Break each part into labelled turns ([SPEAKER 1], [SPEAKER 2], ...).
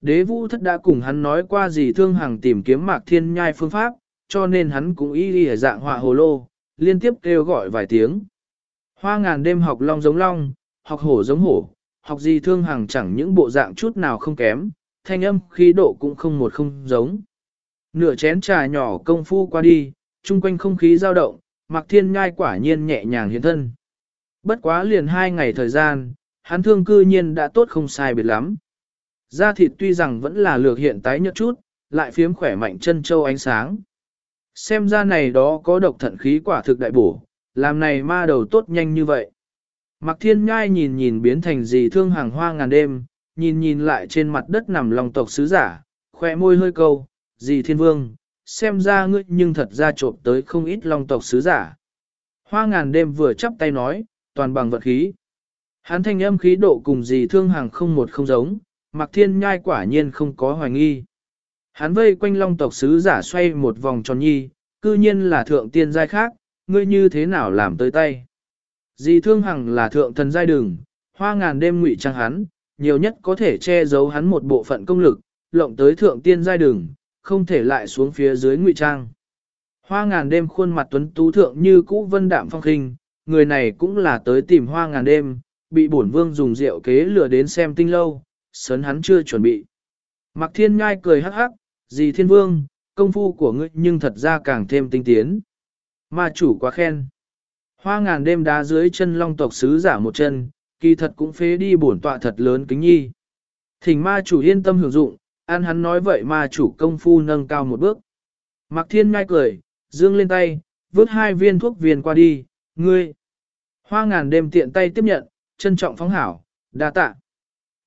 [SPEAKER 1] Đế vũ thất đã cùng hắn nói qua gì thương hàng tìm kiếm mạc thiên nhai phương pháp, cho nên hắn cũng y đi dạng họa hồ lô, liên tiếp kêu gọi vài tiếng. Hoa ngàn đêm học long giống long, học hổ giống hổ, học gì thương hàng chẳng những bộ dạng chút nào không kém, thanh âm khí độ cũng không một không giống. Nửa chén trà nhỏ công phu qua đi, chung quanh không khí dao động, Mạc Thiên Nhai quả nhiên nhẹ nhàng hiện thân. Bất quá liền hai ngày thời gian, hắn thương cư nhiên đã tốt không sai biệt lắm. Da thịt tuy rằng vẫn là lược hiện tái nhợt chút, lại phiếm khỏe mạnh chân châu ánh sáng. Xem ra này đó có độc thận khí quả thực đại bổ, làm này ma đầu tốt nhanh như vậy. mặc Thiên Nhai nhìn nhìn biến thành gì thương hàng hoa ngàn đêm, nhìn nhìn lại trên mặt đất nằm lòng tộc sứ giả, khỏe môi hơi câu, gì thiên vương, xem ra ngươi nhưng thật ra trộm tới không ít long tộc sứ giả. Hoa ngàn đêm vừa chắp tay nói, toàn bằng vật khí. Hắn thanh âm khí độ cùng gì thương hàng không một không giống, Mạc Thiên Nhai quả nhiên không có hoài nghi. Hắn vây quanh long tộc sứ giả xoay một vòng tròn nhi, cư nhiên là thượng tiên giai khác, ngươi như thế nào làm tới tay. Dì thương hằng là thượng thần giai đường, hoa ngàn đêm ngụy trang hắn, nhiều nhất có thể che giấu hắn một bộ phận công lực, lộng tới thượng tiên giai đường, không thể lại xuống phía dưới ngụy trang. Hoa ngàn đêm khuôn mặt tuấn tú thượng như cũ vân đạm phong khinh, người này cũng là tới tìm hoa ngàn đêm, bị bổn vương dùng rượu kế lừa đến xem tinh lâu, sớn hắn chưa chuẩn bị. Mạc thiên ngai cười hắc hắc, gì thiên vương, công phu của ngươi nhưng thật ra càng thêm tinh tiến. Ma chủ quá khen. Hoa ngàn đêm đá dưới chân long tộc sứ giả một chân, kỳ thật cũng phế đi bổn tọa thật lớn kính nhi. Thỉnh ma chủ yên tâm hưởng dụng, an hắn nói vậy ma chủ công phu nâng cao một bước. Mạc thiên ngai cười, dương lên tay, vứt hai viên thuốc viên qua đi, ngươi. Hoa ngàn đêm tiện tay tiếp nhận, trân trọng phóng hảo, đa tạ.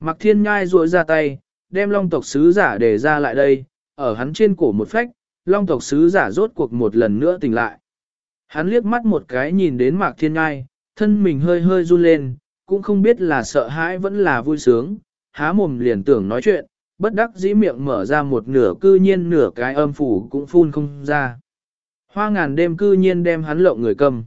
[SPEAKER 1] Mạc thiên nhai duỗi ra tay, đem long tộc sứ giả để ra lại đây, ở hắn trên cổ một phách, long tộc sứ giả rốt cuộc một lần nữa tỉnh lại. Hắn liếc mắt một cái nhìn đến mạc thiên Nhai, thân mình hơi hơi run lên, cũng không biết là sợ hãi vẫn là vui sướng, há mồm liền tưởng nói chuyện, bất đắc dĩ miệng mở ra một nửa cư nhiên nửa cái âm phủ cũng phun không ra. Hoa ngàn đêm cư nhiên đem hắn lộng người cầm.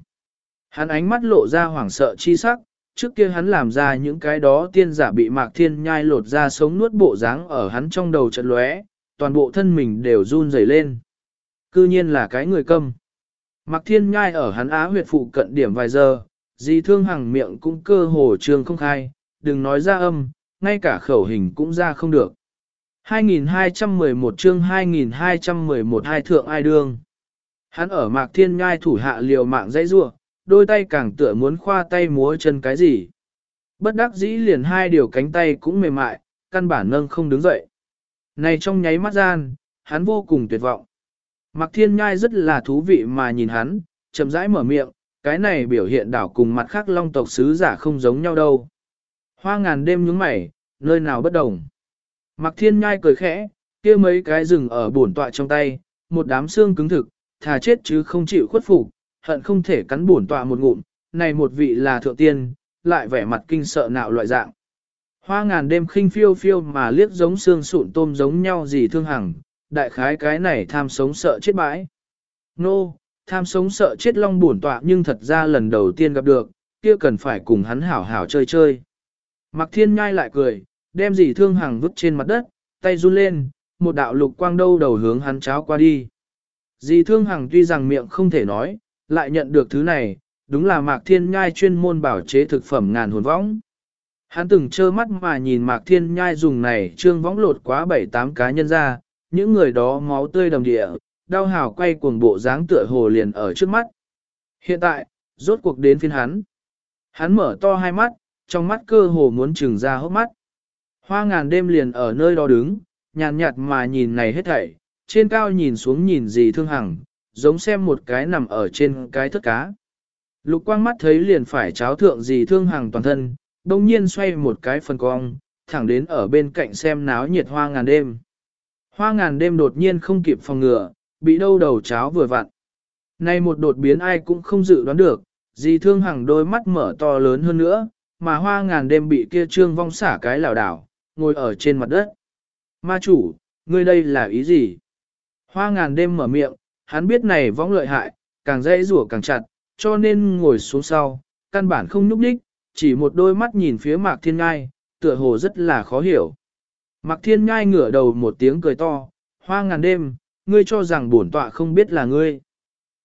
[SPEAKER 1] Hắn ánh mắt lộ ra hoảng sợ chi sắc, trước kia hắn làm ra những cái đó tiên giả bị mạc thiên nhai lột ra sống nuốt bộ dáng ở hắn trong đầu trận lóe, toàn bộ thân mình đều run rẩy lên. Cư nhiên là cái người câm. Mạc thiên nhai ở hắn á huyệt phụ cận điểm vài giờ, di thương hằng miệng cũng cơ hồ trường không khai, đừng nói ra âm, ngay cả khẩu hình cũng ra không được. 2211 chương 2211 hai thượng ai đương. Hắn ở mạc thiên nhai thủ hạ liều mạng dãy rua, đôi tay càng tựa muốn khoa tay múa chân cái gì. Bất đắc dĩ liền hai điều cánh tay cũng mềm mại, căn bản nâng không đứng dậy. Này trong nháy mắt gian, hắn vô cùng tuyệt vọng. Mạc Thiên Nhai rất là thú vị mà nhìn hắn, chậm rãi mở miệng, cái này biểu hiện đảo cùng mặt khác long tộc sứ giả không giống nhau đâu. Hoa ngàn đêm nhướng mày, nơi nào bất đồng. Mạc Thiên Nhai cười khẽ, kia mấy cái rừng ở bổn tọa trong tay, một đám xương cứng thực, thà chết chứ không chịu khuất phục, hận không thể cắn bổn tọa một ngụm, này một vị là thượng tiên, lại vẻ mặt kinh sợ nạo loại dạng. Hoa ngàn đêm khinh phiêu phiêu mà liếc giống xương sụn tôm giống nhau gì thương hằng, đại khái cái này tham sống sợ chết bãi. Nô, tham sống sợ chết long bổn tọa nhưng thật ra lần đầu tiên gặp được, kia cần phải cùng hắn hảo hảo chơi chơi. Mặc thiên nhai lại cười, đem gì thương hằng vứt trên mặt đất, tay run lên, một đạo lục quang đâu đầu hướng hắn cháo qua đi. Dì thương hằng tuy rằng miệng không thể nói, lại nhận được thứ này, đúng là Mạc Thiên Nhai chuyên môn bảo chế thực phẩm ngàn hồn võng. Hắn từng trơ mắt mà nhìn Mạc Thiên Nhai dùng này trương võng lột quá bảy tám cá nhân ra, những người đó máu tươi đầm địa, đau hào quay cuồng bộ dáng tựa hồ liền ở trước mắt. Hiện tại, rốt cuộc đến phiên hắn. Hắn mở to hai mắt, trong mắt cơ hồ muốn trừng ra hốc mắt. Hoa ngàn đêm liền ở nơi đó đứng, nhàn nhạt mà nhìn này hết thảy, trên cao nhìn xuống nhìn gì thương hằng, giống xem một cái nằm ở trên cái thất cá. Lục quang mắt thấy liền phải cháo thượng gì thương hàng toàn thân, đông nhiên xoay một cái phần cong, thẳng đến ở bên cạnh xem náo nhiệt hoa ngàn đêm. Hoa ngàn đêm đột nhiên không kịp phòng ngừa, bị đâu đầu cháo vừa vặn. Nay một đột biến ai cũng không dự đoán được, dì thương hàng đôi mắt mở to lớn hơn nữa, mà hoa ngàn đêm bị kia trương vong xả cái lảo đảo, ngồi ở trên mặt đất. Ma chủ, ngươi đây là ý gì? Hoa ngàn đêm mở miệng, hắn biết này võng lợi hại, càng dễ rủa càng chặt, cho nên ngồi xuống sau, căn bản không nhúc đích, chỉ một đôi mắt nhìn phía mạc thiên ngai, tựa hồ rất là khó hiểu. Mạc Thiên Nhai ngửa đầu một tiếng cười to, hoa ngàn đêm, ngươi cho rằng bổn tọa không biết là ngươi.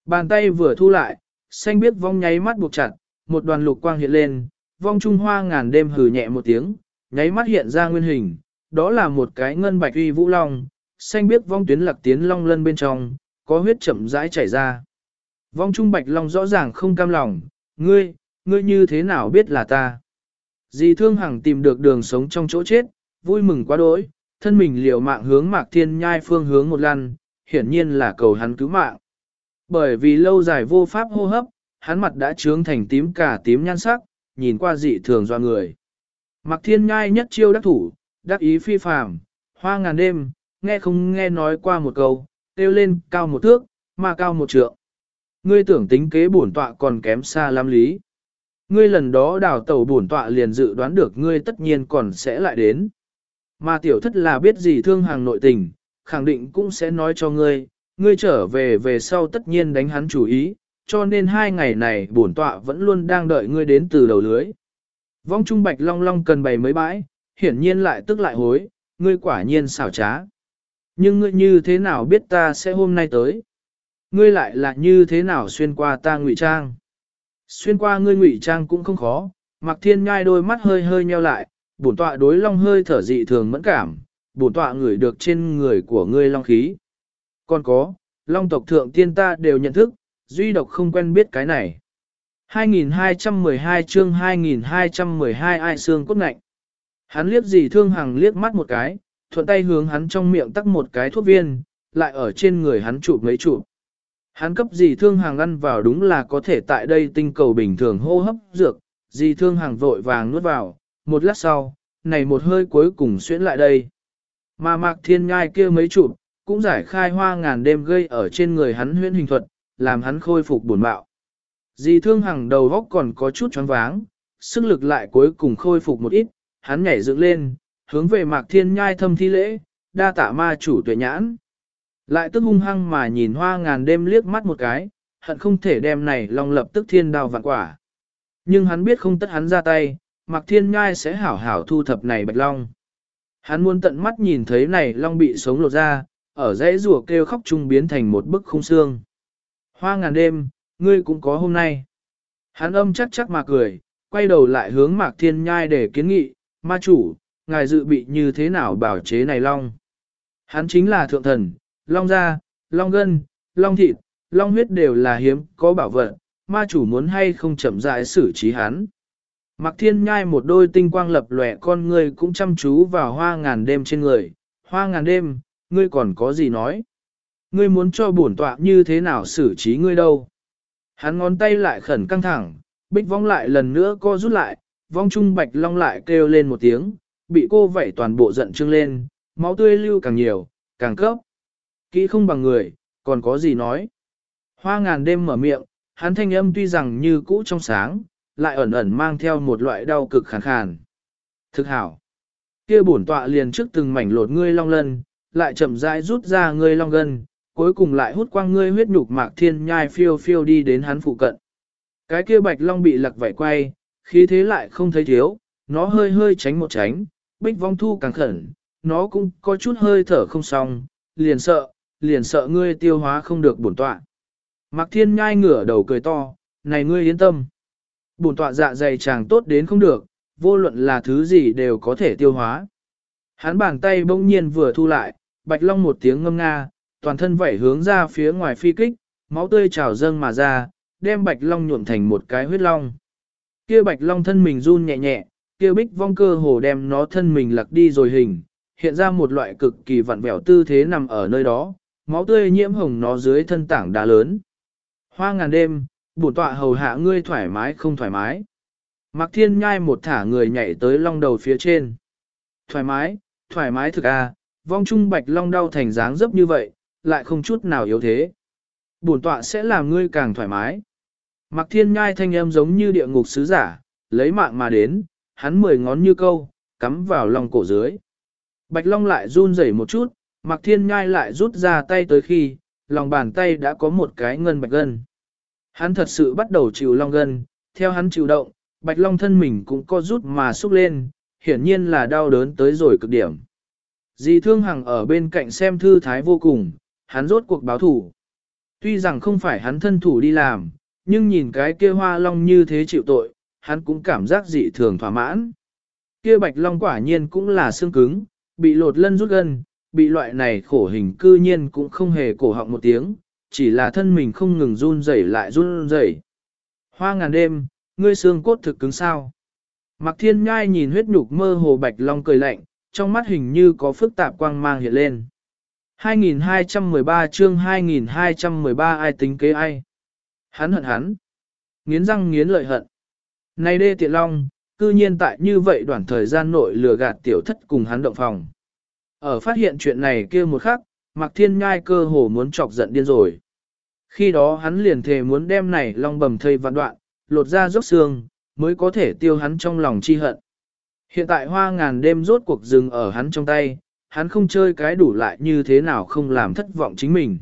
[SPEAKER 1] Bàn tay vừa thu lại, xanh biết vong nháy mắt buộc chặt, một đoàn lục quang hiện lên, vong trung hoa ngàn đêm hừ nhẹ một tiếng, nháy mắt hiện ra nguyên hình, đó là một cái ngân bạch uy vũ long, xanh biết vong tuyến lạc tiến long lân bên trong, có huyết chậm rãi chảy ra. Vong trung bạch long rõ ràng không cam lòng, ngươi, ngươi như thế nào biết là ta? Dì thương hằng tìm được đường sống trong chỗ chết, vui mừng quá đỗi, thân mình liều mạng hướng mạc thiên nhai phương hướng một lần, hiển nhiên là cầu hắn cứu mạng. Bởi vì lâu dài vô pháp hô hấp, hắn mặt đã trướng thành tím cả tím nhan sắc, nhìn qua dị thường do người. Mạc thiên nhai nhất chiêu đắc thủ, đắc ý phi phàm, hoa ngàn đêm, nghe không nghe nói qua một câu, kêu lên cao một thước, mà cao một trượng. Ngươi tưởng tính kế bổn tọa còn kém xa lắm lý. Ngươi lần đó đào tẩu bổn tọa liền dự đoán được ngươi tất nhiên còn sẽ lại đến. Mà tiểu thất là biết gì thương hàng nội tình, khẳng định cũng sẽ nói cho ngươi, ngươi trở về về sau tất nhiên đánh hắn chủ ý, cho nên hai ngày này bổn tọa vẫn luôn đang đợi ngươi đến từ đầu lưới. Vong trung bạch long long cần bày mấy bãi, hiển nhiên lại tức lại hối, ngươi quả nhiên xảo trá. Nhưng ngươi như thế nào biết ta sẽ hôm nay tới? Ngươi lại là như thế nào xuyên qua ta ngụy trang? Xuyên qua ngươi ngụy trang cũng không khó, Mặc Thiên nhai đôi mắt hơi hơi nheo lại, bổn tọa đối long hơi thở dị thường mẫn cảm, bổn tọa ngửi được trên người của ngươi long khí. Còn có, long tộc thượng tiên ta đều nhận thức, duy độc không quen biết cái này. 2212 chương 2212 ai xương cốt ngạnh. Hắn liếc gì thương hằng liếc mắt một cái, thuận tay hướng hắn trong miệng tắc một cái thuốc viên, lại ở trên người hắn chụp mấy chụp. Hắn cấp gì thương hàng ăn vào đúng là có thể tại đây tinh cầu bình thường hô hấp dược, gì thương hàng vội vàng nuốt vào, một lát sau, này một hơi cuối cùng xuyễn lại đây. Mà mạc thiên ngai kia mấy chụp, cũng giải khai hoa ngàn đêm gây ở trên người hắn huyễn hình thuật, làm hắn khôi phục buồn bạo. Dì thương hàng đầu góc còn có chút choáng váng, sức lực lại cuối cùng khôi phục một ít, hắn nhảy dựng lên, hướng về mạc thiên nhai thâm thi lễ, đa tạ ma chủ tuệ nhãn. Lại tức hung hăng mà nhìn hoa ngàn đêm liếc mắt một cái, hận không thể đem này long lập tức thiên đào vạn quả. Nhưng hắn biết không tất hắn ra tay, Mạc Thiên Nhai sẽ hảo hảo thu thập này bạch long. Hắn muốn tận mắt nhìn thấy này long bị sống lột ra, ở dãy rùa kêu khóc trung biến thành một bức khung xương. Hoa ngàn đêm, ngươi cũng có hôm nay. Hắn âm chắc chắc mà cười, quay đầu lại hướng Mạc Thiên Nhai để kiến nghị, ma chủ, ngài dự bị như thế nào bảo chế này long. Hắn chính là thượng thần, long da, long gân, long thịt, long huyết đều là hiếm, có bảo vật, ma chủ muốn hay không chậm rãi xử trí hắn. Mạc Thiên Nhai một đôi tinh quang lập lòe con người cũng chăm chú vào hoa ngàn đêm trên người. Hoa ngàn đêm, ngươi còn có gì nói? Ngươi muốn cho bổn tọa như thế nào xử trí ngươi đâu? Hắn ngón tay lại khẩn căng thẳng, bích vong lại lần nữa co rút lại, vong trung bạch long lại kêu lên một tiếng, bị cô vẩy toàn bộ giận trưng lên, máu tươi lưu càng nhiều, càng cấp. Kỹ không bằng người, còn có gì nói? Hoa ngàn đêm mở miệng, hắn thanh âm tuy rằng như cũ trong sáng, lại ẩn ẩn mang theo một loại đau cực khàn khàn. Thực hảo. Kia bổn tọa liền trước từng mảnh lột ngươi long lân, lại chậm rãi rút ra ngươi long gân, cuối cùng lại hút quang ngươi huyết nhục mạc thiên nhai phiêu phiêu đi đến hắn phụ cận. Cái kia bạch long bị lặc vảy quay, khí thế lại không thấy thiếu, nó hơi hơi tránh một tránh, bích vong thu càng khẩn, nó cũng có chút hơi thở không xong, liền sợ, liền sợ ngươi tiêu hóa không được bổn tọa. Mạc thiên nhai ngửa đầu cười to, này ngươi yên tâm bổn tọa dạ dày chàng tốt đến không được, vô luận là thứ gì đều có thể tiêu hóa. Hắn bàn tay bỗng nhiên vừa thu lại, bạch long một tiếng ngâm nga, toàn thân vẩy hướng ra phía ngoài phi kích, máu tươi trào dâng mà ra, đem bạch long nhuộm thành một cái huyết long. Kia bạch long thân mình run nhẹ nhẹ, kia bích vong cơ hồ đem nó thân mình lặc đi rồi hình, hiện ra một loại cực kỳ vặn vẹo tư thế nằm ở nơi đó, máu tươi nhiễm hồng nó dưới thân tảng đá lớn. Hoa ngàn đêm, bổn tọa hầu hạ ngươi thoải mái không thoải mái. Mạc Thiên nhai một thả người nhảy tới long đầu phía trên. Thoải mái, thoải mái thực à, vong trung bạch long đau thành dáng dấp như vậy, lại không chút nào yếu thế. Bổn tọa sẽ làm ngươi càng thoải mái. Mạc Thiên nhai thanh âm giống như địa ngục sứ giả, lấy mạng mà đến, hắn mười ngón như câu, cắm vào lòng cổ dưới. Bạch long lại run rẩy một chút, Mạc Thiên nhai lại rút ra tay tới khi, lòng bàn tay đã có một cái ngân bạch gân. Hắn thật sự bắt đầu chịu long gân, theo hắn chịu động, bạch long thân mình cũng co rút mà xúc lên, hiển nhiên là đau đớn tới rồi cực điểm. Dì Thương Hằng ở bên cạnh xem thư thái vô cùng, hắn rốt cuộc báo thủ. Tuy rằng không phải hắn thân thủ đi làm, nhưng nhìn cái kia hoa long như thế chịu tội, hắn cũng cảm giác dị thường thỏa mãn. Kia bạch long quả nhiên cũng là xương cứng, bị lột lân rút gân, bị loại này khổ hình cư nhiên cũng không hề cổ họng một tiếng, chỉ là thân mình không ngừng run rẩy lại run rẩy. Hoa ngàn đêm, ngươi xương cốt thực cứng sao. Mạc thiên nhai nhìn huyết nhục mơ hồ bạch long cười lạnh, trong mắt hình như có phức tạp quang mang hiện lên. 2213 chương 2213 ai tính kế ai? Hắn hận hắn. Nghiến răng nghiến lợi hận. Này đê tiện long, cư nhiên tại như vậy đoạn thời gian nội lừa gạt tiểu thất cùng hắn động phòng. Ở phát hiện chuyện này kia một khắc, Mạc Thiên Nhai cơ hồ muốn chọc giận điên rồi. Khi đó hắn liền thề muốn đem này long bầm thây vạn đoạn, lột ra rốt xương, mới có thể tiêu hắn trong lòng chi hận. Hiện tại hoa ngàn đêm rốt cuộc dừng ở hắn trong tay, hắn không chơi cái đủ lại như thế nào không làm thất vọng chính mình.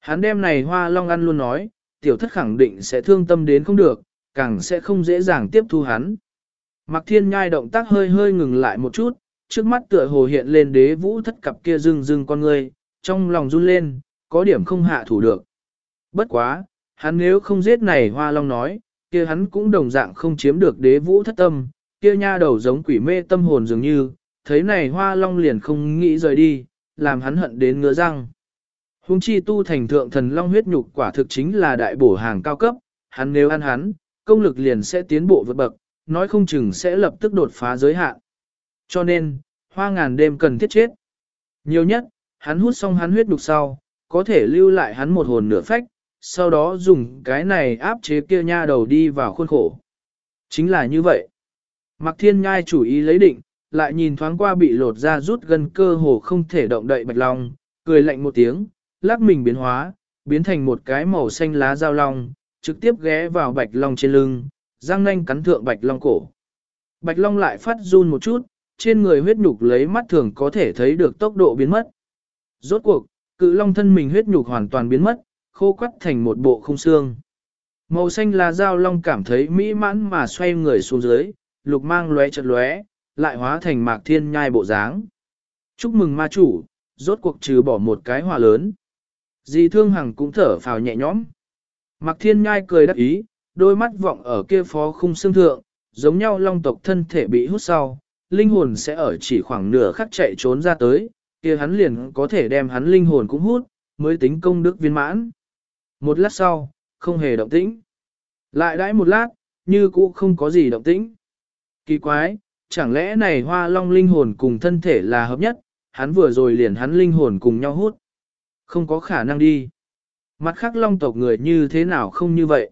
[SPEAKER 1] Hắn đem này hoa long ăn luôn nói, tiểu thất khẳng định sẽ thương tâm đến không được, càng sẽ không dễ dàng tiếp thu hắn. Mặc thiên nhai động tác hơi hơi ngừng lại một chút, trước mắt tựa hồ hiện lên đế vũ thất cặp kia rưng rưng con người, trong lòng run lên, có điểm không hạ thủ được. Bất quá, hắn nếu không giết này hoa long nói, kia hắn cũng đồng dạng không chiếm được đế vũ thất tâm, kia nha đầu giống quỷ mê tâm hồn dường như, thấy này hoa long liền không nghĩ rời đi, làm hắn hận đến ngứa răng. Hùng chi tu thành thượng thần long huyết nhục quả thực chính là đại bổ hàng cao cấp, hắn nếu ăn hắn, công lực liền sẽ tiến bộ vượt bậc, nói không chừng sẽ lập tức đột phá giới hạn. Cho nên, hoa ngàn đêm cần thiết chết. Nhiều nhất, hắn hút xong hắn huyết đục sau, có thể lưu lại hắn một hồn nửa phách, sau đó dùng cái này áp chế kia nha đầu đi vào khuôn khổ. Chính là như vậy. Mạc Thiên Nhai chủ ý lấy định, lại nhìn thoáng qua bị lột ra rút gần cơ hồ không thể động đậy bạch long, cười lạnh một tiếng, lắc mình biến hóa, biến thành một cái màu xanh lá dao long, trực tiếp ghé vào bạch long trên lưng, răng nanh cắn thượng bạch long cổ. Bạch long lại phát run một chút, trên người huyết nhục lấy mắt thường có thể thấy được tốc độ biến mất. Rốt cuộc, cự long thân mình huyết nhục hoàn toàn biến mất, khô quắt thành một bộ không xương. Màu xanh là dao long cảm thấy mỹ mãn mà xoay người xuống dưới, lục mang lóe chật lóe, lại hóa thành mạc thiên nhai bộ dáng. Chúc mừng ma chủ, rốt cuộc trừ bỏ một cái hỏa lớn. Dì thương hằng cũng thở phào nhẹ nhõm. Mạc thiên nhai cười đắc ý, đôi mắt vọng ở kia phó khung xương thượng, giống nhau long tộc thân thể bị hút sau, linh hồn sẽ ở chỉ khoảng nửa khắc chạy trốn ra tới, kia hắn liền có thể đem hắn linh hồn cũng hút, mới tính công đức viên mãn. Một lát sau, không hề động tĩnh. Lại đãi một lát, như cũ không có gì động tĩnh. Kỳ quái, chẳng lẽ này hoa long linh hồn cùng thân thể là hợp nhất, hắn vừa rồi liền hắn linh hồn cùng nhau hút. Không có khả năng đi. Mặt khác long tộc người như thế nào không như vậy.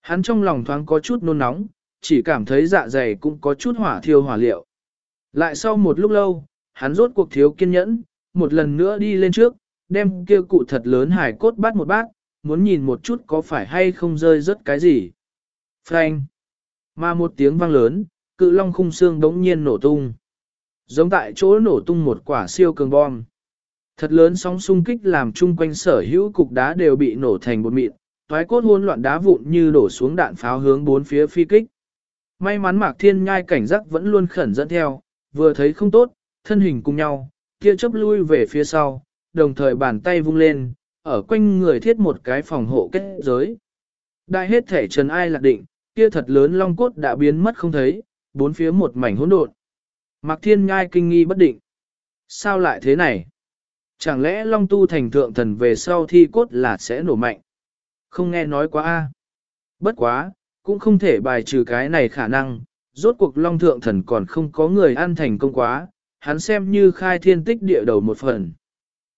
[SPEAKER 1] Hắn trong lòng thoáng có chút nôn nóng, chỉ cảm thấy dạ dày cũng có chút hỏa thiêu hỏa liệu. Lại sau một lúc lâu, hắn rốt cuộc thiếu kiên nhẫn, một lần nữa đi lên trước, đem kia cụ thật lớn hải cốt bát một bát, muốn nhìn một chút có phải hay không rơi rớt cái gì. Phanh! Mà một tiếng vang lớn, cự long khung xương đống nhiên nổ tung. Giống tại chỗ nổ tung một quả siêu cường bom. Thật lớn sóng xung kích làm chung quanh sở hữu cục đá đều bị nổ thành bột mịn, toái cốt hỗn loạn đá vụn như đổ xuống đạn pháo hướng bốn phía phi kích. May mắn Mạc Thiên Nhai cảnh giác vẫn luôn khẩn dẫn theo, vừa thấy không tốt, thân hình cùng nhau, kia chấp lui về phía sau, đồng thời bàn tay vung lên, ở quanh người thiết một cái phòng hộ kết giới. Đại hết thể trần ai lạc định, kia thật lớn long cốt đã biến mất không thấy, bốn phía một mảnh hỗn độn. Mạc Thiên Nhai kinh nghi bất định. Sao lại thế này? Chẳng lẽ long tu thành thượng thần về sau thi cốt là sẽ nổ mạnh? Không nghe nói quá a. Bất quá, cũng không thể bài trừ cái này khả năng, rốt cuộc long thượng thần còn không có người ăn thành công quá, hắn xem như khai thiên tích địa đầu một phần.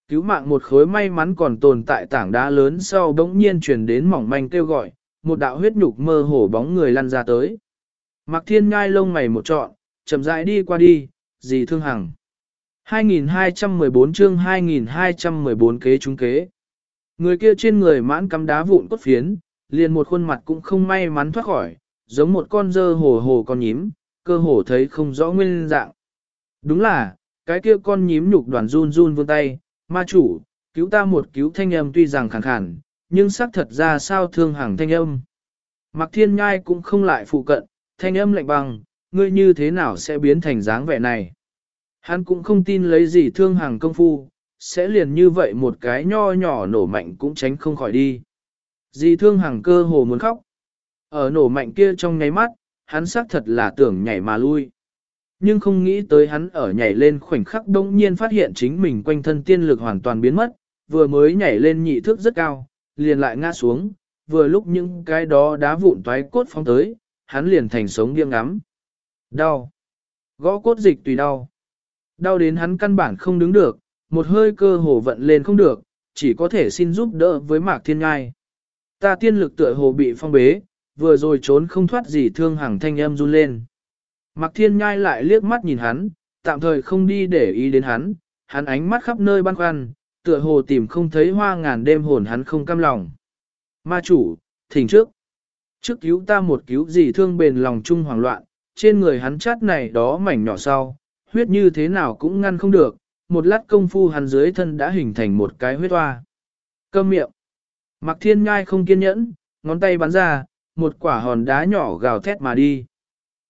[SPEAKER 1] Cứu mạng một khối may mắn còn tồn tại tảng đá lớn sau bỗng nhiên truyền đến mỏng manh kêu gọi, một đạo huyết nhục mơ hồ bóng người lăn ra tới. Mạc Thiên ngai lông mày một trọn, chậm rãi đi qua đi, gì thương hằng. 2214 chương 2214 kế trúng kế. Người kia trên người mãn cắm đá vụn cốt phiến, liền một khuôn mặt cũng không may mắn thoát khỏi, giống một con dơ hồ hồ con nhím, cơ hồ thấy không rõ nguyên dạng. Đúng là, cái kia con nhím nhục đoàn run run vươn tay, ma chủ, cứu ta một cứu thanh âm tuy rằng khẳng khẳng, nhưng xác thật ra sao thương hàng thanh âm. mặc Thiên Nhai cũng không lại phụ cận, thanh âm lạnh băng, ngươi như thế nào sẽ biến thành dáng vẻ này. Hắn cũng không tin lấy gì thương hàng công phu, sẽ liền như vậy một cái nho nhỏ nổ mạnh cũng tránh không khỏi đi. Dì thương hàng cơ hồ muốn khóc. Ở nổ mạnh kia trong nháy mắt, hắn xác thật là tưởng nhảy mà lui. Nhưng không nghĩ tới hắn ở nhảy lên khoảnh khắc đông nhiên phát hiện chính mình quanh thân tiên lực hoàn toàn biến mất, vừa mới nhảy lên nhị thước rất cao, liền lại ngã xuống, vừa lúc những cái đó đá vụn toái cốt phóng tới, hắn liền thành sống điêng ngắm. Đau. Gõ cốt dịch tùy đau. Đau đến hắn căn bản không đứng được, một hơi cơ hồ vận lên không được, chỉ có thể xin giúp đỡ với Mạc Thiên Ngai. Ta tiên lực tựa hồ bị phong bế, vừa rồi trốn không thoát gì thương hàng thanh âm run lên. Mạc Thiên Nhai lại liếc mắt nhìn hắn, tạm thời không đi để ý đến hắn, hắn ánh mắt khắp nơi băn khoăn, tựa hồ tìm không thấy hoa ngàn đêm hồn hắn không cam lòng. Ma chủ, thỉnh trước. Trước cứu ta một cứu gì thương bền lòng chung hoảng loạn, trên người hắn chát này đó mảnh nhỏ sau, huyết như thế nào cũng ngăn không được, một lát công phu hắn dưới thân đã hình thành một cái huyết hoa. Câm miệng. Mạc Thiên Nhai không kiên nhẫn, ngón tay bắn ra, một quả hòn đá nhỏ gào thét mà đi.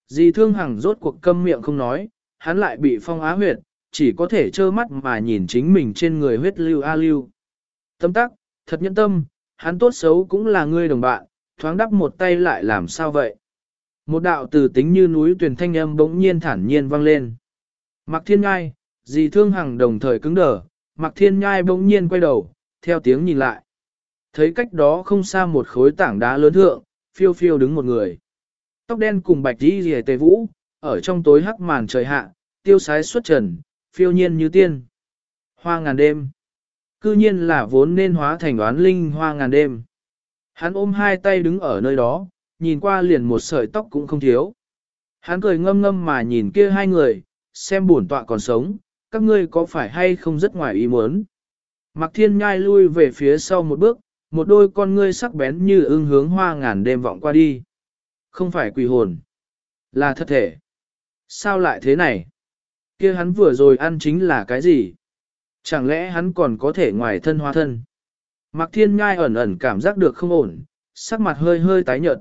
[SPEAKER 1] Dì thương hằng rốt cuộc câm miệng không nói, hắn lại bị phong á huyệt, chỉ có thể trơ mắt mà nhìn chính mình trên người huyết lưu a lưu. Tâm tắc, thật nhẫn tâm, hắn tốt xấu cũng là người đồng bạn, thoáng đắp một tay lại làm sao vậy. Một đạo từ tính như núi tuyển thanh âm bỗng nhiên thản nhiên vang lên. Mạc thiên ngai, dì thương hằng đồng thời cứng đờ, Mạc thiên nhai bỗng nhiên quay đầu, theo tiếng nhìn lại. Thấy cách đó không xa một khối tảng đá lớn thượng, phiêu phiêu đứng một người. Tóc đen cùng bạch đi rìa tề vũ, ở trong tối hắc màn trời hạ, tiêu sái xuất trần, phiêu nhiên như tiên. Hoa ngàn đêm. Cư nhiên là vốn nên hóa thành đoán linh hoa ngàn đêm. Hắn ôm hai tay đứng ở nơi đó, nhìn qua liền một sợi tóc cũng không thiếu. Hắn cười ngâm ngâm mà nhìn kia hai người, xem bổn tọa còn sống, các ngươi có phải hay không rất ngoài ý muốn. Mạc thiên nhai lui về phía sau một bước, một đôi con ngươi sắc bén như ưng hướng hoa ngàn đêm vọng qua đi. Không phải quỷ hồn, là thật thể. Sao lại thế này? kia hắn vừa rồi ăn chính là cái gì? Chẳng lẽ hắn còn có thể ngoài thân hóa thân? Mạc Thiên Nhai ẩn ẩn cảm giác được không ổn, sắc mặt hơi hơi tái nhợt.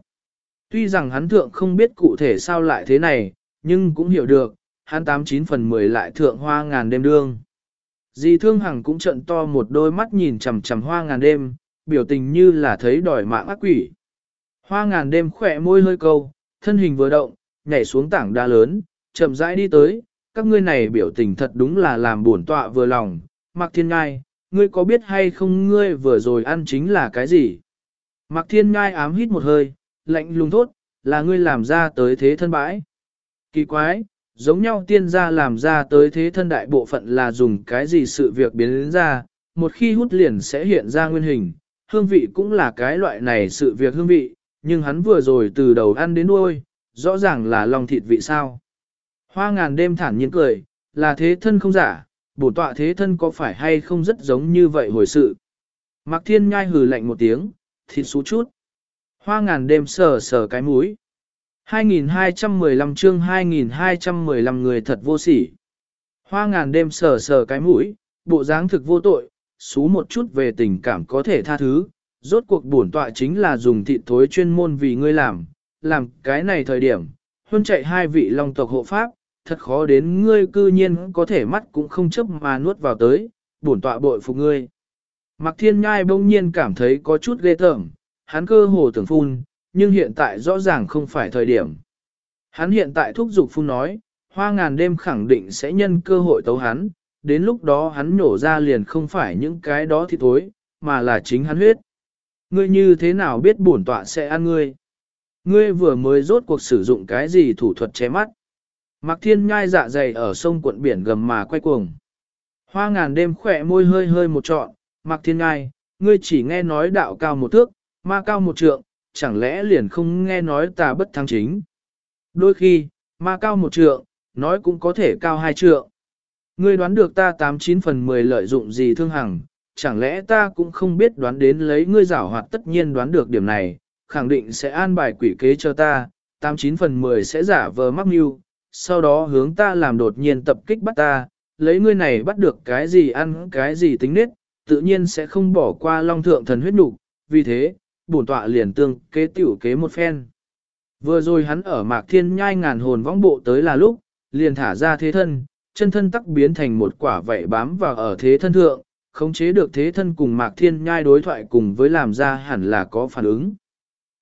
[SPEAKER 1] Tuy rằng hắn thượng không biết cụ thể sao lại thế này, nhưng cũng hiểu được, hắn tám chín phần mười lại thượng hoa ngàn đêm đương. Di Thương Hằng cũng trận to một đôi mắt nhìn chằm chằm hoa ngàn đêm, biểu tình như là thấy đòi mạng ác quỷ. Hoa ngàn đêm khỏe môi hơi câu, thân hình vừa động, nhảy xuống tảng đá lớn, chậm rãi đi tới, các ngươi này biểu tình thật đúng là làm buồn tọa vừa lòng, Mạc Thiên Ngai, ngươi có biết hay không ngươi vừa rồi ăn chính là cái gì? Mạc Thiên Ngai ám hít một hơi, lạnh lùng thốt, là ngươi làm ra tới thế thân bãi. Kỳ quái, giống nhau tiên gia làm ra tới thế thân đại bộ phận là dùng cái gì sự việc biến đến ra, một khi hút liền sẽ hiện ra nguyên hình, hương vị cũng là cái loại này sự việc hương vị, nhưng hắn vừa rồi từ đầu ăn đến đuôi, rõ ràng là lòng thịt vị sao. Hoa ngàn đêm thản nhiên cười, là thế thân không giả, bổ tọa thế thân có phải hay không rất giống như vậy hồi sự. Mạc thiên nhai hừ lạnh một tiếng, thịt xú chút. Hoa ngàn đêm sờ sờ cái mũi. 2215 chương 2215 người thật vô sỉ. Hoa ngàn đêm sờ sờ cái mũi, bộ dáng thực vô tội, xú một chút về tình cảm có thể tha thứ. Rốt cuộc bổn tọa chính là dùng thịt thối chuyên môn vì ngươi làm, làm cái này thời điểm, huân chạy hai vị long tộc hộ pháp, thật khó đến ngươi cư nhiên có thể mắt cũng không chấp mà nuốt vào tới, bổn tọa bội phục ngươi. Mạc Thiên Nhai bỗng nhiên cảm thấy có chút ghê tởm, hắn cơ hồ tưởng phun, nhưng hiện tại rõ ràng không phải thời điểm. Hắn hiện tại thúc giục phun nói, hoa ngàn đêm khẳng định sẽ nhân cơ hội tấu hắn, đến lúc đó hắn nổ ra liền không phải những cái đó thì thối, mà là chính hắn huyết. Ngươi như thế nào biết bổn tọa sẽ ăn ngươi? Ngươi vừa mới rốt cuộc sử dụng cái gì thủ thuật che mắt? Mạc thiên nhai dạ dày ở sông cuộn biển gầm mà quay cuồng. Hoa ngàn đêm khỏe môi hơi hơi một trọn, Mạc thiên nhai, ngươi chỉ nghe nói đạo cao một thước, ma cao một trượng, chẳng lẽ liền không nghe nói ta bất thắng chính. Đôi khi, ma cao một trượng, nói cũng có thể cao hai trượng. Ngươi đoán được ta 89 phần 10 lợi dụng gì thương hằng, chẳng lẽ ta cũng không biết đoán đến lấy ngươi giảo hoạt tất nhiên đoán được điểm này, khẳng định sẽ an bài quỷ kế cho ta, 89 phần 10 sẽ giả vờ mắc mưu, sau đó hướng ta làm đột nhiên tập kích bắt ta, lấy ngươi này bắt được cái gì ăn cái gì tính nết, tự nhiên sẽ không bỏ qua long thượng thần huyết nục vì thế, bổn tọa liền tương kế tiểu kế một phen. Vừa rồi hắn ở mạc thiên nhai ngàn hồn vong bộ tới là lúc, liền thả ra thế thân, chân thân tắc biến thành một quả vảy bám vào ở thế thân thượng, khống chế được thế thân cùng Mạc Thiên Nhai đối thoại cùng với làm ra hẳn là có phản ứng.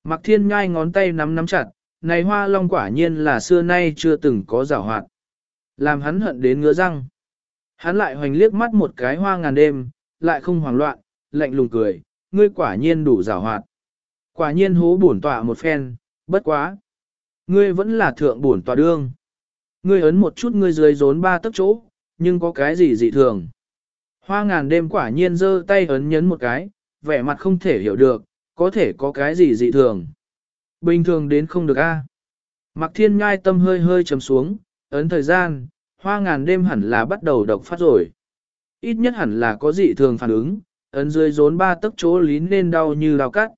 [SPEAKER 1] Mạc Thiên Nhai ngón tay nắm nắm chặt, này hoa long quả nhiên là xưa nay chưa từng có rào hoạt. Làm hắn hận đến ngứa răng. Hắn lại hoành liếc mắt một cái hoa ngàn đêm, lại không hoảng loạn, lạnh lùng cười, ngươi quả nhiên đủ rào hoạt. Quả nhiên hố bổn tọa một phen, bất quá. Ngươi vẫn là thượng bổn tọa đương. Ngươi ấn một chút ngươi dưới rốn ba tấc chỗ, nhưng có cái gì dị thường. Hoa ngàn đêm quả nhiên giơ tay ấn nhấn một cái, vẻ mặt không thể hiểu được, có thể có cái gì dị thường. Bình thường đến không được a. À. Mặc thiên ngai tâm hơi hơi trầm xuống, ấn thời gian, hoa ngàn đêm hẳn là bắt đầu độc phát rồi. Ít nhất hẳn là có dị thường phản ứng, ấn dưới rốn ba tấc chỗ lín nên đau như đau cắt.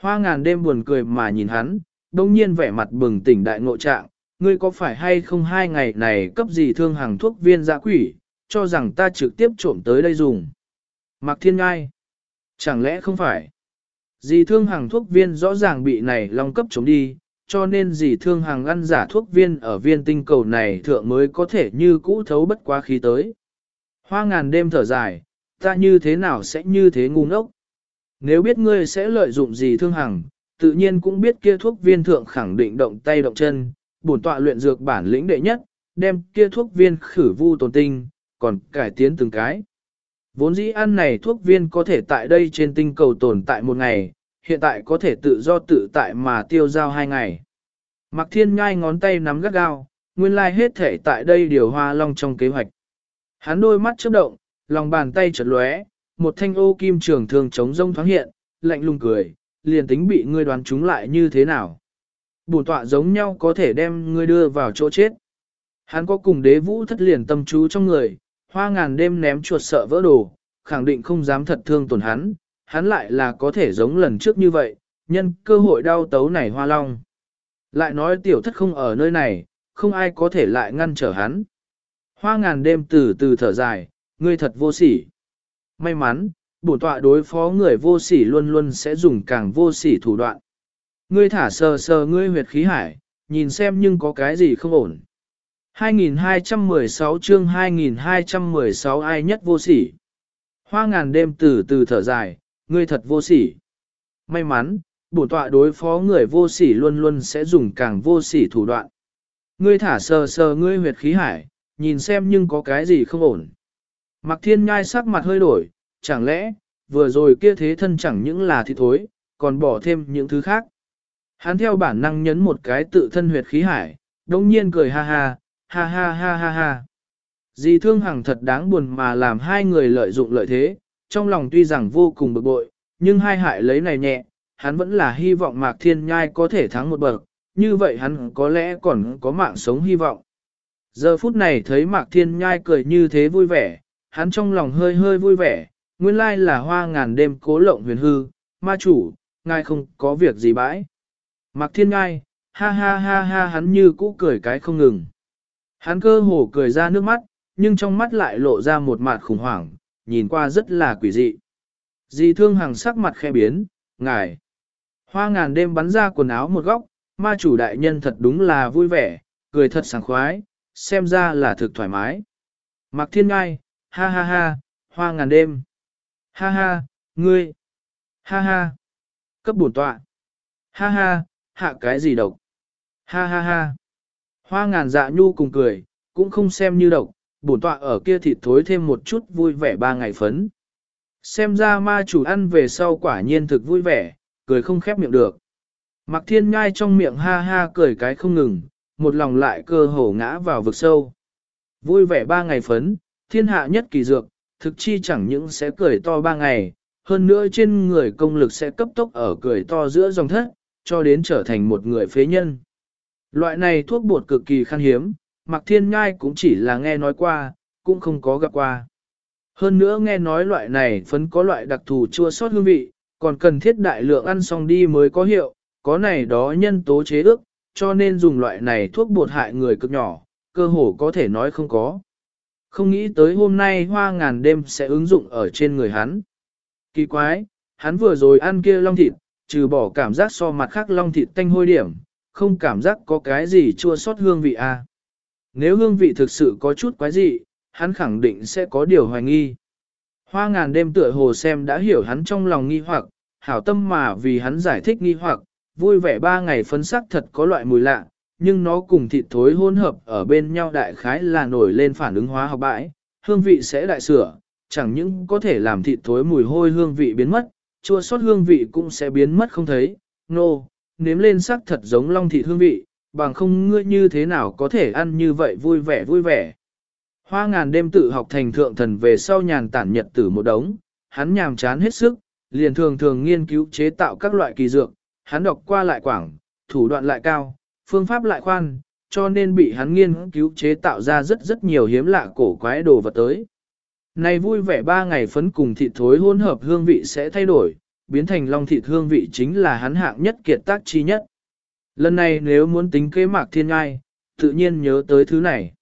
[SPEAKER 1] Hoa ngàn đêm buồn cười mà nhìn hắn, đông nhiên vẻ mặt bừng tỉnh đại ngộ trạng, ngươi có phải hay không hai ngày này cấp gì thương hàng thuốc viên dã quỷ, cho rằng ta trực tiếp trộm tới đây dùng. Mạc Thiên Ngai, chẳng lẽ không phải? Dì thương hàng thuốc viên rõ ràng bị này long cấp chống đi, cho nên dì thương hàng ăn giả thuốc viên ở viên tinh cầu này thượng mới có thể như cũ thấu bất quá khí tới. Hoa ngàn đêm thở dài, ta như thế nào sẽ như thế ngu ngốc? Nếu biết ngươi sẽ lợi dụng gì thương hằng, tự nhiên cũng biết kia thuốc viên thượng khẳng định động tay động chân, bổn tọa luyện dược bản lĩnh đệ nhất, đem kia thuốc viên khử vu tồn tinh, còn cải tiến từng cái. Vốn dĩ ăn này thuốc viên có thể tại đây trên tinh cầu tồn tại một ngày, hiện tại có thể tự do tự tại mà tiêu giao hai ngày. Mạc Thiên ngai ngón tay nắm gắt gao, nguyên lai hết thể tại đây điều hoa long trong kế hoạch. Hắn đôi mắt chớp động, lòng bàn tay chợt lóe, một thanh ô kim trường thường chống rông thoáng hiện, lạnh lùng cười, liền tính bị ngươi đoán chúng lại như thế nào. Bùn tọa giống nhau có thể đem ngươi đưa vào chỗ chết. Hắn có cùng đế vũ thất liền tâm chú trong người, hoa ngàn đêm ném chuột sợ vỡ đồ, khẳng định không dám thật thương tổn hắn, hắn lại là có thể giống lần trước như vậy, nhân cơ hội đau tấu này hoa long. Lại nói tiểu thất không ở nơi này, không ai có thể lại ngăn trở hắn. Hoa ngàn đêm từ từ thở dài, ngươi thật vô sỉ. May mắn, bổn tọa đối phó người vô sỉ luôn luôn sẽ dùng càng vô sỉ thủ đoạn. Ngươi thả sờ sờ ngươi huyệt khí hải, nhìn xem nhưng có cái gì không ổn. 2216 chương 2216 ai nhất vô sỉ. Hoa ngàn đêm từ từ thở dài, ngươi thật vô sỉ. May mắn, bổn tọa đối phó người vô sỉ luôn luôn sẽ dùng càng vô sỉ thủ đoạn. Ngươi thả sờ sờ ngươi huyệt khí hải, nhìn xem nhưng có cái gì không ổn. Mạc thiên nhai sắc mặt hơi đổi, chẳng lẽ, vừa rồi kia thế thân chẳng những là thịt thối, còn bỏ thêm những thứ khác. Hắn theo bản năng nhấn một cái tự thân huyệt khí hải, đồng nhiên cười ha ha, ha ha ha ha ha. Dì thương hằng thật đáng buồn mà làm hai người lợi dụng lợi thế, trong lòng tuy rằng vô cùng bực bội, nhưng hai hại lấy này nhẹ, hắn vẫn là hy vọng Mạc Thiên Nhai có thể thắng một bậc, như vậy hắn có lẽ còn có mạng sống hy vọng. Giờ phút này thấy Mạc Thiên Nhai cười như thế vui vẻ, hắn trong lòng hơi hơi vui vẻ, nguyên lai là hoa ngàn đêm cố lộng huyền hư, ma chủ, ngài không có việc gì bãi. Mạc Thiên Ngai, ha ha ha ha hắn như cũ cười cái không ngừng. Hắn cơ hồ cười ra nước mắt, nhưng trong mắt lại lộ ra một mặt khủng hoảng, nhìn qua rất là quỷ dị. Dì thương hàng sắc mặt khe biến, ngài. Hoa ngàn đêm bắn ra quần áo một góc, ma chủ đại nhân thật đúng là vui vẻ, cười thật sảng khoái, xem ra là thực thoải mái. Mạc thiên ngai, ha ha ha, hoa ngàn đêm. Ha ha, ngươi. Ha ha. Cấp bổn tọa. Ha ha, hạ cái gì độc. Ha ha ha. Hoa ngàn dạ nhu cùng cười, cũng không xem như độc, bổn tọa ở kia thịt thối thêm một chút vui vẻ ba ngày phấn. Xem ra ma chủ ăn về sau quả nhiên thực vui vẻ, cười không khép miệng được. Mặc thiên ngai trong miệng ha ha cười cái không ngừng, một lòng lại cơ hồ ngã vào vực sâu. Vui vẻ ba ngày phấn, thiên hạ nhất kỳ dược, thực chi chẳng những sẽ cười to ba ngày, hơn nữa trên người công lực sẽ cấp tốc ở cười to giữa dòng thất, cho đến trở thành một người phế nhân. Loại này thuốc bột cực kỳ khan hiếm, Mạc Thiên Nhai cũng chỉ là nghe nói qua, cũng không có gặp qua. Hơn nữa nghe nói loại này phấn có loại đặc thù chua sót hương vị, còn cần thiết đại lượng ăn xong đi mới có hiệu, có này đó nhân tố chế ước, cho nên dùng loại này thuốc bột hại người cực nhỏ, cơ hồ có thể nói không có. Không nghĩ tới hôm nay hoa ngàn đêm sẽ ứng dụng ở trên người hắn. Kỳ quái, hắn vừa rồi ăn kia long thịt, trừ bỏ cảm giác so mặt khác long thịt tanh hôi điểm, không cảm giác có cái gì chua sót hương vị à. Nếu hương vị thực sự có chút quái dị, hắn khẳng định sẽ có điều hoài nghi. Hoa ngàn đêm tựa hồ xem đã hiểu hắn trong lòng nghi hoặc, hảo tâm mà vì hắn giải thích nghi hoặc, vui vẻ ba ngày phấn sắc thật có loại mùi lạ, nhưng nó cùng thịt thối hỗn hợp ở bên nhau đại khái là nổi lên phản ứng hóa học bãi, hương vị sẽ đại sửa, chẳng những có thể làm thịt thối mùi hôi hương vị biến mất, chua sót hương vị cũng sẽ biến mất không thấy, nô, no, nếm lên sắc thật giống long thịt hương vị, bằng không ngươi như thế nào có thể ăn như vậy vui vẻ vui vẻ. Hoa ngàn đêm tự học thành thượng thần về sau nhàn tản nhật tử một đống, hắn nhàm chán hết sức, liền thường thường nghiên cứu chế tạo các loại kỳ dược, hắn đọc qua lại quảng, thủ đoạn lại cao, phương pháp lại khoan, cho nên bị hắn nghiên cứu chế tạo ra rất rất nhiều hiếm lạ cổ quái đồ vật tới. Này vui vẻ ba ngày phấn cùng thịt thối hỗn hợp hương vị sẽ thay đổi, biến thành long thịt hương vị chính là hắn hạng nhất kiệt tác chi nhất. Lần này nếu muốn tính kế Mạc Thiên Ngai, tự nhiên nhớ tới thứ này.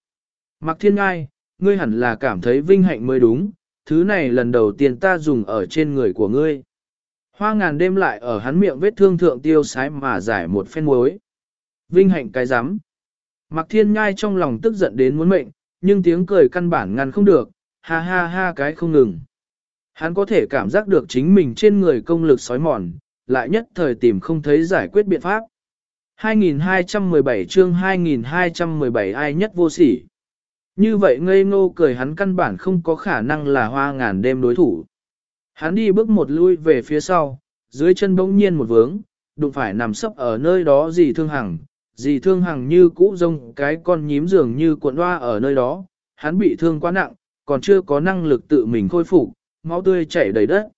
[SPEAKER 1] Mạc Thiên Ngai, ngươi hẳn là cảm thấy vinh hạnh mới đúng, thứ này lần đầu tiên ta dùng ở trên người của ngươi. Hoa ngàn đêm lại ở hắn miệng vết thương thượng tiêu sái mà giải một phen muối. Vinh hạnh cái rắm Mạc Thiên Ngai trong lòng tức giận đến muốn mệnh, nhưng tiếng cười căn bản ngăn không được, ha ha ha cái không ngừng. Hắn có thể cảm giác được chính mình trên người công lực sói mòn, lại nhất thời tìm không thấy giải quyết biện pháp. 2217 chương 2217 ai nhất vô sỉ. Như vậy ngây ngô cười hắn căn bản không có khả năng là hoa ngàn đêm đối thủ. Hắn đi bước một lui về phía sau, dưới chân bỗng nhiên một vướng, đụng phải nằm sấp ở nơi đó gì thương hằng, Dì thương hằng như cũ rông cái con nhím dường như cuộn hoa ở nơi đó, hắn bị thương quá nặng, còn chưa có năng lực tự mình khôi phục, máu tươi chảy đầy đất.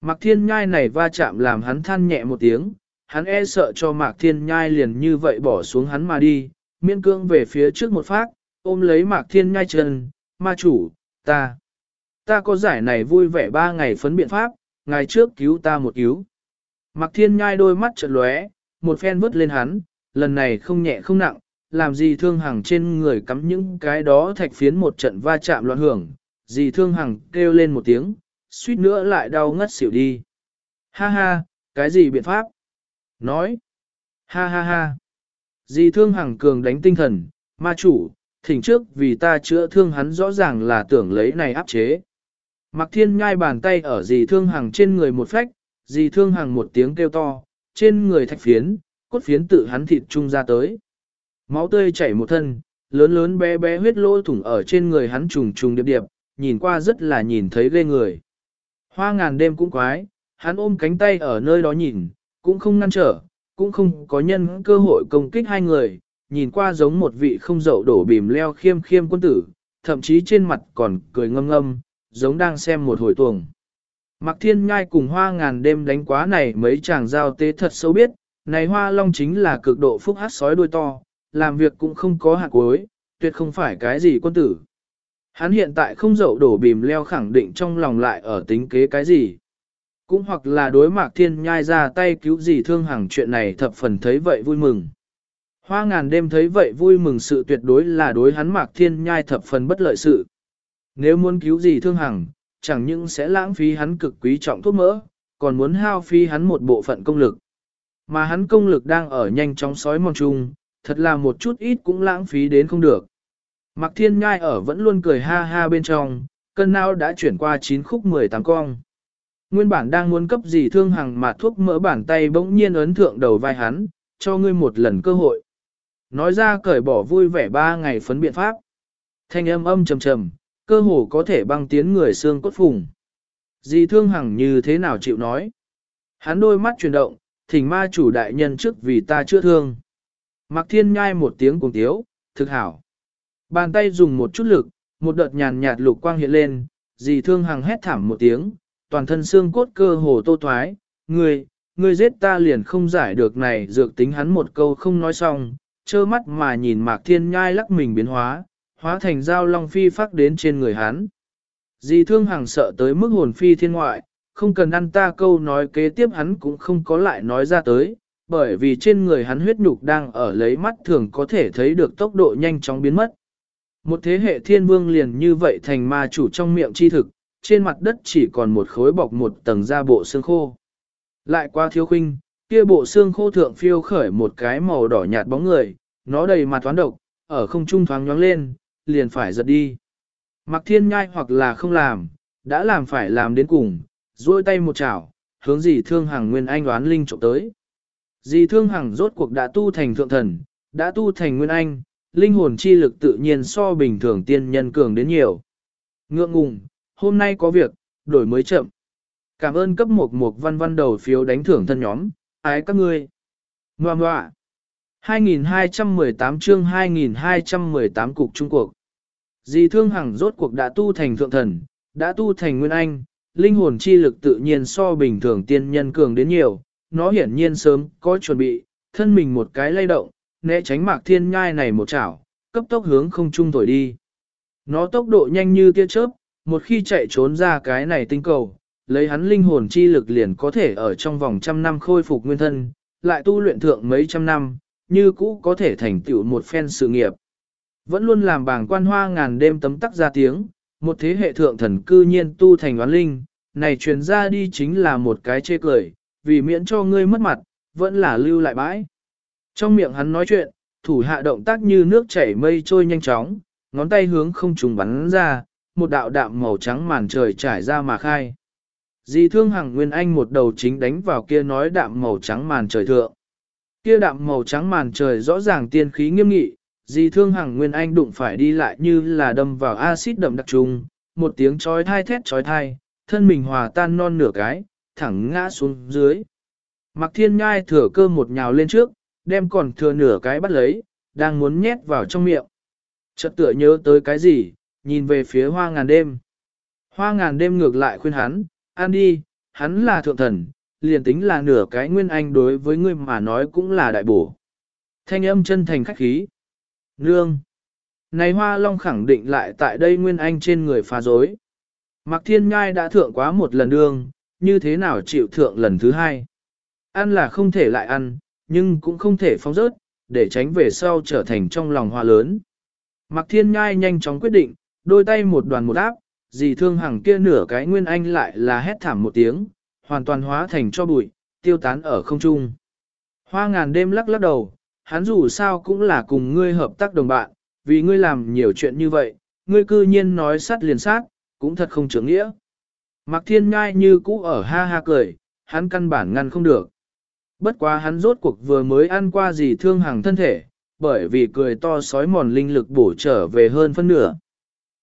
[SPEAKER 1] Mạc Thiên Nhai này va chạm làm hắn than nhẹ một tiếng, hắn e sợ cho Mạc Thiên Nhai liền như vậy bỏ xuống hắn mà đi, Miên cương về phía trước một phát, ôm lấy Mạc Thiên Nhai chân, ma chủ, ta, ta có giải này vui vẻ ba ngày phấn biện pháp, ngày trước cứu ta một cứu. Mạc Thiên Nhai đôi mắt trật lóe, một phen vứt lên hắn, lần này không nhẹ không nặng, làm gì thương hằng trên người cắm những cái đó thạch phiến một trận va chạm loạn hưởng, gì thương hằng kêu lên một tiếng, suýt nữa lại đau ngất xỉu đi. Ha ha, cái gì biện pháp? Nói. Ha ha ha. Dì thương hằng cường đánh tinh thần, ma chủ, thỉnh trước vì ta chữa thương hắn rõ ràng là tưởng lấy này áp chế. Mặc thiên nhai bàn tay ở dì thương hằng trên người một phách, dì thương hằng một tiếng kêu to, trên người thạch phiến, cốt phiến tự hắn thịt trung ra tới. Máu tươi chảy một thân, lớn lớn bé bé huyết lỗ thủng ở trên người hắn trùng trùng điệp điệp, nhìn qua rất là nhìn thấy ghê người. Hoa ngàn đêm cũng quái, hắn ôm cánh tay ở nơi đó nhìn, cũng không ngăn trở, cũng không có nhân cơ hội công kích hai người, nhìn qua giống một vị không dậu đổ bìm leo khiêm khiêm quân tử, thậm chí trên mặt còn cười ngâm ngâm, giống đang xem một hồi tuồng. Mạc Thiên Ngai cùng hoa ngàn đêm đánh quá này mấy chàng giao tế thật sâu biết, này hoa long chính là cực độ phúc hát sói đuôi to, làm việc cũng không có hạt cuối, tuyệt không phải cái gì quân tử. Hắn hiện tại không dậu đổ bìm leo khẳng định trong lòng lại ở tính kế cái gì. Cũng hoặc là đối mạc thiên nhai ra tay cứu gì thương hàng chuyện này thập phần thấy vậy vui mừng. Hoa ngàn đêm thấy vậy vui mừng sự tuyệt đối là đối hắn mạc thiên nhai thập phần bất lợi sự. Nếu muốn cứu gì thương hằng, chẳng những sẽ lãng phí hắn cực quý trọng thuốc mỡ, còn muốn hao phí hắn một bộ phận công lực. Mà hắn công lực đang ở nhanh chóng sói mòn chung, thật là một chút ít cũng lãng phí đến không được. Mạc Thiên Nhai ở vẫn luôn cười ha ha bên trong, cân não đã chuyển qua 9 khúc 18 cong. Nguyên bản đang muốn cấp gì thương hàng mà thuốc mỡ bàn tay bỗng nhiên ấn thượng đầu vai hắn, cho ngươi một lần cơ hội. Nói ra cởi bỏ vui vẻ ba ngày phấn biện pháp. Thanh âm âm trầm trầm, cơ hồ có thể băng tiến người xương cốt phùng. Dì thương hằng như thế nào chịu nói. Hắn đôi mắt chuyển động, thỉnh ma chủ đại nhân trước vì ta chữa thương. Mạc thiên nhai một tiếng cùng tiếu, thực hảo. Bàn tay dùng một chút lực, một đợt nhàn nhạt lục quang hiện lên, dì thương hằng hét thảm một tiếng, toàn thân xương cốt cơ hồ tô thoái, người người giết ta liền không giải được này dược tính hắn một câu không nói xong, trơ mắt mà nhìn mạc thiên nhai lắc mình biến hóa, hóa thành dao long phi phát đến trên người hắn. Dì thương hằng sợ tới mức hồn phi thiên ngoại, không cần ăn ta câu nói kế tiếp hắn cũng không có lại nói ra tới, bởi vì trên người hắn huyết nhục đang ở lấy mắt thường có thể thấy được tốc độ nhanh chóng biến mất. Một thế hệ thiên vương liền như vậy thành ma chủ trong miệng chi thực, trên mặt đất chỉ còn một khối bọc một tầng da bộ xương khô. Lại qua thiếu khinh, kia bộ xương khô thượng phiêu khởi một cái màu đỏ nhạt bóng người, nó đầy mặt toán độc, ở không trung thoáng nhoáng lên, liền phải giật đi. Mặc thiên nhai hoặc là không làm, đã làm phải làm đến cùng, duỗi tay một chảo, hướng dì thương hàng nguyên anh đoán linh trộm tới. Dì thương hàng rốt cuộc đã tu thành thượng thần, đã tu thành nguyên anh, linh hồn chi lực tự nhiên so bình thường tiên nhân cường đến nhiều. Ngượng ngùng, hôm nay có việc, đổi mới chậm. Cảm ơn cấp một một văn văn đầu phiếu đánh thưởng thân nhóm, ái các ngươi. Ngoà ngoạ. 2218 chương 2218 cục Trung Quốc. Dì thương hằng rốt cuộc đã tu thành thượng thần, đã tu thành nguyên anh, linh hồn chi lực tự nhiên so bình thường tiên nhân cường đến nhiều, nó hiển nhiên sớm có chuẩn bị, thân mình một cái lay động, né tránh mạc thiên nhai này một chảo, cấp tốc hướng không trung thổi đi. Nó tốc độ nhanh như tia chớp, một khi chạy trốn ra cái này tinh cầu, lấy hắn linh hồn chi lực liền có thể ở trong vòng trăm năm khôi phục nguyên thân, lại tu luyện thượng mấy trăm năm, như cũ có thể thành tựu một phen sự nghiệp. Vẫn luôn làm bảng quan hoa ngàn đêm tấm tắc ra tiếng, một thế hệ thượng thần cư nhiên tu thành oán linh, này truyền ra đi chính là một cái chê cười, vì miễn cho ngươi mất mặt, vẫn là lưu lại bãi. Trong miệng hắn nói chuyện, thủ hạ động tác như nước chảy mây trôi nhanh chóng, ngón tay hướng không trùng bắn ra, một đạo đạm màu trắng màn trời trải ra mà khai. Di thương hằng nguyên anh một đầu chính đánh vào kia nói đạm màu trắng màn trời thượng. Kia đạm màu trắng màn trời rõ ràng tiên khí nghiêm nghị, Dì thương hằng nguyên anh đụng phải đi lại như là đâm vào axit đậm đặc trùng, một tiếng chói thai thét chói thai, thân mình hòa tan non nửa cái, thẳng ngã xuống dưới. Mặc thiên ngai thừa cơ một nhào lên trước, đem còn thừa nửa cái bắt lấy, đang muốn nhét vào trong miệng. Chợt tựa nhớ tới cái gì, nhìn về phía hoa ngàn đêm. Hoa ngàn đêm ngược lại khuyên hắn, ăn đi, hắn là thượng thần, liền tính là nửa cái nguyên anh đối với ngươi mà nói cũng là đại bổ. Thanh âm chân thành khách khí. Nương. Này hoa long khẳng định lại tại đây nguyên anh trên người phá dối. Mạc Thiên Nhai đã thượng quá một lần đương, như thế nào chịu thượng lần thứ hai. Ăn là không thể lại ăn, nhưng cũng không thể phóng rớt, để tránh về sau trở thành trong lòng hoa lớn. Mạc Thiên Nhai nhanh chóng quyết định, đôi tay một đoàn một áp, dì thương hằng kia nửa cái nguyên anh lại là hét thảm một tiếng, hoàn toàn hóa thành cho bụi, tiêu tán ở không trung. Hoa ngàn đêm lắc lắc đầu, hắn dù sao cũng là cùng ngươi hợp tác đồng bạn, vì ngươi làm nhiều chuyện như vậy, ngươi cư nhiên nói sát liền sát, cũng thật không trưởng nghĩa. Mạc Thiên Ngai như cũ ở ha ha cười, hắn căn bản ngăn không được. Bất quá hắn rốt cuộc vừa mới ăn qua gì thương hàng thân thể, bởi vì cười to sói mòn linh lực bổ trở về hơn phân nửa.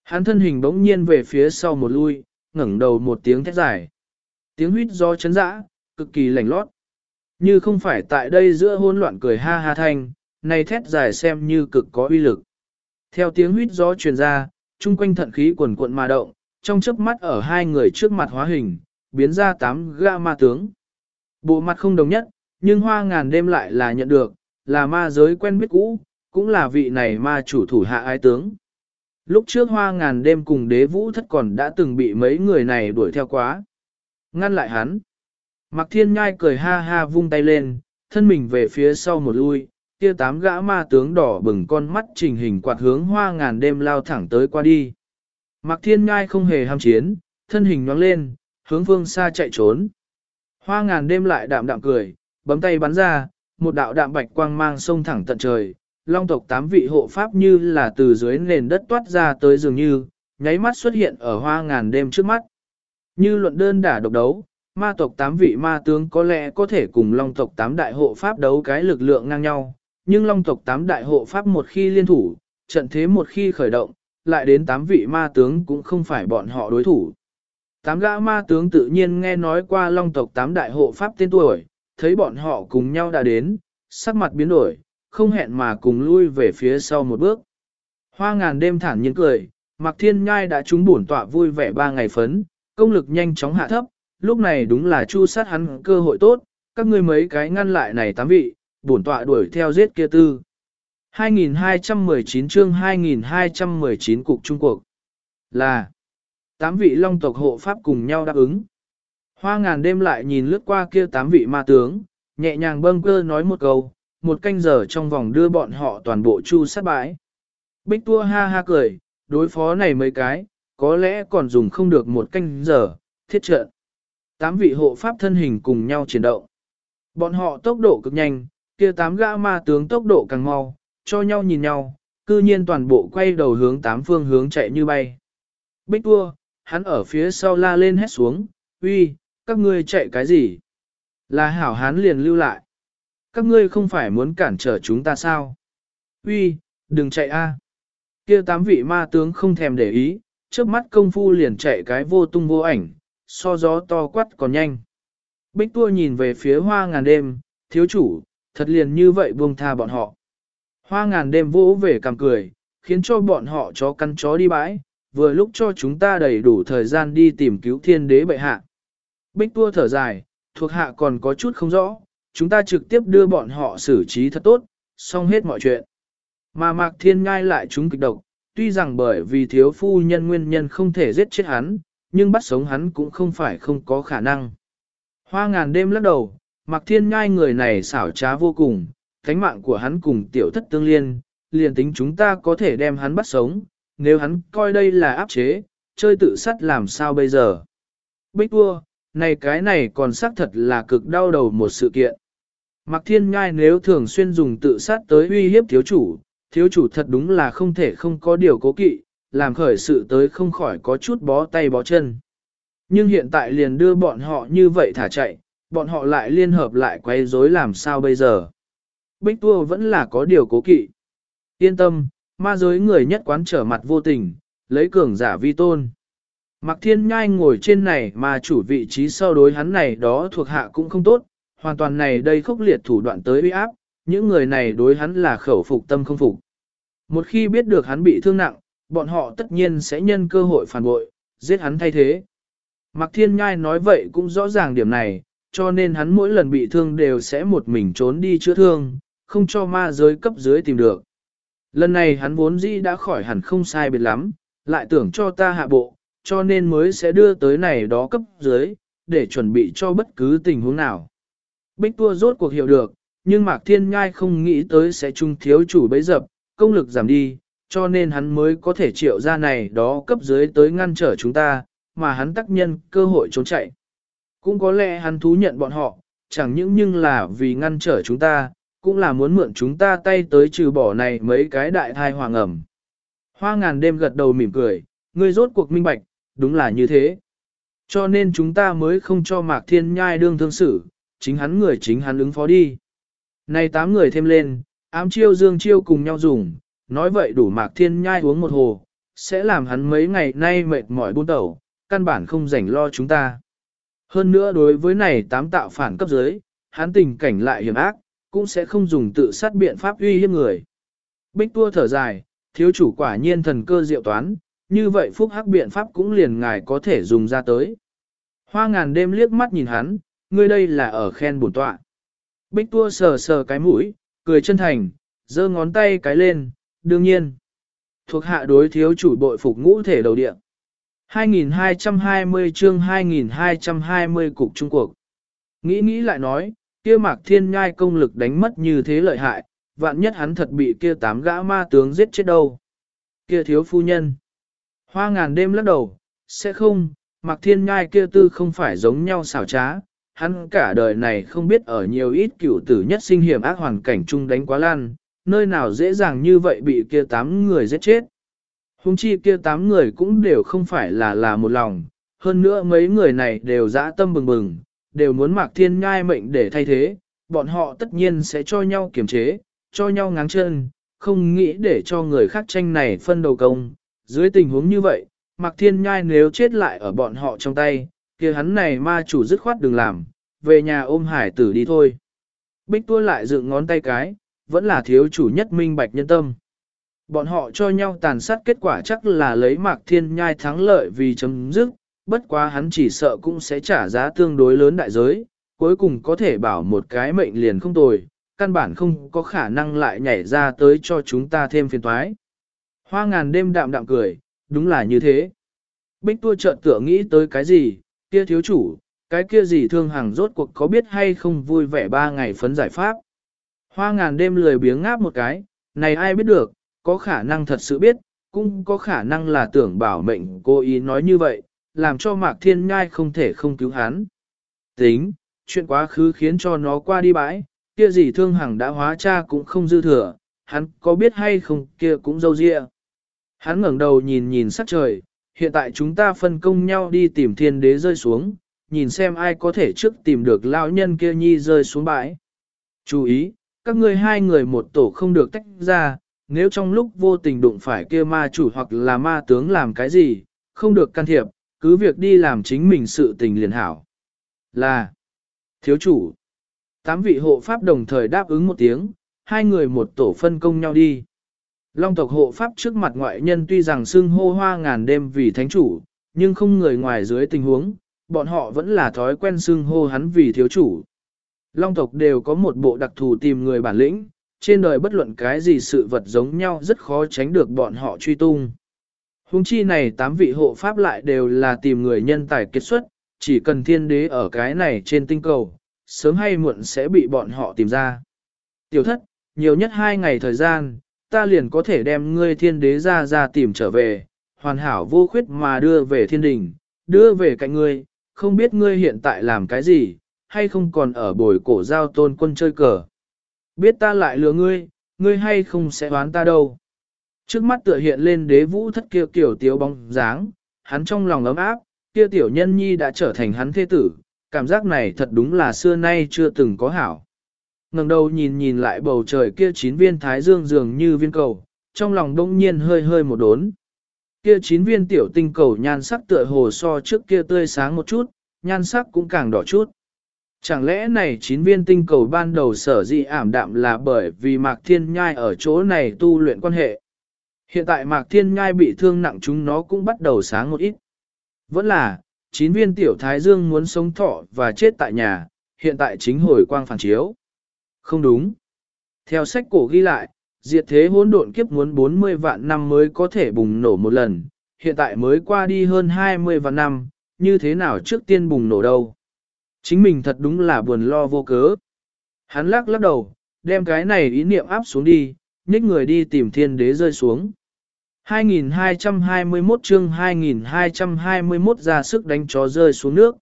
[SPEAKER 1] Hắn thân hình bỗng nhiên về phía sau một lui, ngẩng đầu một tiếng thét dài. Tiếng huýt do chấn dã, cực kỳ lạnh lót. Như không phải tại đây giữa hỗn loạn cười ha ha thanh, này thét dài xem như cực có uy lực. Theo tiếng huýt gió truyền ra, chung quanh thận khí quần cuộn mà động, trong chớp mắt ở hai người trước mặt hóa hình, biến ra tám ga ma tướng. Bộ mặt không đồng nhất, nhưng hoa ngàn đêm lại là nhận được, là ma giới quen biết cũ, cũng là vị này ma chủ thủ hạ ái tướng. Lúc trước hoa ngàn đêm cùng đế vũ thất còn đã từng bị mấy người này đuổi theo quá. Ngăn lại hắn. Mạc thiên nhai cười ha ha vung tay lên, thân mình về phía sau một lui, kia tám gã ma tướng đỏ bừng con mắt trình hình quạt hướng hoa ngàn đêm lao thẳng tới qua đi. Mạc thiên nhai không hề ham chiến, thân hình nhoáng lên, hướng phương xa chạy trốn. Hoa ngàn đêm lại đạm đạm cười, bấm tay bắn ra, một đạo đạm bạch quang mang sông thẳng tận trời, long tộc tám vị hộ pháp như là từ dưới nền đất toát ra tới dường như, nháy mắt xuất hiện ở hoa ngàn đêm trước mắt. Như luận đơn đả độc đấu, ma tộc tám vị ma tướng có lẽ có thể cùng long tộc tám đại hộ pháp đấu cái lực lượng ngang nhau, nhưng long tộc tám đại hộ pháp một khi liên thủ, trận thế một khi khởi động, lại đến tám vị ma tướng cũng không phải bọn họ đối thủ. Tám gã ma tướng tự nhiên nghe nói qua long tộc tám đại hộ pháp tên tuổi, thấy bọn họ cùng nhau đã đến, sắc mặt biến đổi, không hẹn mà cùng lui về phía sau một bước. Hoa ngàn đêm thản nhiên cười, Mạc Thiên Nhai đã trúng bổn tọa vui vẻ ba ngày phấn, công lực nhanh chóng hạ thấp, lúc này đúng là chu sát hắn cơ hội tốt, các ngươi mấy cái ngăn lại này tám vị, bổn tọa đuổi theo giết kia tư. 2219 chương 2219 cục Trung Quốc là tám vị long tộc hộ pháp cùng nhau đáp ứng. Hoa ngàn đêm lại nhìn lướt qua kia tám vị ma tướng, nhẹ nhàng bâng cơ nói một câu, một canh giờ trong vòng đưa bọn họ toàn bộ chu sát bãi. Bích tua ha ha cười, đối phó này mấy cái, có lẽ còn dùng không được một canh giờ, thiết trận. Tám vị hộ pháp thân hình cùng nhau chiến động. Bọn họ tốc độ cực nhanh, kia tám gã ma tướng tốc độ càng mau, cho nhau nhìn nhau, cư nhiên toàn bộ quay đầu hướng tám phương hướng chạy như bay. Bích vua, hắn ở phía sau la lên hét xuống, uy, các ngươi chạy cái gì? Là hảo hán liền lưu lại. Các ngươi không phải muốn cản trở chúng ta sao? Uy, đừng chạy a! Kia tám vị ma tướng không thèm để ý, trước mắt công phu liền chạy cái vô tung vô ảnh, so gió to quắt còn nhanh. Bích tua nhìn về phía hoa ngàn đêm, thiếu chủ, thật liền như vậy buông tha bọn họ. Hoa ngàn đêm vỗ về cầm cười, khiến cho bọn họ chó căn chó đi bãi, vừa lúc cho chúng ta đầy đủ thời gian đi tìm cứu thiên đế bệ hạ. Bích tua thở dài, thuộc hạ còn có chút không rõ, chúng ta trực tiếp đưa bọn họ xử trí thật tốt, xong hết mọi chuyện. Mà Mạc Thiên ngai lại chúng kịch độc, tuy rằng bởi vì thiếu phu nhân nguyên nhân không thể giết chết hắn, nhưng bắt sống hắn cũng không phải không có khả năng. Hoa ngàn đêm lắc đầu, Mạc Thiên ngai người này xảo trá vô cùng, thánh mạng của hắn cùng tiểu thất tương liên, liền tính chúng ta có thể đem hắn bắt sống, nếu hắn coi đây là áp chế, chơi tự sát làm sao bây giờ. Bích vua, này cái này còn xác thật là cực đau đầu một sự kiện. Mạc Thiên Nhai nếu thường xuyên dùng tự sát tới uy hiếp thiếu chủ, thiếu chủ thật đúng là không thể không có điều cố kỵ, làm khởi sự tới không khỏi có chút bó tay bó chân. Nhưng hiện tại liền đưa bọn họ như vậy thả chạy, bọn họ lại liên hợp lại quay rối làm sao bây giờ. Bích Tua vẫn là có điều cố kỵ. Yên tâm, ma giới người nhất quán trở mặt vô tình, lấy cường giả vi tôn. Mạc Thiên Nhai ngồi trên này mà chủ vị trí sau đối hắn này đó thuộc hạ cũng không tốt, hoàn toàn này đây khốc liệt thủ đoạn tới uy áp, những người này đối hắn là khẩu phục tâm không phục. Một khi biết được hắn bị thương nặng, bọn họ tất nhiên sẽ nhân cơ hội phản bội, giết hắn thay thế. Mạc Thiên Nhai nói vậy cũng rõ ràng điểm này, cho nên hắn mỗi lần bị thương đều sẽ một mình trốn đi chữa thương, không cho ma giới cấp dưới tìm được. Lần này hắn vốn dĩ đã khỏi hẳn không sai biệt lắm, lại tưởng cho ta hạ bộ, cho nên mới sẽ đưa tới này đó cấp dưới, để chuẩn bị cho bất cứ tình huống nào. Bích tua rốt cuộc hiểu được, nhưng Mạc Thiên Nhai không nghĩ tới sẽ trung thiếu chủ bấy dập, công lực giảm đi, cho nên hắn mới có thể triệu ra này đó cấp dưới tới ngăn trở chúng ta, mà hắn tác nhân cơ hội trốn chạy. Cũng có lẽ hắn thú nhận bọn họ, chẳng những nhưng là vì ngăn trở chúng ta, cũng là muốn mượn chúng ta tay tới trừ bỏ này mấy cái đại thai hoàng ẩm. Hoa ngàn đêm gật đầu mỉm cười, ngươi rốt cuộc minh bạch, đúng là như thế. Cho nên chúng ta mới không cho Mạc Thiên Nhai đương thương xử, chính hắn người chính hắn ứng phó đi. Này tám người thêm lên, ám chiêu dương chiêu cùng nhau dùng, nói vậy đủ Mạc Thiên Nhai uống một hồ, sẽ làm hắn mấy ngày nay mệt mỏi buôn tẩu, căn bản không rảnh lo chúng ta. Hơn nữa đối với này tám tạo phản cấp dưới, hắn tình cảnh lại hiểm ác, cũng sẽ không dùng tự sát biện pháp uy hiếp người. Bích tua thở dài, thiếu chủ quả nhiên thần cơ diệu toán, như vậy phúc hắc biện pháp cũng liền ngài có thể dùng ra tới. Hoa ngàn đêm liếc mắt nhìn hắn, ngươi đây là ở khen bổn tọa. Bích tua sờ sờ cái mũi, cười chân thành, giơ ngón tay cái lên, đương nhiên. Thuộc hạ đối thiếu chủ bội phục ngũ thể đầu địa. 2220 chương 2220 cục Trung cuộc Nghĩ nghĩ lại nói, kia mạc thiên nhai công lực đánh mất như thế lợi hại, vạn nhất hắn thật bị kia tám gã ma tướng giết chết đâu. Kia thiếu phu nhân. Hoa ngàn đêm lắc đầu, sẽ không, mạc thiên nhai kia tư không phải giống nhau xảo trá, hắn cả đời này không biết ở nhiều ít cựu tử nhất sinh hiểm ác hoàn cảnh chung đánh quá lan, nơi nào dễ dàng như vậy bị kia tám người giết chết. Hùng chi kia tám người cũng đều không phải là là một lòng, hơn nữa mấy người này đều dã tâm bừng bừng, đều muốn mạc thiên nhai mệnh để thay thế, bọn họ tất nhiên sẽ cho nhau kiềm chế, cho nhau ngáng chân, không nghĩ để cho người khác tranh này phân đầu công. Dưới tình huống như vậy, mạc thiên nhai nếu chết lại ở bọn họ trong tay, kia hắn này ma chủ dứt khoát đừng làm, về nhà ôm hải tử đi thôi. Bích tua lại dựng ngón tay cái, vẫn là thiếu chủ nhất minh bạch nhân tâm. Bọn họ cho nhau tàn sát kết quả chắc là lấy mạc thiên nhai thắng lợi vì chấm dứt, bất quá hắn chỉ sợ cũng sẽ trả giá tương đối lớn đại giới, cuối cùng có thể bảo một cái mệnh liền không tồi, căn bản không có khả năng lại nhảy ra tới cho chúng ta thêm phiền toái. Hoa ngàn đêm đạm đạm cười, đúng là như thế. Bích tua chợt tựa nghĩ tới cái gì, kia thiếu chủ, cái kia gì thương hàng rốt cuộc có biết hay không vui vẻ ba ngày phấn giải pháp. Hoa ngàn đêm lười biếng ngáp một cái, này ai biết được, có khả năng thật sự biết, cũng có khả năng là tưởng bảo mệnh cô ý nói như vậy, làm cho Mạc Thiên Nhai không thể không cứu hắn. Tính, chuyện quá khứ khiến cho nó qua đi bãi, kia gì thương hằng đã hóa cha cũng không dư thừa, hắn có biết hay không kia cũng dâu dịa. Hắn ngẩng đầu nhìn nhìn sắc trời, hiện tại chúng ta phân công nhau đi tìm thiên đế rơi xuống, nhìn xem ai có thể trước tìm được lão nhân kia nhi rơi xuống bãi. Chú ý, các ngươi hai người một tổ không được tách ra, nếu trong lúc vô tình đụng phải kia ma chủ hoặc là ma tướng làm cái gì, không được can thiệp, cứ việc đi làm chính mình sự tình liền hảo. Là, thiếu chủ, tám vị hộ pháp đồng thời đáp ứng một tiếng, hai người một tổ phân công nhau đi. Long tộc hộ pháp trước mặt ngoại nhân tuy rằng xưng hô hoa ngàn đêm vì thánh chủ, nhưng không người ngoài dưới tình huống, bọn họ vẫn là thói quen xưng hô hắn vì thiếu chủ. Long tộc đều có một bộ đặc thù tìm người bản lĩnh, trên đời bất luận cái gì sự vật giống nhau rất khó tránh được bọn họ truy tung. Hùng chi này tám vị hộ pháp lại đều là tìm người nhân tài kết xuất, chỉ cần thiên đế ở cái này trên tinh cầu, sớm hay muộn sẽ bị bọn họ tìm ra. Tiểu thất, nhiều nhất hai ngày thời gian, ta liền có thể đem ngươi thiên đế ra ra tìm trở về, hoàn hảo vô khuyết mà đưa về thiên đình, đưa về cạnh ngươi, không biết ngươi hiện tại làm cái gì, hay không còn ở bồi cổ giao tôn quân chơi cờ. Biết ta lại lừa ngươi, ngươi hay không sẽ đoán ta đâu. Trước mắt tựa hiện lên đế vũ thất kia kiểu tiếu bóng dáng, hắn trong lòng ấm áp, kia tiểu nhân nhi đã trở thành hắn thế tử, cảm giác này thật đúng là xưa nay chưa từng có hảo. ngẩng đầu nhìn nhìn lại bầu trời kia chín viên thái dương dường như viên cầu, trong lòng đông nhiên hơi hơi một đốn. Kia chín viên tiểu tinh cầu nhan sắc tựa hồ so trước kia tươi sáng một chút, nhan sắc cũng càng đỏ chút. Chẳng lẽ này chín viên tinh cầu ban đầu sở dị ảm đạm là bởi vì Mạc Thiên Nhai ở chỗ này tu luyện quan hệ. Hiện tại Mạc Thiên Nhai bị thương nặng chúng nó cũng bắt đầu sáng một ít. Vẫn là, chín viên tiểu thái dương muốn sống thọ và chết tại nhà, hiện tại chính hồi quang phản chiếu. Không đúng. Theo sách cổ ghi lại, diệt thế hỗn độn kiếp muốn 40 vạn năm mới có thể bùng nổ một lần, hiện tại mới qua đi hơn 20 vạn năm, như thế nào trước tiên bùng nổ đâu. Chính mình thật đúng là buồn lo vô cớ. Hắn lắc lắc đầu, đem cái này ý niệm áp xuống đi, nhích người đi tìm thiên đế rơi xuống. 2221 chương 2221 ra sức đánh chó rơi xuống nước.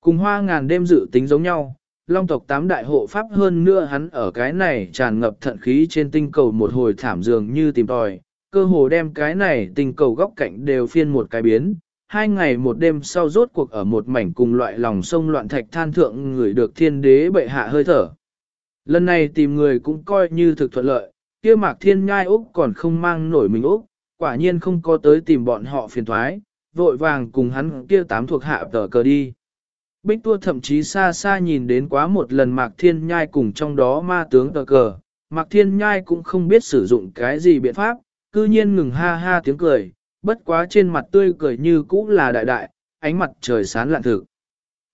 [SPEAKER 1] Cùng hoa ngàn đêm dự tính giống nhau, long tộc tám đại hộ pháp hơn nữa hắn ở cái này tràn ngập thận khí trên tinh cầu một hồi thảm dường như tìm tòi, cơ hồ đem cái này tinh cầu góc cạnh đều phiên một cái biến. Hai ngày một đêm sau rốt cuộc ở một mảnh cùng loại lòng sông loạn thạch than thượng người được thiên đế bệ hạ hơi thở. Lần này tìm người cũng coi như thực thuận lợi, kia mạc thiên nhai Úc còn không mang nổi mình Úc, quả nhiên không có tới tìm bọn họ phiền thoái, vội vàng cùng hắn kia tám thuộc hạ tờ cờ đi. Bích tua thậm chí xa xa nhìn đến quá một lần Mạc Thiên Nhai cùng trong đó ma tướng tờ cờ, Mạc Thiên Nhai cũng không biết sử dụng cái gì biện pháp, cư nhiên ngừng ha ha tiếng cười, bất quá trên mặt tươi cười như cũ là đại đại, ánh mặt trời sáng lạn thực.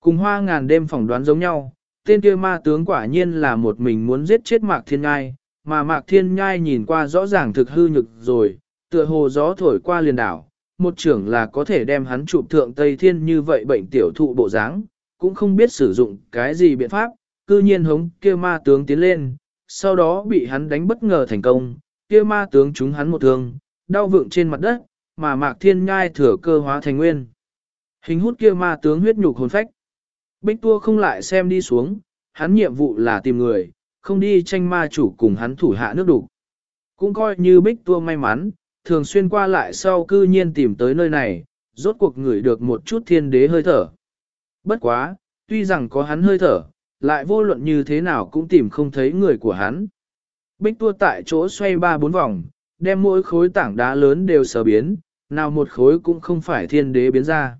[SPEAKER 1] Cùng hoa ngàn đêm phỏng đoán giống nhau, tên kia ma tướng quả nhiên là một mình muốn giết chết Mạc Thiên ngai mà Mạc Thiên ngai nhìn qua rõ ràng thực hư nhực rồi, tựa hồ gió thổi qua liền đảo, một trưởng là có thể đem hắn chụp thượng Tây Thiên như vậy bệnh tiểu thụ bộ dáng, cũng không biết sử dụng cái gì biện pháp, cư nhiên hống kia ma tướng tiến lên, sau đó bị hắn đánh bất ngờ thành công, kia ma tướng trúng hắn một thương, đau vượng trên mặt đất, mà Mạc Thiên Nhai thừa cơ hóa thành nguyên. Hình hút kia ma tướng huyết nhục hồn phách. Bích tua không lại xem đi xuống, hắn nhiệm vụ là tìm người, không đi tranh ma chủ cùng hắn thủ hạ nước đủ. Cũng coi như bích tua may mắn, thường xuyên qua lại sau cư nhiên tìm tới nơi này, rốt cuộc ngửi được một chút thiên đế hơi thở. Bất quá, tuy rằng có hắn hơi thở, lại vô luận như thế nào cũng tìm không thấy người của hắn. Bích tua tại chỗ xoay ba bốn vòng, đem mỗi khối tảng đá lớn đều sờ biến, nào một khối cũng không phải thiên đế biến ra.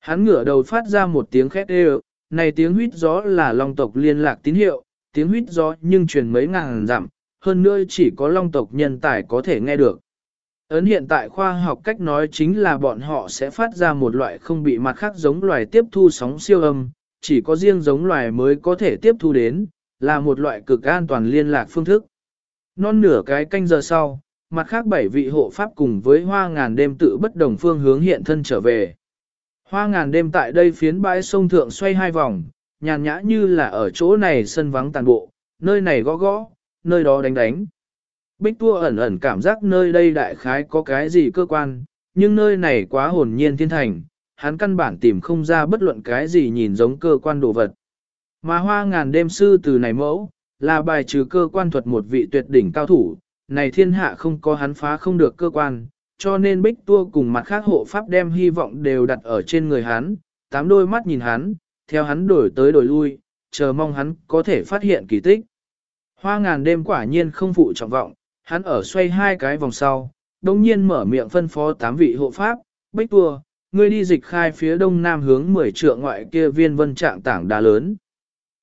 [SPEAKER 1] Hắn ngửa đầu phát ra một tiếng khét đều, này tiếng huyết gió là long tộc liên lạc tín hiệu, tiếng huyết gió nhưng truyền mấy ngàn dặm, hơn nữa chỉ có long tộc nhân tài có thể nghe được. Ấn hiện tại khoa học cách nói chính là bọn họ sẽ phát ra một loại không bị mặt khác giống loài tiếp thu sóng siêu âm, chỉ có riêng giống loài mới có thể tiếp thu đến, là một loại cực an toàn liên lạc phương thức. Non nửa cái canh giờ sau, mặt khác bảy vị hộ pháp cùng với hoa ngàn đêm tự bất đồng phương hướng hiện thân trở về. Hoa ngàn đêm tại đây phiến bãi sông thượng xoay hai vòng, nhàn nhã như là ở chỗ này sân vắng tàn bộ, nơi này gõ gõ, nơi đó đánh đánh. Bích tua ẩn ẩn cảm giác nơi đây đại khái có cái gì cơ quan, nhưng nơi này quá hồn nhiên thiên thành, hắn căn bản tìm không ra bất luận cái gì nhìn giống cơ quan đồ vật. Mà hoa ngàn đêm sư từ này mẫu, là bài trừ cơ quan thuật một vị tuyệt đỉnh cao thủ, này thiên hạ không có hắn phá không được cơ quan, cho nên bích tua cùng mặt khác hộ pháp đem hy vọng đều đặt ở trên người hắn, tám đôi mắt nhìn hắn, theo hắn đổi tới đổi lui, chờ mong hắn có thể phát hiện kỳ tích. Hoa ngàn đêm quả nhiên không phụ trọng vọng, hắn ở xoay hai cái vòng sau, đồng nhiên mở miệng phân phó tám vị hộ pháp, bích tua, ngươi đi dịch khai phía đông nam hướng 10 trượng ngoại kia viên vân trạng tảng đá lớn.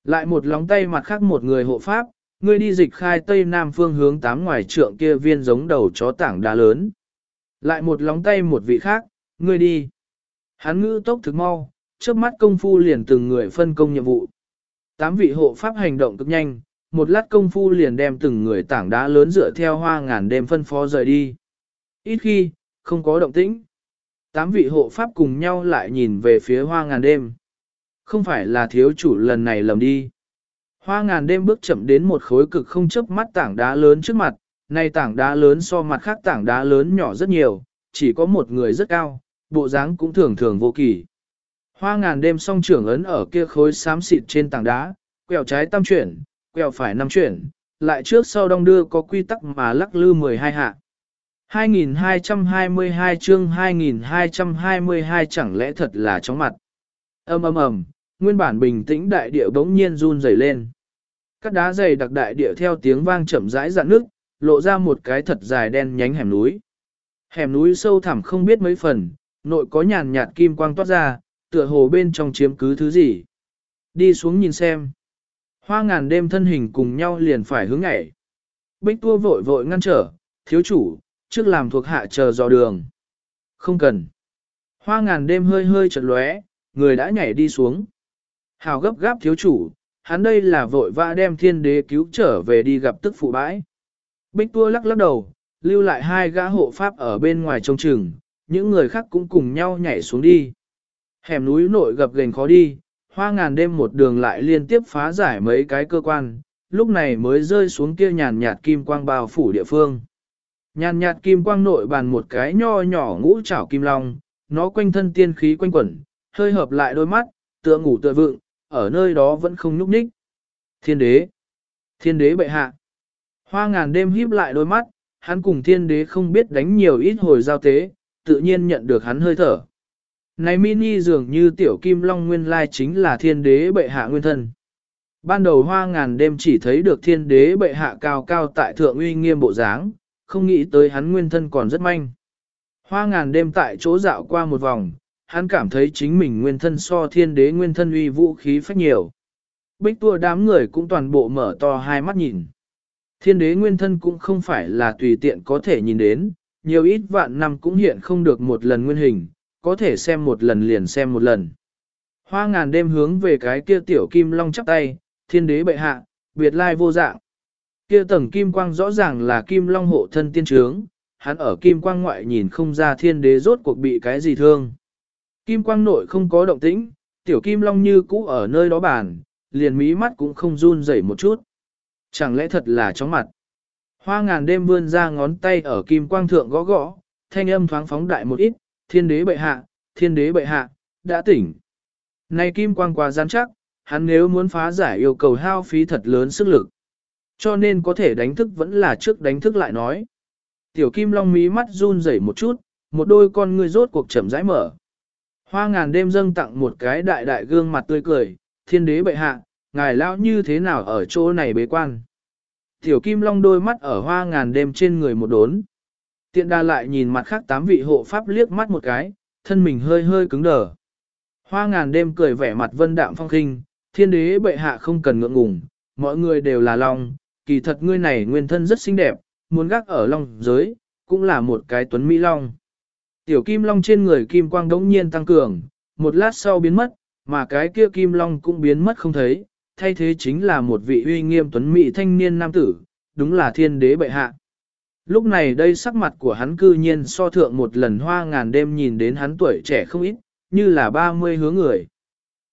[SPEAKER 1] Lại một lóng tay mặt khác một người hộ pháp, ngươi đi dịch khai tây nam phương hướng tám ngoài trượng kia viên giống đầu chó tảng đá lớn. Lại một lóng tay một vị khác, ngươi đi. Hắn ngữ tốc thực mau, trước mắt công phu liền từng người phân công nhiệm vụ. Tám vị hộ pháp hành động cực nhanh, một lát công phu liền đem từng người tảng đá lớn dựa theo hoa ngàn đêm phân phó rời đi. Ít khi, không có động tĩnh. Tám vị hộ pháp cùng nhau lại nhìn về phía hoa ngàn đêm. Không phải là thiếu chủ lần này lầm đi. Hoa ngàn đêm bước chậm đến một khối cực không chớp mắt tảng đá lớn trước mặt, này tảng đá lớn so mặt khác tảng đá lớn nhỏ rất nhiều, chỉ có một người rất cao, bộ dáng cũng thường thường vô kỳ. Hoa ngàn đêm song trưởng ấn ở kia khối xám xịt trên tảng đá, quẹo trái tam chuyển, quẹo phải năm chuyển, lại trước sau đong đưa có quy tắc mà lắc lư 12 hạ. 2222 chương 2222 chẳng lẽ thật là chóng mặt. ầm ầm ầm, nguyên bản bình tĩnh đại địa bỗng nhiên run rẩy lên. Các đá dày đặc đại địa theo tiếng vang chậm rãi dạn nước, lộ ra một cái thật dài đen nhánh hẻm núi. Hẻm núi sâu thẳm không biết mấy phần, nội có nhàn nhạt kim quang toát ra, tựa hồ bên trong chiếm cứ thứ gì. Đi xuống nhìn xem. Hoa ngàn đêm thân hình cùng nhau liền phải hướng nhảy. Bích tua vội vội ngăn trở, thiếu chủ, trước làm thuộc hạ chờ dò đường. Không cần. Hoa ngàn đêm hơi hơi chật lóe, người đã nhảy đi xuống. Hào gấp gáp thiếu chủ, hắn đây là vội vã đem thiên đế cứu trở về đi gặp tức phụ bãi. Bích tua lắc lắc đầu, lưu lại hai gã hộ pháp ở bên ngoài trông chừng, những người khác cũng cùng nhau nhảy xuống đi. Hẻm núi nội gập gành khó đi, hoa ngàn đêm một đường lại liên tiếp phá giải mấy cái cơ quan, lúc này mới rơi xuống kia nhàn nhạt kim quang bao phủ địa phương. Nhàn nhạt kim quang nội bàn một cái nho nhỏ ngũ trảo kim long, nó quanh thân tiên khí quanh quẩn, hơi hợp lại đôi mắt, tựa ngủ tựa vượng, ở nơi đó vẫn không nhúc nhích. Thiên đế! Thiên đế bệ hạ! Hoa ngàn đêm híp lại đôi mắt, hắn cùng thiên đế không biết đánh nhiều ít hồi giao tế, tự nhiên nhận được hắn hơi thở. Này mini dường như tiểu kim long nguyên lai chính là thiên đế bệ hạ nguyên thân. Ban đầu hoa ngàn đêm chỉ thấy được thiên đế bệ hạ cao cao tại thượng uy nghiêm bộ dáng, không nghĩ tới hắn nguyên thân còn rất manh. Hoa ngàn đêm tại chỗ dạo qua một vòng, hắn cảm thấy chính mình nguyên thân so thiên đế nguyên thân uy vũ khí phách nhiều. Bích tua đám người cũng toàn bộ mở to hai mắt nhìn. Thiên đế nguyên thân cũng không phải là tùy tiện có thể nhìn đến, nhiều ít vạn năm cũng hiện không được một lần nguyên hình, có thể xem một lần liền xem một lần. Hoa ngàn đêm hướng về cái kia tiểu kim long chắp tay, thiên đế bệ hạ, biệt lai vô dạng. Kia tầng kim quang rõ ràng là kim long hộ thân tiên trướng, hắn ở kim quang ngoại nhìn không ra thiên đế rốt cuộc bị cái gì thương. Kim quang nội không có động tĩnh, tiểu kim long như cũ ở nơi đó bàn, liền mí mắt cũng không run rẩy một chút. Chẳng lẽ thật là chóng mặt. Hoa ngàn đêm vươn ra ngón tay ở kim quang thượng gõ gõ, thanh âm thoáng phóng đại một ít, thiên đế bệ hạ, thiên đế bệ hạ, đã tỉnh. Này kim quang quá gian chắc, hắn nếu muốn phá giải yêu cầu hao phí thật lớn sức lực. Cho nên có thể đánh thức vẫn là trước đánh thức lại nói. Tiểu kim long mí mắt run rẩy một chút, một đôi con ngươi rốt cuộc chậm rãi mở. Hoa ngàn đêm dâng tặng một cái đại đại gương mặt tươi cười, thiên đế bệ hạ, ngài lão như thế nào ở chỗ này bế quan. Tiểu kim long đôi mắt ở hoa ngàn đêm trên người một đốn. Tiện đa lại nhìn mặt khác tám vị hộ pháp liếc mắt một cái, thân mình hơi hơi cứng đờ. Hoa ngàn đêm cười vẻ mặt vân đạm phong khinh, thiên đế bệ hạ không cần ngượng ngùng, mọi người đều là long, kỳ thật ngươi này nguyên thân rất xinh đẹp, muốn gác ở long giới, cũng là một cái tuấn mỹ long. Tiểu kim long trên người kim quang đống nhiên tăng cường, một lát sau biến mất, mà cái kia kim long cũng biến mất không thấy, thay thế chính là một vị uy nghiêm tuấn mỹ thanh niên nam tử, đúng là thiên đế bệ hạ. Lúc này đây sắc mặt của hắn cư nhiên so thượng một lần hoa ngàn đêm nhìn đến hắn tuổi trẻ không ít, như là 30 hướng người.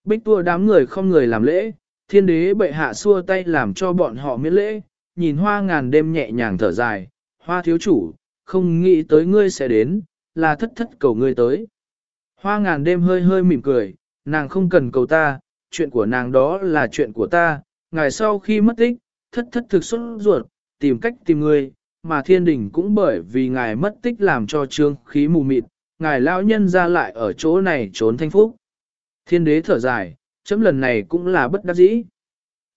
[SPEAKER 1] Bích tua đám người không người làm lễ, thiên đế bệ hạ xua tay làm cho bọn họ miễn lễ, nhìn hoa ngàn đêm nhẹ nhàng thở dài, hoa thiếu chủ, không nghĩ tới ngươi sẽ đến, là thất thất cầu ngươi tới. Hoa ngàn đêm hơi hơi mỉm cười, nàng không cần cầu ta, chuyện của nàng đó là chuyện của ta, ngày sau khi mất tích, thất thất thực xuất ruột, tìm cách tìm ngươi, mà thiên đình cũng bởi vì ngài mất tích làm cho trương khí mù mịt, ngài lão nhân ra lại ở chỗ này trốn thanh phúc. Thiên đế thở dài, chấm lần này cũng là bất đắc dĩ.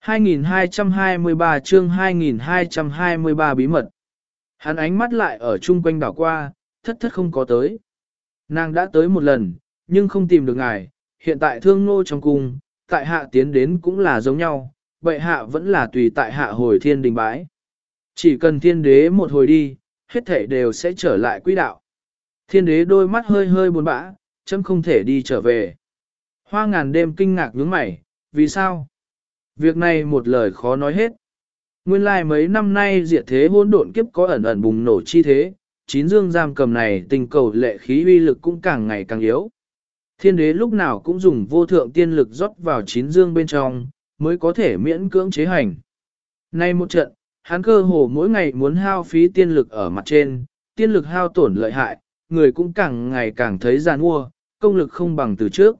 [SPEAKER 1] 2223 chương 2223 bí mật. Hắn ánh mắt lại ở chung quanh đảo qua, thất thất không có tới. Nàng đã tới một lần, nhưng không tìm được ngài, hiện tại thương nô trong cung, tại hạ tiến đến cũng là giống nhau, bệ hạ vẫn là tùy tại hạ hồi thiên đình bái. Chỉ cần thiên đế một hồi đi, hết thể đều sẽ trở lại quỹ đạo. Thiên đế đôi mắt hơi hơi buồn bã, chấm không thể đi trở về. Hoa ngàn đêm kinh ngạc nhướng mày, vì sao? Việc này một lời khó nói hết. Nguyên lai like mấy năm nay diệt thế hỗn độn kiếp có ẩn ẩn bùng nổ chi thế, chín dương giam cầm này tình cầu lệ khí uy lực cũng càng ngày càng yếu. Thiên đế lúc nào cũng dùng vô thượng tiên lực rót vào chín dương bên trong, mới có thể miễn cưỡng chế hành. Nay một trận, hắn cơ hồ mỗi ngày muốn hao phí tiên lực ở mặt trên, tiên lực hao tổn lợi hại, người cũng càng ngày càng thấy giàn mua, công lực không bằng từ trước.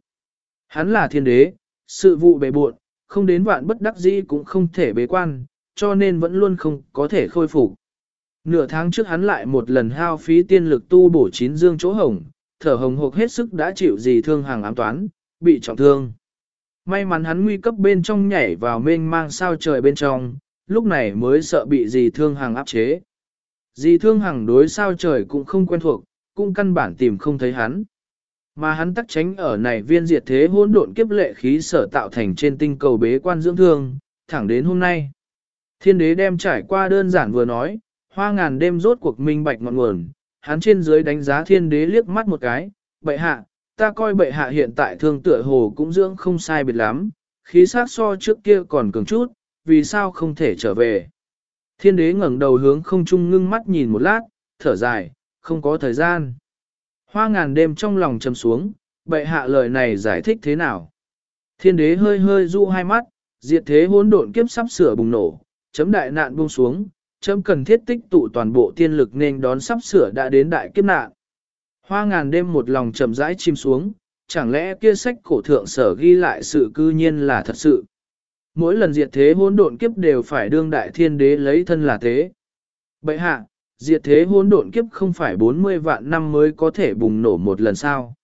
[SPEAKER 1] Hắn là thiên đế, sự vụ bề buộn, không đến vạn bất đắc dĩ cũng không thể bế quan, cho nên vẫn luôn không có thể khôi phục. Nửa tháng trước hắn lại một lần hao phí tiên lực tu bổ chín dương chỗ hồng, thở hồng hộc hết sức đã chịu gì thương hàng ám toán, bị trọng thương. May mắn hắn nguy cấp bên trong nhảy vào mênh mang sao trời bên trong, lúc này mới sợ bị gì thương hàng áp chế. Dì thương hàng đối sao trời cũng không quen thuộc, cũng căn bản tìm không thấy hắn. Mà hắn tắc tránh ở này viên diệt thế hỗn độn kiếp lệ khí sở tạo thành trên tinh cầu bế quan dưỡng thương, thẳng đến hôm nay. Thiên đế đem trải qua đơn giản vừa nói, hoa ngàn đêm rốt cuộc minh bạch ngọn nguồn, hắn trên dưới đánh giá thiên đế liếc mắt một cái, bệ hạ, ta coi bệ hạ hiện tại thương tựa hồ cũng dưỡng không sai biệt lắm, khí sắc so trước kia còn cường chút, vì sao không thể trở về. Thiên đế ngẩng đầu hướng không trung ngưng mắt nhìn một lát, thở dài, không có thời gian. Hoa ngàn đêm trong lòng trầm xuống, bệ hạ lời này giải thích thế nào? Thiên đế hơi hơi du hai mắt, diệt thế hỗn độn kiếp sắp sửa bùng nổ, chấm đại nạn buông xuống, chấm cần thiết tích tụ toàn bộ tiên lực nên đón sắp sửa đã đến đại kiếp nạn. Hoa ngàn đêm một lòng chậm rãi chim xuống, chẳng lẽ kia sách cổ thượng sở ghi lại sự cư nhiên là thật sự. Mỗi lần diệt thế hỗn độn kiếp đều phải đương đại thiên đế lấy thân là thế. Bậy hạ, diệt thế hỗn độn kiếp không phải 40 vạn năm mới có thể bùng nổ một lần sao.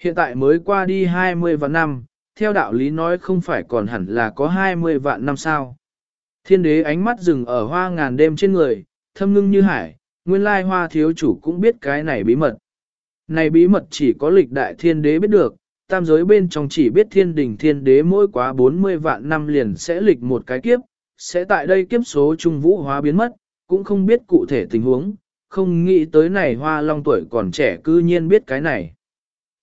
[SPEAKER 1] Hiện tại mới qua đi 20 vạn năm, theo đạo lý nói không phải còn hẳn là có 20 vạn năm sao. Thiên đế ánh mắt dừng ở hoa ngàn đêm trên người, thâm ngưng như hải, nguyên lai hoa thiếu chủ cũng biết cái này bí mật. Này bí mật chỉ có lịch đại thiên đế biết được, tam giới bên trong chỉ biết thiên đình thiên đế mỗi quá 40 vạn năm liền sẽ lịch một cái kiếp, sẽ tại đây kiếp số trung vũ hóa biến mất, cũng không biết cụ thể tình huống, không nghĩ tới này hoa long tuổi còn trẻ cư nhiên biết cái này.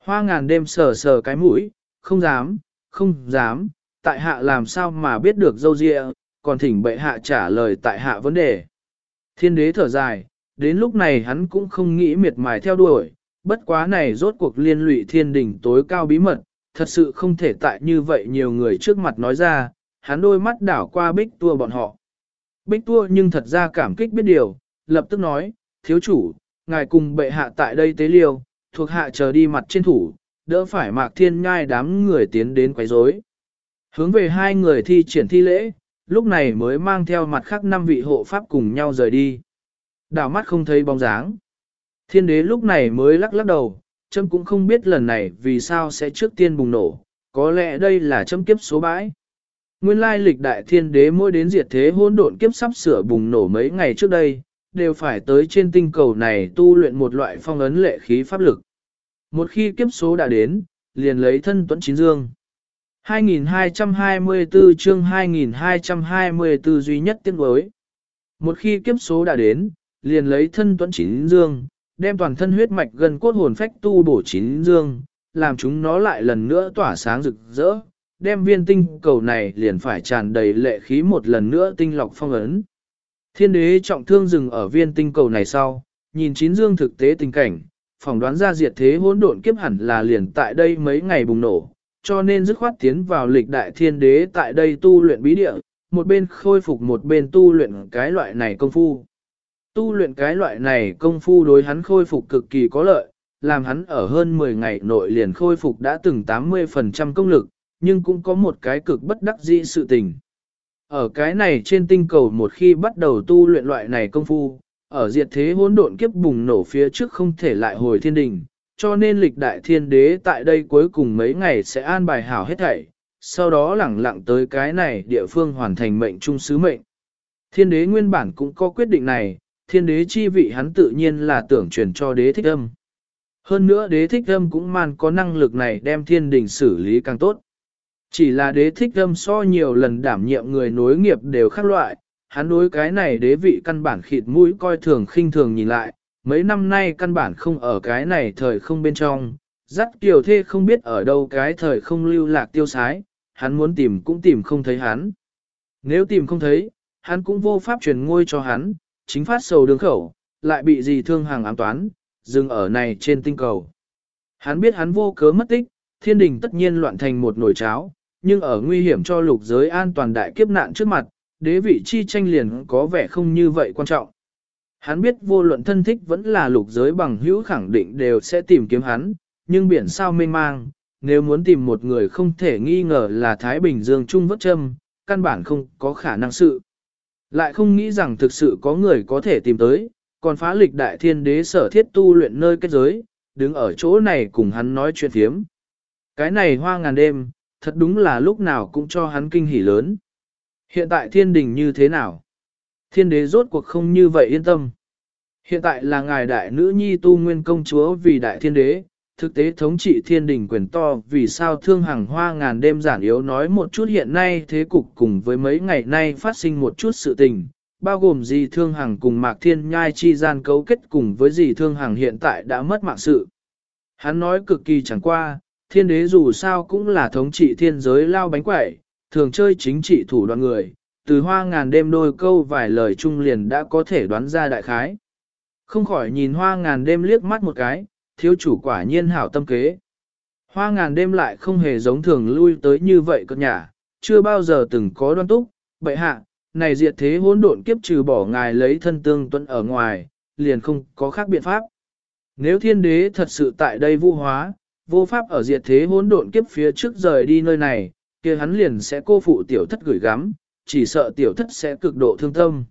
[SPEAKER 1] Hoa ngàn đêm sờ sờ cái mũi, không dám, không dám, tại hạ làm sao mà biết được dâu dịa, còn thỉnh bệ hạ trả lời tại hạ vấn đề. Thiên đế thở dài, đến lúc này hắn cũng không nghĩ miệt mài theo đuổi, bất quá này rốt cuộc liên lụy thiên đình tối cao bí mật, thật sự không thể tại như vậy nhiều người trước mặt nói ra, hắn đôi mắt đảo qua bích tua bọn họ. Bích tua nhưng thật ra cảm kích biết điều, lập tức nói, thiếu chủ, ngài cùng bệ hạ tại đây tế liêu, thuộc hạ chờ đi mặt trên thủ, đỡ phải mạc thiên nhai đám người tiến đến quấy rối. Hướng về hai người thi triển thi lễ, lúc này mới mang theo mặt khác năm vị hộ pháp cùng nhau rời đi. Đảo mắt không thấy bóng dáng. Thiên đế lúc này mới lắc lắc đầu, châm cũng không biết lần này vì sao sẽ trước tiên bùng nổ, có lẽ đây là châm kiếp số bãi. Nguyên lai lịch đại thiên đế mỗi đến diệt thế hỗn độn kiếp sắp sửa bùng nổ mấy ngày trước đây, đều phải tới trên tinh cầu này tu luyện một loại phong ấn lệ khí pháp lực. Một khi kiếp số đã đến, liền lấy thân tuấn chín dương. 2224 chương 2224 duy nhất tiếng đối. Một khi kiếp số đã đến, liền lấy thân tuấn chín dương, đem toàn thân huyết mạch gần cốt hồn phách tu bổ chín dương, làm chúng nó lại lần nữa tỏa sáng rực rỡ, đem viên tinh cầu này liền phải tràn đầy lệ khí một lần nữa tinh lọc phong ấn. Thiên đế trọng thương dừng ở viên tinh cầu này sau, nhìn chín dương thực tế tình cảnh, phỏng đoán ra diệt thế hỗn độn kiếp hẳn là liền tại đây mấy ngày bùng nổ, cho nên dứt khoát tiến vào lịch đại thiên đế tại đây tu luyện bí địa, một bên khôi phục một bên tu luyện cái loại này công phu. Tu luyện cái loại này công phu đối hắn khôi phục cực kỳ có lợi, làm hắn ở hơn 10 ngày nội liền khôi phục đã từng 80% công lực, nhưng cũng có một cái cực bất đắc dĩ sự tình. Ở cái này trên tinh cầu một khi bắt đầu tu luyện loại này công phu, ở diệt thế hỗn độn kiếp bùng nổ phía trước không thể lại hồi thiên đình, cho nên lịch đại thiên đế tại đây cuối cùng mấy ngày sẽ an bài hảo hết thảy, sau đó lẳng lặng tới cái này địa phương hoàn thành mệnh trung sứ mệnh. Thiên đế nguyên bản cũng có quyết định này, thiên đế chi vị hắn tự nhiên là tưởng truyền cho đế thích âm. Hơn nữa đế thích âm cũng man có năng lực này đem thiên đình xử lý càng tốt. Chỉ là đế thích âm so nhiều lần đảm nhiệm người nối nghiệp đều khác loại, hắn đối cái này đế vị căn bản khịt mũi coi thường khinh thường nhìn lại, mấy năm nay căn bản không ở cái này thời không bên trong, dắt kiều thê không biết ở đâu cái thời không lưu lạc tiêu sái, hắn muốn tìm cũng tìm không thấy hắn. Nếu tìm không thấy, hắn cũng vô pháp truyền ngôi cho hắn, chính phát sầu đường khẩu, lại bị gì thương hàng ám toán, dừng ở này trên tinh cầu. Hắn biết hắn vô cớ mất tích, thiên đình tất nhiên loạn thành một nồi cháo, nhưng ở nguy hiểm cho lục giới an toàn đại kiếp nạn trước mặt, đế vị chi tranh liền có vẻ không như vậy quan trọng. Hắn biết vô luận thân thích vẫn là lục giới bằng hữu khẳng định đều sẽ tìm kiếm hắn, nhưng biển sao mênh mang, nếu muốn tìm một người không thể nghi ngờ là Thái Bình Dương Trung vất châm, căn bản không có khả năng sự. Lại không nghĩ rằng thực sự có người có thể tìm tới, còn phá lịch đại thiên đế sở thiết tu luyện nơi kết giới, đứng ở chỗ này cùng hắn nói chuyện thiếm. Cái này hoa ngàn đêm, thật đúng là lúc nào cũng cho hắn kinh hỉ lớn. Hiện tại thiên đình như thế nào? Thiên đế rốt cuộc không như vậy yên tâm. Hiện tại là ngài đại nữ nhi tu nguyên công chúa vì đại thiên đế, thực tế thống trị thiên đình quyền to vì sao thương hàng hoa ngàn đêm giản yếu nói một chút hiện nay thế cục cùng với mấy ngày nay phát sinh một chút sự tình, bao gồm gì thương hàng cùng mạc thiên nhai chi gian cấu kết cùng với gì thương hàng hiện tại đã mất mạng sự. Hắn nói cực kỳ chẳng qua, thiên đế dù sao cũng là thống trị thiên giới lao bánh quẩy, thường chơi chính trị thủ đoạn người, từ hoa ngàn đêm đôi câu vài lời chung liền đã có thể đoán ra đại khái. Không khỏi nhìn hoa ngàn đêm liếc mắt một cái, thiếu chủ quả nhiên hảo tâm kế. Hoa ngàn đêm lại không hề giống thường lui tới như vậy cơ nhà, chưa bao giờ từng có đoan túc, bệ hạ, này diệt thế hỗn độn kiếp trừ bỏ ngài lấy thân tương tuân ở ngoài, liền không có khác biện pháp. Nếu thiên đế thật sự tại đây vũ hóa, vô pháp ở diệt thế hỗn độn kiếp phía trước rời đi nơi này, kia hắn liền sẽ cô phụ tiểu thất gửi gắm, chỉ sợ tiểu thất sẽ cực độ thương tâm.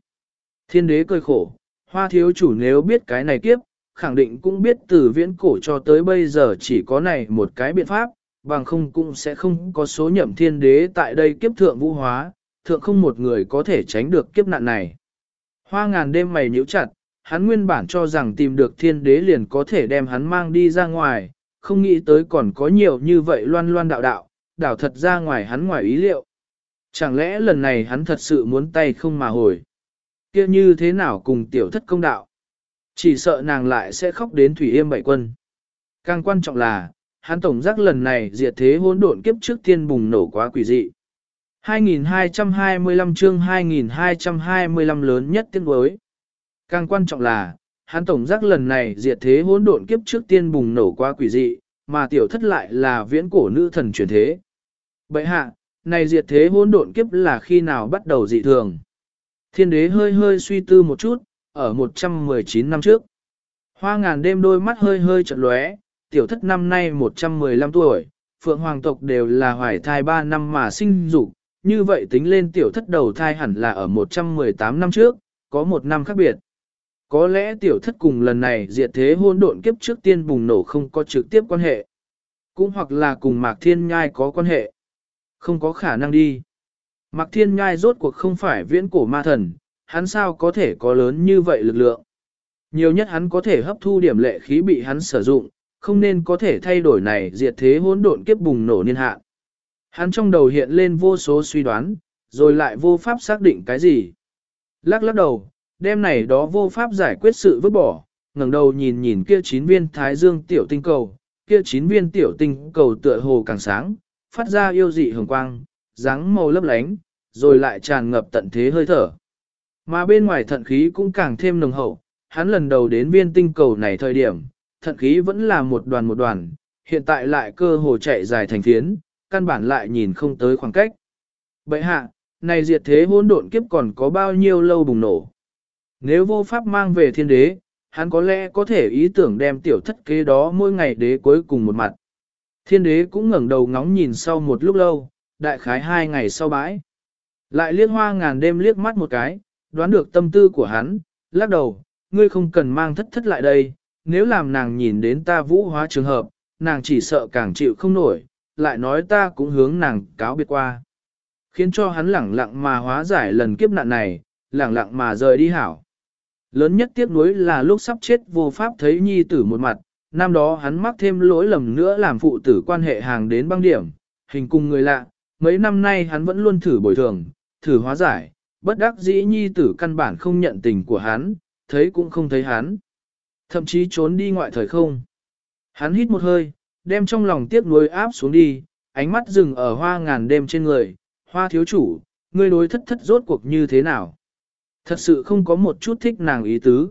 [SPEAKER 1] Thiên đế cười khổ, hoa thiếu chủ nếu biết cái này kiếp, khẳng định cũng biết từ viễn cổ cho tới bây giờ chỉ có này một cái biện pháp, bằng không cũng sẽ không có số nhậm thiên đế tại đây kiếp thượng vũ hóa, thượng không một người có thể tránh được kiếp nạn này. Hoa ngàn đêm mày nhíu chặt, hắn nguyên bản cho rằng tìm được thiên đế liền có thể đem hắn mang đi ra ngoài, không nghĩ tới còn có nhiều như vậy loan loan đạo đạo, đảo thật ra ngoài hắn ngoài ý liệu. Chẳng lẽ lần này hắn thật sự muốn tay không mà hồi? kia như thế nào cùng tiểu thất công đạo? Chỉ sợ nàng lại sẽ khóc đến thủy yêm bảy quân. Càng quan trọng là, hắn tổng giác lần này diệt thế hỗn độn kiếp trước tiên bùng nổ quá quỷ dị. 2225 chương 2225 lớn nhất tiếng đối. Càng quan trọng là, hắn tổng giác lần này diệt thế hỗn độn kiếp trước tiên bùng nổ quá quỷ dị, mà tiểu thất lại là viễn cổ nữ thần truyền thế. Bậy hạ, này diệt thế hỗn độn kiếp là khi nào bắt đầu dị thường? Thiên đế hơi hơi suy tư một chút, ở 119 năm trước. Hoa ngàn đêm đôi mắt hơi hơi chợt lóe, tiểu thất năm nay 115 tuổi, phượng hoàng tộc đều là hoài thai 3 năm mà sinh dục, như vậy tính lên tiểu thất đầu thai hẳn là ở 118 năm trước, có một năm khác biệt. Có lẽ tiểu thất cùng lần này diệt thế hôn độn kiếp trước tiên bùng nổ không có trực tiếp quan hệ. Cũng hoặc là cùng Mạc Thiên Nhai có quan hệ. Không có khả năng đi. Mạc Thiên Nhai rốt cuộc không phải viễn cổ ma thần, hắn sao có thể có lớn như vậy lực lượng. Nhiều nhất hắn có thể hấp thu điểm lệ khí bị hắn sử dụng, không nên có thể thay đổi này diệt thế hỗn độn kiếp bùng nổ niên hạn. Hắn trong đầu hiện lên vô số suy đoán, rồi lại vô pháp xác định cái gì. Lắc lắc đầu, đêm này đó vô pháp giải quyết sự vứt bỏ, ngẩng đầu nhìn nhìn kia chín viên thái dương tiểu tinh cầu, kia chín viên tiểu tinh cầu tựa hồ càng sáng, phát ra yêu dị hồng quang, dáng màu lấp lánh, rồi lại tràn ngập tận thế hơi thở. Mà bên ngoài thận khí cũng càng thêm nồng hậu, hắn lần đầu đến viên tinh cầu này thời điểm, thận khí vẫn là một đoàn một đoàn, hiện tại lại cơ hồ chạy dài thành phiến, căn bản lại nhìn không tới khoảng cách. Bậy hạ, này diệt thế hỗn độn kiếp còn có bao nhiêu lâu bùng nổ. Nếu vô pháp mang về thiên đế, hắn có lẽ có thể ý tưởng đem tiểu thất kế đó mỗi ngày đế cuối cùng một mặt. Thiên đế cũng ngẩng đầu ngóng nhìn sau một lúc lâu, đại khái hai ngày sau bãi. Lại liếc hoa ngàn đêm liếc mắt một cái, đoán được tâm tư của hắn, lắc đầu, ngươi không cần mang thất thất lại đây, nếu làm nàng nhìn đến ta vũ hóa trường hợp, nàng chỉ sợ càng chịu không nổi, lại nói ta cũng hướng nàng cáo biệt qua. Khiến cho hắn lẳng lặng mà hóa giải lần kiếp nạn này, lẳng lặng mà rời đi hảo. Lớn nhất tiếc nuối là lúc sắp chết vô pháp thấy nhi tử một mặt, năm đó hắn mắc thêm lỗi lầm nữa làm phụ tử quan hệ hàng đến băng điểm, hình cùng người lạ, mấy năm nay hắn vẫn luôn thử bồi thường, thử hóa giải, bất đắc dĩ nhi tử căn bản không nhận tình của hắn, thấy cũng không thấy hắn. Thậm chí trốn đi ngoại thời không. Hắn hít một hơi, đem trong lòng tiếc nuối áp xuống đi, ánh mắt dừng ở hoa ngàn đêm trên người, hoa thiếu chủ, ngươi đối thất thất rốt cuộc như thế nào. Thật sự không có một chút thích nàng ý tứ.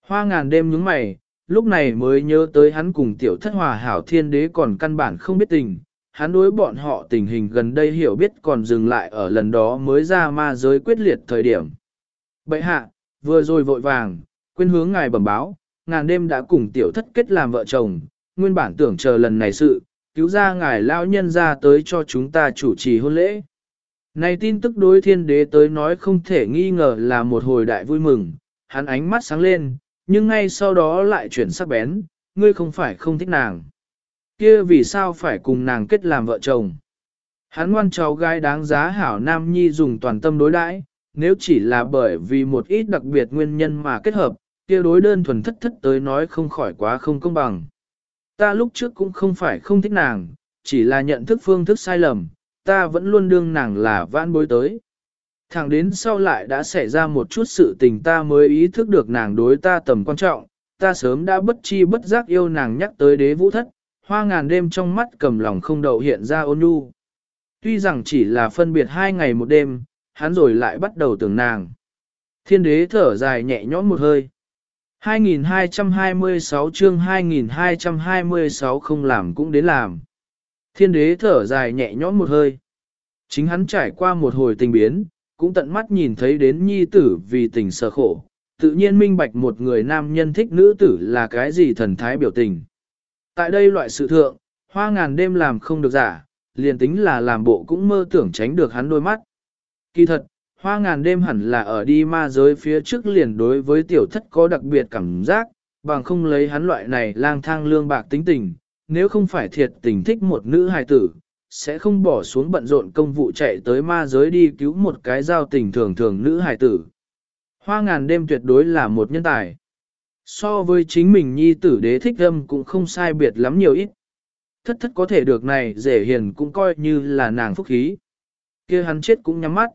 [SPEAKER 1] Hoa ngàn đêm nhướng mày, lúc này mới nhớ tới hắn cùng tiểu thất hòa hảo thiên đế còn căn bản không biết tình. Hắn đối bọn họ tình hình gần đây hiểu biết còn dừng lại ở lần đó mới ra ma giới quyết liệt thời điểm. Bậy hạ, vừa rồi vội vàng, quên hướng ngài bẩm báo, ngàn đêm đã cùng tiểu thất kết làm vợ chồng, nguyên bản tưởng chờ lần này sự, cứu ra ngài lao nhân ra tới cho chúng ta chủ trì hôn lễ. Này tin tức đối thiên đế tới nói không thể nghi ngờ là một hồi đại vui mừng, hắn ánh mắt sáng lên, nhưng ngay sau đó lại chuyển sắc bén, ngươi không phải không thích nàng. kia vì sao phải cùng nàng kết làm vợ chồng? Hắn ngoan cháu gái đáng giá hảo nam nhi dùng toàn tâm đối đãi, nếu chỉ là bởi vì một ít đặc biệt nguyên nhân mà kết hợp, kia đối đơn thuần thất thất tới nói không khỏi quá không công bằng. Ta lúc trước cũng không phải không thích nàng, chỉ là nhận thức phương thức sai lầm, ta vẫn luôn đương nàng là vãn bối tới. Thẳng đến sau lại đã xảy ra một chút sự tình ta mới ý thức được nàng đối ta tầm quan trọng, ta sớm đã bất chi bất giác yêu nàng nhắc tới đế vũ thất, hoa ngàn đêm trong mắt cầm lòng không đậu hiện ra ôn nhu. Tuy rằng chỉ là phân biệt hai ngày một đêm, hắn rồi lại bắt đầu tưởng nàng. Thiên đế thở dài nhẹ nhõm một hơi. 2226 chương 2226 không làm cũng đến làm. Thiên đế thở dài nhẹ nhõm một hơi. Chính hắn trải qua một hồi tình biến, cũng tận mắt nhìn thấy đến nhi tử vì tình sở khổ, tự nhiên minh bạch một người nam nhân thích nữ tử là cái gì thần thái biểu tình. Tại đây loại sự thượng, hoa ngàn đêm làm không được giả, liền tính là làm bộ cũng mơ tưởng tránh được hắn đôi mắt. Kỳ thật, hoa ngàn đêm hẳn là ở đi ma giới phía trước liền đối với tiểu thất có đặc biệt cảm giác, bằng không lấy hắn loại này lang thang lương bạc tính tình, nếu không phải thiệt tình thích một nữ hài tử, sẽ không bỏ xuống bận rộn công vụ chạy tới ma giới đi cứu một cái giao tình thường thường nữ hài tử. Hoa ngàn đêm tuyệt đối là một nhân tài. So với chính mình nhi tử đế thích âm cũng không sai biệt lắm nhiều ít. Thất thất có thể được này dễ hiền cũng coi như là nàng phúc khí. kia hắn chết cũng nhắm mắt.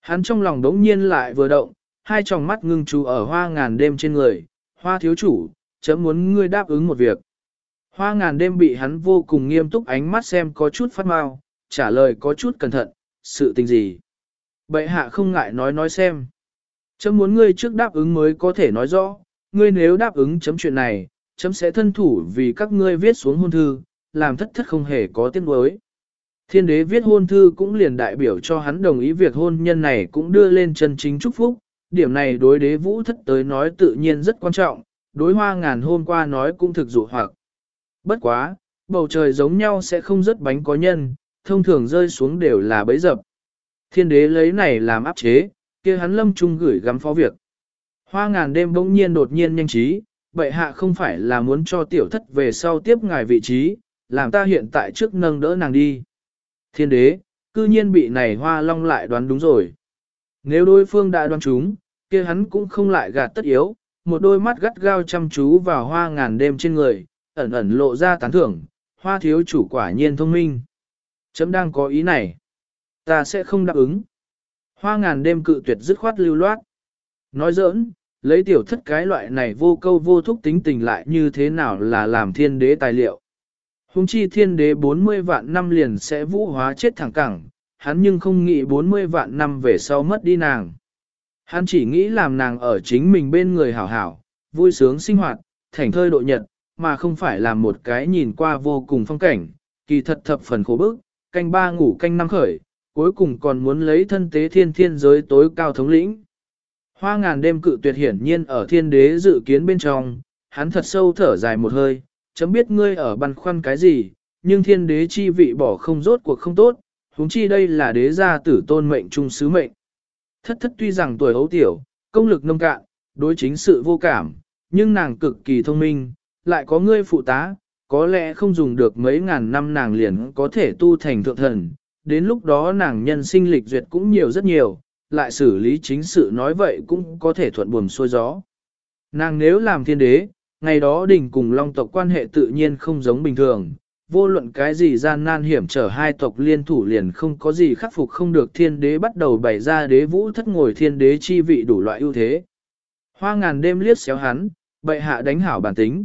[SPEAKER 1] Hắn trong lòng đống nhiên lại vừa động, hai tròng mắt ngưng chú ở hoa ngàn đêm trên người. Hoa thiếu chủ, chấm muốn ngươi đáp ứng một việc. Hoa ngàn đêm bị hắn vô cùng nghiêm túc ánh mắt xem có chút phát mau, trả lời có chút cẩn thận, sự tình gì. Bệ hạ không ngại nói nói xem. Chấm muốn ngươi trước đáp ứng mới có thể nói rõ, ngươi nếu đáp ứng chấm chuyện này, chấm sẽ thân thủ vì các ngươi viết xuống hôn thư, làm thất thất không hề có tiếng đối. Thiên đế viết hôn thư cũng liền đại biểu cho hắn đồng ý việc hôn nhân này cũng đưa lên chân chính chúc phúc, điểm này đối đế vũ thất tới nói tự nhiên rất quan trọng, đối hoa ngàn hôm qua nói cũng thực dụ hoặc. Bất quá, bầu trời giống nhau sẽ không rớt bánh có nhân, thông thường rơi xuống đều là bấy dập. Thiên đế lấy này làm áp chế, kia hắn lâm trung gửi gắm phó việc. Hoa ngàn đêm bỗng nhiên đột nhiên nhanh trí, bệ hạ không phải là muốn cho tiểu thất về sau tiếp ngài vị trí, làm ta hiện tại trước nâng đỡ nàng đi. Thiên đế, cư nhiên bị này hoa long lại đoán đúng rồi. Nếu đối phương đã đoán chúng, kia hắn cũng không lại gạt tất yếu, một đôi mắt gắt gao chăm chú vào hoa ngàn đêm trên người, ẩn ẩn lộ ra tán thưởng, hoa thiếu chủ quả nhiên thông minh. Chấm đang có ý này. Ta sẽ không đáp ứng. Hoa ngàn đêm cự tuyệt dứt khoát lưu loát. Nói giỡn, lấy tiểu thất cái loại này vô câu vô thúc tính tình lại như thế nào là làm thiên đế tài liệu. Hùng chi thiên đế 40 vạn năm liền sẽ vũ hóa chết thẳng cẳng, hắn nhưng không nghĩ 40 vạn năm về sau mất đi nàng. Hắn chỉ nghĩ làm nàng ở chính mình bên người hảo hảo, vui sướng sinh hoạt, thảnh thơi độ nhật, mà không phải là một cái nhìn qua vô cùng phong cảnh, kỳ thật thập phần khổ bức, canh ba ngủ canh năm khởi, cuối cùng còn muốn lấy thân tế thiên thiên giới tối cao thống lĩnh. Hoa ngàn đêm cự tuyệt hiển nhiên ở thiên đế dự kiến bên trong, hắn thật sâu thở dài một hơi, chấm biết ngươi ở băn khoăn cái gì, nhưng thiên đế chi vị bỏ không rốt cuộc không tốt, huống chi đây là đế gia tử tôn mệnh trung sứ mệnh. Thất thất tuy rằng tuổi ấu tiểu, công lực nông cạn, đối chính sự vô cảm, nhưng nàng cực kỳ thông minh, lại có ngươi phụ tá, có lẽ không dùng được mấy ngàn năm nàng liền có thể tu thành thượng thần, đến lúc đó nàng nhân sinh lịch duyệt cũng nhiều rất nhiều, lại xử lý chính sự nói vậy cũng có thể thuận buồm xuôi gió. Nàng nếu làm thiên đế, ngày đó đỉnh cùng long tộc quan hệ tự nhiên không giống bình thường, vô luận cái gì gian nan hiểm trở hai tộc liên thủ liền không có gì khắc phục không được thiên đế bắt đầu bày ra đế vũ thất ngồi thiên đế chi vị đủ loại ưu thế. Hoa ngàn đêm liếc xéo hắn, bệ hạ đánh hảo bản tính.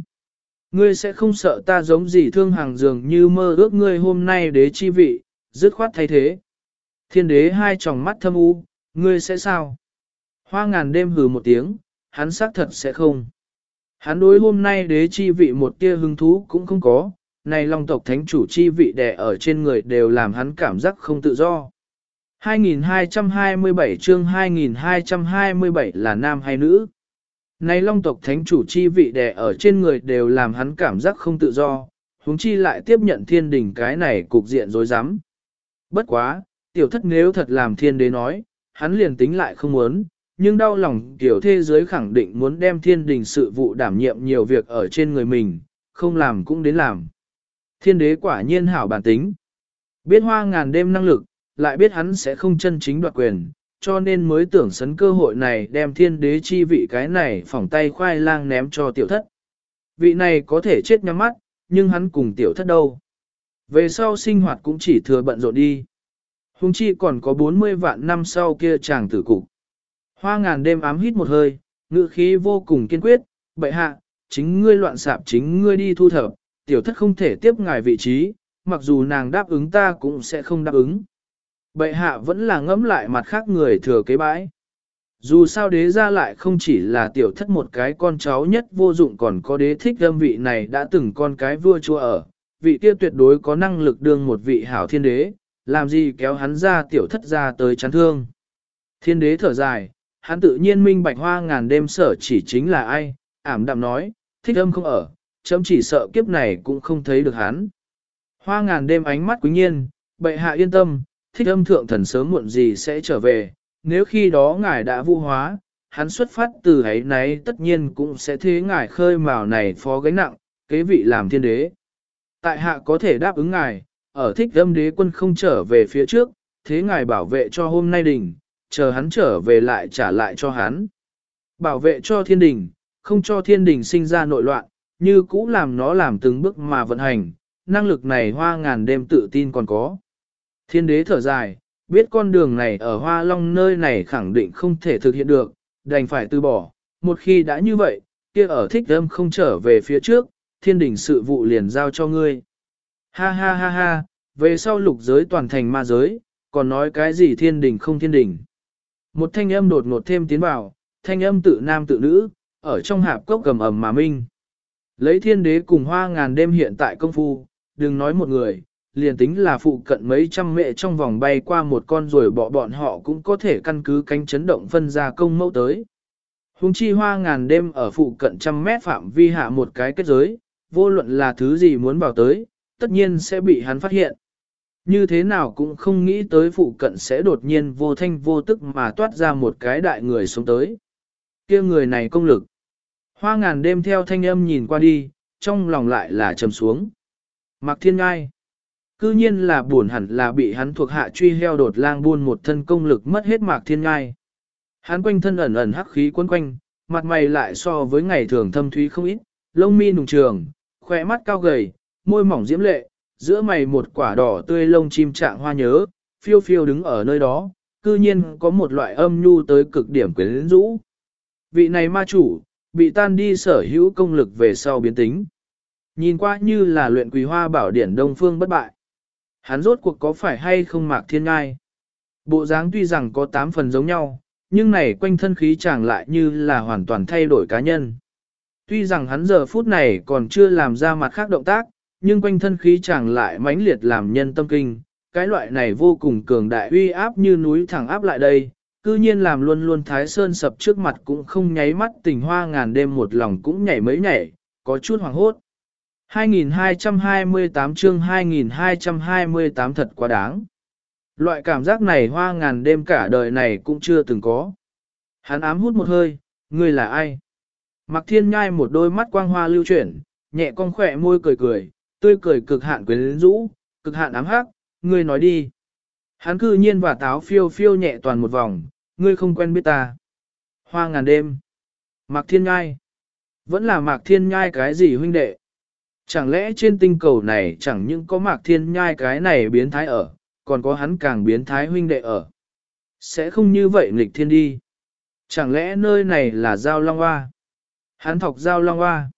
[SPEAKER 1] Ngươi sẽ không sợ ta giống gì thương hàng dường như mơ ước ngươi hôm nay đế chi vị, dứt khoát thay thế. Thiên đế hai tròng mắt thâm u, ngươi sẽ sao? Hoa ngàn đêm hừ một tiếng, hắn xác thật sẽ không. Hắn đối hôm nay đế chi vị một tia hứng thú cũng không có, này long tộc thánh chủ chi vị đè ở trên người đều làm hắn cảm giác không tự do. 2227 chương 2227 là nam hay nữ? Này long tộc thánh chủ chi vị đè ở trên người đều làm hắn cảm giác không tự do, huống chi lại tiếp nhận thiên đình cái này cục diện rối rắm. Bất quá, tiểu thất nếu thật làm thiên đế nói, hắn liền tính lại không muốn, nhưng đau lòng tiểu thế giới khẳng định muốn đem thiên đình sự vụ đảm nhiệm nhiều việc ở trên người mình, không làm cũng đến làm. Thiên đế quả nhiên hảo bản tính. Biết hoa ngàn đêm năng lực, lại biết hắn sẽ không chân chính đoạt quyền, cho nên mới tưởng sấn cơ hội này đem thiên đế chi vị cái này phỏng tay khoai lang ném cho tiểu thất. Vị này có thể chết nhắm mắt, nhưng hắn cùng tiểu thất đâu. Về sau sinh hoạt cũng chỉ thừa bận rộn đi. Hùng chi còn có 40 vạn năm sau kia chàng tử cục. Hoa ngàn đêm ám hít một hơi, ngự khí vô cùng kiên quyết, bệ hạ, chính ngươi loạn sạp chính ngươi đi thu thập, tiểu thất không thể tiếp ngài vị trí, mặc dù nàng đáp ứng ta cũng sẽ không đáp ứng. Bệ hạ vẫn là ngẫm lại mặt khác người thừa kế bãi. Dù sao đế ra lại không chỉ là tiểu thất một cái con cháu nhất vô dụng còn có đế thích âm vị này đã từng con cái vua chúa ở, vị kia tuyệt đối có năng lực đương một vị hảo thiên đế, làm gì kéo hắn ra tiểu thất ra tới chán thương. Thiên đế thở dài, hắn tự nhiên minh bạch hoa ngàn đêm sở chỉ chính là ai, ảm đạm nói, thích âm không ở, chấm chỉ sợ kiếp này cũng không thấy được hắn. Hoa ngàn đêm ánh mắt quý nhiên, bệ hạ yên tâm, thích âm thượng thần sớm muộn gì sẽ trở về, nếu khi đó ngài đã vu hóa, hắn xuất phát từ ấy nấy tất nhiên cũng sẽ thế ngài khơi mào này phó gánh nặng, kế vị làm thiên đế. Tại hạ có thể đáp ứng ngài, ở thích âm đế quân không trở về phía trước, thế ngài bảo vệ cho hôm nay đình, chờ hắn trở về lại trả lại cho hắn. Bảo vệ cho thiên đình, không cho thiên đình sinh ra nội loạn, như cũ làm nó làm từng bước mà vận hành, năng lực này hoa ngàn đêm tự tin còn có. Thiên đế thở dài, biết con đường này ở hoa long nơi này khẳng định không thể thực hiện được, đành phải từ bỏ, một khi đã như vậy, kia ở thích âm không trở về phía trước, thiên đình sự vụ liền giao cho ngươi. Ha ha ha ha, về sau lục giới toàn thành ma giới, còn nói cái gì thiên đình không thiên đình. Một thanh âm đột ngột thêm tiến vào, thanh âm tự nam tự nữ, ở trong hạp cốc cầm ẩm mà minh. Lấy thiên đế cùng hoa ngàn đêm hiện tại công phu, đừng nói một người, liền tính là phụ cận mấy trăm mẹ trong vòng bay qua một con rồi bỏ bọn họ cũng có thể căn cứ cánh chấn động phân ra công mẫu tới. Hùng chi hoa ngàn đêm ở phụ cận trăm mét phạm vi hạ một cái kết giới, vô luận là thứ gì muốn bảo tới, tất nhiên sẽ bị hắn phát hiện. Như thế nào cũng không nghĩ tới phụ cận sẽ đột nhiên vô thanh vô tức mà toát ra một cái đại người xuống tới. kia người này công lực. Hoa ngàn đêm theo thanh âm nhìn qua đi, trong lòng lại là trầm xuống. Mạc Thiên Ngai. Cư nhiên là buồn hẳn là bị hắn thuộc hạ truy heo đột lang buôn một thân công lực mất hết Mạc Thiên Ngai. Hắn quanh thân ẩn ẩn hắc khí quấn quanh, mặt mày lại so với ngày thường thâm thúy không ít, lông mi nùng trường, khỏe mắt cao gầy, môi mỏng diễm lệ, giữa mày một quả đỏ tươi lông chim trạng hoa nhớ, phiêu phiêu đứng ở nơi đó, cư nhiên có một loại âm nhu tới cực điểm quyến rũ. Vị này ma chủ, bị tan đi sở hữu công lực về sau biến tính. Nhìn qua như là luyện quỳ hoa bảo điển đông phương bất bại. Hắn rốt cuộc có phải hay không mạc thiên ngai? Bộ dáng tuy rằng có 8 phần giống nhau, nhưng này quanh thân khí chàng lại như là hoàn toàn thay đổi cá nhân. Tuy rằng hắn giờ phút này còn chưa làm ra mặt khác động tác, nhưng quanh thân khí chàng lại mãnh liệt làm nhân tâm kinh. Cái loại này vô cùng cường đại uy áp như núi thẳng áp lại đây, cư nhiên làm luôn luôn thái sơn sập trước mặt cũng không nháy mắt tình hoa ngàn đêm một lòng cũng nhảy mấy nhảy, có chút hoàng hốt. 2228 chương 2228 thật quá đáng. Loại cảm giác này hoa ngàn đêm cả đời này cũng chưa từng có. Hắn ám hút một hơi, ngươi là ai? Mặc Thiên Nhai một đôi mắt quang hoa lưu chuyển, nhẹ cong khỏe môi cười cười, tươi cười cực hạn quyến rũ, cực hạn ám hắc, ngươi nói đi. Hắn cư nhiên và táo phiêu phiêu nhẹ toàn một vòng, ngươi không quen biết ta. Hoa ngàn đêm. Mạc Thiên Nhai. Vẫn là Mạc Thiên Nhai cái gì huynh đệ? Chẳng lẽ trên tinh cầu này chẳng những có Mạc Thiên Nhai cái này biến thái ở, còn có hắn càng biến thái huynh đệ ở. Sẽ không như vậy nghịch thiên đi. Chẳng lẽ nơi này là Giao Long Hoa? Hắn thọc Giao Long Hoa.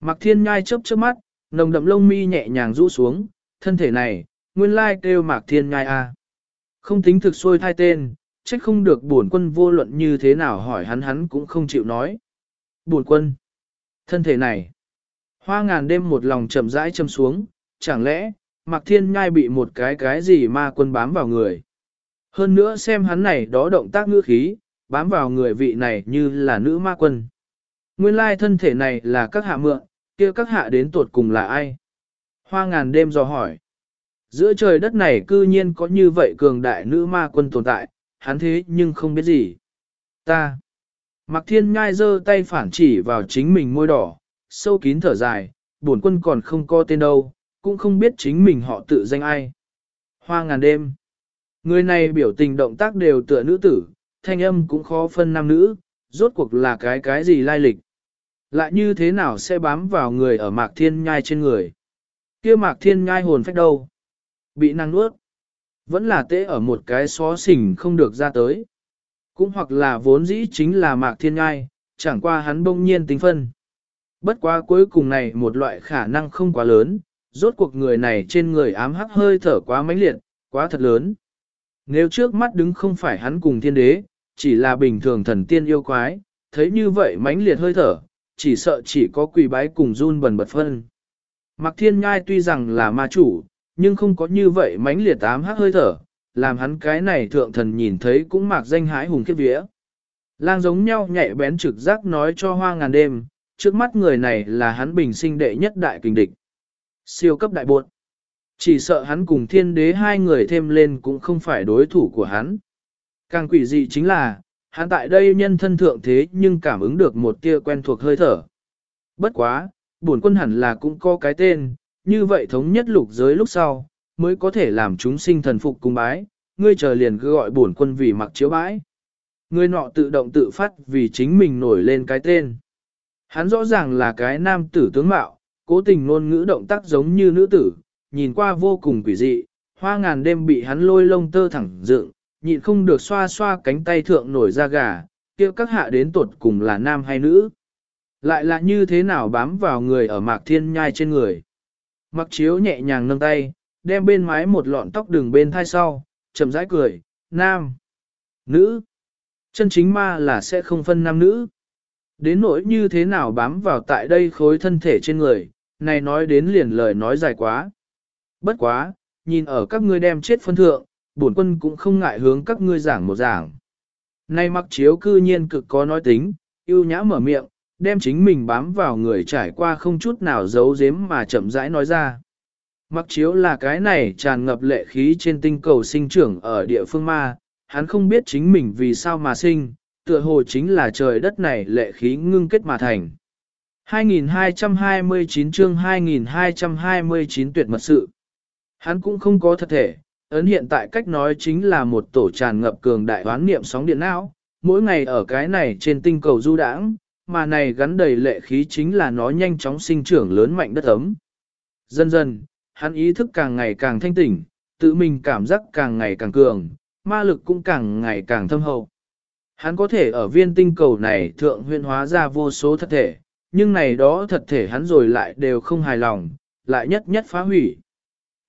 [SPEAKER 1] Mạc Thiên Nhai chớp chớp mắt, nồng đậm lông mi nhẹ nhàng rũ xuống, thân thể này, nguyên lai kêu Mạc Thiên Nhai a. Không tính thực xôi thai tên, trách không được bổn quân vô luận như thế nào hỏi hắn hắn cũng không chịu nói. Bổn quân, thân thể này, hoa ngàn đêm một lòng chậm rãi châm xuống, chẳng lẽ, Mạc Thiên Nhai bị một cái cái gì ma quân bám vào người. Hơn nữa xem hắn này đó động tác ngữ khí, bám vào người vị này như là nữ ma quân. Nguyên lai thân thể này là các hạ mượn, kia các hạ đến tuột cùng là ai? Hoa ngàn đêm dò hỏi. Giữa trời đất này cư nhiên có như vậy cường đại nữ ma quân tồn tại, hắn thế nhưng không biết gì. Ta. Mạc Thiên Nhai giơ tay phản chỉ vào chính mình môi đỏ, sâu kín thở dài, bổn quân còn không có tên đâu, cũng không biết chính mình họ tự danh ai. Hoa ngàn đêm. Người này biểu tình động tác đều tựa nữ tử, thanh âm cũng khó phân nam nữ, rốt cuộc là cái cái gì lai lịch. Lại như thế nào sẽ bám vào người ở Mạc Thiên Nhai trên người. kia Mạc Thiên Nhai hồn phách đâu? Bị năng nuốt. Vẫn là tê ở một cái xó xỉnh không được ra tới. Cũng hoặc là vốn dĩ chính là Mạc Thiên Nhai, chẳng qua hắn bỗng nhiên tính phân. Bất quá cuối cùng này một loại khả năng không quá lớn, rốt cuộc người này trên người ám hắc hơi thở quá mãnh liệt, quá thật lớn. Nếu trước mắt đứng không phải hắn cùng thiên đế, chỉ là bình thường thần tiên yêu quái, thấy như vậy mãnh liệt hơi thở, chỉ sợ chỉ có quỳ bái cùng run bần bật phân. Mạc Thiên Nhai tuy rằng là ma chủ, nhưng không có như vậy mãnh liệt ám hắc hơi thở, làm hắn cái này thượng thần nhìn thấy cũng mạc danh hãi hùng kết vía. Lang giống nhau nhạy bén trực giác nói cho hoa ngàn đêm, trước mắt người này là hắn bình sinh đệ nhất đại kình địch. Siêu cấp đại buộn. Chỉ sợ hắn cùng thiên đế hai người thêm lên cũng không phải đối thủ của hắn. Càng quỷ dị chính là, hắn tại đây nhân thân thượng thế nhưng cảm ứng được một tia quen thuộc hơi thở. Bất quá, bổn quân hẳn là cũng có cái tên, như vậy thống nhất lục giới lúc sau, mới có thể làm chúng sinh thần phục cung bái, ngươi chờ liền cứ gọi bổn quân vì mặc chiếu bãi. Ngươi nọ tự động tự phát vì chính mình nổi lên cái tên. Hắn rõ ràng là cái nam tử tướng mạo, cố tình ngôn ngữ động tác giống như nữ tử, nhìn qua vô cùng quỷ dị, hoa ngàn đêm bị hắn lôi lông tơ thẳng dựng, nhịn không được xoa xoa cánh tay thượng nổi ra gà, kêu các hạ đến tuột cùng là nam hay nữ. Lại là như thế nào bám vào người ở mạc thiên nhai trên người. Mặc chiếu nhẹ nhàng nâng tay, đem bên mái một lọn tóc đường bên thai sau, chậm rãi cười, nam, nữ. Chân chính ma là sẽ không phân nam nữ. Đến nỗi như thế nào bám vào tại đây khối thân thể trên người, này nói đến liền lời nói dài quá. Bất quá, nhìn ở các ngươi đem chết phân thượng, bổn quân cũng không ngại hướng các ngươi giảng một giảng. Nay mặc chiếu cư nhiên cực có nói tính, yêu nhã mở miệng, đem chính mình bám vào người trải qua không chút nào giấu giếm mà chậm rãi nói ra. Mặc chiếu là cái này tràn ngập lệ khí trên tinh cầu sinh trưởng ở địa phương ma, hắn không biết chính mình vì sao mà sinh, tựa hồ chính là trời đất này lệ khí ngưng kết mà thành. 2229 chương 2229 tuyệt mật sự. Hắn cũng không có thật thể, ấn hiện tại cách nói chính là một tổ tràn ngập cường đại hoán niệm sóng điện não, mỗi ngày ở cái này trên tinh cầu du đãng, mà này gắn đầy lệ khí chính là nó nhanh chóng sinh trưởng lớn mạnh đất ấm. Dần dần, hắn ý thức càng ngày càng thanh tỉnh, tự mình cảm giác càng ngày càng cường, ma lực cũng càng ngày càng thâm hậu. Hắn có thể ở viên tinh cầu này thượng huyên hóa ra vô số thật thể, nhưng này đó thật thể hắn rồi lại đều không hài lòng, lại nhất nhất phá hủy.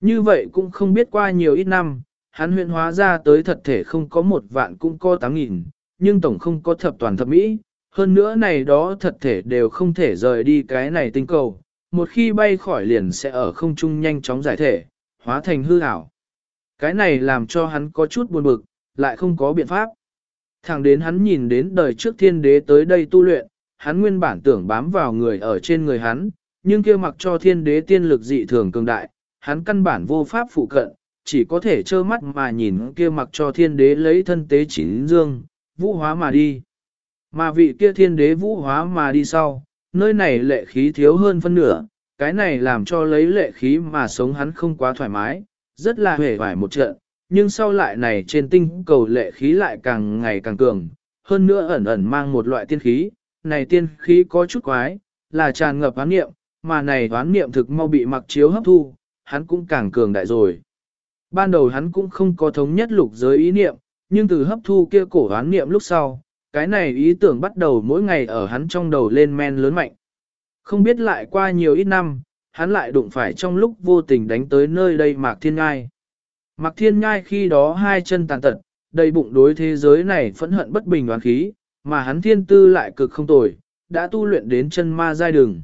[SPEAKER 1] Như vậy cũng không biết qua nhiều ít năm, hắn huyên hóa ra tới thật thể không có một vạn cũng có tám nghìn, nhưng tổng không có thập toàn thập mỹ, hơn nữa này đó thật thể đều không thể rời đi cái này tinh cầu, một khi bay khỏi liền sẽ ở không trung nhanh chóng giải thể, hóa thành hư ảo. Cái này làm cho hắn có chút buồn bực, lại không có biện pháp. Thẳng đến hắn nhìn đến đời trước thiên đế tới đây tu luyện, hắn nguyên bản tưởng bám vào người ở trên người hắn, nhưng kia mặc cho thiên đế tiên lực dị thường cường đại, hắn căn bản vô pháp phụ cận, chỉ có thể trơ mắt mà nhìn kia mặc cho thiên đế lấy thân tế chín dương, vũ hóa mà đi. Mà vị kia thiên đế vũ hóa mà đi sau, nơi này lệ khí thiếu hơn phân nửa, cái này làm cho lấy lệ khí mà sống hắn không quá thoải mái, rất là hề vải một trận, nhưng sau lại này trên tinh cầu lệ khí lại càng ngày càng cường, hơn nữa ẩn ẩn mang một loại tiên khí, này tiên khí có chút quái, là tràn ngập oán niệm, mà này oán niệm thực mau bị mặc chiếu hấp thu, hắn cũng càng cường đại rồi. Ban đầu hắn cũng không có thống nhất lục giới ý niệm, nhưng từ hấp thu kia cổ oán niệm lúc sau, cái này ý tưởng bắt đầu mỗi ngày ở hắn trong đầu lên men lớn mạnh. Không biết lại qua nhiều ít năm, hắn lại đụng phải trong lúc vô tình đánh tới nơi đây Mạc Thiên Ngai. Mạc Thiên Ngai khi đó hai chân tàn tật, đầy bụng đối thế giới này phẫn hận bất bình oán khí, mà hắn thiên tư lại cực không tồi, đã tu luyện đến chân ma giai đường.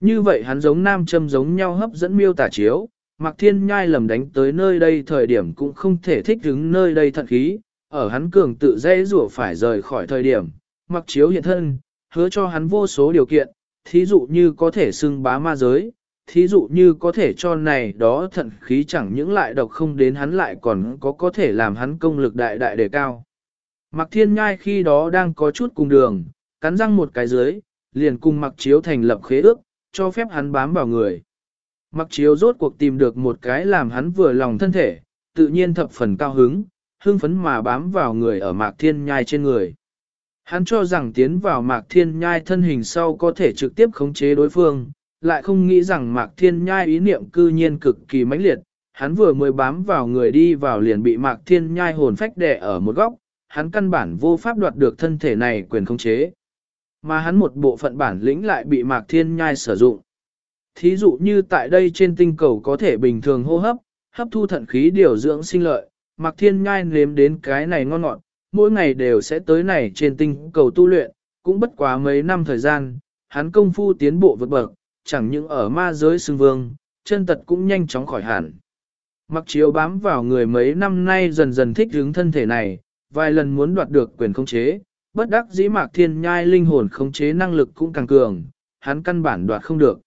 [SPEAKER 1] Như vậy hắn giống nam châm giống nhau hấp dẫn miêu tả chiếu, Mạc Thiên Nhai lầm đánh tới nơi đây thời điểm cũng không thể thích đứng nơi đây thận khí, ở hắn cường tự dễ rủa phải rời khỏi thời điểm, Mạc Chiếu hiện thân, hứa cho hắn vô số điều kiện, thí dụ như có thể xưng bá ma giới, thí dụ như có thể cho này đó thận khí chẳng những lại độc không đến hắn lại còn có có thể làm hắn công lực đại đại đề cao. Mạc Thiên Nhai khi đó đang có chút cùng đường, cắn răng một cái dưới, liền cùng Mạc Chiếu thành lập khế ước, cho phép hắn bám vào người. Mặc chiếu rốt cuộc tìm được một cái làm hắn vừa lòng thân thể, tự nhiên thập phần cao hứng, hưng phấn mà bám vào người ở mạc thiên nhai trên người. Hắn cho rằng tiến vào mạc thiên nhai thân hình sau có thể trực tiếp khống chế đối phương, lại không nghĩ rằng mạc thiên nhai ý niệm cư nhiên cực kỳ mãnh liệt. Hắn vừa mới bám vào người đi vào liền bị mạc thiên nhai hồn phách đè ở một góc, hắn căn bản vô pháp đoạt được thân thể này quyền khống chế. Mà hắn một bộ phận bản lĩnh lại bị mạc thiên nhai sử dụng. Thí dụ như tại đây trên tinh cầu có thể bình thường hô hấp, hấp thu thận khí điều dưỡng sinh lợi, Mạc Thiên Nhai nếm đến cái này ngon ngọt, mỗi ngày đều sẽ tới này trên tinh cầu tu luyện, cũng bất quá mấy năm thời gian, hắn công phu tiến bộ vượt bậc, chẳng những ở ma giới xưng vương, chân tật cũng nhanh chóng khỏi hẳn. Mặc chiếu bám vào người mấy năm nay dần dần thích hướng thân thể này, vài lần muốn đoạt được quyền khống chế, bất đắc dĩ Mạc Thiên Nhai linh hồn khống chế năng lực cũng càng cường, hắn căn bản đoạt không được.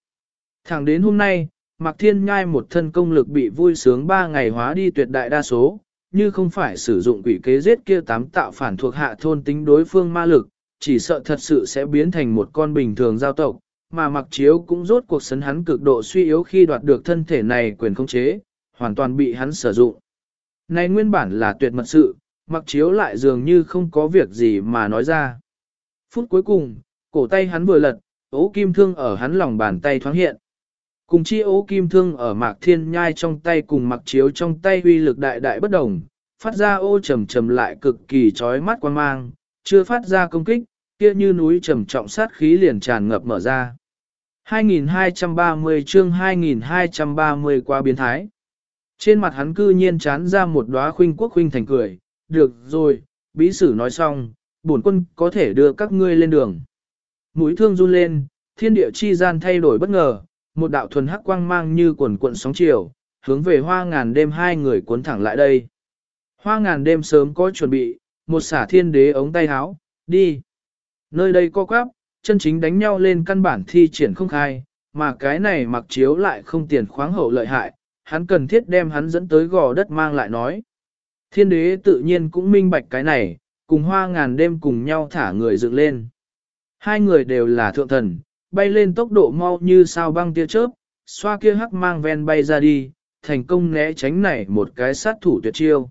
[SPEAKER 1] Thẳng đến hôm nay, Mạc Thiên Nhai một thân công lực bị vui sướng ba ngày hóa đi tuyệt đại đa số, như không phải sử dụng quỷ kế giết kia tám tạo phản thuộc hạ thôn tính đối phương ma lực, chỉ sợ thật sự sẽ biến thành một con bình thường giao tộc, mà Mặc Chiếu cũng rốt cuộc sấn hắn cực độ suy yếu khi đoạt được thân thể này quyền khống chế, hoàn toàn bị hắn sử dụng. Này nguyên bản là tuyệt mật sự, Mặc Chiếu lại dường như không có việc gì mà nói ra. Phút cuối cùng, cổ tay hắn vừa lật, ố kim thương ở hắn lòng bàn tay thoáng hiện. Cùng chi ố kim thương ở mạc thiên nhai trong tay cùng mặc chiếu trong tay uy lực đại đại bất đồng, phát ra ô trầm trầm lại cực kỳ chói mắt quan mang, chưa phát ra công kích, kia như núi trầm trọng sát khí liền tràn ngập mở ra. 2230 chương 2230 qua biến thái. Trên mặt hắn cư nhiên chán ra một đóa khuynh quốc khuynh thành cười, được rồi, bí sử nói xong, bổn quân có thể đưa các ngươi lên đường. Mũi thương run lên, thiên địa chi gian thay đổi bất ngờ, một đạo thuần hắc quang mang như quần cuộn sóng chiều, hướng về hoa ngàn đêm hai người cuốn thẳng lại đây. Hoa ngàn đêm sớm có chuẩn bị, một xả thiên đế ống tay háo, đi. Nơi đây co quắp, chân chính đánh nhau lên căn bản thi triển không khai, mà cái này mặc chiếu lại không tiền khoáng hậu lợi hại, hắn cần thiết đem hắn dẫn tới gò đất mang lại nói. Thiên đế tự nhiên cũng minh bạch cái này, cùng hoa ngàn đêm cùng nhau thả người dựng lên. Hai người đều là thượng thần, bay lên tốc độ mau như sao băng tia chớp, xoa kia hắc mang ven bay ra đi, thành công né tránh này một cái sát thủ tuyệt chiêu.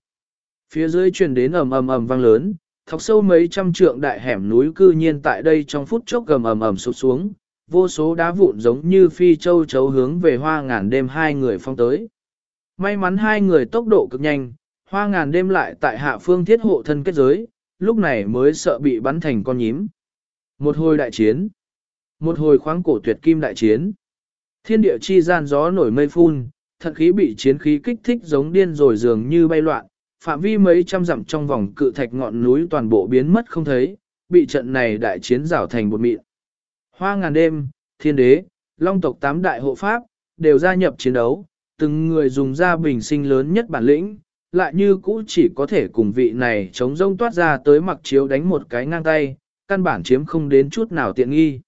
[SPEAKER 1] Phía dưới truyền đến ầm ầm ầm vang lớn, thọc sâu mấy trăm trượng đại hẻm núi cư nhiên tại đây trong phút chốc gầm ầm ầm sụt xuống, vô số đá vụn giống như phi châu chấu hướng về hoa ngàn đêm hai người phong tới. May mắn hai người tốc độ cực nhanh, hoa ngàn đêm lại tại hạ phương thiết hộ thân kết giới, lúc này mới sợ bị bắn thành con nhím. Một hồi đại chiến. Một hồi khoáng cổ tuyệt kim đại chiến. Thiên địa chi gian gió nổi mây phun, thận khí bị chiến khí kích thích giống điên rồi dường như bay loạn, phạm vi mấy trăm dặm trong vòng cự thạch ngọn núi toàn bộ biến mất không thấy, bị trận này đại chiến rảo thành một mịn. Hoa ngàn đêm, thiên đế, long tộc tám đại hộ pháp, đều gia nhập chiến đấu, từng người dùng ra bình sinh lớn nhất bản lĩnh, lại như cũ chỉ có thể cùng vị này chống rông toát ra tới mặc chiếu đánh một cái ngang tay, căn bản chiếm không đến chút nào tiện nghi.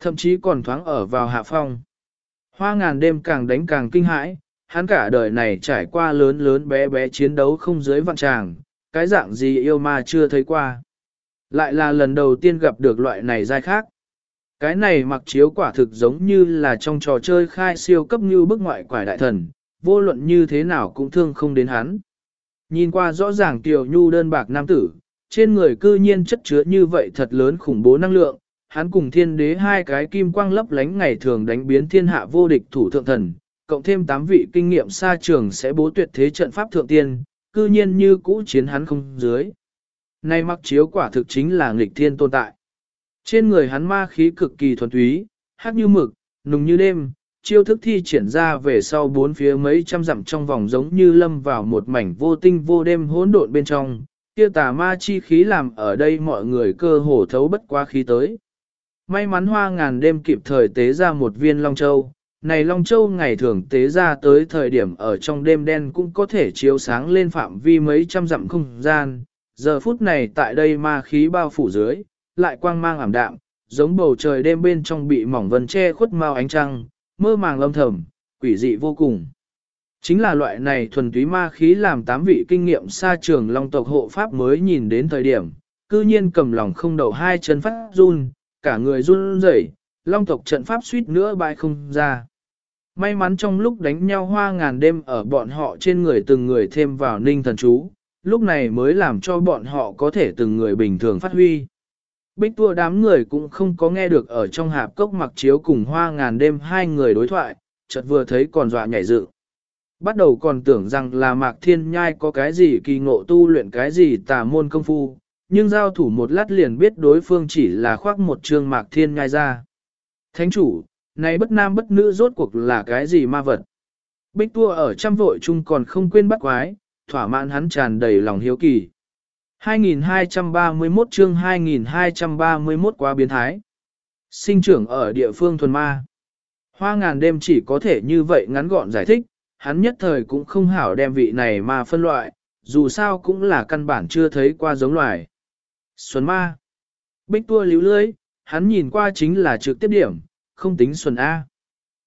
[SPEAKER 1] Thậm chí còn thoáng ở vào hạ phong. Hoa ngàn đêm càng đánh càng kinh hãi, hắn cả đời này trải qua lớn lớn bé bé chiến đấu không dưới vạn tràng, cái dạng gì yêu ma chưa thấy qua. Lại là lần đầu tiên gặp được loại này giai khác. Cái này mặc chiếu quả thực giống như là trong trò chơi khai siêu cấp như bức ngoại quải đại thần, vô luận như thế nào cũng thương không đến hắn. Nhìn qua rõ ràng tiểu nhu đơn bạc nam tử, trên người cư nhiên chất chứa như vậy thật lớn khủng bố năng lượng, hắn cùng thiên đế hai cái kim quang lấp lánh ngày thường đánh biến thiên hạ vô địch thủ thượng thần, cộng thêm tám vị kinh nghiệm xa trường sẽ bố tuyệt thế trận pháp thượng tiên, cư nhiên như cũ chiến hắn không dưới. Nay mặc chiếu quả thực chính là nghịch thiên tồn tại. Trên người hắn ma khí cực kỳ thuần túy, hát như mực, nùng như đêm, chiêu thức thi triển ra về sau bốn phía mấy trăm dặm trong vòng giống như lâm vào một mảnh vô tinh vô đêm hỗn độn bên trong, kia tà ma chi khí làm ở đây mọi người cơ hồ thấu bất qua khí tới. May mắn hoa ngàn đêm kịp thời tế ra một viên Long Châu, này Long Châu ngày thường tế ra tới thời điểm ở trong đêm đen cũng có thể chiếu sáng lên phạm vi mấy trăm dặm không gian, giờ phút này tại đây ma khí bao phủ dưới, lại quang mang ảm đạm, giống bầu trời đêm bên trong bị mỏng vân che khuất mau ánh trăng, mơ màng lâm thầm, quỷ dị vô cùng. Chính là loại này thuần túy ma khí làm tám vị kinh nghiệm xa trường long tộc hộ pháp mới nhìn đến thời điểm, cư nhiên cầm lòng không đầu hai chân phát run, cả người run rẩy, long tộc trận pháp suýt nữa bại không ra. May mắn trong lúc đánh nhau hoa ngàn đêm ở bọn họ trên người từng người thêm vào ninh thần chú, lúc này mới làm cho bọn họ có thể từng người bình thường phát huy. Bích tua đám người cũng không có nghe được ở trong hạp cốc mặc chiếu cùng hoa ngàn đêm hai người đối thoại, chợt vừa thấy còn dọa nhảy dựng. Bắt đầu còn tưởng rằng là mạc thiên nhai có cái gì kỳ ngộ tu luyện cái gì tà môn công phu, nhưng giao thủ một lát liền biết đối phương chỉ là khoác một trương mạc thiên nhai ra. Thánh chủ, này bất nam bất nữ rốt cuộc là cái gì ma vật? Bích tua ở trăm vội chung còn không quên bắt quái, thỏa mãn hắn tràn đầy lòng hiếu kỳ. 2231 chương 2231 quá biến thái. Sinh trưởng ở địa phương thuần ma. Hoa ngàn đêm chỉ có thể như vậy ngắn gọn giải thích, hắn nhất thời cũng không hảo đem vị này mà phân loại, dù sao cũng là căn bản chưa thấy qua giống loài. Xuân ma. Bích tua líu lưới, hắn nhìn qua chính là trực tiếp điểm, không tính xuân A.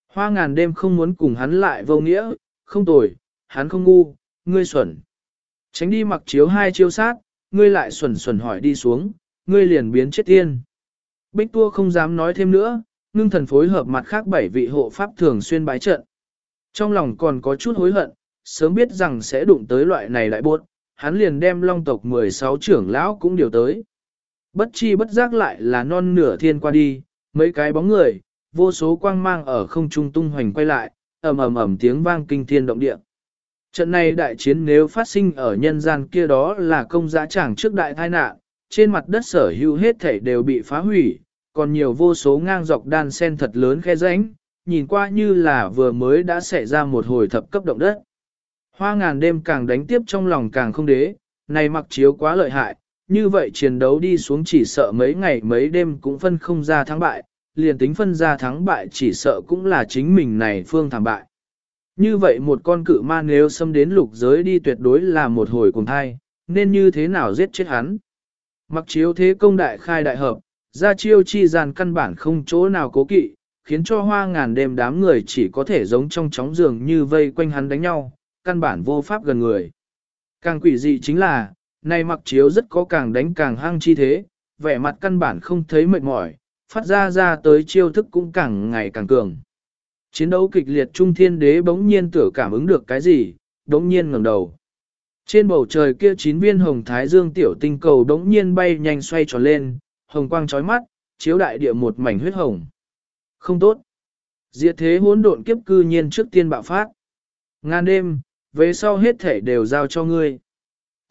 [SPEAKER 1] Hoa ngàn đêm không muốn cùng hắn lại vô nghĩa, không tồi, hắn không ngu, ngươi xuẩn. Tránh đi mặc chiếu hai chiêu sát, ngươi lại xuẩn xuẩn hỏi đi xuống, ngươi liền biến chết tiên. Bích tua không dám nói thêm nữa, ngưng thần phối hợp mặt khác bảy vị hộ pháp thường xuyên bái trận. Trong lòng còn có chút hối hận, sớm biết rằng sẽ đụng tới loại này lại buộc, hắn liền đem long tộc 16 trưởng lão cũng điều tới. Bất chi bất giác lại là non nửa thiên qua đi, mấy cái bóng người, vô số quang mang ở không trung tung hoành quay lại, ầm ầm ầm tiếng vang kinh thiên động địa. Trận này đại chiến nếu phát sinh ở nhân gian kia đó là công giá chẳng trước đại tai nạn, trên mặt đất sở hữu hết thảy đều bị phá hủy, còn nhiều vô số ngang dọc đan sen thật lớn khe rãnh, nhìn qua như là vừa mới đã xảy ra một hồi thập cấp động đất. Hoa ngàn đêm càng đánh tiếp trong lòng càng không đế, này mặc chiếu quá lợi hại, như vậy chiến đấu đi xuống chỉ sợ mấy ngày mấy đêm cũng phân không ra thắng bại, liền tính phân ra thắng bại chỉ sợ cũng là chính mình này phương thảm bại. Như vậy một con cự ma nếu xâm đến lục giới đi tuyệt đối là một hồi cùng thai, nên như thế nào giết chết hắn. Mặc chiếu thế công đại khai đại hợp, ra chiêu chi gian căn bản không chỗ nào cố kỵ, khiến cho hoa ngàn đêm đám người chỉ có thể giống trong chóng giường như vây quanh hắn đánh nhau, căn bản vô pháp gần người. Càng quỷ dị chính là, này mặc chiếu rất có càng đánh càng hăng chi thế, vẻ mặt căn bản không thấy mệt mỏi, phát ra ra tới chiêu thức cũng càng ngày càng cường. Chiến đấu kịch liệt trung thiên đế bỗng nhiên tựa cảm ứng được cái gì, bỗng nhiên ngẩng đầu. Trên bầu trời kia chín viên hồng thái dương tiểu tinh cầu đống nhiên bay nhanh xoay tròn lên, hồng quang chói mắt, chiếu đại địa một mảnh huyết hồng. Không tốt. Diệt thế hỗn độn kiếp cư nhiên trước tiên bạo phát. Ngàn đêm, về sau hết thể đều giao cho ngươi.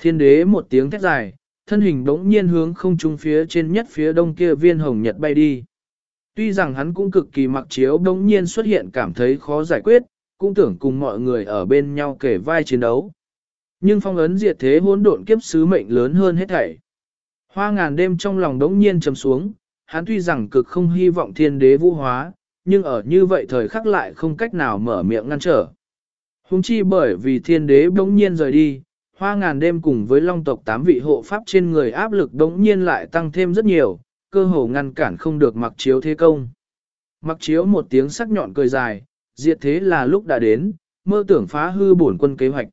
[SPEAKER 1] Thiên đế một tiếng thét dài, thân hình đống nhiên hướng không trung phía trên nhất phía đông kia viên hồng nhật bay đi. Tuy rằng hắn cũng cực kỳ mặc chiếu đống nhiên xuất hiện cảm thấy khó giải quyết, cũng tưởng cùng mọi người ở bên nhau kể vai chiến đấu. Nhưng phong ấn diệt thế hỗn độn kiếp sứ mệnh lớn hơn hết thảy. Hoa ngàn đêm trong lòng đống nhiên trầm xuống, hắn tuy rằng cực không hy vọng thiên đế vũ hóa, nhưng ở như vậy thời khắc lại không cách nào mở miệng ngăn trở. Hùng chi bởi vì thiên đế đống nhiên rời đi, hoa ngàn đêm cùng với long tộc tám vị hộ pháp trên người áp lực đống nhiên lại tăng thêm rất nhiều, cơ hồ ngăn cản không được mặc chiếu thế công. Mặc chiếu một tiếng sắc nhọn cười dài, diệt thế là lúc đã đến, mơ tưởng phá hư bổn quân kế hoạch.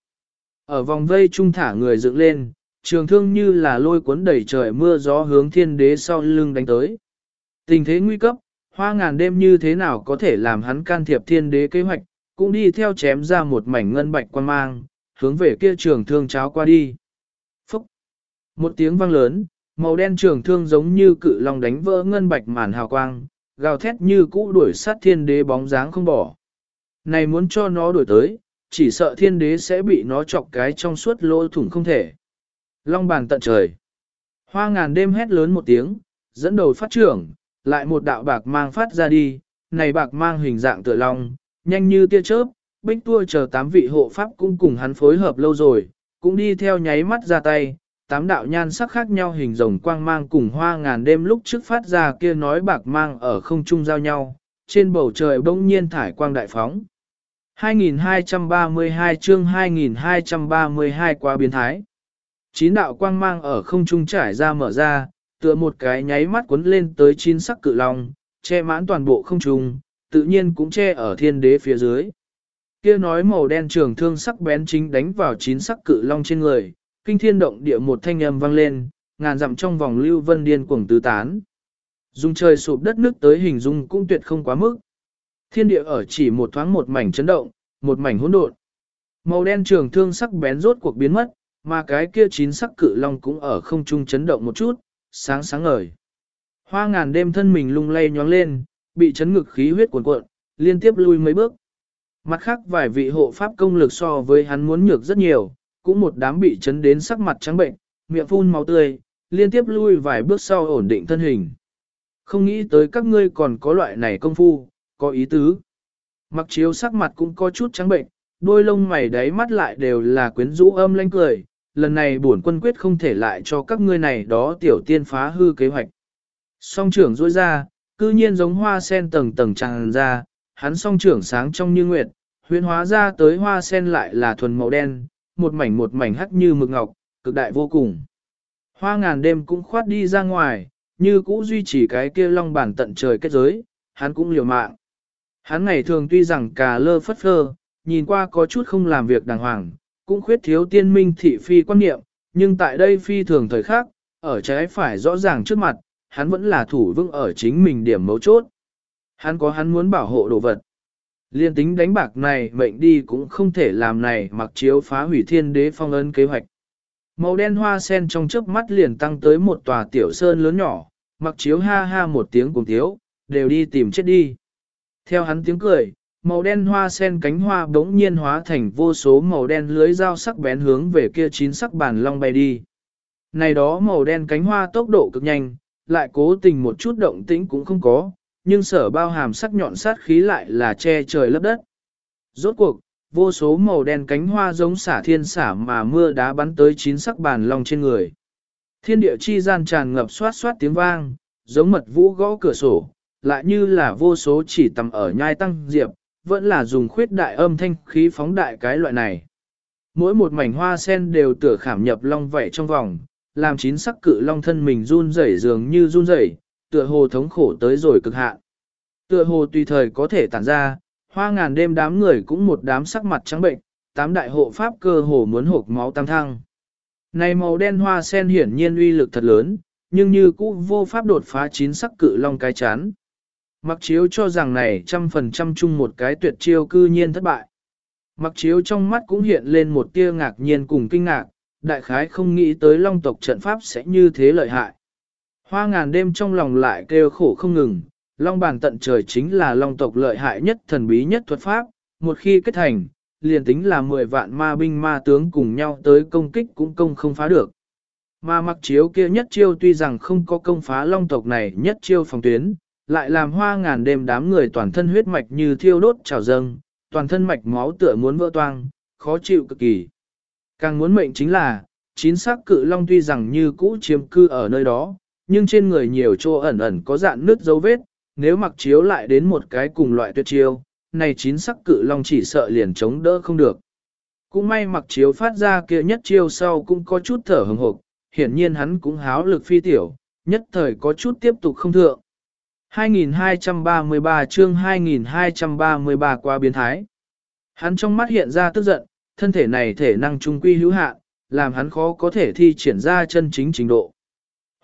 [SPEAKER 1] Ở vòng vây trung thả người dựng lên, trường thương như là lôi cuốn đẩy trời mưa gió hướng thiên đế sau lưng đánh tới. Tình thế nguy cấp, hoa ngàn đêm như thế nào có thể làm hắn can thiệp thiên đế kế hoạch, cũng đi theo chém ra một mảnh ngân bạch quan mang, hướng về kia trường thương cháo qua đi. Phúc! Một tiếng vang lớn, màu đen trường thương giống như cự long đánh vỡ ngân bạch màn hào quang, gào thét như cũ đuổi sát thiên đế bóng dáng không bỏ. Này muốn cho nó đuổi tới, chỉ sợ thiên đế sẽ bị nó chọc cái trong suốt lỗ thủng không thể. Long bàn tận trời. Hoa ngàn đêm hét lớn một tiếng, dẫn đầu phát trưởng, lại một đạo bạc mang phát ra đi, này bạc mang hình dạng tựa long, nhanh như tia chớp, bích tua chờ tám vị hộ pháp cũng cùng hắn phối hợp lâu rồi, cũng đi theo nháy mắt ra tay, tám đạo nhan sắc khác nhau hình rồng quang mang cùng hoa ngàn đêm lúc trước phát ra kia nói bạc mang ở không trung giao nhau, trên bầu trời bỗng nhiên thải quang đại phóng. 2232 chương 2232 quá biến thái. Chín đạo quang mang ở không trung trải ra mở ra, tựa một cái nháy mắt cuốn lên tới chín sắc cự long, che mãn toàn bộ không trung, tự nhiên cũng che ở thiên đế phía dưới. Kia nói màu đen trường thương sắc bén chính đánh vào chín sắc cự long trên người, kinh thiên động địa một thanh âm vang lên, ngàn dặm trong vòng lưu vân điên cuồng tứ tán. Dung trời sụp đất nước tới hình dung cũng tuyệt không quá mức. Thiên địa ở chỉ một thoáng một mảnh chấn động, một mảnh hỗn độn. Màu đen trường thương sắc bén rốt cuộc biến mất, mà cái kia chín sắc cự long cũng ở không trung chấn động một chút, sáng sáng ngời. Hoa ngàn đêm thân mình lung lay nhoáng lên, bị chấn ngực khí huyết cuồn cuộn, liên tiếp lui mấy bước. Mặt khác vài vị hộ pháp công lực so với hắn muốn nhược rất nhiều, cũng một đám bị chấn đến sắc mặt trắng bệnh, miệng phun máu tươi, liên tiếp lui vài bước sau ổn định thân hình. Không nghĩ tới các ngươi còn có loại này công phu, có ý tứ. Mặc chiếu sắc mặt cũng có chút trắng bệnh, đôi lông mày đáy mắt lại đều là quyến rũ âm lanh cười, lần này bổn quân quyết không thể lại cho các ngươi này đó tiểu tiên phá hư kế hoạch. Song trưởng rôi ra, cư nhiên giống hoa sen tầng tầng tràn ra, hắn song trưởng sáng trong như nguyệt, huyễn hóa ra tới hoa sen lại là thuần màu đen, một mảnh một mảnh hắc như mực ngọc, cực đại vô cùng. Hoa ngàn đêm cũng khoát đi ra ngoài, như cũ duy trì cái kia long bản tận trời kết giới, hắn cũng liều mạng. Hắn ngày thường tuy rằng cà lơ phất phơ, nhìn qua có chút không làm việc đàng hoàng, cũng khuyết thiếu tiên minh thị phi quan niệm, nhưng tại đây phi thường thời khác, ở trái phải rõ ràng trước mặt, hắn vẫn là thủ vững ở chính mình điểm mấu chốt. Hắn có hắn muốn bảo hộ đồ vật. Liên tính đánh bạc này mệnh đi cũng không thể làm này mặc chiếu phá hủy thiên đế phong ấn kế hoạch. Màu đen hoa sen trong chớp mắt liền tăng tới một tòa tiểu sơn lớn nhỏ, mặc chiếu ha ha một tiếng cùng thiếu, đều đi tìm chết đi. Theo hắn tiếng cười, màu đen hoa sen cánh hoa bỗng nhiên hóa thành vô số màu đen lưới dao sắc bén hướng về kia chín sắc bản long bay đi. Này đó màu đen cánh hoa tốc độ cực nhanh, lại cố tình một chút động tĩnh cũng không có, nhưng sở bao hàm sắc nhọn sát khí lại là che trời lấp đất. Rốt cuộc, vô số màu đen cánh hoa giống xả thiên xả mà mưa đá bắn tới chín sắc bàn long trên người. Thiên địa chi gian tràn ngập xoát xoát tiếng vang, giống mật vũ gõ cửa sổ, lại như là vô số chỉ tầm ở nhai tăng diệp, vẫn là dùng khuyết đại âm thanh khí phóng đại cái loại này. Mỗi một mảnh hoa sen đều tựa khảm nhập long vảy trong vòng, làm chín sắc cự long thân mình run rẩy dường như run rẩy, tựa hồ thống khổ tới rồi cực hạn. Tựa hồ tùy thời có thể tản ra, hoa ngàn đêm đám người cũng một đám sắc mặt trắng bệnh, tám đại hộ pháp cơ hồ muốn hộp máu tăng thăng. Này màu đen hoa sen hiển nhiên uy lực thật lớn, nhưng như cũ vô pháp đột phá chín sắc cự long cái chán. Mặc chiếu cho rằng này trăm phần trăm chung một cái tuyệt chiêu cư nhiên thất bại. Mặc chiếu trong mắt cũng hiện lên một tia ngạc nhiên cùng kinh ngạc, đại khái không nghĩ tới long tộc trận pháp sẽ như thế lợi hại. Hoa ngàn đêm trong lòng lại kêu khổ không ngừng, long bàn tận trời chính là long tộc lợi hại nhất thần bí nhất thuật pháp, một khi kết thành, liền tính là 10 vạn ma binh ma tướng cùng nhau tới công kích cũng công không phá được. Mà mặc chiếu kia nhất chiêu tuy rằng không có công phá long tộc này nhất chiêu phòng tuyến, lại làm hoa ngàn đêm đám người toàn thân huyết mạch như thiêu đốt trào dâng, toàn thân mạch máu tựa muốn vỡ toang, khó chịu cực kỳ. Càng muốn mệnh chính là, chín xác cự long tuy rằng như cũ chiếm cư ở nơi đó, nhưng trên người nhiều chỗ ẩn ẩn có dạn nứt dấu vết, nếu mặc chiếu lại đến một cái cùng loại tuyệt chiêu, này chín sắc cự long chỉ sợ liền chống đỡ không được. Cũng may mặc chiếu phát ra kia nhất chiêu sau cũng có chút thở hừng hộp, hiển nhiên hắn cũng háo lực phi tiểu, nhất thời có chút tiếp tục không thượng. 2233 chương 2233 qua biến thái. Hắn trong mắt hiện ra tức giận, thân thể này thể năng trung quy hữu hạn, làm hắn khó có thể thi triển ra chân chính trình độ.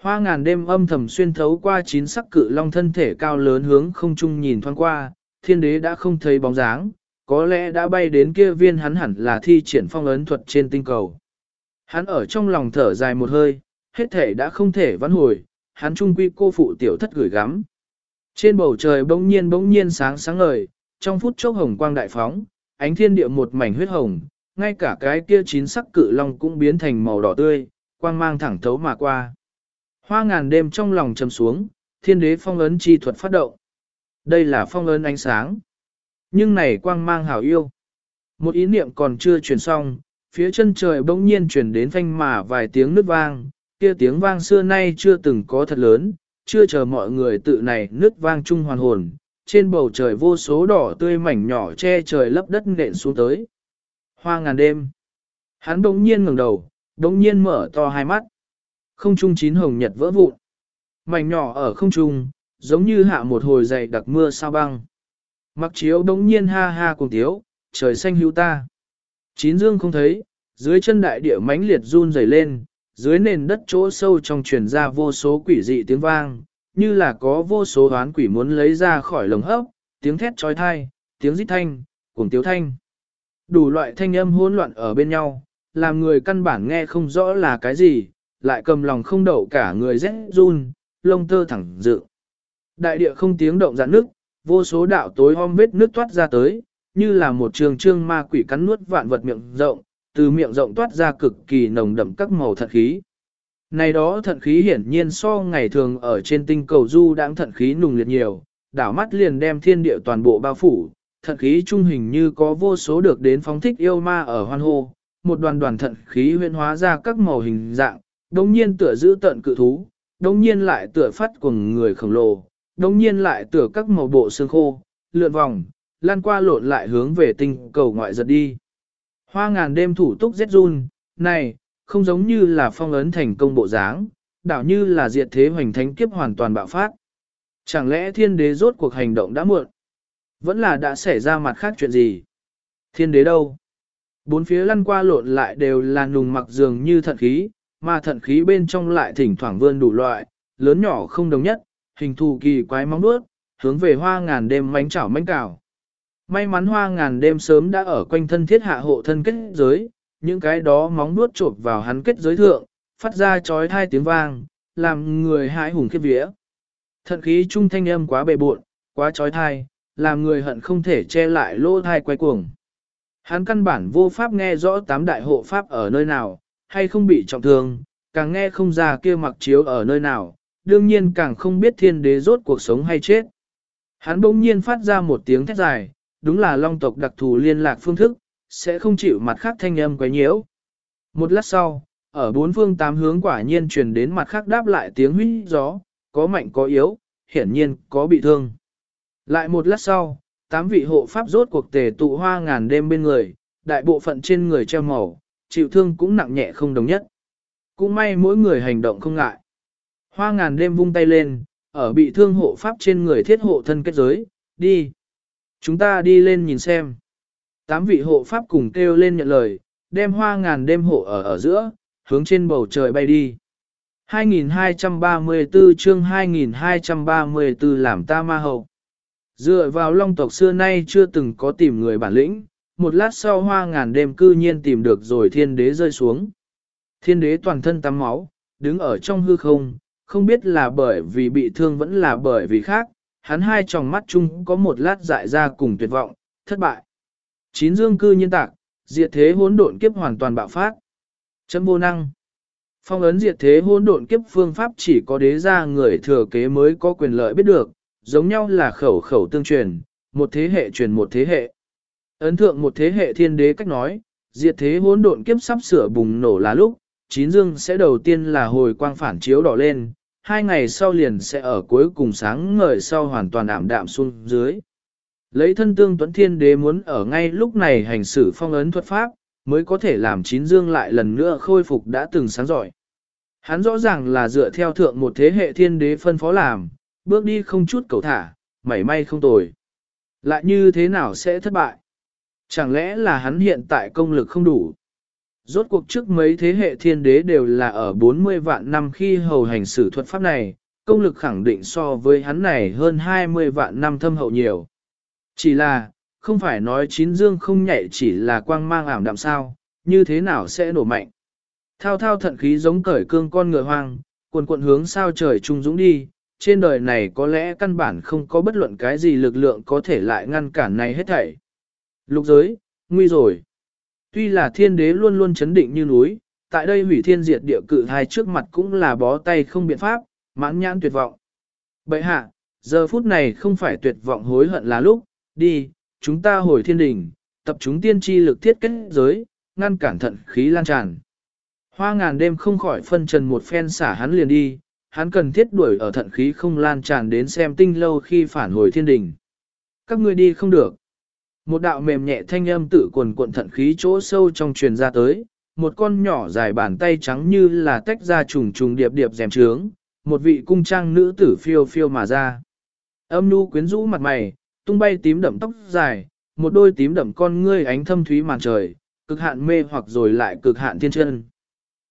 [SPEAKER 1] Hoa ngàn đêm âm thầm xuyên thấu qua chín sắc cự long thân thể cao lớn hướng không trung nhìn thoáng qua, thiên đế đã không thấy bóng dáng, có lẽ đã bay đến kia viên hắn hẳn là thi triển phong ấn thuật trên tinh cầu. Hắn ở trong lòng thở dài một hơi, hết thể đã không thể vãn hồi, hắn trung quy cô phụ tiểu thất gửi gắm. Trên bầu trời bỗng nhiên bỗng nhiên sáng sáng ngời, trong phút chốc hồng quang đại phóng, ánh thiên địa một mảnh huyết hồng, ngay cả cái kia chín sắc cự long cũng biến thành màu đỏ tươi, quang mang thẳng thấu mà qua. Hoa ngàn đêm trong lòng trầm xuống, thiên đế phong ấn chi thuật phát động. Đây là phong ấn ánh sáng. Nhưng này quang mang hảo yêu. Một ý niệm còn chưa truyền xong, phía chân trời bỗng nhiên truyền đến phanh mà vài tiếng nứt vang, kia tiếng vang xưa nay chưa từng có thật lớn, chưa chờ mọi người tự này nứt vang chung hoàn hồn, trên bầu trời vô số đỏ tươi mảnh nhỏ che trời lấp đất nện xuống tới. Hoa ngàn đêm. Hắn bỗng nhiên ngẩng đầu, bỗng nhiên mở to hai mắt. Không trung chín hồng nhật vỡ vụn. Mảnh nhỏ ở không trung, giống như hạ một hồi dày đặc mưa sao băng. Mặc chiếu đống nhiên ha ha cùng tiếu, trời xanh hữu ta. Chín dương không thấy, dưới chân đại địa mãnh liệt run rẩy lên, dưới nền đất chỗ sâu trong truyền ra vô số quỷ dị tiếng vang, như là có vô số hoán quỷ muốn lấy ra khỏi lồng hấp, tiếng thét trói thai, tiếng rít thanh, cùng tiếu thanh. Đủ loại thanh âm hỗn loạn ở bên nhau, làm người căn bản nghe không rõ là cái gì, lại cầm lòng không đậu cả người rét run, lông tơ thẳng dự. Đại địa không tiếng động giãn nước, vô số đạo tối om vết nước toát ra tới, như là một trường trương ma quỷ cắn nuốt vạn vật miệng rộng, từ miệng rộng toát ra cực kỳ nồng đậm các màu thật khí. Này đó thận khí hiển nhiên so ngày thường ở trên tinh cầu du đang thận khí nùng liệt nhiều, đảo mắt liền đem thiên địa toàn bộ bao phủ, thận khí trung hình như có vô số được đến phóng thích yêu ma ở hoan hô, một đoàn đoàn thận khí huyễn hóa ra các màu hình dạng, đồng nhiên tựa giữ tận cự thú, đồng nhiên lại tựa phát cùng người khổng lồ, đồng nhiên lại tựa các màu bộ xương khô, lượn vòng, lan qua lộn lại hướng về tinh cầu ngoại giật đi. Hoa ngàn đêm thủ túc rét run, này, không giống như là phong ấn thành công bộ dáng, đảo như là diệt thế hoành thánh kiếp hoàn toàn bạo phát. Chẳng lẽ thiên đế rốt cuộc hành động đã muộn? Vẫn là đã xảy ra mặt khác chuyện gì? Thiên đế đâu? Bốn phía lăn qua lộn lại đều là nùng mặc dường như thận khí, mà thận khí bên trong lại thỉnh thoảng vươn đủ loại, lớn nhỏ không đồng nhất, hình thù kỳ quái móng nuốt, hướng về hoa ngàn đêm mánh chảo mánh cào. May mắn hoa ngàn đêm sớm đã ở quanh thân thiết hạ hộ thân kết giới, những cái đó móng nuốt chộp vào hắn kết giới thượng, phát ra chói hai tiếng vang, làm người hãi hùng khiếp vía. Thận khí trung thanh âm quá bề bộn, quá chói thai, làm người hận không thể che lại lỗ thai quay cuồng. Hắn căn bản vô pháp nghe rõ tám đại hộ pháp ở nơi nào, hay không bị trọng thương, càng nghe không ra kia mặc chiếu ở nơi nào, đương nhiên càng không biết thiên đế rốt cuộc sống hay chết. Hắn bỗng nhiên phát ra một tiếng thét dài, đúng là long tộc đặc thù liên lạc phương thức, sẽ không chịu mặt khác thanh âm quấy nhiễu. Một lát sau, ở bốn phương tám hướng quả nhiên truyền đến mặt khác đáp lại tiếng huýt gió, có mạnh có yếu, hiển nhiên có bị thương. Lại một lát sau, tám vị hộ pháp rốt cuộc tề tụ hoa ngàn đêm bên người, đại bộ phận trên người treo màu, chịu thương cũng nặng nhẹ không đồng nhất. Cũng may mỗi người hành động không ngại. Hoa ngàn đêm vung tay lên, ở bị thương hộ pháp trên người thiết hộ thân kết giới, đi. Chúng ta đi lên nhìn xem. Tám vị hộ pháp cùng kêu lên nhận lời, đem hoa ngàn đêm hộ ở ở giữa, hướng trên bầu trời bay đi. 2234 chương 2234 làm ta ma hậu. Dựa vào long tộc xưa nay chưa từng có tìm người bản lĩnh, một lát sau hoa ngàn đêm cư nhiên tìm được rồi thiên đế rơi xuống. Thiên đế toàn thân tắm máu, đứng ở trong hư không, không biết là bởi vì bị thương vẫn là bởi vì khác, hắn hai tròng mắt chung có một lát dại ra cùng tuyệt vọng, thất bại. Chín dương cư nhiên tạc, diệt thế hỗn độn kiếp hoàn toàn bạo phát. Chấm vô năng. Phong ấn diệt thế hỗn độn kiếp phương pháp chỉ có đế gia người thừa kế mới có quyền lợi biết được, giống nhau là khẩu khẩu tương truyền, một thế hệ truyền một thế hệ. Ấn thượng một thế hệ thiên đế cách nói, diệt thế hỗn độn kiếp sắp sửa bùng nổ là lúc, chín dương sẽ đầu tiên là hồi quang phản chiếu đỏ lên, hai ngày sau liền sẽ ở cuối cùng sáng ngời sau hoàn toàn ảm đạm xuống dưới. Lấy thân tương tuấn thiên đế muốn ở ngay lúc này hành xử phong ấn thuật pháp, mới có thể làm chín dương lại lần nữa khôi phục đã từng sáng giỏi. Hắn rõ ràng là dựa theo thượng một thế hệ thiên đế phân phó làm, bước đi không chút cầu thả, mảy may không tồi. Lại như thế nào sẽ thất bại? Chẳng lẽ là hắn hiện tại công lực không đủ? Rốt cuộc trước mấy thế hệ thiên đế đều là ở 40 vạn năm khi hầu hành sử thuật pháp này, công lực khẳng định so với hắn này hơn 20 vạn năm thâm hậu nhiều. Chỉ là, không phải nói chín dương không nhảy chỉ là quang mang ảm đạm sao, như thế nào sẽ nổ mạnh. Thao thao thận khí giống cởi cương con người hoang, cuộn cuộn hướng sao trời trung dũng đi, trên đời này có lẽ căn bản không có bất luận cái gì lực lượng có thể lại ngăn cản này hết thảy. Lục giới, nguy rồi. Tuy là thiên đế luôn luôn chấn định như núi, tại đây hủy thiên diệt địa cự thai trước mặt cũng là bó tay không biện pháp, mãn nhãn tuyệt vọng. Bậy hạ, giờ phút này không phải tuyệt vọng hối hận là lúc, đi, chúng ta hồi thiên đình, tập chúng tiên tri lực thiết kết giới, ngăn cản thận khí lan tràn. Hoa ngàn đêm không khỏi phân trần một phen xả hắn liền đi, hắn cần thiết đuổi ở thận khí không lan tràn đến xem tinh lâu khi phản hồi thiên đình. Các ngươi đi không được. Một đạo mềm nhẹ thanh âm tự quần cuộn thận khí chỗ sâu trong truyền ra tới, một con nhỏ dài bàn tay trắng như là tách ra trùng trùng điệp điệp rèm trướng, một vị cung trang nữ tử phiêu phiêu mà ra. Âm nu quyến rũ mặt mày, tung bay tím đậm tóc dài, một đôi tím đậm con ngươi ánh thâm thúy màn trời, cực hạn mê hoặc rồi lại cực hạn thiên chân.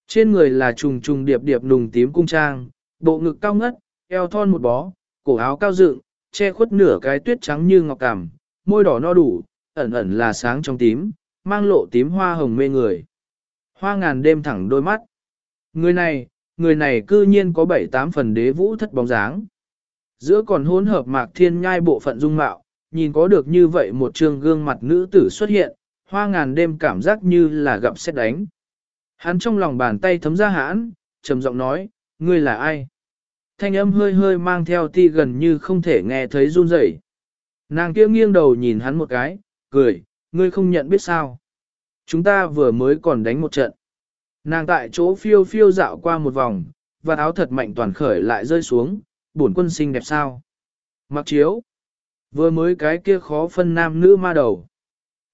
[SPEAKER 1] Trên người là trùng trùng điệp điệp nùng tím cung trang, bộ ngực cao ngất, eo thon một bó, cổ áo cao dựng, che khuất nửa cái tuyết trắng như ngọc cảm, môi đỏ no đủ, ẩn ẩn là sáng trong tím, mang lộ tím hoa hồng mê người. Hoa ngàn đêm thẳng đôi mắt. Người này, người này cư nhiên có bảy tám phần đế vũ thất bóng dáng. Giữa còn hỗn hợp mạc thiên nhai bộ phận dung mạo, nhìn có được như vậy một trường gương mặt nữ tử xuất hiện, hoa ngàn đêm cảm giác như là gặp xét đánh. Hắn trong lòng bàn tay thấm ra hãn, trầm giọng nói, ngươi là ai? Thanh âm hơi hơi mang theo ti gần như không thể nghe thấy run rẩy. Nàng kia nghiêng đầu nhìn hắn một cái, cười, ngươi không nhận biết sao. Chúng ta vừa mới còn đánh một trận. Nàng tại chỗ phiêu phiêu dạo qua một vòng, và áo thật mạnh toàn khởi lại rơi xuống, bổn quân xinh đẹp sao. Mặc chiếu. Vừa mới cái kia khó phân nam nữ ma đầu.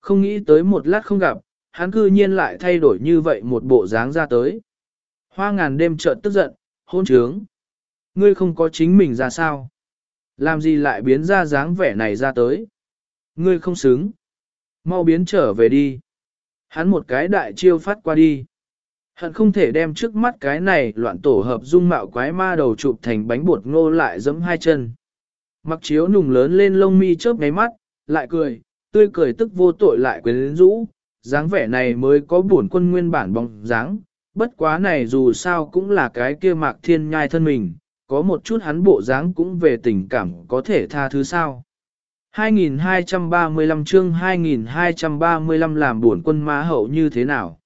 [SPEAKER 1] Không nghĩ tới một lát không gặp, hắn cư nhiên lại thay đổi như vậy một bộ dáng ra tới. Hoa ngàn đêm chợt tức giận, hôn trướng. Ngươi không có chính mình ra sao? Làm gì lại biến ra dáng vẻ này ra tới? Ngươi không xứng. Mau biến trở về đi. Hắn một cái đại chiêu phát qua đi. Hận không thể đem trước mắt cái này loạn tổ hợp dung mạo quái ma đầu chụp thành bánh bột ngô lại giẫm hai chân. Mặc chiếu nùng lớn lên lông mi chớp ngáy mắt, lại cười, tươi cười tức vô tội lại quyến rũ, dáng vẻ này mới có buồn quân nguyên bản bóng dáng, bất quá này dù sao cũng là cái kia mạc thiên nhai thân mình, có một chút hắn bộ dáng cũng về tình cảm có thể tha thứ sao. 2235 chương 2235 làm buồn quân ma hậu như thế nào?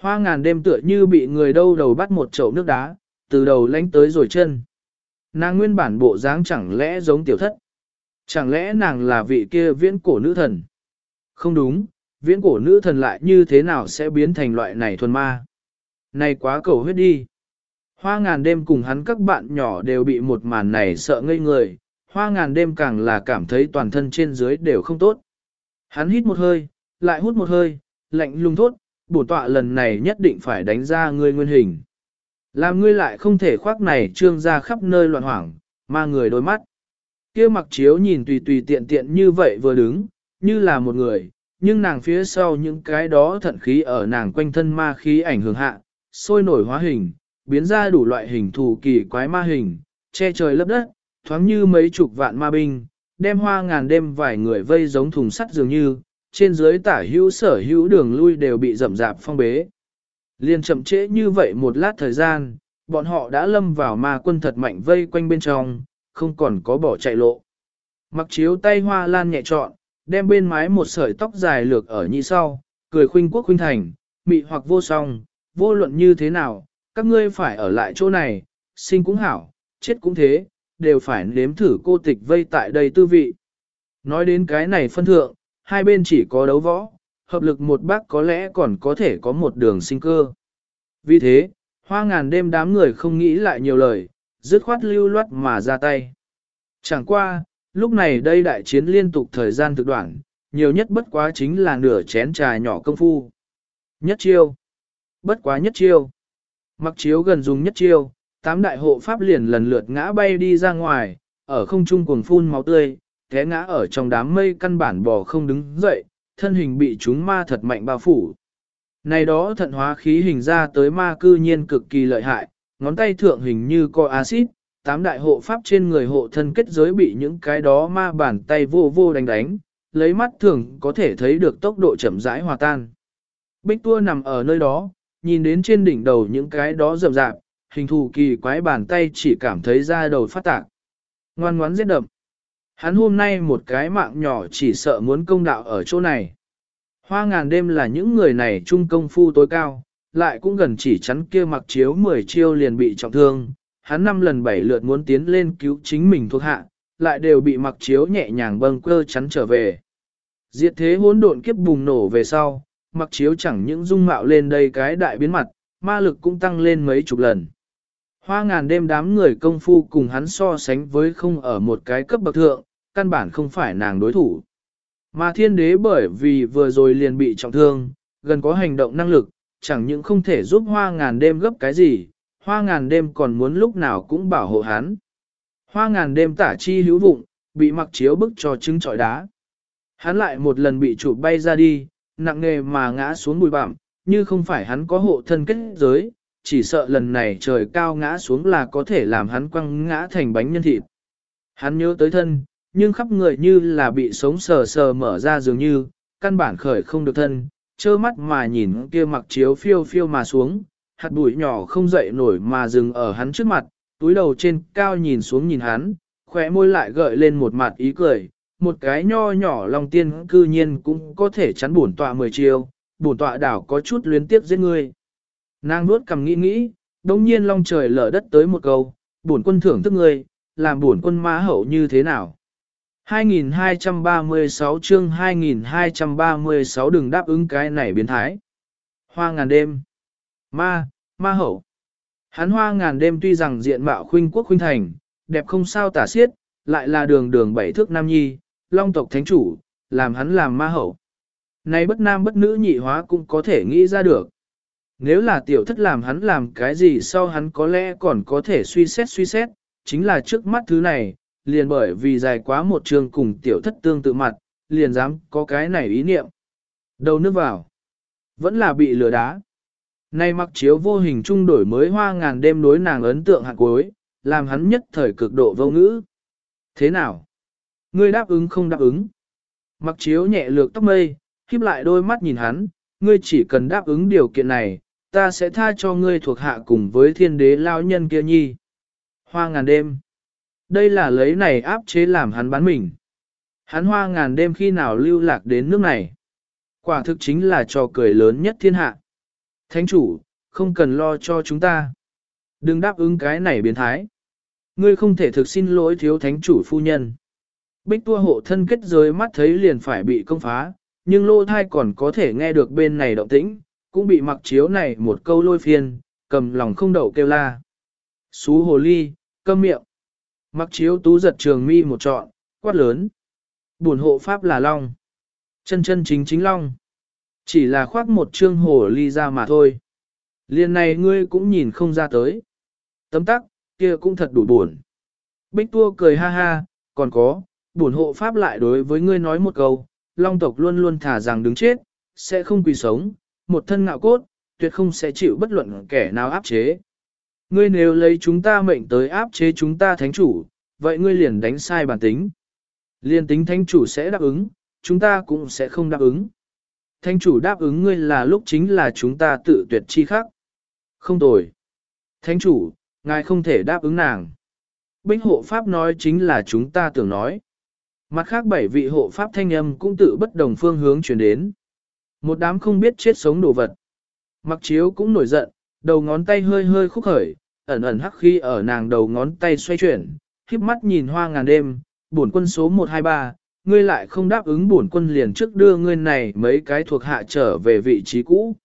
[SPEAKER 1] Hoa ngàn đêm tựa như bị người đâu đầu bắt một chậu nước đá, từ đầu lánh tới rồi chân. Nàng nguyên bản bộ dáng chẳng lẽ giống tiểu thất? Chẳng lẽ nàng là vị kia viễn cổ nữ thần? Không đúng, viễn cổ nữ thần lại như thế nào sẽ biến thành loại này thuần ma? Này quá cầu huyết đi. Hoa ngàn đêm cùng hắn các bạn nhỏ đều bị một màn này sợ ngây người, hoa ngàn đêm càng là cảm thấy toàn thân trên dưới đều không tốt. Hắn hít một hơi, lại hút một hơi, lạnh lung thốt, bổ tọa lần này nhất định phải đánh ra ngươi nguyên hình. Làm ngươi lại không thể khoác này trương ra khắp nơi loạn hoảng, ma người đôi mắt. kia mặc chiếu nhìn tùy tùy tiện tiện như vậy vừa đứng, như là một người, nhưng nàng phía sau những cái đó thận khí ở nàng quanh thân ma khí ảnh hưởng hạ, sôi nổi hóa hình, biến ra đủ loại hình thù kỳ quái ma hình, che trời lấp đất, thoáng như mấy chục vạn ma binh, đem hoa ngàn đêm vài người vây giống thùng sắt dường như, trên dưới tả hữu sở hữu đường lui đều bị rậm rạp phong bế. Liên chậm trễ như vậy một lát thời gian, bọn họ đã lâm vào ma quân thật mạnh vây quanh bên trong, không còn có bỏ chạy lộ. Mặc chiếu tay hoa lan nhẹ trọn, đem bên mái một sợi tóc dài lược ở như sau, cười khuynh quốc khuynh thành, mị hoặc vô song, vô luận như thế nào, các ngươi phải ở lại chỗ này, sinh cũng hảo, chết cũng thế, đều phải nếm thử cô tịch vây tại đây tư vị. Nói đến cái này phân thượng, hai bên chỉ có đấu võ, hợp lực một bác có lẽ còn có thể có một đường sinh cơ. Vì thế, hoa ngàn đêm đám người không nghĩ lại nhiều lời, dứt khoát lưu loát mà ra tay. Chẳng qua, lúc này đây đại chiến liên tục thời gian thực đoạn, nhiều nhất bất quá chính là nửa chén trà nhỏ công phu. Nhất chiêu. Bất quá nhất chiêu. Mặc chiếu gần dùng nhất chiêu, tám đại hộ pháp liền lần lượt ngã bay đi ra ngoài, ở không trung cuồng phun máu tươi, té ngã ở trong đám mây căn bản bò không đứng dậy, thân hình bị chúng ma thật mạnh bao phủ. Này đó thận hóa khí hình ra tới ma cư nhiên cực kỳ lợi hại, ngón tay thượng hình như co axit, tám đại hộ pháp trên người hộ thân kết giới bị những cái đó ma bàn tay vô vô đánh đánh, lấy mắt thường có thể thấy được tốc độ chậm rãi hòa tan. Bích tua nằm ở nơi đó, nhìn đến trên đỉnh đầu những cái đó rậm rạp, hình thù kỳ quái bàn tay chỉ cảm thấy da đầu phát tạc. Ngoan ngoãn giết đậm. Hắn hôm nay một cái mạng nhỏ chỉ sợ muốn công đạo ở chỗ này. Hoa ngàn đêm là những người này trung công phu tối cao, lại cũng gần chỉ chắn kia mặc chiếu 10 chiêu liền bị trọng thương. Hắn năm lần bảy lượt muốn tiến lên cứu chính mình thuộc hạ, lại đều bị mặc chiếu nhẹ nhàng bâng quơ chắn trở về. Diệt thế hỗn độn kiếp bùng nổ về sau, mặc chiếu chẳng những dung mạo lên đây cái đại biến mặt, ma lực cũng tăng lên mấy chục lần. Hoa ngàn đêm đám người công phu cùng hắn so sánh với không ở một cái cấp bậc thượng, căn bản không phải nàng đối thủ. Mà thiên đế bởi vì vừa rồi liền bị trọng thương, gần có hành động năng lực, chẳng những không thể giúp hoa ngàn đêm gấp cái gì, hoa ngàn đêm còn muốn lúc nào cũng bảo hộ hắn. Hoa ngàn đêm tả chi hữu vụng, bị mặc chiếu bức cho trứng trọi đá. Hắn lại một lần bị chụp bay ra đi, nặng nề mà ngã xuống bụi bặm, như không phải hắn có hộ thân kết giới, chỉ sợ lần này trời cao ngã xuống là có thể làm hắn quăng ngã thành bánh nhân thịt. Hắn nhớ tới thân, nhưng khắp người như là bị sống sờ sờ mở ra dường như, căn bản khởi không được thân, trơ mắt mà nhìn kia mặc chiếu phiêu phiêu mà xuống, hạt bụi nhỏ không dậy nổi mà dừng ở hắn trước mặt, túi đầu trên cao nhìn xuống nhìn hắn, khỏe môi lại gợi lên một mặt ý cười, một cái nho nhỏ lòng tiên cư nhiên cũng có thể chắn bổn tọa mười chiêu, bổn tọa đảo có chút luyến tiếp giết ngươi. Nàng nuốt cầm nghĩ nghĩ, đồng nhiên long trời lở đất tới một câu, bổn quân thưởng thức ngươi, làm bổn quân má hậu như thế nào. 2236 chương 2236 đừng đáp ứng cái này biến thái. Hoa ngàn đêm. Ma, ma hậu. Hắn hoa ngàn đêm tuy rằng diện mạo khuynh quốc khuynh thành, đẹp không sao tả xiết, lại là đường đường bảy thước nam nhi, long tộc thánh chủ, làm hắn làm ma hậu. Này bất nam bất nữ nhị hóa cũng có thể nghĩ ra được. Nếu là tiểu thất làm hắn làm cái gì sau hắn có lẽ còn có thể suy xét suy xét, chính là trước mắt thứ này, liền bởi vì dài quá một trường cùng tiểu thất tương tự mặt, liền dám có cái này ý niệm. Đầu nước vào, vẫn là bị lừa đá. Nay mặc chiếu vô hình trung đổi mới hoa ngàn đêm đối nàng ấn tượng hạt cuối, làm hắn nhất thời cực độ vô ngữ. Thế nào? Ngươi đáp ứng không đáp ứng? Mặc chiếu nhẹ lược tóc mây, khiếp lại đôi mắt nhìn hắn, ngươi chỉ cần đáp ứng điều kiện này, ta sẽ tha cho ngươi thuộc hạ cùng với thiên đế lao nhân kia nhi. Hoa ngàn đêm. Đây là lấy này áp chế làm hắn bán mình. Hắn hoa ngàn đêm khi nào lưu lạc đến nước này. Quả thực chính là trò cười lớn nhất thiên hạ. Thánh chủ, không cần lo cho chúng ta. Đừng đáp ứng cái này biến thái. Ngươi không thể thực xin lỗi thiếu thánh chủ phu nhân. Bích tua hộ thân kết giới mắt thấy liền phải bị công phá, nhưng lô thai còn có thể nghe được bên này động tĩnh, cũng bị mặc chiếu này một câu lôi phiên, cầm lòng không đậu kêu la. Xú hồ ly, câm miệng. Mặc chiếu tú giật trường mi một trọn, quát lớn. Buồn hộ pháp là long. Chân chân chính chính long. Chỉ là khoác một trương hồ ly ra mà thôi. Liên này ngươi cũng nhìn không ra tới. Tấm tắc, kia cũng thật đủ buồn. Bích tua cười ha ha, còn có, Bổn hộ pháp lại đối với ngươi nói một câu, long tộc luôn luôn thả rằng đứng chết, sẽ không quỳ sống, một thân ngạo cốt, tuyệt không sẽ chịu bất luận kẻ nào áp chế. Ngươi nếu lấy chúng ta mệnh tới áp chế chúng ta thánh chủ, vậy ngươi liền đánh sai bản tính. Liên tính thánh chủ sẽ đáp ứng, chúng ta cũng sẽ không đáp ứng. Thánh chủ đáp ứng ngươi là lúc chính là chúng ta tự tuyệt chi khắc. Không tồi. Thánh chủ, ngài không thể đáp ứng nàng. Binh hộ pháp nói chính là chúng ta tưởng nói. Mặt khác bảy vị hộ pháp thanh âm cũng tự bất đồng phương hướng chuyển đến. Một đám không biết chết sống đồ vật. Mặc chiếu cũng nổi giận, đầu ngón tay hơi hơi khúc khởi, ẩn ẩn hắc khi ở nàng đầu ngón tay xoay chuyển, khiếp mắt nhìn hoa ngàn đêm, bổn quân số 123, ngươi lại không đáp ứng bổn quân liền trước đưa ngươi này mấy cái thuộc hạ trở về vị trí cũ.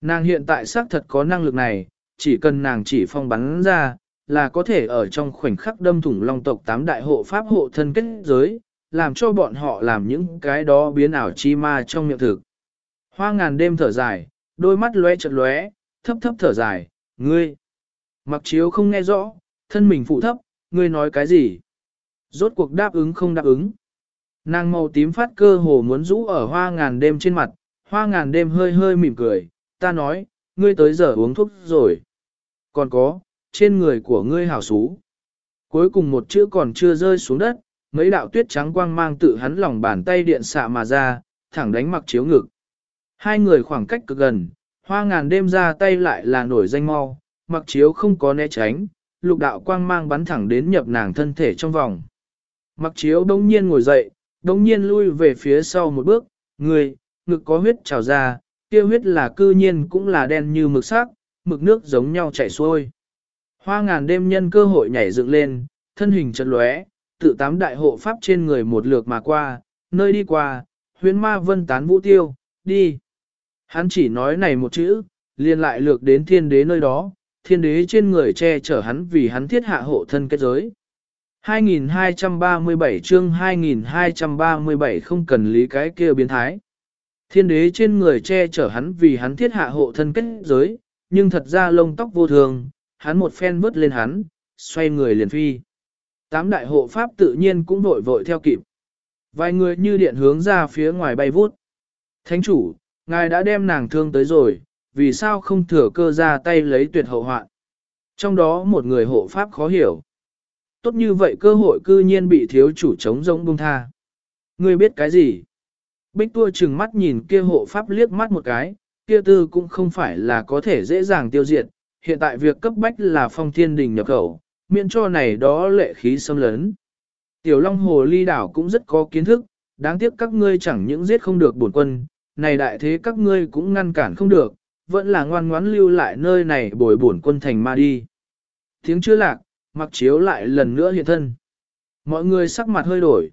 [SPEAKER 1] Nàng hiện tại xác thật có năng lực này, chỉ cần nàng chỉ phong bắn ra, là có thể ở trong khoảnh khắc đâm thủng long tộc tám đại hộ pháp hộ thân kết giới, làm cho bọn họ làm những cái đó biến ảo chi ma trong miệng thực. Hoa ngàn đêm thở dài, đôi mắt lóe chật lóe, thấp thấp thở dài, ngươi. Mặc chiếu không nghe rõ, thân mình phụ thấp, ngươi nói cái gì? Rốt cuộc đáp ứng không đáp ứng. Nàng màu tím phát cơ hồ muốn rũ ở hoa ngàn đêm trên mặt, hoa ngàn đêm hơi hơi mỉm cười, ta nói, ngươi tới giờ uống thuốc rồi. Còn có, trên người của ngươi hảo xú. Cuối cùng một chữ còn chưa rơi xuống đất, mấy đạo tuyết trắng quang mang tự hắn lòng bàn tay điện xạ mà ra, thẳng đánh mặc chiếu ngực. Hai người khoảng cách cực gần, hoa ngàn đêm ra tay lại là nổi danh mau, mặc chiếu không có né tránh, lục đạo quang mang bắn thẳng đến nhập nàng thân thể trong vòng. Mặc chiếu đông nhiên ngồi dậy, đông nhiên lui về phía sau một bước, người, ngực có huyết trào ra, kia huyết là cư nhiên cũng là đen như mực sắc, mực nước giống nhau chảy xuôi. Hoa ngàn đêm nhân cơ hội nhảy dựng lên, thân hình chật lóe, tự tám đại hộ pháp trên người một lượt mà qua, nơi đi qua, huyến ma vân tán vũ tiêu, đi. Hắn chỉ nói này một chữ, liền lại lược đến thiên đế nơi đó, thiên đế trên người che chở hắn vì hắn thiết hạ hộ thân kết giới. 2237 chương 2237 không cần lý cái kia biến thái. Thiên đế trên người che chở hắn vì hắn thiết hạ hộ thân kết giới, nhưng thật ra lông tóc vô thường, hắn một phen vứt lên hắn, xoay người liền phi. Tám đại hộ pháp tự nhiên cũng vội vội theo kịp. Vài người như điện hướng ra phía ngoài bay vút. Thánh chủ, ngài đã đem nàng thương tới rồi, vì sao không thừa cơ ra tay lấy tuyệt hậu hoạn. Trong đó một người hộ pháp khó hiểu. Tốt như vậy cơ hội cư nhiên bị thiếu chủ chống rỗng bông tha. Ngươi biết cái gì? Bích tua chừng mắt nhìn kia hộ pháp liếc mắt một cái, kia tư cũng không phải là có thể dễ dàng tiêu diệt. Hiện tại việc cấp bách là phong thiên đình nhập khẩu, miễn cho này đó lệ khí xâm lớn. Tiểu Long Hồ Ly Đảo cũng rất có kiến thức, đáng tiếc các ngươi chẳng những giết không được bổn quân, này đại thế các ngươi cũng ngăn cản không được, vẫn là ngoan ngoãn lưu lại nơi này bồi bổn quân thành ma đi. Tiếng chưa lạc, mặc chiếu lại lần nữa hiện thân. Mọi người sắc mặt hơi đổi.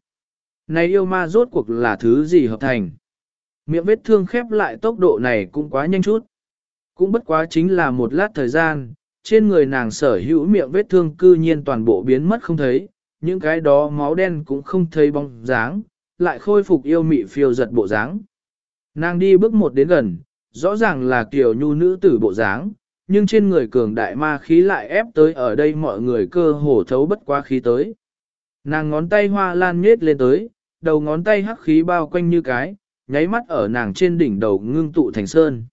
[SPEAKER 1] Này yêu ma rốt cuộc là thứ gì hợp thành? Miệng vết thương khép lại tốc độ này cũng quá nhanh chút. Cũng bất quá chính là một lát thời gian, trên người nàng sở hữu miệng vết thương cư nhiên toàn bộ biến mất không thấy, những cái đó máu đen cũng không thấy bóng dáng, lại khôi phục yêu mị phiêu giật bộ dáng. Nàng đi bước một đến gần, rõ ràng là kiểu nhu nữ tử bộ dáng, nhưng trên người cường đại ma khí lại ép tới ở đây mọi người cơ hồ thấu bất qua khí tới. Nàng ngón tay hoa lan nhết lên tới, đầu ngón tay hắc khí bao quanh như cái, nháy mắt ở nàng trên đỉnh đầu ngưng tụ thành sơn.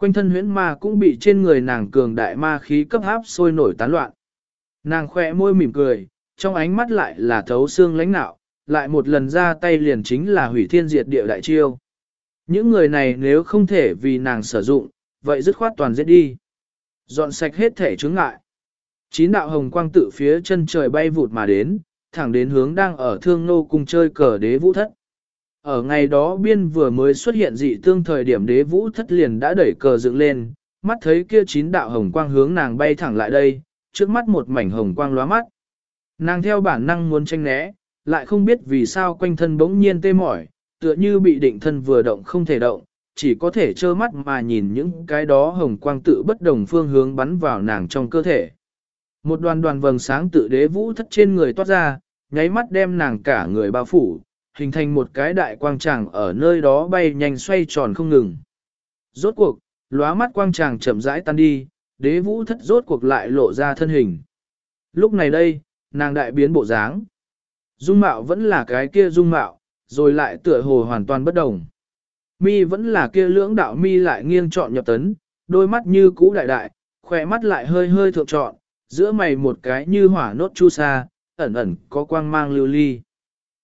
[SPEAKER 1] Quanh thân huyễn ma cũng bị trên người nàng cường đại ma khí cấp áp sôi nổi tán loạn. Nàng khỏe môi mỉm cười, trong ánh mắt lại là thấu xương lãnh nạo, lại một lần ra tay liền chính là hủy thiên diệt địa đại chiêu. Những người này nếu không thể vì nàng sử dụng, vậy dứt khoát toàn giết đi. Dọn sạch hết thể chứng ngại. Chín đạo hồng quang tự phía chân trời bay vụt mà đến, thẳng đến hướng đang ở thương nô cùng chơi cờ đế vũ thất. Ở ngày đó biên vừa mới xuất hiện dị tương thời điểm đế vũ thất liền đã đẩy cờ dựng lên, mắt thấy kia chín đạo hồng quang hướng nàng bay thẳng lại đây, trước mắt một mảnh hồng quang lóa mắt. Nàng theo bản năng muốn tranh né, lại không biết vì sao quanh thân bỗng nhiên tê mỏi, tựa như bị định thân vừa động không thể động, chỉ có thể trơ mắt mà nhìn những cái đó hồng quang tự bất đồng phương hướng bắn vào nàng trong cơ thể. Một đoàn đoàn vầng sáng tự đế vũ thất trên người toát ra, nháy mắt đem nàng cả người bao phủ, hình thành một cái đại quang tràng ở nơi đó bay nhanh xoay tròn không ngừng. Rốt cuộc, lóa mắt quang tràng chậm rãi tan đi, đế vũ thất rốt cuộc lại lộ ra thân hình. Lúc này đây, nàng đại biến bộ dáng. Dung mạo vẫn là cái kia dung mạo, rồi lại tựa hồ hoàn toàn bất đồng. Mi vẫn là kia lưỡng đạo mi lại nghiêng trọn nhập tấn, đôi mắt như cũ đại đại, khỏe mắt lại hơi hơi thượng trọn, giữa mày một cái như hỏa nốt chu sa, ẩn ẩn có quang mang lưu ly.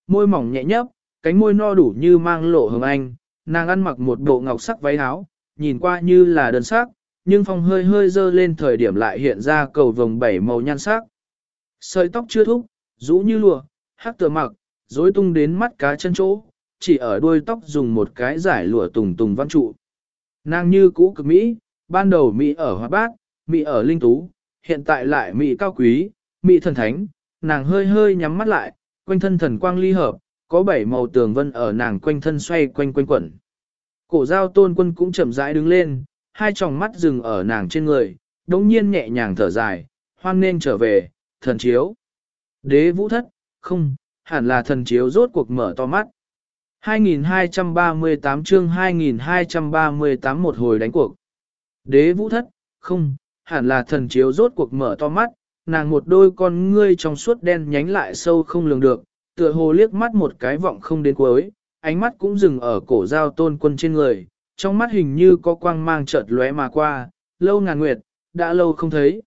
[SPEAKER 1] Môi mỏng nhẹ nhấp, cánh môi no đủ như mang lộ hồng anh, nàng ăn mặc một bộ ngọc sắc váy áo, nhìn qua như là đơn sắc, nhưng phong hơi hơi dơ lên thời điểm lại hiện ra cầu vồng bảy màu nhan sắc. Sợi tóc chưa thúc, rũ như lụa, hát tựa mặc, rối tung đến mắt cá chân chỗ, chỉ ở đuôi tóc dùng một cái giải lụa tùng tùng văn trụ. Nàng như cũ cực Mỹ, ban đầu Mỹ ở hoa bát, Mỹ ở linh tú, hiện tại lại Mỹ cao quý, Mỹ thần thánh, nàng hơi hơi nhắm mắt lại, quanh thân thần quang ly hợp, có bảy màu tường vân ở nàng quanh thân xoay quanh quanh quẩn. Cổ giao tôn quân cũng chậm rãi đứng lên, hai tròng mắt dừng ở nàng trên người, đống nhiên nhẹ nhàng thở dài, hoan nên trở về, thần chiếu. Đế vũ thất, không, hẳn là thần chiếu rốt cuộc mở to mắt. 2238 chương 2238 một hồi đánh cuộc. Đế vũ thất, không, hẳn là thần chiếu rốt cuộc mở to mắt, nàng một đôi con ngươi trong suốt đen nhánh lại sâu không lường được, tựa hồ liếc mắt một cái vọng không đến cuối, ánh mắt cũng dừng ở cổ giao tôn quân trên người, Trong mắt hình như có quang mang chợt lóe mà qua, lâu ngàn nguyệt, đã lâu không thấy.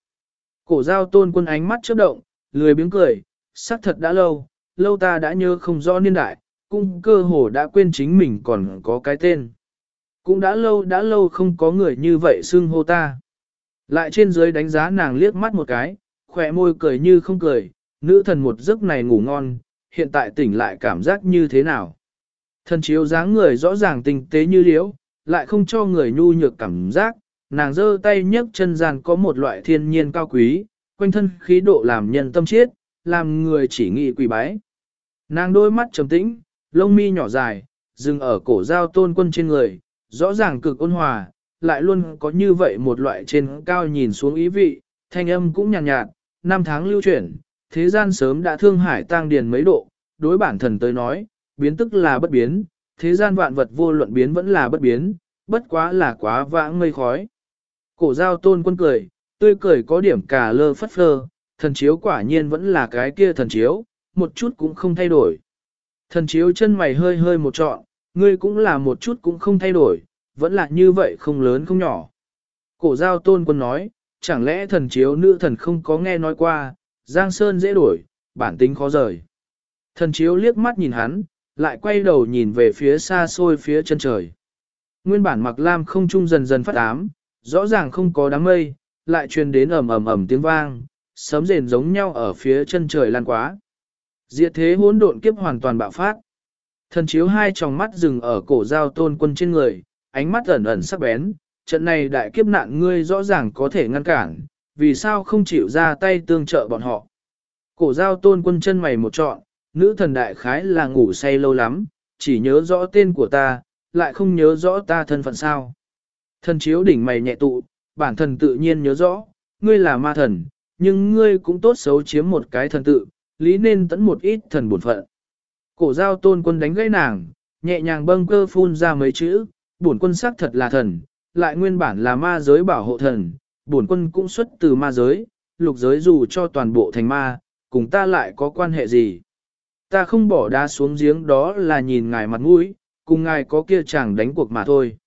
[SPEAKER 1] Cổ giao tôn quân ánh mắt chớp động, lười biếng cười, xác thật đã lâu, lâu ta đã nhớ không rõ niên đại, cũng cơ hồ đã quên chính mình còn có cái tên. Cũng đã lâu đã lâu không có người như vậy xưng hô ta. Lại trên dưới đánh giá nàng liếc mắt một cái, khỏe môi cười như không cười, nữ thần một giấc này ngủ ngon, hiện tại tỉnh lại cảm giác như thế nào. Thần chiếu dáng người rõ ràng tinh tế như liễu, lại không cho người nhu nhược cảm giác, nàng giơ tay nhấc chân gian có một loại thiên nhiên cao quý, quanh thân khí độ làm nhân tâm chiết, làm người chỉ nghĩ quỳ bái. Nàng đôi mắt trầm tĩnh, lông mi nhỏ dài, dừng ở cổ giao tôn quân trên người, rõ ràng cực ôn hòa, lại luôn có như vậy một loại trên cao nhìn xuống ý vị, thanh âm cũng nhàn nhạt, nhạt, năm tháng lưu chuyển, thế gian sớm đã thương hải tăng điền mấy độ, đối bản thần tới nói, biến tức là bất biến, thế gian vạn vật vô luận biến vẫn là bất biến, bất quá là quá vãng mây khói. Cổ giao tôn quân cười, tươi cười có điểm cả lơ phất phơ, thần chiếu quả nhiên vẫn là cái kia thần chiếu, một chút cũng không thay đổi. Thần chiếu chân mày hơi hơi một trọn, ngươi cũng là một chút cũng không thay đổi, vẫn là như vậy không lớn không nhỏ. Cổ giao tôn quân nói, chẳng lẽ thần chiếu nữ thần không có nghe nói qua, Giang Sơn dễ đổi, bản tính khó rời. Thần chiếu liếc mắt nhìn hắn, lại quay đầu nhìn về phía xa xôi phía chân trời. Nguyên bản mặc lam không trung dần dần phát ám, rõ ràng không có đám mây, lại truyền đến ầm ầm ầm tiếng vang, sấm rền giống nhau ở phía chân trời lan quá. Diệt thế hỗn độn kiếp hoàn toàn bạo phát. Thần chiếu hai tròng mắt dừng ở cổ giao tôn quân trên người, ánh mắt ẩn ẩn sắc bén, trận này đại kiếp nạn ngươi rõ ràng có thể ngăn cản, vì sao không chịu ra tay tương trợ bọn họ. Cổ giao tôn quân chân mày một trọn, nữ thần đại khái là ngủ say lâu lắm, chỉ nhớ rõ tên của ta, lại không nhớ rõ ta thân phận sao. Thần chiếu đỉnh mày nhẹ tụ, bản thần tự nhiên nhớ rõ, ngươi là ma thần, nhưng ngươi cũng tốt xấu chiếm một cái thần tự, lý nên tẫn một ít thần bổn phận. Cổ giao tôn quân đánh gãy nàng, nhẹ nhàng bâng cơ phun ra mấy chữ, bổn quân sắc thật là thần, lại nguyên bản là ma giới bảo hộ thần, bổn quân cũng xuất từ ma giới, lục giới dù cho toàn bộ thành ma, cùng ta lại có quan hệ gì. Ta không bỏ đá xuống giếng đó là nhìn ngài mặt mũi, cùng ngài có kia chẳng đánh cuộc mà thôi.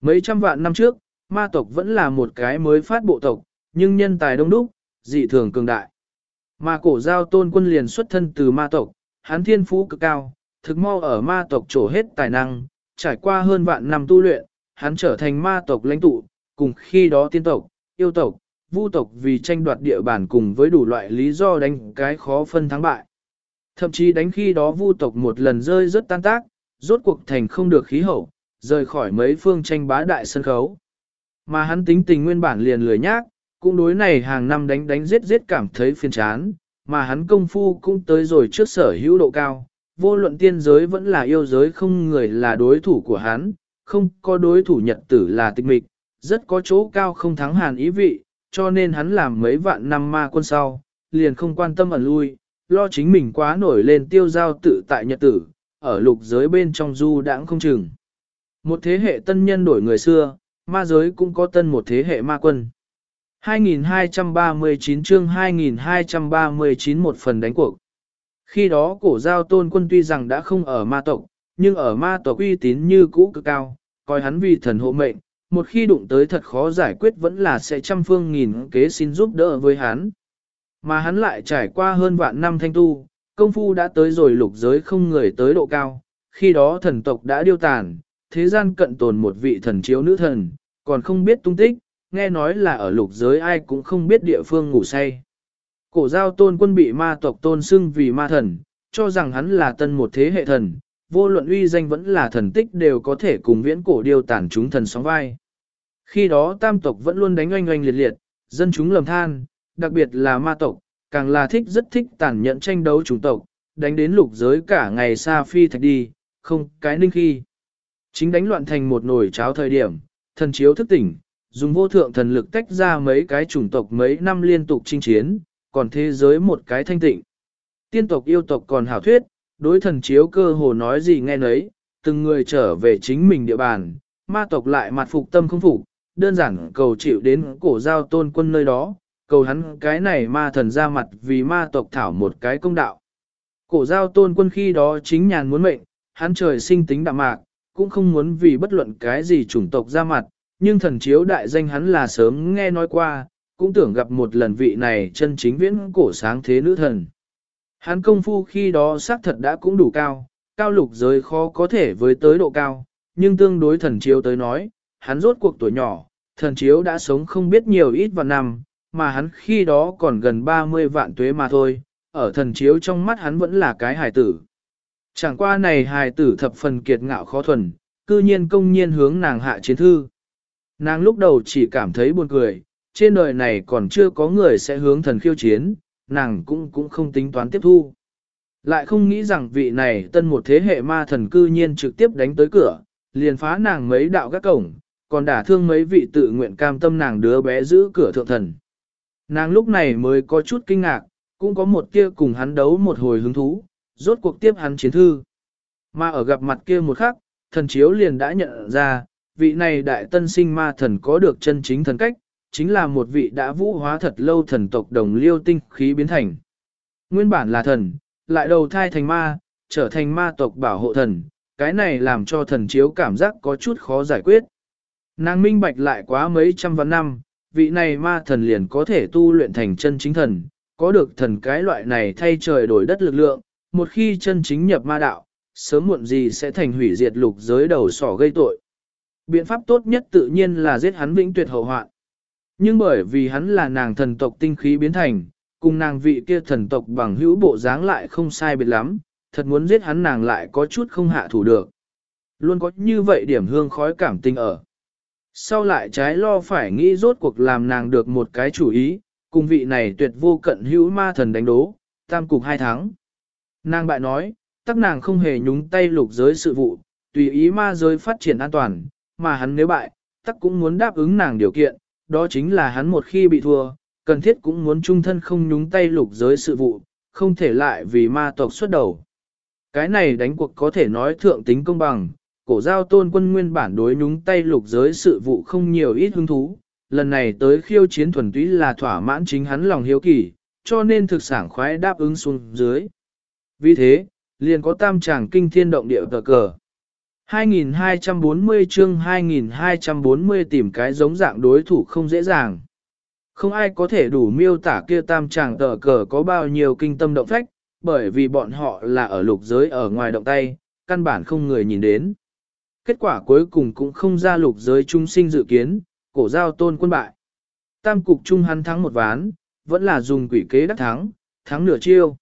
[SPEAKER 1] Mấy trăm vạn năm trước, ma tộc vẫn là một cái mới phát bộ tộc, nhưng nhân tài đông đúc, dị thường cường đại. Mà cổ giao tôn quân liền xuất thân từ ma tộc, hắn thiên phú cực cao, thực mau ở ma tộc trổ hết tài năng, trải qua hơn vạn năm tu luyện, hắn trở thành ma tộc lãnh tụ, cùng khi đó tiên tộc, yêu tộc, vu tộc vì tranh đoạt địa bàn cùng với đủ loại lý do đánh cái khó phân thắng bại. Thậm chí đánh khi đó vu tộc một lần rơi rất tan tác, rốt cuộc thành không được khí hậu, rời khỏi mấy phương tranh bá đại sân khấu. Mà hắn tính tình nguyên bản liền lười nhác, cũng đối này hàng năm đánh đánh giết giết cảm thấy phiền chán, mà hắn công phu cũng tới rồi trước sở hữu độ cao, vô luận tiên giới vẫn là yêu giới không người là đối thủ của hắn, không có đối thủ nhật tử là tịch mịch, rất có chỗ cao không thắng hàn ý vị, cho nên hắn làm mấy vạn năm ma quân sau, liền không quan tâm ẩn lui, lo chính mình quá nổi lên tiêu giao tự tại nhật tử, ở lục giới bên trong du đãng không chừng. Một thế hệ tân nhân đổi người xưa, ma giới cũng có tân một thế hệ ma quân. 2239 chương 2239 một phần đánh cuộc. Khi đó cổ giao tôn quân tuy rằng đã không ở ma tộc, nhưng ở ma tộc uy tín như cũ cực cao, coi hắn vì thần hộ mệnh, một khi đụng tới thật khó giải quyết vẫn là sẽ trăm phương nghìn kế xin giúp đỡ với hắn. Mà hắn lại trải qua hơn vạn năm thanh tu, công phu đã tới rồi lục giới không người tới độ cao, khi đó thần tộc đã điêu tàn, thế gian cận tồn một vị thần chiếu nữ thần, còn không biết tung tích, nghe nói là ở lục giới ai cũng không biết địa phương ngủ say. Cổ giao tôn quân bị ma tộc tôn xưng vì ma thần, cho rằng hắn là tân một thế hệ thần, vô luận uy danh vẫn là thần tích đều có thể cùng viễn cổ điều tản chúng thần sóng vai. Khi đó tam tộc vẫn luôn đánh oanh oanh liệt liệt, dân chúng lầm than, đặc biệt là ma tộc, càng là thích rất thích tàn nhẫn tranh đấu chủng tộc, đánh đến lục giới cả ngày xa phi thạch đi, không cái ninh khi. Chính đánh loạn thành một nồi cháo thời điểm, thần chiếu thức tỉnh, dùng vô thượng thần lực tách ra mấy cái chủng tộc mấy năm liên tục chinh chiến, còn thế giới một cái thanh tịnh. Tiên tộc yêu tộc còn hảo thuyết, đối thần chiếu cơ hồ nói gì nghe nấy, từng người trở về chính mình địa bàn, ma tộc lại mặt phục tâm không phục, đơn giản cầu chịu đến cổ giao tôn quân nơi đó, cầu hắn cái này ma thần ra mặt vì ma tộc thảo một cái công đạo. Cổ giao tôn quân khi đó chính nhàn muốn mệnh, hắn trời sinh tính đạm mạc, cũng không muốn vì bất luận cái gì chủng tộc ra mặt, nhưng thần chiếu đại danh hắn là sớm nghe nói qua, cũng tưởng gặp một lần vị này chân chính viễn cổ sáng thế nữ thần. Hắn công phu khi đó xác thật đã cũng đủ cao, cao lục giới khó có thể với tới độ cao, nhưng tương đối thần chiếu tới nói, hắn rốt cuộc tuổi nhỏ, thần chiếu đã sống không biết nhiều ít vào năm, mà hắn khi đó còn gần 30 vạn tuế mà thôi, ở thần chiếu trong mắt hắn vẫn là cái hài tử. Chẳng qua này hài tử thập phần kiệt ngạo khó thuần, cư nhiên công nhiên hướng nàng hạ chiến thư. Nàng lúc đầu chỉ cảm thấy buồn cười, trên đời này còn chưa có người sẽ hướng thần khiêu chiến, nàng cũng cũng không tính toán tiếp thu. Lại không nghĩ rằng vị này tân một thế hệ ma thần cư nhiên trực tiếp đánh tới cửa, liền phá nàng mấy đạo các cổng, còn đả thương mấy vị tự nguyện cam tâm nàng đứa bé giữ cửa thượng thần. Nàng lúc này mới có chút kinh ngạc, cũng có một kia cùng hắn đấu một hồi hứng thú, rốt cuộc tiếp hắn chiến thư. Mà ở gặp mặt kia một khắc, thần chiếu liền đã nhận ra, vị này đại tân sinh ma thần có được chân chính thần cách, chính là một vị đã vũ hóa thật lâu thần tộc đồng liêu tinh khí biến thành. Nguyên bản là thần, lại đầu thai thành ma, trở thành ma tộc bảo hộ thần, cái này làm cho thần chiếu cảm giác có chút khó giải quyết. Nàng minh bạch lại quá mấy trăm vạn năm, vị này ma thần liền có thể tu luyện thành chân chính thần, có được thần cái loại này thay trời đổi đất lực lượng, một khi chân chính nhập ma đạo, sớm muộn gì sẽ thành hủy diệt lục giới đầu sỏ gây tội. Biện pháp tốt nhất tự nhiên là giết hắn vĩnh tuyệt hậu hoạn. Nhưng bởi vì hắn là nàng thần tộc tinh khí biến thành, cùng nàng vị kia thần tộc bằng hữu bộ dáng lại không sai biệt lắm, thật muốn giết hắn nàng lại có chút không hạ thủ được. Luôn có như vậy điểm hương khói cảm tình ở. Sau lại trái lo phải nghĩ rốt cuộc làm nàng được một cái chủ ý, cùng vị này tuyệt vô cận hữu ma thần đánh đố, tam cục hai tháng. Nàng bại nói, tắc nàng không hề nhúng tay lục giới sự vụ, tùy ý ma giới phát triển an toàn, mà hắn nếu bại, tắc cũng muốn đáp ứng nàng điều kiện, đó chính là hắn một khi bị thua, cần thiết cũng muốn trung thân không nhúng tay lục giới sự vụ, không thể lại vì ma tộc xuất đầu. Cái này đánh cuộc có thể nói thượng tính công bằng, cổ giao tôn quân nguyên bản đối nhúng tay lục giới sự vụ không nhiều ít hứng thú, lần này tới khiêu chiến thuần túy là thỏa mãn chính hắn lòng hiếu kỳ, cho nên thực sản khoái đáp ứng xuống dưới. Vì thế, liền có tam tràng kinh thiên động địa cờ cờ. 2240 chương 2240 tìm cái giống dạng đối thủ không dễ dàng. Không ai có thể đủ miêu tả kia tam chàng tờ cờ có bao nhiêu kinh tâm động phách, bởi vì bọn họ là ở lục giới ở ngoài động tay, căn bản không người nhìn đến. Kết quả cuối cùng cũng không ra lục giới trung sinh dự kiến, cổ giao tôn quân bại. Tam cục trung hắn thắng một ván, vẫn là dùng quỷ kế đắc thắng, thắng nửa chiêu.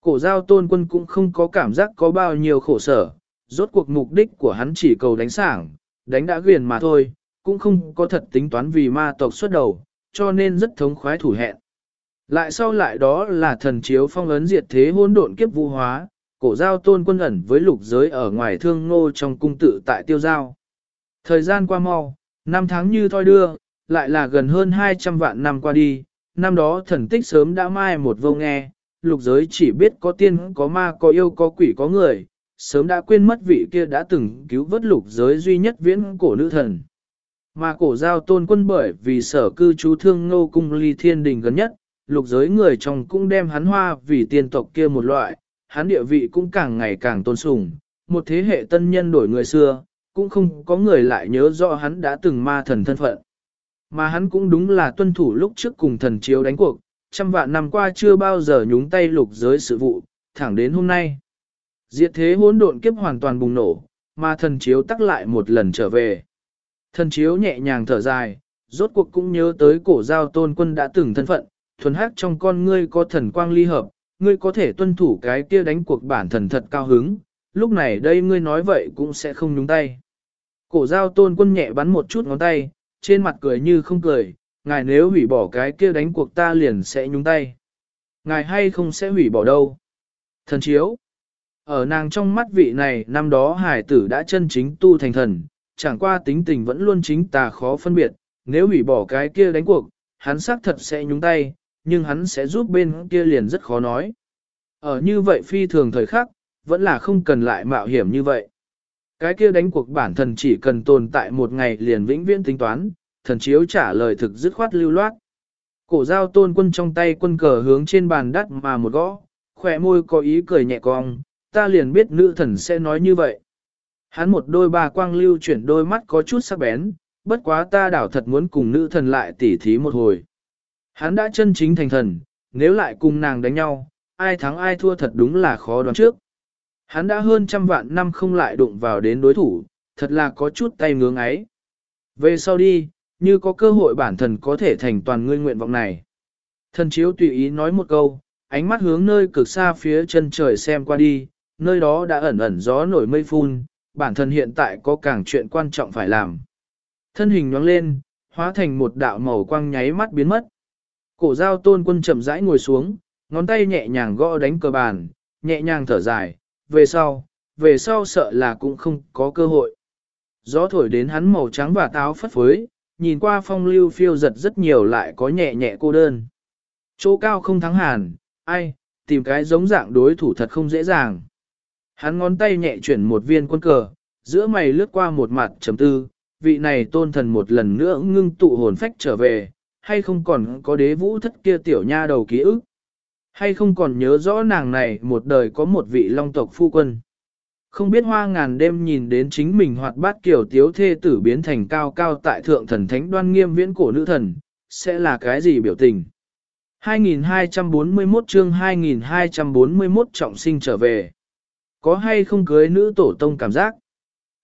[SPEAKER 1] Cổ giao tôn quân cũng không có cảm giác có bao nhiêu khổ sở, rốt cuộc mục đích của hắn chỉ cầu đánh sảng, đánh đã quyền mà thôi, cũng không có thật tính toán vì ma tộc xuất đầu, cho nên rất thống khoái thủ hẹn. Lại sau lại đó là thần chiếu phong ấn diệt thế hỗn độn kiếp vũ hóa, cổ giao tôn quân ẩn với lục giới ở ngoài thương ngô trong cung tự tại tiêu giao. Thời gian qua mau, năm tháng như thoi đưa, lại là gần hơn 200 vạn năm qua đi, năm đó thần tích sớm đã mai một vô nghe, lục giới chỉ biết có tiên có ma có yêu có quỷ có người, sớm đã quên mất vị kia đã từng cứu vớt lục giới duy nhất viễn cổ nữ thần. Mà cổ giao tôn quân bởi vì sở cư trú thương ngô cung ly thiên đình gần nhất, lục giới người trong cũng đem hắn hoa vì tiên tộc kia một loại, hắn địa vị cũng càng ngày càng tôn sùng, một thế hệ tân nhân đổi người xưa, cũng không có người lại nhớ rõ hắn đã từng ma thần thân phận. Mà hắn cũng đúng là tuân thủ lúc trước cùng thần chiếu đánh cuộc, trăm vạn năm qua chưa bao giờ nhúng tay lục giới sự vụ, thẳng đến hôm nay. Diệt thế hỗn độn kiếp hoàn toàn bùng nổ, mà thần chiếu tắc lại một lần trở về. Thần chiếu nhẹ nhàng thở dài, rốt cuộc cũng nhớ tới cổ giao tôn quân đã từng thân phận, thuần hát trong con ngươi có thần quang ly hợp, ngươi có thể tuân thủ cái kia đánh cuộc bản thần thật cao hứng, lúc này đây ngươi nói vậy cũng sẽ không nhúng tay. Cổ giao tôn quân nhẹ bắn một chút ngón tay, trên mặt cười như không cười, ngài nếu hủy bỏ cái kia đánh cuộc ta liền sẽ nhúng tay. Ngài hay không sẽ hủy bỏ đâu. Thần chiếu. Ở nàng trong mắt vị này năm đó hải tử đã chân chính tu thành thần, chẳng qua tính tình vẫn luôn chính tà khó phân biệt, nếu hủy bỏ cái kia đánh cuộc, hắn xác thật sẽ nhúng tay, nhưng hắn sẽ giúp bên kia liền rất khó nói. Ở như vậy phi thường thời khắc, vẫn là không cần lại mạo hiểm như vậy. Cái kia đánh cuộc bản thần chỉ cần tồn tại một ngày liền vĩnh viễn tính toán, thần chiếu trả lời thực dứt khoát lưu loát. Cổ giao tôn quân trong tay quân cờ hướng trên bàn đắt mà một gõ, khỏe môi có ý cười nhẹ cong, ta liền biết nữ thần sẽ nói như vậy. Hắn một đôi ba quang lưu chuyển đôi mắt có chút sắc bén, bất quá ta đảo thật muốn cùng nữ thần lại tỉ thí một hồi. Hắn đã chân chính thành thần, nếu lại cùng nàng đánh nhau, ai thắng ai thua thật đúng là khó đoán trước. Hắn đã hơn trăm vạn năm không lại đụng vào đến đối thủ, thật là có chút tay ngưỡng ấy. Về sau đi, như có cơ hội bản thần có thể thành toàn ngươi nguyện vọng này. Thần chiếu tùy ý nói một câu, ánh mắt hướng nơi cực xa phía chân trời xem qua đi, nơi đó đã ẩn ẩn gió nổi mây phun, bản thân hiện tại có càng chuyện quan trọng phải làm. Thân hình nhoáng lên, hóa thành một đạo màu quang nháy mắt biến mất. Cổ giao tôn quân chậm rãi ngồi xuống, ngón tay nhẹ nhàng gõ đánh cờ bàn, nhẹ nhàng thở dài, về sau, về sau sợ là cũng không có cơ hội. Gió thổi đến hắn màu trắng và táo phất phới, nhìn qua phong lưu phiêu giật rất nhiều lại có nhẹ nhẹ cô đơn. Chỗ cao không thắng hàn, ai, tìm cái giống dạng đối thủ thật không dễ dàng. Hắn ngón tay nhẹ chuyển một viên quân cờ, giữa mày lướt qua một mặt chấm tư, vị này tôn thần một lần nữa ngưng tụ hồn phách trở về, hay không còn có đế vũ thất kia tiểu nha đầu ký ức, hay không còn nhớ rõ nàng này một đời có một vị long tộc phu quân. Không biết hoa ngàn đêm nhìn đến chính mình hoạt bát kiểu tiếu thê tử biến thành cao cao tại thượng thần thánh đoan nghiêm viễn cổ nữ thần, sẽ là cái gì biểu tình. 2241 chương 2241 trọng sinh trở về. Có hay không cưới nữ tổ tông cảm giác?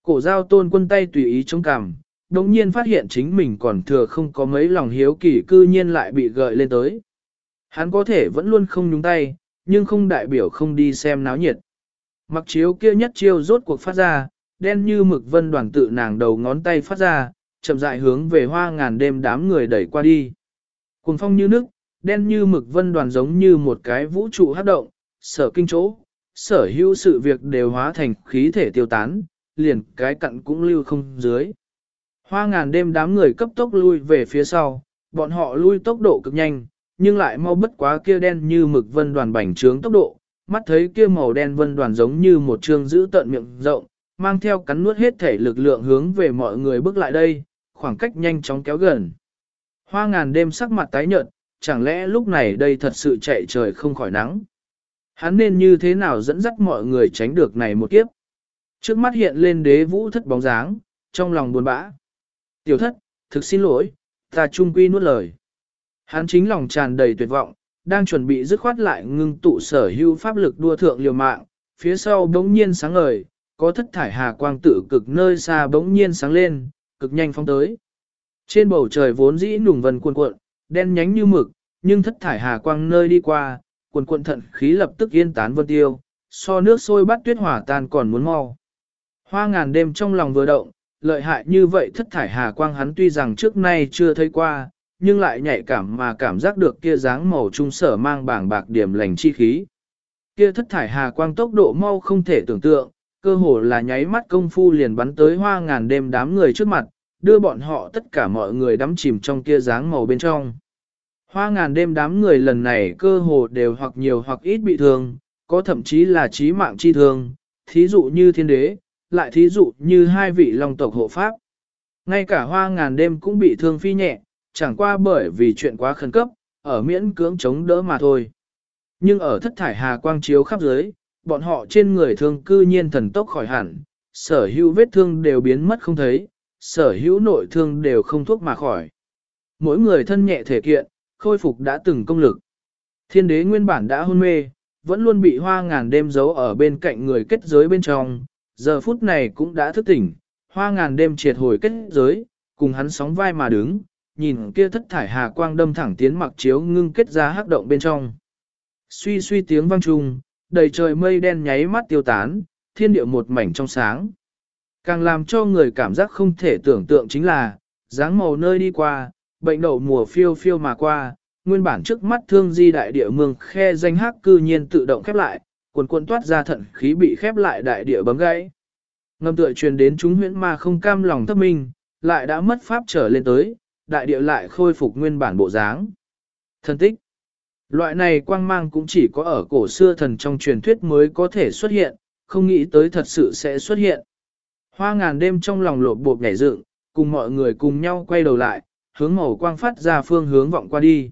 [SPEAKER 1] Cổ giao tôn quân tay tùy ý chống cằm, đồng nhiên phát hiện chính mình còn thừa không có mấy lòng hiếu kỳ cư nhiên lại bị gợi lên tới. Hắn có thể vẫn luôn không nhúng tay, nhưng không đại biểu không đi xem náo nhiệt. Mặc chiếu kia nhất chiêu rốt cuộc phát ra, đen như mực vân đoàn tự nàng đầu ngón tay phát ra, chậm rãi hướng về hoa ngàn đêm đám người đẩy qua đi. Cùng phong như nước, đen như mực vân đoàn giống như một cái vũ trụ hát động, sở kinh chỗ, sở hữu sự việc đều hóa thành khí thể tiêu tán, liền cái cặn cũng lưu không dưới. Hoa ngàn đêm đám người cấp tốc lui về phía sau, bọn họ lui tốc độ cực nhanh, nhưng lại mau bất quá kia đen như mực vân đoàn bành trướng tốc độ, mắt thấy kia màu đen vân đoàn giống như một trương giữ tận miệng rộng, mang theo cắn nuốt hết thể lực lượng hướng về mọi người bước lại đây, khoảng cách nhanh chóng kéo gần. Hoa ngàn đêm sắc mặt tái nhợt, chẳng lẽ lúc này đây thật sự chạy trời không khỏi nắng. Hắn nên như thế nào dẫn dắt mọi người tránh được này một kiếp. Trước mắt hiện lên đế vũ thất bóng dáng, trong lòng buồn bã. Tiểu thất, thực xin lỗi, ta trung quy nuốt lời. Hắn chính lòng tràn đầy tuyệt vọng, đang chuẩn bị dứt khoát lại ngưng tụ sở hữu pháp lực đua thượng liều mạng, phía sau bỗng nhiên sáng ngời, có thất thải hà quang tử cực nơi xa bỗng nhiên sáng lên, cực nhanh phong tới. Trên bầu trời vốn dĩ nùng vần cuộn cuộn, đen nhánh như mực, nhưng thất thải hà quang nơi đi qua, quần quận thận khí lập tức yên tán vân tiêu, so nước sôi bắt tuyết hỏa tan còn muốn mau. Hoa ngàn đêm trong lòng vừa động, lợi hại như vậy thất thải hà quang hắn tuy rằng trước nay chưa thấy qua, nhưng lại nhạy cảm mà cảm giác được kia dáng màu trung sở mang bảng bạc điểm lành chi khí. Kia thất thải hà quang tốc độ mau không thể tưởng tượng, cơ hồ là nháy mắt công phu liền bắn tới hoa ngàn đêm đám người trước mặt, đưa bọn họ tất cả mọi người đắm chìm trong kia dáng màu bên trong. Hoa ngàn đêm đám người lần này cơ hồ đều hoặc nhiều hoặc ít bị thương, có thậm chí là trí mạng chi thương, thí dụ như thiên đế, lại thí dụ như hai vị long tộc hộ pháp. Ngay cả hoa ngàn đêm cũng bị thương phi nhẹ, chẳng qua bởi vì chuyện quá khẩn cấp, ở miễn cưỡng chống đỡ mà thôi. Nhưng ở thất thải hà quang chiếu khắp dưới, bọn họ trên người thương cư nhiên thần tốc khỏi hẳn, sở hữu vết thương đều biến mất không thấy, sở hữu nội thương đều không thuốc mà khỏi. Mỗi người thân nhẹ thể kiện, khôi phục đã từng công lực. Thiên đế nguyên bản đã hôn mê, vẫn luôn bị hoa ngàn đêm giấu ở bên cạnh người kết giới bên trong, giờ phút này cũng đã thức tỉnh, hoa ngàn đêm triệt hồi kết giới, cùng hắn sóng vai mà đứng, nhìn kia thất thải hà quang đâm thẳng tiến mặc chiếu ngưng kết ra hắc động bên trong. Suy suy tiếng vang trung, đầy trời mây đen nháy mắt tiêu tán, thiên địa một mảnh trong sáng. Càng làm cho người cảm giác không thể tưởng tượng chính là, dáng màu nơi đi qua, bệnh đậu mùa phiêu phiêu mà qua, nguyên bản trước mắt thương di đại địa mương khe danh hắc cư nhiên tự động khép lại, cuồn cuộn toát ra thận khí bị khép lại đại địa bấm gãy. Ngâm tựa truyền đến chúng huyễn ma không cam lòng thấp minh, lại đã mất pháp trở lên tới, đại địa lại khôi phục nguyên bản bộ dáng. thân tích Loại này quang mang cũng chỉ có ở cổ xưa thần trong truyền thuyết mới có thể xuất hiện, không nghĩ tới thật sự sẽ xuất hiện. Hoa ngàn đêm trong lòng lột bột nhảy dựng, cùng mọi người cùng nhau quay đầu lại, hướng màu quang phát ra phương hướng vọng qua đi.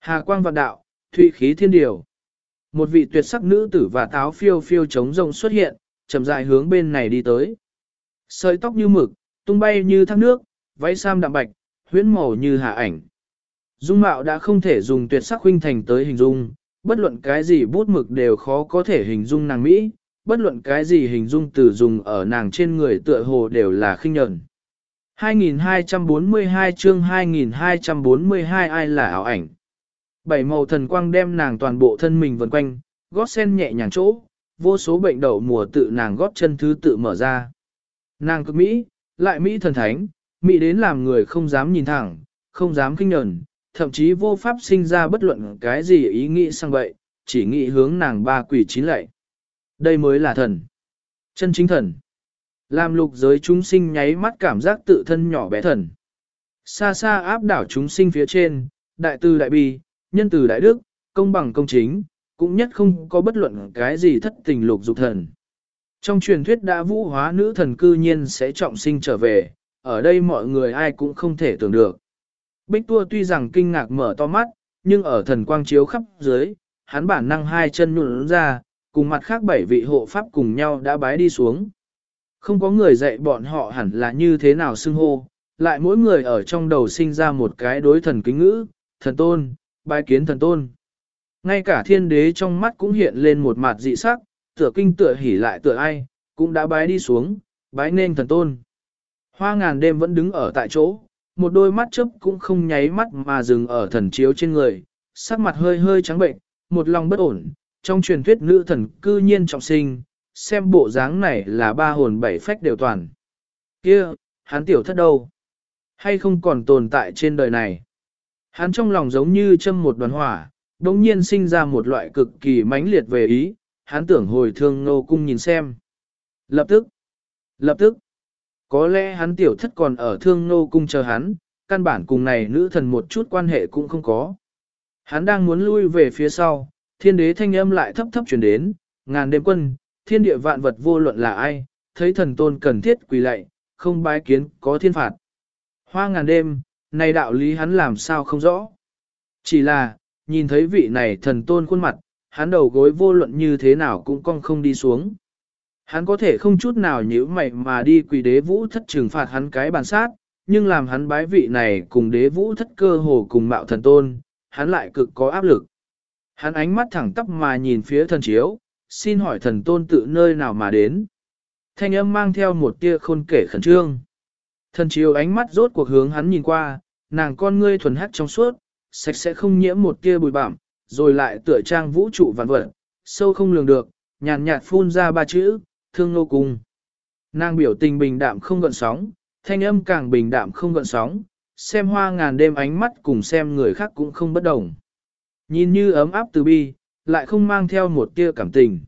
[SPEAKER 1] Hà quang vạn đạo, thụy khí thiên điều. Một vị tuyệt sắc nữ tử và táo phiêu phiêu chống rồng xuất hiện, chậm rãi hướng bên này đi tới. Sợi tóc như mực, tung bay như thác nước, váy sam đạm bạch, huyễn màu như hạ ảnh. Dung mạo đã không thể dùng tuyệt sắc huynh thành tới hình dung, bất luận cái gì bút mực đều khó có thể hình dung nàng Mỹ, bất luận cái gì hình dung từ dùng ở nàng trên người tựa hồ đều là khinh nhẫn. 2242 chương 2242 ai là ảo ảnh. Bảy màu thần quang đem nàng toàn bộ thân mình vần quanh, gót sen nhẹ nhàng chỗ, vô số bệnh đậu mùa tự nàng gót chân thứ tự mở ra. Nàng cực Mỹ, lại Mỹ thần thánh, Mỹ đến làm người không dám nhìn thẳng, không dám kinh nhẫn, thậm chí vô pháp sinh ra bất luận cái gì ý nghĩ sang vậy, chỉ nghĩ hướng nàng ba quỷ chín lệ. Đây mới là thần. Chân chính thần. Làm lục giới chúng sinh nháy mắt cảm giác tự thân nhỏ bé thần. Xa xa áp đảo chúng sinh phía trên, đại từ đại bi, nhân từ đại đức, công bằng công chính, cũng nhất không có bất luận cái gì thất tình lục dục thần. Trong truyền thuyết đã vũ hóa nữ thần cư nhiên sẽ trọng sinh trở về, ở đây mọi người ai cũng không thể tưởng được. Bích tua tuy rằng kinh ngạc mở to mắt, nhưng ở thần quang chiếu khắp dưới, hắn bản năng hai chân nhuận ra, cùng mặt khác bảy vị hộ pháp cùng nhau đã bái đi xuống. Không có người dạy bọn họ hẳn là như thế nào xưng hô, lại mỗi người ở trong đầu sinh ra một cái đối thần kính ngữ, thần tôn, bái kiến thần tôn. Ngay cả thiên đế trong mắt cũng hiện lên một mặt dị sắc, tựa kinh tựa hỉ lại tựa ai, cũng đã bái đi xuống, bái nên thần tôn. Hoa ngàn đêm vẫn đứng ở tại chỗ, một đôi mắt chớp cũng không nháy mắt mà dừng ở thần chiếu trên người, sắc mặt hơi hơi trắng bệnh, một lòng bất ổn, trong truyền thuyết nữ thần cư nhiên trọng sinh, xem bộ dáng này là ba hồn bảy phách đều toàn. Kia, hắn tiểu thất đâu? Hay không còn tồn tại trên đời này? Hắn trong lòng giống như châm một đoàn hỏa, đồng nhiên sinh ra một loại cực kỳ mãnh liệt về ý, hắn tưởng hồi thương ngô cung nhìn xem. Lập tức, lập tức, có lẽ hắn tiểu thất còn ở thương ngô cung chờ hắn, căn bản cùng này nữ thần một chút quan hệ cũng không có. Hắn đang muốn lui về phía sau, thiên đế thanh âm lại thấp thấp chuyển đến, ngàn đêm quân, thiên địa vạn vật vô luận là ai, thấy thần tôn cần thiết quỳ lạy, không bái kiến có thiên phạt. Hoa ngàn đêm, này đạo lý hắn làm sao không rõ. Chỉ là, nhìn thấy vị này thần tôn khuôn mặt, hắn đầu gối vô luận như thế nào cũng cong không đi xuống. Hắn có thể không chút nào nhíu mày mà đi quỳ đế vũ thất trừng phạt hắn cái bàn sát, nhưng làm hắn bái vị này cùng đế vũ thất cơ hồ cùng mạo thần tôn, hắn lại cực có áp lực. Hắn ánh mắt thẳng tắp mà nhìn phía thần chiếu, xin hỏi thần tôn tự nơi nào mà đến. Thanh âm mang theo một tia khôn kể khẩn trương. Thần chiếu ánh mắt rốt cuộc hướng hắn nhìn qua, nàng con ngươi thuần hắt trong suốt, sạch sẽ không nhiễm một tia bụi bặm, rồi lại tựa trang vũ trụ vạn vật, sâu không lường được, nhàn nhạt phun ra ba chữ, thương nô cung. Nàng biểu tình bình đạm không gợn sóng, thanh âm càng bình đạm không gợn sóng, xem hoa ngàn đêm ánh mắt cùng xem người khác cũng không bất đồng. Nhìn như ấm áp từ bi, lại không mang theo một tia cảm tình.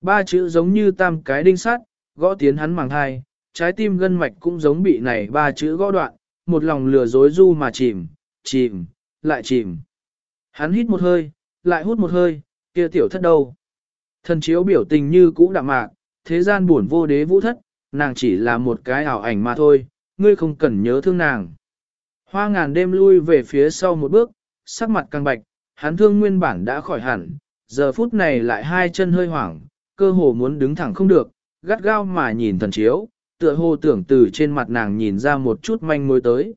[SPEAKER 1] Ba chữ giống như tam cái đinh sắt, gõ tiến hắn màng hai, trái tim gân mạch cũng giống bị này ba chữ gõ đoạn, một lòng lừa dối du mà chìm, chìm, lại chìm. Hắn hít một hơi, lại hút một hơi, kia tiểu thất đâu. Thần chiếu biểu tình như cũ đạm mạc, thế gian buồn vô đế vũ thất, nàng chỉ là một cái ảo ảnh mà thôi, ngươi không cần nhớ thương nàng. Hoa ngàn đêm lui về phía sau một bước, sắc mặt căng bạch, hắn thương nguyên bản đã khỏi hẳn, giờ phút này lại hai chân hơi hoảng, cơ hồ muốn đứng thẳng không được, gắt gao mà nhìn thần chiếu, tựa hồ tưởng từ trên mặt nàng nhìn ra một chút manh mối tới.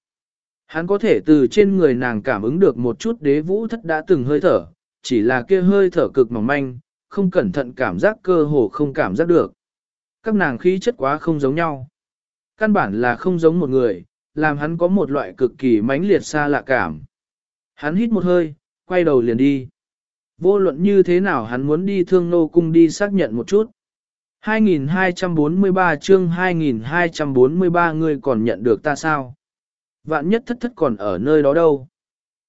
[SPEAKER 1] Hắn có thể từ trên người nàng cảm ứng được một chút đế vũ thất đã từng hơi thở, chỉ là kia hơi thở cực mỏng manh, không cẩn thận cảm giác cơ hồ không cảm giác được. Các nàng khí chất quá không giống nhau. Căn bản là không giống một người, làm hắn có một loại cực kỳ mãnh liệt xa lạ cảm. Hắn hít một hơi, quay đầu liền đi. Vô luận như thế nào hắn muốn đi thương nô cung đi xác nhận một chút. 2243 chương 2243 người còn nhận được ta sao? Vạn nhất thất thất còn ở nơi đó đâu?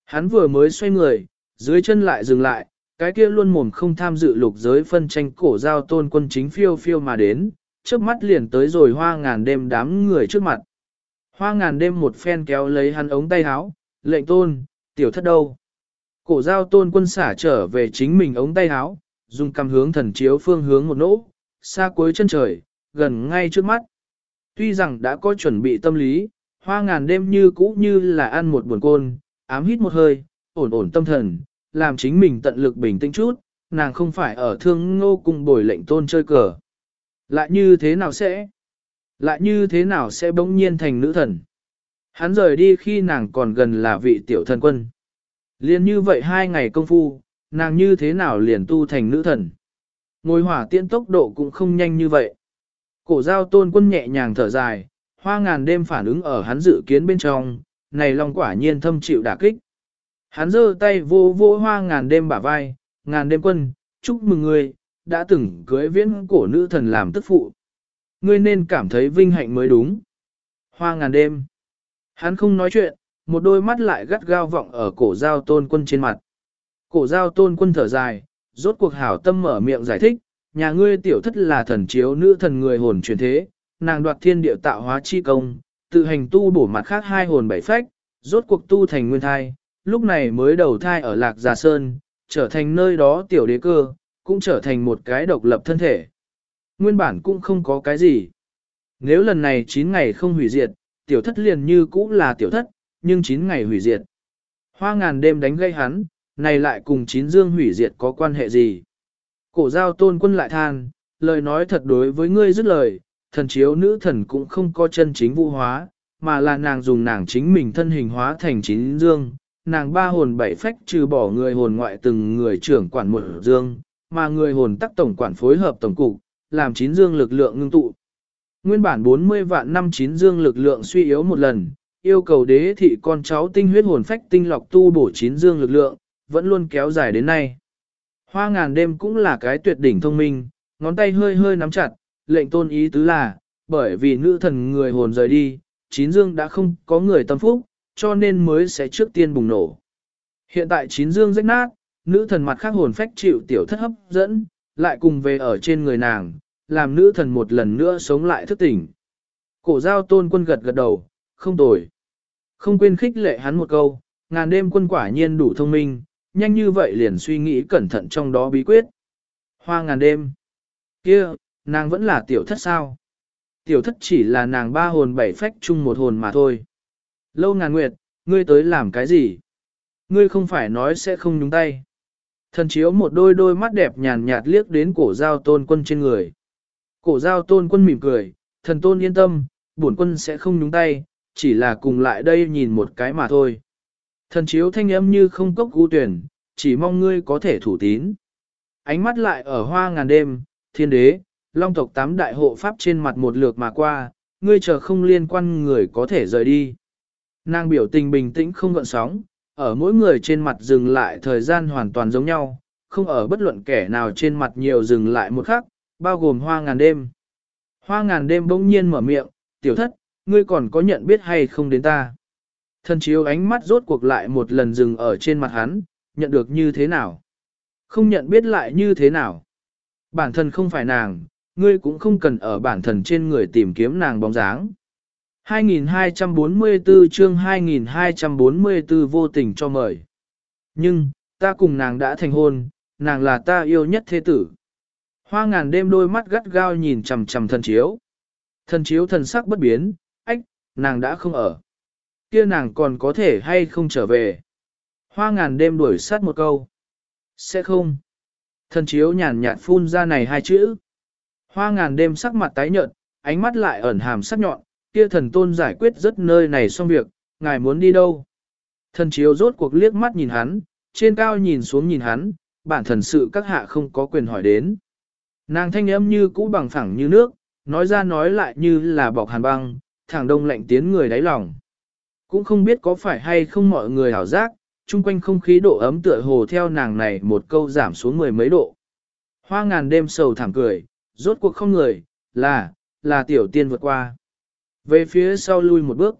[SPEAKER 1] Hắn vừa mới xoay người, dưới chân lại dừng lại, cái kia luôn mồm không tham dự lục giới phân tranh cổ giao tôn quân chính phiêu phiêu mà đến, trước mắt liền tới rồi hoa ngàn đêm đám người trước mặt. Hoa ngàn đêm một phen kéo lấy hắn ống tay áo, lệnh tôn, tiểu thất đâu? Cổ giao tôn quân xả trở về chính mình ống tay áo, dùng cầm hướng thần chiếu phương hướng một nỗ, xa cuối chân trời, gần ngay trước mắt. Tuy rằng đã có chuẩn bị tâm lý, hoa ngàn đêm như cũ như là ăn một buồn côn, ám hít một hơi, ổn ổn tâm thần, làm chính mình tận lực bình tĩnh chút, nàng không phải ở thương ngô cùng bồi lệnh tôn chơi cờ. Lại như thế nào sẽ? Lại như thế nào sẽ bỗng nhiên thành nữ thần? Hắn rời đi khi nàng còn gần là vị tiểu thần quân. Liên như vậy hai ngày công phu, nàng như thế nào liền tu thành nữ thần? Ngồi hỏa tiễn tốc độ cũng không nhanh như vậy. Cổ giao tôn quân nhẹ nhàng thở dài, hoa ngàn đêm phản ứng ở hắn dự kiến bên trong, này long quả nhiên thâm chịu đả kích. Hắn giơ tay vô vô hoa ngàn đêm bả vai, ngàn đêm quân, chúc mừng ngươi, đã từng cưới viễn cổ nữ thần làm tức phụ. Ngươi nên cảm thấy vinh hạnh mới đúng. Hoa ngàn đêm. Hắn không nói chuyện, một đôi mắt lại gắt gao vọng ở cổ giao tôn quân trên mặt. Cổ giao tôn quân thở dài, rốt cuộc hảo tâm mở miệng giải thích, nhà ngươi tiểu thất là thần chiếu nữ thần người hồn truyền thế, nàng đoạt thiên địa tạo hóa chi công, tự hành tu bổ mặt khác hai hồn bảy phách, rốt cuộc tu thành nguyên thai, lúc này mới đầu thai ở Lạc Già Sơn, trở thành nơi đó tiểu đế cơ, cũng trở thành một cái độc lập thân thể. Nguyên bản cũng không có cái gì. Nếu lần này 9 ngày không hủy diệt, tiểu thất liền như cũ là tiểu thất, nhưng 9 ngày hủy diệt. Hoa ngàn đêm đánh gây hắn, này lại cùng chín dương hủy diệt có quan hệ gì? Cổ giao tôn quân lại than, lời nói thật đối với ngươi dứt lời, thần chiếu nữ thần cũng không có chân chính vũ hóa, mà là nàng dùng nàng chính mình thân hình hóa thành chín dương, nàng ba hồn bảy phách trừ bỏ người hồn ngoại từng người trưởng quản một dương, mà người hồn tắc tổng quản phối hợp tổng cục, làm chín dương lực lượng ngưng tụ. Nguyên bản 40 vạn năm chín dương lực lượng suy yếu một lần, yêu cầu đế thị con cháu tinh huyết hồn phách tinh lọc tu bổ chín dương lực lượng, vẫn luôn kéo dài đến nay. Hoa ngàn đêm cũng là cái tuyệt đỉnh thông minh, ngón tay hơi hơi nắm chặt, lệnh tôn ý tứ là, bởi vì nữ thần người hồn rời đi, chín dương đã không có người tâm phúc, cho nên mới sẽ trước tiên bùng nổ. Hiện tại chín dương rách nát, nữ thần mặt khác hồn phách chịu tiểu thất hấp dẫn, lại cùng về ở trên người nàng, làm nữ thần một lần nữa sống lại thức tỉnh. Cổ giao tôn quân gật gật đầu, không tồi. Không quên khích lệ hắn một câu, ngàn đêm quân quả nhiên đủ thông minh, nhanh như vậy liền suy nghĩ cẩn thận trong đó bí quyết. Hoa ngàn đêm. kia nàng vẫn là tiểu thất sao? Tiểu thất chỉ là nàng ba hồn bảy phách chung một hồn mà thôi. Lâu ngàn nguyệt, ngươi tới làm cái gì? Ngươi không phải nói sẽ không nhúng tay. Thần chiếu một đôi đôi mắt đẹp nhàn nhạt liếc đến cổ giao tôn quân trên người. Cổ giao tôn quân mỉm cười, thần tôn yên tâm, bổn quân sẽ không nhúng tay, chỉ là cùng lại đây nhìn một cái mà thôi. Thần chiếu thanh âm như không cốc gu tuyển, chỉ mong ngươi có thể thủ tín. Ánh mắt lại ở hoa ngàn đêm, thiên đế, long tộc tám đại hộ pháp trên mặt một lượt mà qua, ngươi chờ không liên quan người có thể rời đi. Nàng biểu tình bình tĩnh không gợn sóng, ở mỗi người trên mặt dừng lại thời gian hoàn toàn giống nhau, không ở bất luận kẻ nào trên mặt nhiều dừng lại một khắc, bao gồm hoa ngàn đêm. Hoa ngàn đêm bỗng nhiên mở miệng, tiểu thất, ngươi còn có nhận biết hay không đến ta? Thần chiếu ánh mắt rốt cuộc lại một lần dừng ở trên mặt hắn, nhận được như thế nào? Không nhận biết lại như thế nào? Bản thân không phải nàng, ngươi cũng không cần ở bản thân trên người tìm kiếm nàng bóng dáng. 2244 chương 2244 vô tình cho mời. Nhưng, ta cùng nàng đã thành hôn, nàng là ta yêu nhất thế tử. Hoa ngàn đêm đôi mắt gắt gao nhìn chằm chằm thần chiếu. Thần chiếu thần sắc bất biến, nàng đã không ở. Kia nàng còn có thể hay không trở về. Hoa ngàn đêm đuổi sát một câu. Sẽ không. Thần chiếu nhàn nhạt phun ra này hai chữ. Hoa ngàn đêm sắc mặt tái nhợt, ánh mắt lại ẩn hàm sắc nhọn, kia thần tôn giải quyết rất nơi này xong việc, ngài muốn đi đâu. Thần chiếu rốt cuộc liếc mắt nhìn hắn, trên cao nhìn xuống nhìn hắn, bản thần sự các hạ không có quyền hỏi đến. Nàng thanh âm như cũ bằng phẳng như nước, nói ra nói lại như là bọc hàn băng, thẳng đông lạnh tiến người đáy lòng. Cũng không biết có phải hay không mọi người hảo giác, chung quanh không khí độ ấm tựa hồ theo nàng này một câu giảm xuống mười mấy độ. Hoa ngàn đêm sầu thảm cười, rốt cuộc không người, là, là tiểu tiên vượt qua. Về phía sau lui một bước.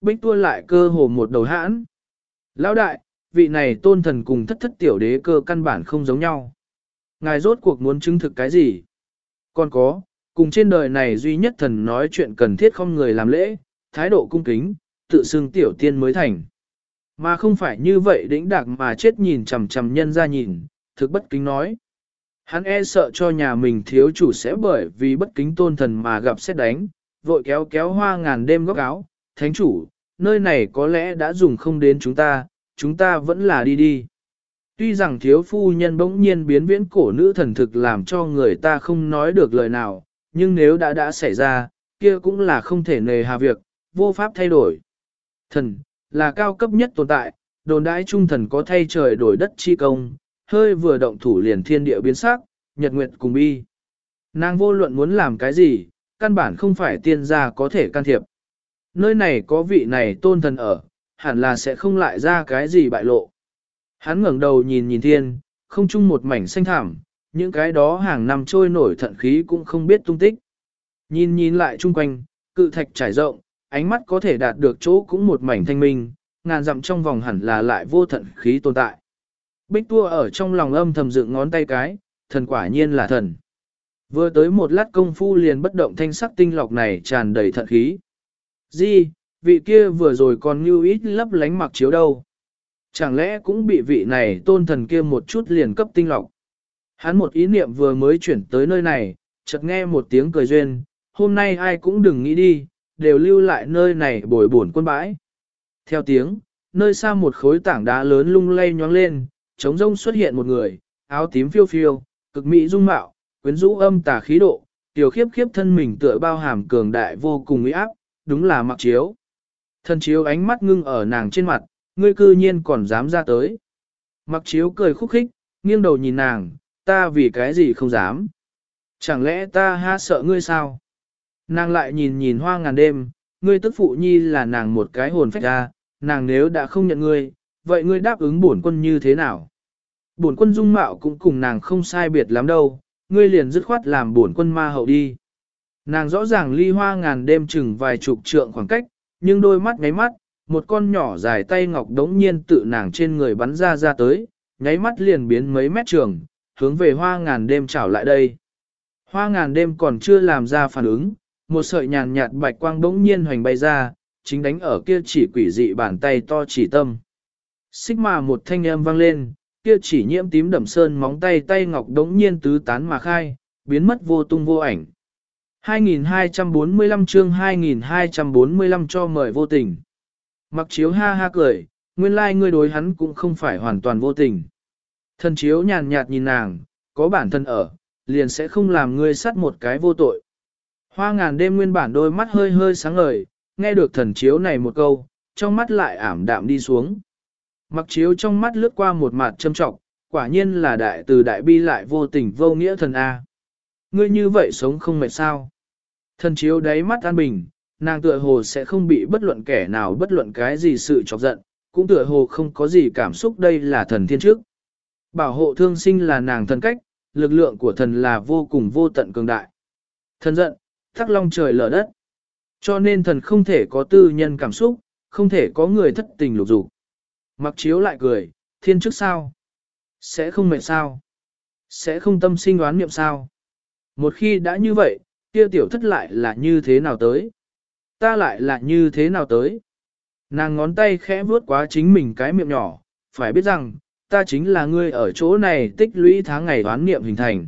[SPEAKER 1] Bích tua lại cơ hồ một đầu hãn. Lão đại, vị này tôn thần cùng thất thất tiểu đế cơ căn bản không giống nhau. Ngài rốt cuộc muốn chứng thực cái gì? Còn có, cùng trên đời này duy nhất thần nói chuyện cần thiết không người làm lễ, thái độ cung kính, tự xưng tiểu tiên mới thành. Mà không phải như vậy đĩnh đạc mà chết nhìn chằm chằm nhân ra nhìn, thực bất kính nói. Hắn e sợ cho nhà mình thiếu chủ sẽ bởi vì bất kính tôn thần mà gặp xét đánh, vội kéo kéo hoa ngàn đêm góc áo, thánh chủ, nơi này có lẽ đã dùng không đến chúng ta, chúng ta vẫn là đi đi. Tuy rằng thiếu phu nhân bỗng nhiên biến viễn cổ nữ thần thực làm cho người ta không nói được lời nào, nhưng nếu đã đã xảy ra, kia cũng là không thể nề hà việc, vô pháp thay đổi. Thần, là cao cấp nhất tồn tại, đồn đãi trung thần có thay trời đổi đất chi công, hơi vừa động thủ liền thiên địa biến sắc, nhật nguyệt cùng bi. Nàng vô luận muốn làm cái gì, căn bản không phải tiên gia có thể can thiệp. Nơi này có vị này tôn thần ở, hẳn là sẽ không lại ra cái gì bại lộ. Hắn ngẩng đầu nhìn nhìn thiên, không chung một mảnh xanh thảm, những cái đó hàng năm trôi nổi thận khí cũng không biết tung tích. Nhìn nhìn lại chung quanh, cự thạch trải rộng, ánh mắt có thể đạt được chỗ cũng một mảnh thanh minh, ngàn dặm trong vòng hẳn là lại vô thận khí tồn tại. Bích tua ở trong lòng âm thầm dựng ngón tay cái, thần quả nhiên là thần. Vừa tới một lát công phu liền bất động thanh sắc tinh lọc này tràn đầy thận khí. Di, vị kia vừa rồi còn như ít lấp lánh mặc chiếu đâu. Chẳng lẽ cũng bị vị này tôn thần kia một chút liền cấp tinh lọc. Hắn một ý niệm vừa mới chuyển tới nơi này, chợt nghe một tiếng cười duyên, hôm nay ai cũng đừng nghĩ đi, đều lưu lại nơi này bồi bổn quân bãi. Theo tiếng, nơi xa một khối tảng đá lớn lung lay nhoáng lên, trống rông xuất hiện một người, áo tím phiêu phiêu, cực mỹ dung mạo, quyến rũ âm tà khí độ, tiểu khiếp khiếp thân mình tựa bao hàm cường đại vô cùng uy áp, đúng là mặc chiếu. Thân chiếu ánh mắt ngưng ở nàng trên mặt, ngươi cư nhiên còn dám ra tới. Mặc chiếu cười khúc khích, nghiêng đầu nhìn nàng, ta vì cái gì không dám. Chẳng lẽ ta ha sợ ngươi sao? Nàng lại nhìn nhìn hoa ngàn đêm, ngươi tức phụ nhi là nàng một cái hồn phách ra, nàng nếu đã không nhận ngươi, vậy ngươi đáp ứng bổn quân như thế nào? Bổn quân dung mạo cũng cùng nàng không sai biệt lắm đâu, ngươi liền dứt khoát làm bổn quân ma hậu đi. Nàng rõ ràng ly hoa ngàn đêm chừng vài chục trượng khoảng cách, nhưng đôi mắt ngáy mắt, một con nhỏ dài tay ngọc đống nhiên tự nàng trên người bắn ra ra tới, nháy mắt liền biến mấy mét trường, hướng về hoa ngàn đêm trảo lại đây. Hoa ngàn đêm còn chưa làm ra phản ứng, một sợi nhàn nhạt bạch quang đống nhiên hoành bay ra, chính đánh ở kia chỉ quỷ dị bàn tay to chỉ tâm. Xích mà một thanh âm vang lên, kia chỉ nhiễm tím đậm sơn móng tay tay ngọc đống nhiên tứ tán mà khai, biến mất vô tung vô ảnh. 2245 chương 2245 cho mời vô tình. Mặc chiếu ha ha cười, nguyên lai like ngươi đối hắn cũng không phải hoàn toàn vô tình. Thần chiếu nhàn nhạt nhìn nàng, có bản thân ở, liền sẽ không làm ngươi sát một cái vô tội. Hoa ngàn đêm nguyên bản đôi mắt hơi hơi sáng ngời, nghe được thần chiếu này một câu, trong mắt lại ảm đạm đi xuống. Mặc chiếu trong mắt lướt qua một mặt châm trọng, quả nhiên là đại từ đại bi lại vô tình vô nghĩa thần A. Ngươi như vậy sống không mệt sao. Thần chiếu đáy mắt an bình, nàng tựa hồ sẽ không bị bất luận kẻ nào bất luận cái gì sự chọc giận, cũng tựa hồ không có gì cảm xúc đây là thần thiên trước. Bảo hộ thương sinh là nàng thần cách, lực lượng của thần là vô cùng vô tận cường đại. Thần giận, thắc long trời lở đất. Cho nên thần không thể có tư nhân cảm xúc, không thể có người thất tình lục dục. Mặc chiếu lại cười, thiên chức sao? Sẽ không mệt sao? Sẽ không tâm sinh đoán niệm sao? Một khi đã như vậy, kia tiểu thất lại là như thế nào tới? Ta lại là như thế nào tới? Nàng ngón tay khẽ vuốt quá chính mình cái miệng nhỏ, phải biết rằng, ta chính là ngươi ở chỗ này tích lũy tháng ngày đoán niệm hình thành.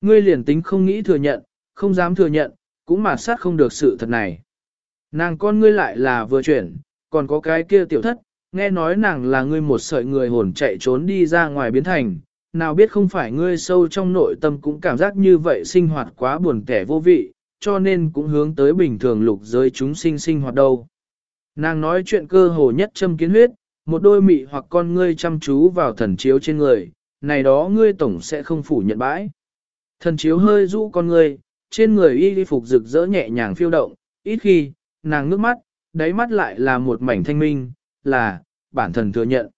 [SPEAKER 1] Ngươi liền tính không nghĩ thừa nhận, không dám thừa nhận, cũng mà sát không được sự thật này. Nàng con ngươi lại là vừa chuyển, còn có cái kia tiểu thất, nghe nói nàng là ngươi một sợi người hồn chạy trốn đi ra ngoài biến thành, nào biết không phải ngươi sâu trong nội tâm cũng cảm giác như vậy sinh hoạt quá buồn kẻ vô vị, cho nên cũng hướng tới bình thường lục giới chúng sinh sinh hoạt đâu. Nàng nói chuyện cơ hồ nhất châm kiến huyết, một đôi mị hoặc con ngươi chăm chú vào thần chiếu trên người, này đó ngươi tổng sẽ không phủ nhận bãi. Thần chiếu hơi rũ con ngươi, trên người y phục rực rỡ nhẹ nhàng phiêu động, ít khi, nàng nước mắt, đáy mắt lại là một mảnh thanh minh, là, bản thân thừa nhận.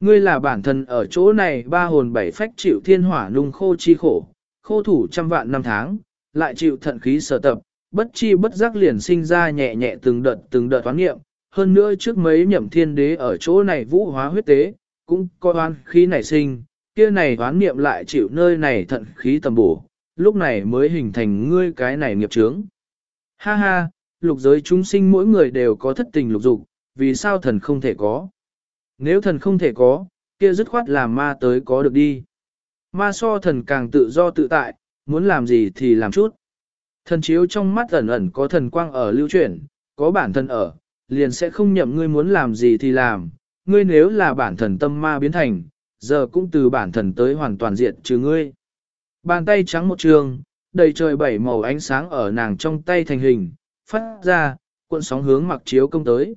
[SPEAKER 1] Ngươi là bản thân ở chỗ này ba hồn bảy phách chịu thiên hỏa nung khô chi khổ, khô thủ trăm vạn năm tháng, lại chịu thận khí sở tập, bất chi bất giác liền sinh ra nhẹ nhẹ từng đợt từng đợt toán nghiệm, hơn nữa trước mấy nhậm thiên đế ở chỗ này vũ hóa huyết tế, cũng coi oan khí nảy sinh, kia này oán niệm lại chịu nơi này thận khí tầm bổ, lúc này mới hình thành ngươi cái này nghiệp chướng. Ha ha, lục giới chúng sinh mỗi người đều có thất tình lục dục, vì sao thần không thể có? Nếu thần không thể có, kia dứt khoát làm ma tới có được đi. Ma so thần càng tự do tự tại, muốn làm gì thì làm chút. Thần chiếu trong mắt ẩn ẩn có thần quang ở lưu chuyển, có bản thân ở, liền sẽ không nhậm ngươi muốn làm gì thì làm. Ngươi nếu là bản thần tâm ma biến thành, giờ cũng từ bản thần tới hoàn toàn diện trừ ngươi. Bàn tay trắng một trường, đầy trời bảy màu ánh sáng ở nàng trong tay thành hình, phát ra, cuộn sóng hướng mặc chiếu công tới.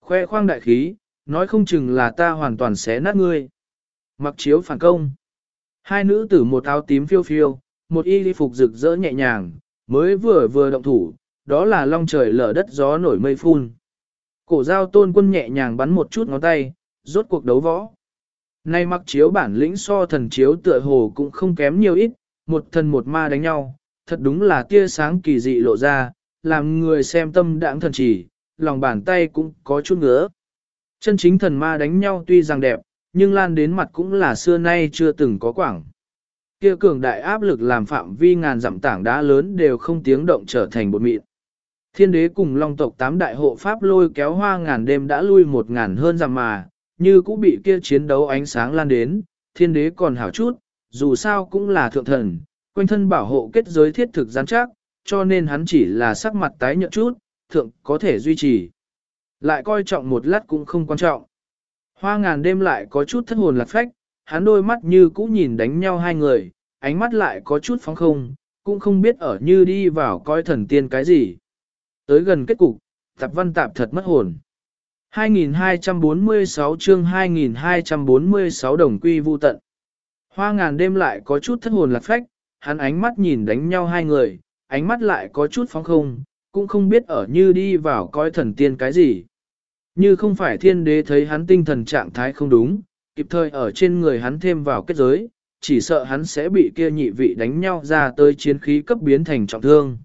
[SPEAKER 1] Khoe khoang đại khí, nói không chừng là ta hoàn toàn xé nát ngươi. Mặc chiếu phản công. Hai nữ tử một áo tím phiêu phiêu, một y phục rực rỡ nhẹ nhàng, mới vừa vừa động thủ, đó là long trời lở đất gió nổi mây phun. Cổ dao tôn quân nhẹ nhàng bắn một chút ngón tay, rốt cuộc đấu võ. Nay mặc chiếu bản lĩnh so thần chiếu tựa hồ cũng không kém nhiều ít, một thần một ma đánh nhau, thật đúng là tia sáng kỳ dị lộ ra, làm người xem tâm đãng thần chỉ, lòng bàn tay cũng có chút ngứa. Chân chính thần ma đánh nhau tuy rằng đẹp, nhưng lan đến mặt cũng là xưa nay chưa từng có quảng. Kia cường đại áp lực làm phạm vi ngàn dặm tảng đá lớn đều không tiếng động trở thành bột mịn. Thiên đế cùng long tộc tám đại hộ pháp lôi kéo hoa ngàn đêm đã lui một ngàn hơn dặm mà, như cũng bị kia chiến đấu ánh sáng lan đến, thiên đế còn hảo chút, dù sao cũng là thượng thần, quanh thân bảo hộ kết giới thiết thực gián chắc, cho nên hắn chỉ là sắc mặt tái nhợt chút, thượng có thể duy trì. Lại coi trọng một lát cũng không quan trọng. Hoa ngàn đêm lại có chút thất hồn lạc phách, hắn đôi mắt như cũ nhìn đánh nhau hai người, ánh mắt lại có chút phóng không, cũng không biết ở như đi vào coi thần tiên cái gì. Tới gần kết cục, tạp văn tạp thật mất hồn. 2246 chương 2246 đồng quy vu tận. Hoa ngàn đêm lại có chút thất hồn lạc phách, hắn ánh mắt nhìn đánh nhau hai người, ánh mắt lại có chút phóng không, cũng không biết ở như đi vào coi thần tiên cái gì. Như không phải thiên đế thấy hắn tinh thần trạng thái không đúng, kịp thời ở trên người hắn thêm vào kết giới, chỉ sợ hắn sẽ bị kia nhị vị đánh nhau ra tới chiến khí cấp biến thành trọng thương.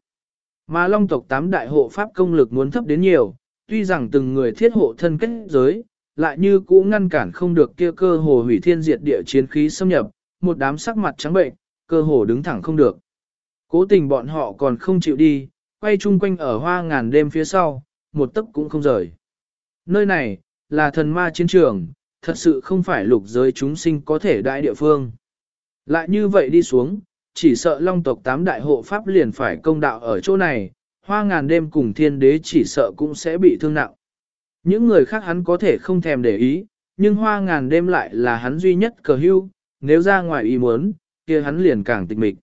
[SPEAKER 1] Mà long tộc tám đại hộ pháp công lực muốn thấp đến nhiều, tuy rằng từng người thiết hộ thân kết giới, lại như cũ ngăn cản không được kia cơ hồ hủy thiên diệt địa chiến khí xâm nhập, một đám sắc mặt trắng bệnh, cơ hồ đứng thẳng không được. Cố tình bọn họ còn không chịu đi, quay chung quanh ở hoa ngàn đêm phía sau, một tấc cũng không rời. Nơi này, là thần ma chiến trường, thật sự không phải lục giới chúng sinh có thể đại địa phương. Lại như vậy đi xuống, chỉ sợ long tộc tám đại hộ pháp liền phải công đạo ở chỗ này, hoa ngàn đêm cùng thiên đế chỉ sợ cũng sẽ bị thương nặng. Những người khác hắn có thể không thèm để ý, nhưng hoa ngàn đêm lại là hắn duy nhất cờ hưu, nếu ra ngoài ý muốn, kia hắn liền càng tịch mịch.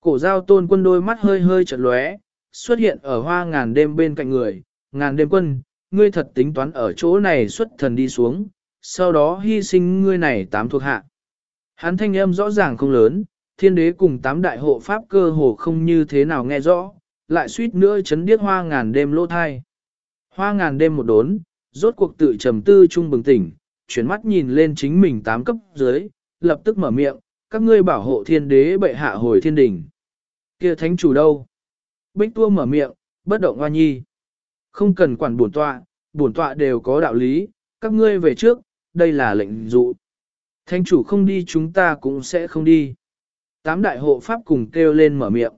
[SPEAKER 1] Cổ giao tôn quân đôi mắt hơi hơi chợt lóe, xuất hiện ở hoa ngàn đêm bên cạnh người, ngàn đêm quân, ngươi thật tính toán ở chỗ này xuất thần đi xuống, sau đó hy sinh ngươi này tám thuộc hạ. Hắn thanh âm rõ ràng không lớn, thiên đế cùng tám đại hộ pháp cơ hồ không như thế nào nghe rõ, lại suýt nữa chấn điếc hoa ngàn đêm lỗ thai. Hoa ngàn đêm một đốn, rốt cuộc tự trầm tư trung bừng tỉnh, chuyển mắt nhìn lên chính mình tám cấp dưới, lập tức mở miệng, các ngươi bảo hộ thiên đế bệ hạ hồi thiên đỉnh. kia thánh chủ đâu? Bích tua mở miệng, bất động hoa nhi. Không cần quản bổn tọa, bổn tọa đều có đạo lý, các ngươi về trước, đây là lệnh dụ. Thánh chủ không đi chúng ta cũng sẽ không đi. Tám đại hộ pháp cùng kêu lên mở miệng.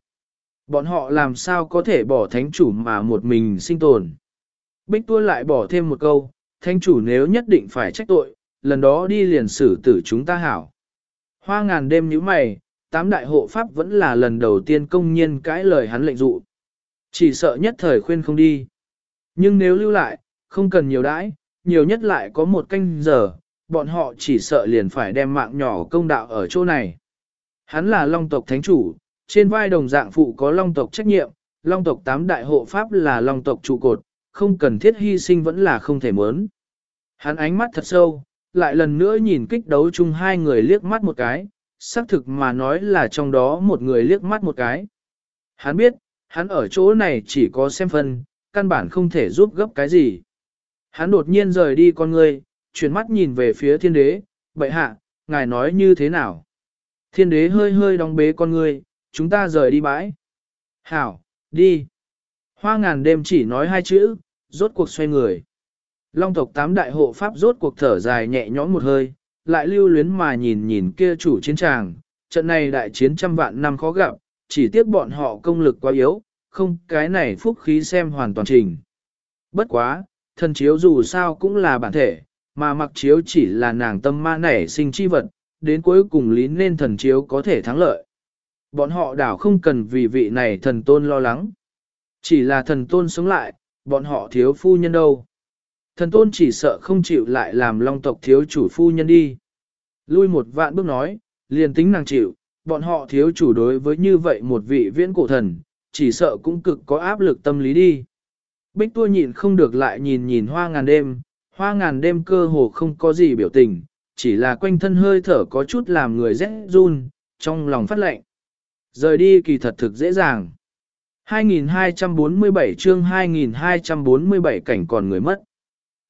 [SPEAKER 1] Bọn họ làm sao có thể bỏ thánh chủ mà một mình sinh tồn. Bích tua lại bỏ thêm một câu, thánh chủ nếu nhất định phải trách tội, lần đó đi liền xử tử chúng ta hảo. Hoa ngàn đêm như mày, tám đại hộ pháp vẫn là lần đầu tiên công nhiên cãi lời hắn lệnh dụ. Chỉ sợ nhất thời khuyên không đi. Nhưng nếu lưu lại, không cần nhiều đãi, nhiều nhất lại có một canh giờ, bọn họ chỉ sợ liền phải đem mạng nhỏ công đạo ở chỗ này. Hắn là long tộc thánh chủ, trên vai đồng dạng phụ có long tộc trách nhiệm, long tộc tám đại hộ pháp là long tộc trụ cột, không cần thiết hy sinh vẫn là không thể mớn. Hắn ánh mắt thật sâu, lại lần nữa nhìn kích đấu chung hai người liếc mắt một cái, xác thực mà nói là trong đó một người liếc mắt một cái. Hắn biết, hắn ở chỗ này chỉ có xem phân, căn bản không thể giúp gấp cái gì. Hắn đột nhiên rời đi con người, chuyển mắt nhìn về phía thiên đế, bệ hạ, ngài nói như thế nào? Thiên đế hơi hơi đóng bế con người, chúng ta rời đi bãi. Hảo, đi. Hoa ngàn đêm chỉ nói hai chữ, rốt cuộc xoay người. Long tộc tám đại hộ pháp rốt cuộc thở dài nhẹ nhõm một hơi, lại lưu luyến mà nhìn nhìn kia chủ chiến tràng, trận này đại chiến trăm vạn năm khó gặp, chỉ tiếc bọn họ công lực quá yếu, không cái này phúc khí xem hoàn toàn trình. Bất quá, thần chiếu dù sao cũng là bản thể, mà mặc chiếu chỉ là nàng tâm ma nảy sinh chi vật, đến cuối cùng lý nên thần chiếu có thể thắng lợi. Bọn họ đảo không cần vì vị này thần tôn lo lắng. Chỉ là thần tôn sống lại, bọn họ thiếu phu nhân đâu. Thần tôn chỉ sợ không chịu lại làm long tộc thiếu chủ phu nhân đi. Lui một vạn bước nói, liền tính nàng chịu, bọn họ thiếu chủ đối với như vậy một vị viễn cổ thần, chỉ sợ cũng cực có áp lực tâm lý đi. Bích tua nhịn không được lại nhìn nhìn hoa ngàn đêm, hoa ngàn đêm cơ hồ không có gì biểu tình, chỉ là quanh thân hơi thở có chút làm người rét run, trong lòng phát lệnh. Rời đi kỳ thật thực dễ dàng. 2247 chương 2247 cảnh còn người mất.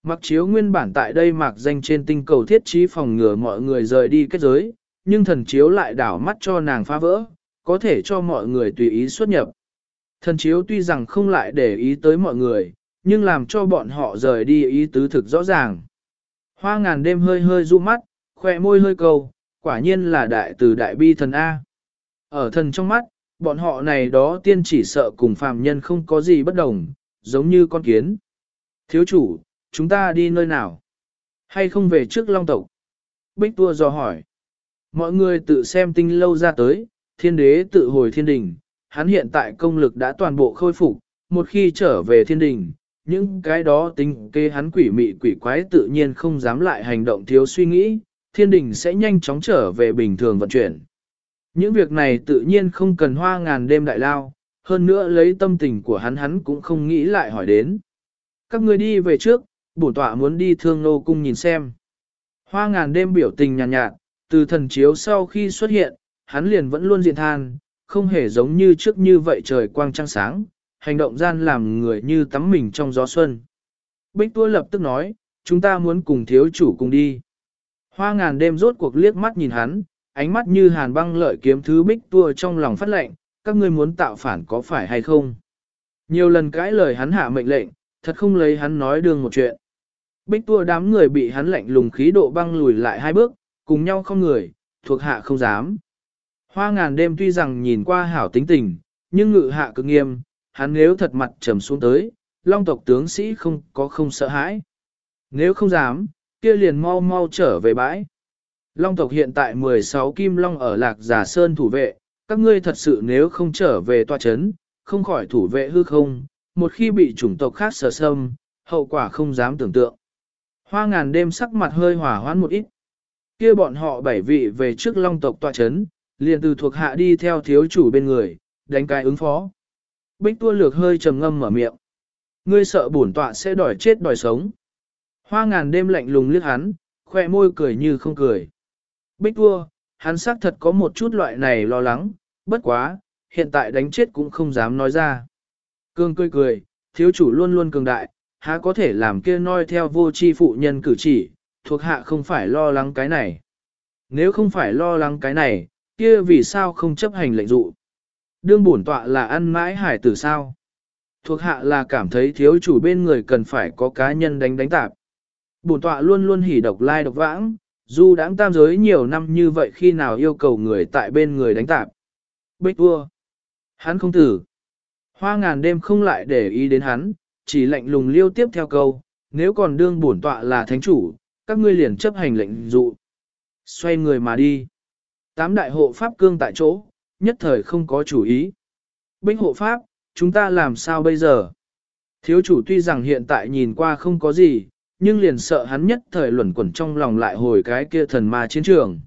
[SPEAKER 1] Mặc chiếu nguyên bản tại đây mặc danh trên tinh cầu thiết trí phòng ngừa mọi người rời đi kết giới, nhưng thần chiếu lại đảo mắt cho nàng phá vỡ, có thể cho mọi người tùy ý xuất nhập. Thần chiếu tuy rằng không lại để ý tới mọi người, nhưng làm cho bọn họ rời đi ý tứ thực rõ ràng. Hoa ngàn đêm hơi hơi du mắt, khỏe môi hơi cầu, quả nhiên là đại từ đại bi thần A. Ở thần trong mắt, bọn họ này đó tiên chỉ sợ cùng phàm nhân không có gì bất đồng, giống như con kiến. Thiếu chủ, chúng ta đi nơi nào? Hay không về trước long tộc? Bích tua dò hỏi. Mọi người tự xem tinh lâu ra tới, thiên đế tự hồi thiên đình, hắn hiện tại công lực đã toàn bộ khôi phục, một khi trở về thiên đình, những cái đó tính kê hắn quỷ mị quỷ quái tự nhiên không dám lại hành động thiếu suy nghĩ, thiên đình sẽ nhanh chóng trở về bình thường vận chuyển. Những việc này tự nhiên không cần hoa ngàn đêm đại lao, hơn nữa lấy tâm tình của hắn hắn cũng không nghĩ lại hỏi đến. Các người đi về trước, bổn tọa muốn đi thương nô cung nhìn xem. Hoa ngàn đêm biểu tình nhàn nhạt, nhạt, từ thần chiếu sau khi xuất hiện, hắn liền vẫn luôn diện than, không hề giống như trước như vậy trời quang trăng sáng, hành động gian làm người như tắm mình trong gió xuân. Bích tua lập tức nói, chúng ta muốn cùng thiếu chủ cùng đi. Hoa ngàn đêm rốt cuộc liếc mắt nhìn hắn, ánh mắt như hàn băng lợi kiếm thứ bích tua trong lòng phát lệnh, các ngươi muốn tạo phản có phải hay không? Nhiều lần cãi lời hắn hạ mệnh lệnh, thật không lấy hắn nói đường một chuyện. Bích tua đám người bị hắn lạnh lùng khí độ băng lùi lại hai bước, cùng nhau không người, thuộc hạ không dám. Hoa ngàn đêm tuy rằng nhìn qua hảo tính tình, nhưng ngự hạ cực nghiêm, hắn nếu thật mặt trầm xuống tới, long tộc tướng sĩ không có không sợ hãi. Nếu không dám, kia liền mau mau trở về bãi. Long tộc hiện tại 16 kim long ở lạc giả sơn thủ vệ, các ngươi thật sự nếu không trở về tòa chấn, không khỏi thủ vệ hư không, một khi bị chủng tộc khác sở sâm, hậu quả không dám tưởng tượng. Hoa ngàn đêm sắc mặt hơi hỏa hoãn một ít. kia bọn họ bảy vị về trước long tộc tòa chấn, liền từ thuộc hạ đi theo thiếu chủ bên người, đánh cái ứng phó. Bích tua lược hơi trầm ngâm mở miệng. Ngươi sợ bổn tọa sẽ đòi chết đòi sống. Hoa ngàn đêm lạnh lùng liếc hắn, khoe môi cười như không cười. Bích tua, hắn xác thật có một chút loại này lo lắng, bất quá, hiện tại đánh chết cũng không dám nói ra. Cương cười cười, thiếu chủ luôn luôn cường đại, há có thể làm kia noi theo vô chi phụ nhân cử chỉ, thuộc hạ không phải lo lắng cái này. Nếu không phải lo lắng cái này, kia vì sao không chấp hành lệnh dụ? Đương bổn tọa là ăn mãi hải tử sao? Thuộc hạ là cảm thấy thiếu chủ bên người cần phải có cá nhân đánh đánh tạp. Bổn tọa luôn luôn hỉ độc lai độc vãng, dù đáng tam giới nhiều năm như vậy khi nào yêu cầu người tại bên người đánh tạp. Bích vua. Hắn không tử. Hoa ngàn đêm không lại để ý đến hắn, chỉ lệnh lùng liêu tiếp theo câu, nếu còn đương bổn tọa là thánh chủ, các ngươi liền chấp hành lệnh dụ. Xoay người mà đi. Tám đại hộ pháp cương tại chỗ, nhất thời không có chủ ý. Binh hộ pháp, chúng ta làm sao bây giờ? Thiếu chủ tuy rằng hiện tại nhìn qua không có gì, nhưng liền sợ hắn nhất thời luẩn quẩn trong lòng lại hồi cái kia thần ma chiến trường.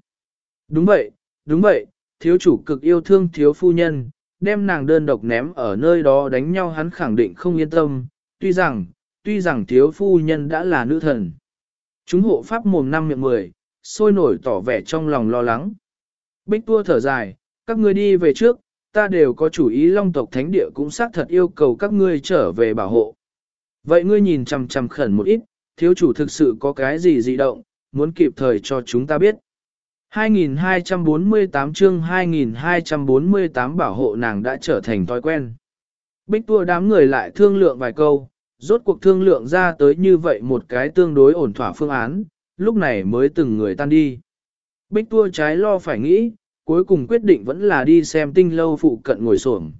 [SPEAKER 1] Đúng vậy, đúng vậy, thiếu chủ cực yêu thương thiếu phu nhân, đem nàng đơn độc ném ở nơi đó đánh nhau hắn khẳng định không yên tâm, tuy rằng, tuy rằng thiếu phu nhân đã là nữ thần. Chúng hộ pháp mồm năm miệng mười, sôi nổi tỏ vẻ trong lòng lo lắng. Bích tua thở dài, các ngươi đi về trước, ta đều có chủ ý long tộc thánh địa cũng xác thật yêu cầu các ngươi trở về bảo hộ. Vậy ngươi nhìn chằm chằm khẩn một ít, thiếu chủ thực sự có cái gì dị động, muốn kịp thời cho chúng ta biết. 2248 chương 2248 bảo hộ nàng đã trở thành thói quen. Bích tua đám người lại thương lượng vài câu, rốt cuộc thương lượng ra tới như vậy một cái tương đối ổn thỏa phương án, lúc này mới từng người tan đi. Bích tua trái lo phải nghĩ, cuối cùng quyết định vẫn là đi xem tinh lâu phụ cận ngồi xổm.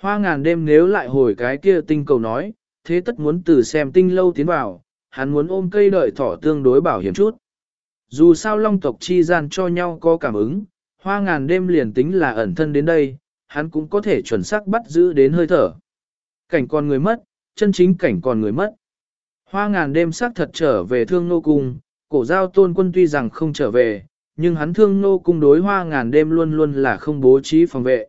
[SPEAKER 1] Hoa ngàn đêm nếu lại hồi cái kia tinh cầu nói, thế tất muốn từ xem tinh lâu tiến vào, hắn muốn ôm cây đợi thỏ tương đối bảo hiểm chút. Dù sao long tộc chi gian cho nhau có cảm ứng, hoa ngàn đêm liền tính là ẩn thân đến đây, hắn cũng có thể chuẩn xác bắt giữ đến hơi thở. Cảnh còn người mất, chân chính cảnh còn người mất. Hoa ngàn đêm xác thật trở về thương nô cung, cổ giao tôn quân tuy rằng không trở về, nhưng hắn thương nô cung đối hoa ngàn đêm luôn luôn là không bố trí phòng vệ.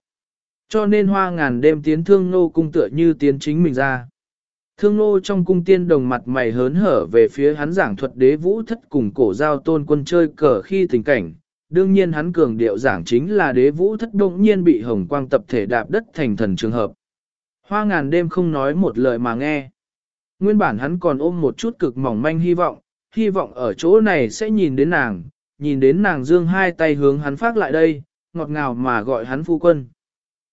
[SPEAKER 1] Cho nên hoa ngàn đêm tiến thương nô cung tựa như tiến chính mình ra. Thương nô trong cung tiên đồng mặt mày hớn hở về phía hắn giảng thuật đế vũ thất cùng cổ giao tôn quân chơi cờ khi tình cảnh. Đương nhiên hắn cường điệu giảng chính là đế vũ thất động nhiên bị hồng quang tập thể đạp đất thành thần trường hợp. Hoa ngàn đêm không nói một lời mà nghe. Nguyên bản hắn còn ôm một chút cực mỏng manh hy vọng, hy vọng ở chỗ này sẽ nhìn đến nàng, nhìn đến nàng dương hai tay hướng hắn phát lại đây, ngọt ngào mà gọi hắn phu quân.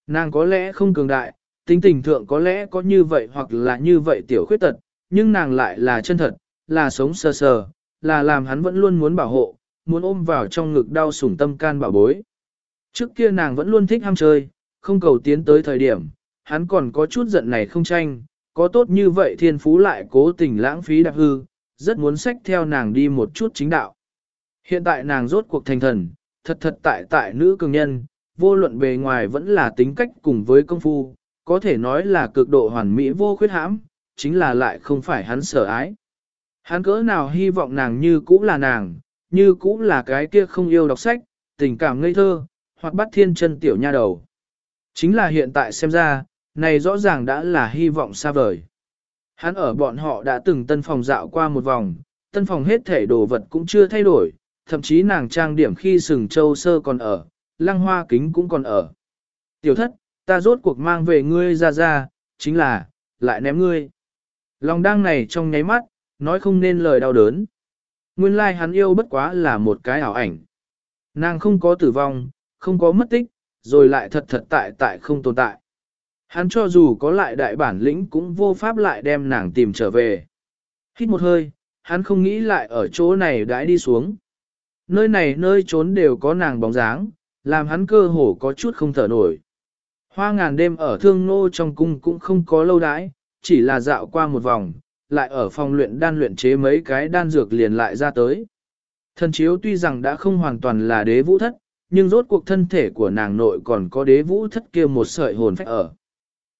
[SPEAKER 1] Nàng có lẽ không cường đại, tính tình thượng có lẽ có như vậy hoặc là như vậy tiểu khuyết tật, nhưng nàng lại là chân thật, là sống sờ sờ, là làm hắn vẫn luôn muốn bảo hộ, muốn ôm vào trong ngực đau sủng tâm can bảo bối. Trước kia nàng vẫn luôn thích ham chơi, không cầu tiến tới thời điểm, hắn còn có chút giận này không tranh, có tốt như vậy thiên phú lại cố tình lãng phí đặc hư, rất muốn xách theo nàng đi một chút chính đạo. Hiện tại nàng rốt cuộc thành thần, thật thật tại tại nữ cường nhân, vô luận bề ngoài vẫn là tính cách cùng với công phu, có thể nói là cực độ hoàn mỹ vô khuyết hãm, chính là lại không phải hắn sở ái. Hắn cỡ nào hy vọng nàng như cũ là nàng, như cũ là cái kia không yêu đọc sách, tình cảm ngây thơ, hoặc bắt thiên chân tiểu nha đầu. Chính là hiện tại xem ra, này rõ ràng đã là hy vọng xa vời. Hắn ở bọn họ đã từng tân phòng dạo qua một vòng, tân phòng hết thể đồ vật cũng chưa thay đổi, thậm chí nàng trang điểm khi sừng châu sơ còn ở, lăng hoa kính cũng còn ở. Tiểu thất, ta rốt cuộc mang về ngươi ra ra, chính là, lại ném ngươi. Lòng đang này trong nháy mắt, nói không nên lời đau đớn. Nguyên lai like hắn yêu bất quá là một cái ảo ảnh. Nàng không có tử vong, không có mất tích, rồi lại thật thật tại tại không tồn tại. Hắn cho dù có lại đại bản lĩnh cũng vô pháp lại đem nàng tìm trở về. Hít một hơi, hắn không nghĩ lại ở chỗ này đãi đi xuống. Nơi này nơi trốn đều có nàng bóng dáng, làm hắn cơ hồ có chút không thở nổi. Hoa ngàn đêm ở thương nô trong cung cũng không có lâu đãi, chỉ là dạo qua một vòng, lại ở phòng luyện đan luyện chế mấy cái đan dược liền lại ra tới. Thần chiếu tuy rằng đã không hoàn toàn là đế vũ thất, nhưng rốt cuộc thân thể của nàng nội còn có đế vũ thất kia một sợi hồn phách ở.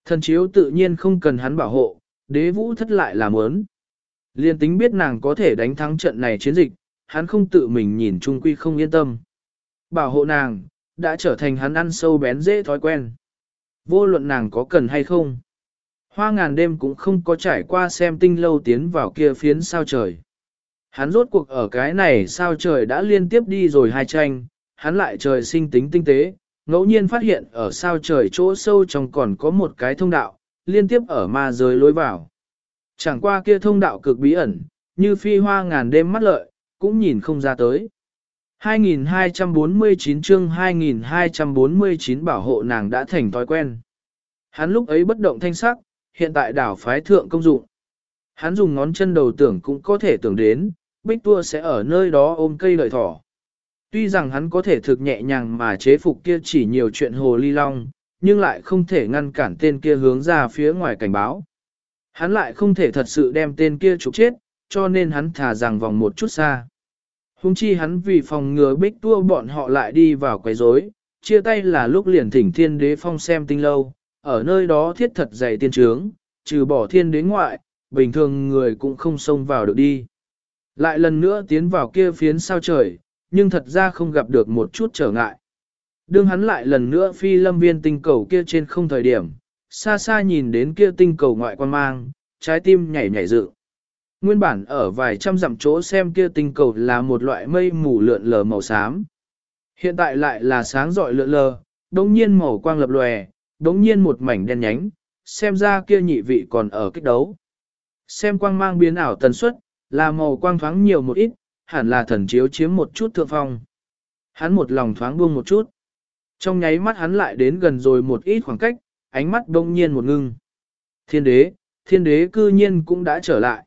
[SPEAKER 1] Thần chiếu tự nhiên không cần hắn bảo hộ, đế vũ thất lại là muốn. Liên tính biết nàng có thể đánh thắng trận này chiến dịch, hắn không tự mình nhìn trung quy không yên tâm. Bảo hộ nàng, đã trở thành hắn ăn sâu bén dễ thói quen. Vô luận nàng có cần hay không. Hoa ngàn đêm cũng không có trải qua xem tinh lâu tiến vào kia phiến sao trời. Hắn rốt cuộc ở cái này sao trời đã liên tiếp đi rồi hai tranh, hắn lại trời sinh tính tinh tế, ngẫu nhiên phát hiện ở sao trời chỗ sâu trong còn có một cái thông đạo, liên tiếp ở ma giới lối vào. Chẳng qua kia thông đạo cực bí ẩn, như phi hoa ngàn đêm mắt lợi, cũng nhìn không ra tới. 2249 chương 2249 bảo hộ nàng đã thành thói quen. Hắn lúc ấy bất động thanh sắc, hiện tại đảo phái thượng công dụng. Hắn dùng ngón chân đầu tưởng cũng có thể tưởng đến, bích tua sẽ ở nơi đó ôm cây lợi thỏ. Tuy rằng hắn có thể thực nhẹ nhàng mà chế phục kia chỉ nhiều chuyện hồ ly long, nhưng lại không thể ngăn cản tên kia hướng ra phía ngoài cảnh báo. Hắn lại không thể thật sự đem tên kia trục chết, cho nên hắn thả rằng vòng một chút xa. Hùng chi hắn vì phòng ngừa bích tua bọn họ lại đi vào quấy rối, chia tay là lúc liền thỉnh thiên đế phong xem tinh lâu, ở nơi đó thiết thật dày tiên trướng, trừ bỏ thiên đế ngoại, bình thường người cũng không xông vào được đi. Lại lần nữa tiến vào kia phiến sao trời, nhưng thật ra không gặp được một chút trở ngại. Đương hắn lại lần nữa phi lâm viên tinh cầu kia trên không thời điểm, xa xa nhìn đến kia tinh cầu ngoại quan mang, trái tim nhảy nhảy dự. Nguyên bản ở vài trăm dặm chỗ xem kia tinh cầu là một loại mây mù lượn lờ màu xám. Hiện tại lại là sáng rọi lượn lờ, đống nhiên màu quang lập lòe, đống nhiên một mảnh đen nhánh, xem ra kia nhị vị còn ở kích đấu. Xem quang mang biến ảo tần suất, là màu quang thoáng nhiều một ít, hẳn là thần chiếu chiếm một chút thượng phong. Hắn một lòng thoáng buông một chút. Trong nháy mắt hắn lại đến gần rồi một ít khoảng cách, ánh mắt đông nhiên một ngưng. Thiên đế, thiên đế cư nhiên cũng đã trở lại.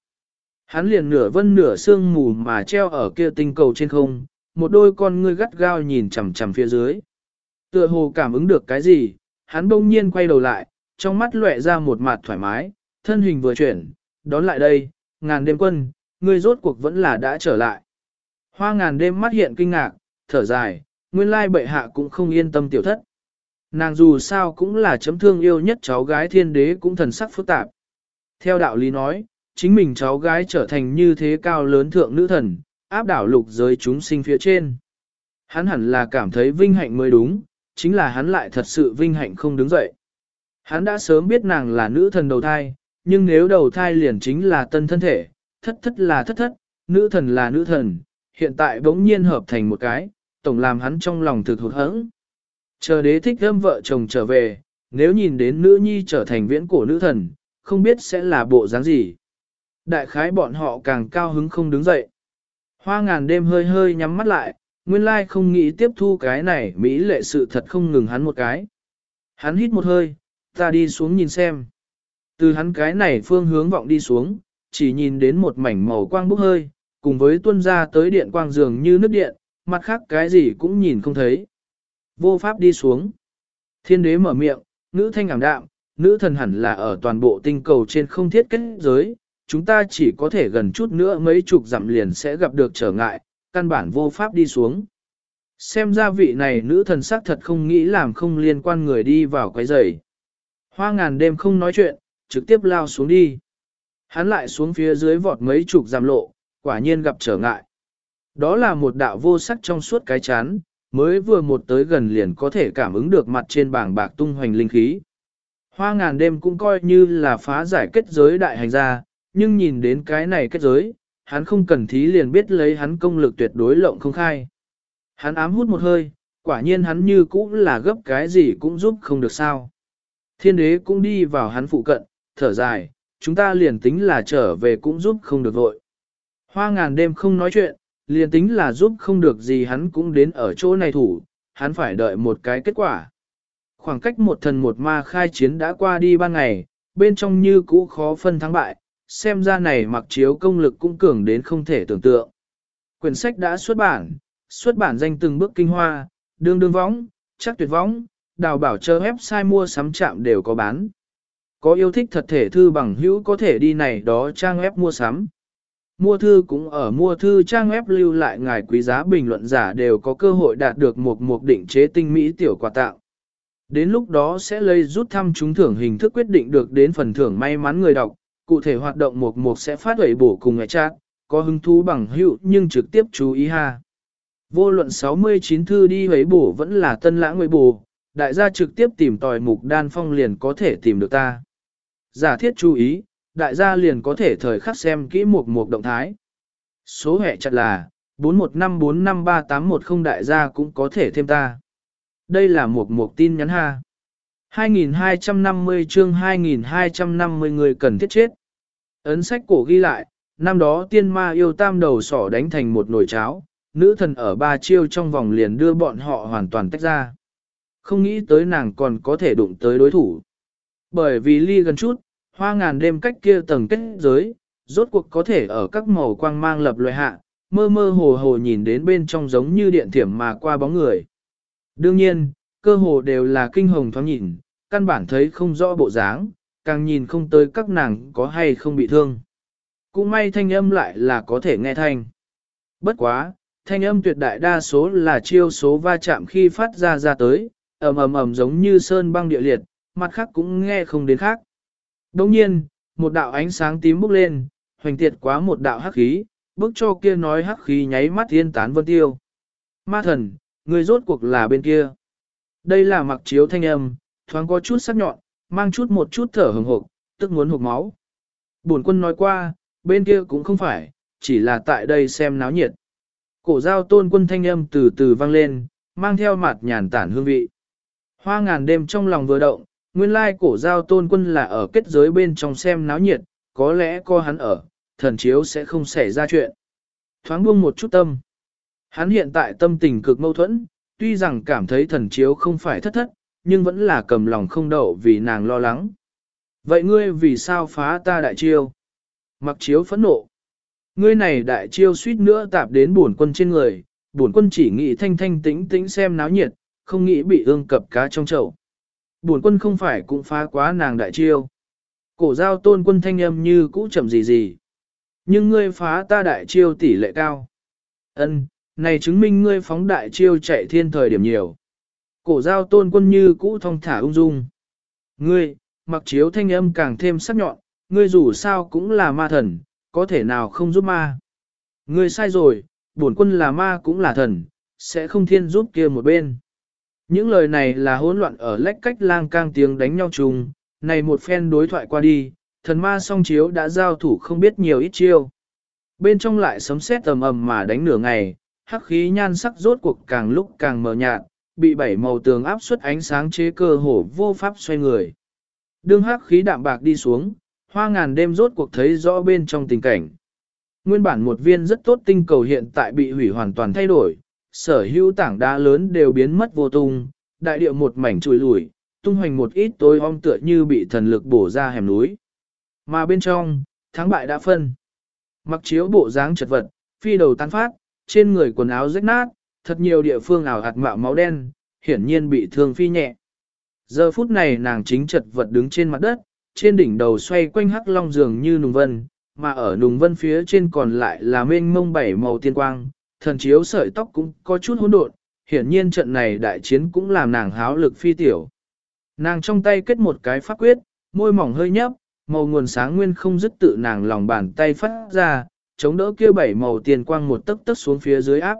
[SPEAKER 1] Hắn liền nửa vân nửa sương mù mà treo ở kia tinh cầu trên không, một đôi con ngươi gắt gao nhìn chằm chằm phía dưới. Tựa hồ cảm ứng được cái gì, hắn bỗng nhiên quay đầu lại, trong mắt lóe ra một mặt thoải mái, thân hình vừa chuyển, đón lại đây, ngàn đêm quân, ngươi rốt cuộc vẫn là đã trở lại. Hoa ngàn đêm mắt hiện kinh ngạc, thở dài, nguyên lai bệ hạ cũng không yên tâm tiểu thất. Nàng dù sao cũng là chấm thương yêu nhất cháu gái thiên đế cũng thần sắc phức tạp. Theo đạo lý nói, chính mình cháu gái trở thành như thế cao lớn thượng nữ thần, áp đảo lục giới chúng sinh phía trên. Hắn hẳn là cảm thấy vinh hạnh mới đúng, chính là hắn lại thật sự vinh hạnh không đứng dậy. Hắn đã sớm biết nàng là nữ thần đầu thai, nhưng nếu đầu thai liền chính là tân thân thể, thất thất là thất thất, nữ thần là nữ thần, hiện tại bỗng nhiên hợp thành một cái, tổng làm hắn trong lòng thực hụt hẫng. Chờ đế thích thơm vợ chồng trở về, nếu nhìn đến nữ nhi trở thành viễn cổ nữ thần, không biết sẽ là bộ dáng gì. Đại khái bọn họ càng cao hứng không đứng dậy. Hoa ngàn đêm hơi hơi nhắm mắt lại, nguyên lai không nghĩ tiếp thu cái này, Mỹ lệ sự thật không ngừng hắn một cái. Hắn hít một hơi, ta đi xuống nhìn xem. Từ hắn cái này phương hướng vọng đi xuống, chỉ nhìn đến một mảnh màu quang bốc hơi, cùng với tuân ra tới điện quang dường như nước điện, mặt khác cái gì cũng nhìn không thấy. Vô pháp đi xuống. Thiên đế mở miệng, nữ thanh ảm đạm, nữ thần hẳn là ở toàn bộ tinh cầu trên không thiết kết giới, chúng ta chỉ có thể gần chút nữa mấy chục dặm liền sẽ gặp được trở ngại, căn bản vô pháp đi xuống. Xem ra vị này nữ thần sắc thật không nghĩ làm không liên quan người đi vào quái giày. Hoa ngàn đêm không nói chuyện, trực tiếp lao xuống đi. Hắn lại xuống phía dưới vọt mấy chục giảm lộ, quả nhiên gặp trở ngại. Đó là một đạo vô sắc trong suốt cái chán, mới vừa một tới gần liền có thể cảm ứng được mặt trên bảng bạc tung hoành linh khí. Hoa ngàn đêm cũng coi như là phá giải kết giới đại hành gia, nhưng nhìn đến cái này kết giới, hắn không cần thí liền biết lấy hắn công lực tuyệt đối lộng không khai. Hắn ám hút một hơi, quả nhiên hắn như cũ là gấp cái gì cũng giúp không được sao. Thiên đế cũng đi vào hắn phụ cận, thở dài, chúng ta liền tính là trở về cũng giúp không được vội. Hoa ngàn đêm không nói chuyện, liền tính là giúp không được gì hắn cũng đến ở chỗ này thủ, hắn phải đợi một cái kết quả. Khoảng cách một thần một ma khai chiến đã qua đi ba ngày, bên trong như cũ khó phân thắng bại, xem ra này mặc chiếu công lực cũng cường đến không thể tưởng tượng. Quyển sách đã xuất bản, xuất bản danh từng bước kinh hoa, đương đương võng, chắc tuyệt võng, đào bảo chờ website mua sắm chạm đều có bán. Có yêu thích thật thể thư bằng hữu có thể đi này đó trang web mua sắm. Mua thư cũng ở mua thư trang web lưu lại ngài quý giá bình luận giả đều có cơ hội đạt được một mục định chế tinh mỹ tiểu quà tặng. Đến lúc đó sẽ lấy rút thăm trúng thưởng hình thức quyết định được đến phần thưởng may mắn người đọc, cụ thể hoạt động một mục sẽ phát huẩy bổ cùng ngài chat, có hứng thú bằng hữu nhưng trực tiếp chú ý ha. Vô luận 69 thư đi huẩy bổ vẫn là tân lãng huẩy bổ, đại gia trực tiếp tìm tòi mục đan phong liền có thể tìm được ta. Giả thiết chú ý, đại gia liền có thể thời khắc xem kỹ mục mục động thái. Số hệ chặt là 41545381 đại gia cũng có thể thêm ta. Đây là một mục tin nhắn ha. 2250 chương 2250 người cần thiết chết. Ấn sách cổ ghi lại, năm đó tiên ma yêu tam đầu sỏ đánh thành một nồi cháo, nữ thần ở ba chiêu trong vòng liền đưa bọn họ hoàn toàn tách ra. Không nghĩ tới nàng còn có thể đụng tới đối thủ. Bởi vì ly gần chút, hoa ngàn đêm cách kia tầng kết giới, rốt cuộc có thể ở các màu quang mang lập loại hạ, mơ mơ hồ hồ nhìn đến bên trong giống như điện thiểm mà qua bóng người. Đương nhiên, cơ hồ đều là kinh hồng thoáng nhìn, căn bản thấy không rõ bộ dáng, càng nhìn không tới các nàng có hay không bị thương. Cũng may thanh âm lại là có thể nghe thanh. Bất quá, thanh âm tuyệt đại đa số là chiêu số va chạm khi phát ra ra tới, ầm ầm ầm giống như sơn băng địa liệt, mặt khác cũng nghe không đến khác. Đồng nhiên, một đạo ánh sáng tím bốc lên, hoành tiệt quá một đạo hắc khí, bước cho kia nói hắc khí nháy mắt thiên tán vân tiêu. Ma thần, người rốt cuộc là bên kia. Đây là mặc chiếu thanh âm, thoáng có chút sắc nhọn, mang chút một chút thở hừng hộp, tức muốn hụt máu. Bổn quân nói qua, bên kia cũng không phải, chỉ là tại đây xem náo nhiệt. Cổ giao tôn quân thanh âm từ từ vang lên, mang theo mặt nhàn tản hương vị. Hoa ngàn đêm trong lòng vừa động, nguyên lai cổ giao tôn quân là ở kết giới bên trong xem náo nhiệt, có lẽ có hắn ở, thần chiếu sẽ không xảy ra chuyện. Thoáng buông một chút tâm. Hắn hiện tại tâm tình cực mâu thuẫn, tuy rằng cảm thấy thần chiếu không phải thất thất, nhưng vẫn là cầm lòng không đậu vì nàng lo lắng. Vậy ngươi vì sao phá ta đại chiêu? Mặc chiếu phẫn nộ. Ngươi này đại chiêu suýt nữa tạp đến bổn quân trên người, bổn quân chỉ nghĩ thanh thanh tĩnh tĩnh xem náo nhiệt, không nghĩ bị ương cập cá trong chậu. Bổn quân không phải cũng phá quá nàng đại chiêu. Cổ giao tôn quân thanh âm như cũ chậm gì gì. Nhưng ngươi phá ta đại chiêu tỷ lệ cao. Ân, này chứng minh ngươi phóng đại chiêu chạy thiên thời điểm nhiều. Cổ giao tôn quân như cũ thong thả ung dung. Ngươi, mặc chiếu thanh âm càng thêm sắc nhọn, ngươi dù sao cũng là ma thần, có thể nào không giúp ma. Ngươi sai rồi, bổn quân là ma cũng là thần, sẽ không thiên giúp kia một bên. Những lời này là hỗn loạn ở lách cách lang cang tiếng đánh nhau chung, này một phen đối thoại qua đi, thần ma song chiếu đã giao thủ không biết nhiều ít chiêu. Bên trong lại sấm sét tầm ầm mà đánh nửa ngày, hắc khí nhan sắc rốt cuộc càng lúc càng mờ nhạt, bị bảy màu tường áp suất ánh sáng chế cơ hồ vô pháp xoay người. Đương hắc khí đạm bạc đi xuống, hoa ngàn đêm rốt cuộc thấy rõ bên trong tình cảnh. Nguyên bản một viên rất tốt tinh cầu hiện tại bị hủy hoàn toàn thay đổi, sở hữu tảng đá lớn đều biến mất vô tung, đại địa một mảnh trùi lùi, tung hoành một ít tối om tựa như bị thần lực bổ ra hẻm núi. Mà bên trong, thắng bại đã phân. Mặc chiếu bộ dáng chật vật, phi đầu tan phát, trên người quần áo rách nát, thật nhiều địa phương ảo hạt mạo máu đen, hiển nhiên bị thương phi nhẹ. Giờ phút này nàng chính chật vật đứng trên mặt đất, trên đỉnh đầu xoay quanh hắc long dường như nùng vân, mà ở nùng vân phía trên còn lại là mênh mông bảy màu tiên quang, thần chiếu sợi tóc cũng có chút hỗn độn, hiển nhiên trận này đại chiến cũng làm nàng háo lực phi tiểu. Nàng trong tay kết một cái pháp quyết, môi mỏng hơi nhấp, màu nguồn sáng nguyên không dứt tự nàng lòng bàn tay phát ra, chống đỡ kia bảy màu tiền quang một tấc tấc xuống phía dưới áp.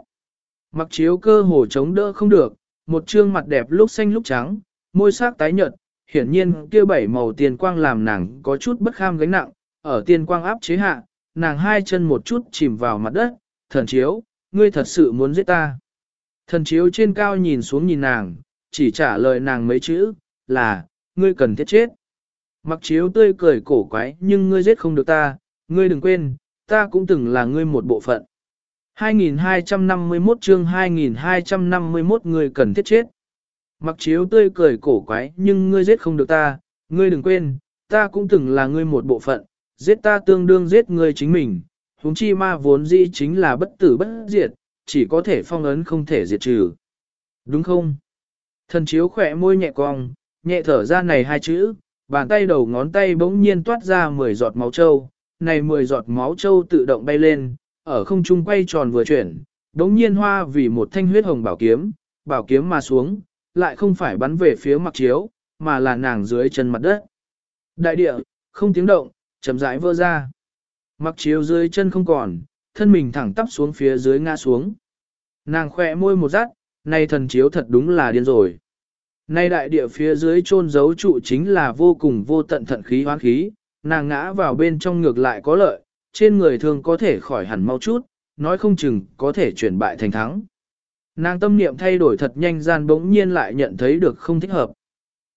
[SPEAKER 1] Mặc chiếu cơ hồ chống đỡ không được, một trương mặt đẹp lúc xanh lúc trắng, môi sắc tái nhợt, hiển nhiên kia bảy màu tiền quang làm nàng có chút bất kham gánh nặng, ở tiền quang áp chế hạ, nàng hai chân một chút chìm vào mặt đất, thần chiếu, ngươi thật sự muốn giết ta. Thần chiếu trên cao nhìn xuống nhìn nàng, chỉ trả lời nàng mấy chữ, là, ngươi cần thiết chết. Mặc chiếu tươi cười cổ quái nhưng ngươi giết không được ta, ngươi đừng quên, ta cũng từng là ngươi một bộ phận. 2251 chương 2251 người cần thiết chết. Mặc chiếu tươi cười cổ quái nhưng ngươi giết không được ta, ngươi đừng quên, ta cũng từng là ngươi một bộ phận, giết ta tương đương giết ngươi chính mình, huống chi ma vốn dĩ chính là bất tử bất diệt, chỉ có thể phong ấn không thể diệt trừ. Đúng không? Thần chiếu khỏe môi nhẹ cong, nhẹ thở ra này hai chữ, bàn tay đầu ngón tay bỗng nhiên toát ra 10 giọt máu trâu, này 10 giọt máu trâu tự động bay lên, ở không trung quay tròn vừa chuyển, đống nhiên hoa vì một thanh huyết hồng bảo kiếm, bảo kiếm mà xuống, lại không phải bắn về phía mặt chiếu, mà là nàng dưới chân mặt đất. Đại địa, không tiếng động, chậm rãi vỡ ra. Mặc chiếu dưới chân không còn, thân mình thẳng tắp xuống phía dưới ngã xuống. Nàng khỏe môi một rát, nay thần chiếu thật đúng là điên rồi. Nay đại địa phía dưới chôn giấu trụ chính là vô cùng vô tận thận khí hoán khí, nàng ngã vào bên trong ngược lại có lợi, trên người thường có thể khỏi hẳn mau chút, nói không chừng có thể chuyển bại thành thắng. Nàng tâm niệm thay đổi thật nhanh gian bỗng nhiên lại nhận thấy được không thích hợp.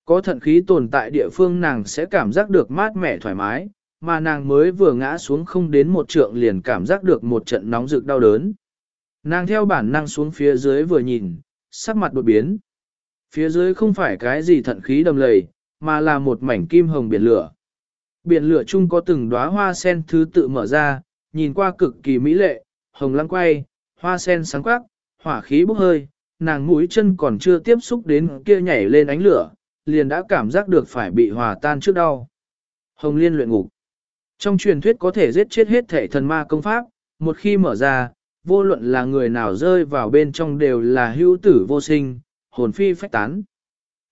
[SPEAKER 1] Có thận khí tồn tại địa phương nàng sẽ cảm giác được mát mẻ thoải mái, mà nàng mới vừa ngã xuống không đến một trượng liền cảm giác được một trận nóng rực đau đớn. Nàng theo bản năng xuống phía dưới vừa nhìn, sắc mặt đột biến. Phía dưới không phải cái gì thận khí đầm lầy, mà là một mảnh kim hồng biển lửa. Biển lửa chung có từng đóa hoa sen thứ tự mở ra, nhìn qua cực kỳ mỹ lệ, hồng lăng quay, hoa sen sáng quắc, hỏa khí bốc hơi, nàng mũi chân còn chưa tiếp xúc đến kia nhảy lên ánh lửa, liền đã cảm giác được phải bị hòa tan trước đau. Hồng liên luyện ngục. Trong truyền thuyết có thể giết chết hết thể thần ma công pháp, một khi mở ra, vô luận là người nào rơi vào bên trong đều là hữu tử vô sinh, hồn phi phách tán.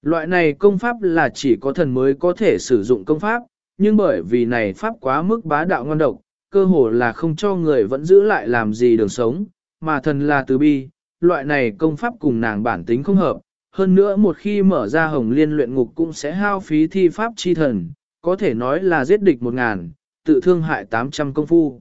[SPEAKER 1] Loại này công pháp là chỉ có thần mới có thể sử dụng công pháp, nhưng bởi vì này pháp quá mức bá đạo ngon độc, cơ hồ là không cho người vẫn giữ lại làm gì đường sống, mà thần là từ bi, loại này công pháp cùng nàng bản tính không hợp. Hơn nữa một khi mở ra hồng liên luyện ngục cũng sẽ hao phí thi pháp chi thần, có thể nói là giết địch một ngàn, tự thương hại 800 công phu.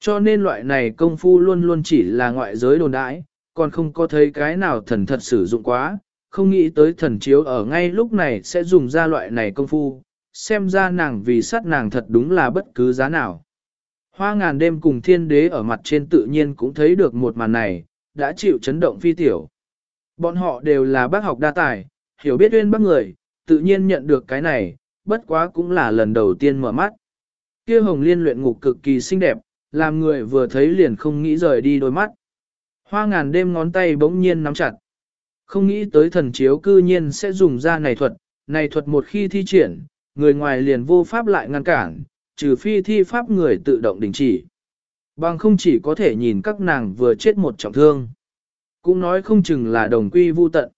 [SPEAKER 1] Cho nên loại này công phu luôn luôn chỉ là ngoại giới đồn đãi, còn không có thấy cái nào thần thật sử dụng quá, không nghĩ tới thần chiếu ở ngay lúc này sẽ dùng ra loại này công phu, xem ra nàng vì sát nàng thật đúng là bất cứ giá nào. Hoa ngàn đêm cùng thiên đế ở mặt trên tự nhiên cũng thấy được một màn này, đã chịu chấn động phi tiểu. Bọn họ đều là bác học đa tài, hiểu biết uyên bác người, tự nhiên nhận được cái này, bất quá cũng là lần đầu tiên mở mắt. Kia hồng liên luyện ngục cực kỳ xinh đẹp, làm người vừa thấy liền không nghĩ rời đi đôi mắt. Hoa ngàn đêm ngón tay bỗng nhiên nắm chặt. Không nghĩ tới thần chiếu cư nhiên sẽ dùng ra này thuật, này thuật một khi thi triển, người ngoài liền vô pháp lại ngăn cản, trừ phi thi pháp người tự động đình chỉ. Bằng không chỉ có thể nhìn các nàng vừa chết một trọng thương. Cũng nói không chừng là đồng quy vu tận.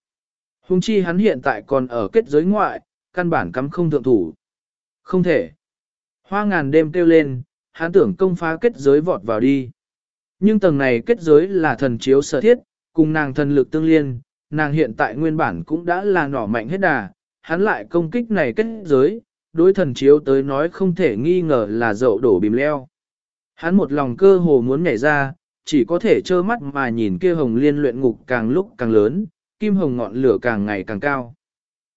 [SPEAKER 1] Hùng chi hắn hiện tại còn ở kết giới ngoại, căn bản cắm không thượng thủ. Không thể. Hoa ngàn đêm kêu lên, hắn tưởng công phá kết giới vọt vào đi. Nhưng tầng này kết giới là thần chiếu sở thiết, cùng nàng thần lực tương liên, nàng hiện tại nguyên bản cũng đã là nỏ mạnh hết đà, hắn lại công kích này kết giới, đối thần chiếu tới nói không thể nghi ngờ là dậu đổ bìm leo. Hắn một lòng cơ hồ muốn nhảy ra, chỉ có thể trơ mắt mà nhìn kia hồng liên luyện ngục càng lúc càng lớn, kim hồng ngọn lửa càng ngày càng cao.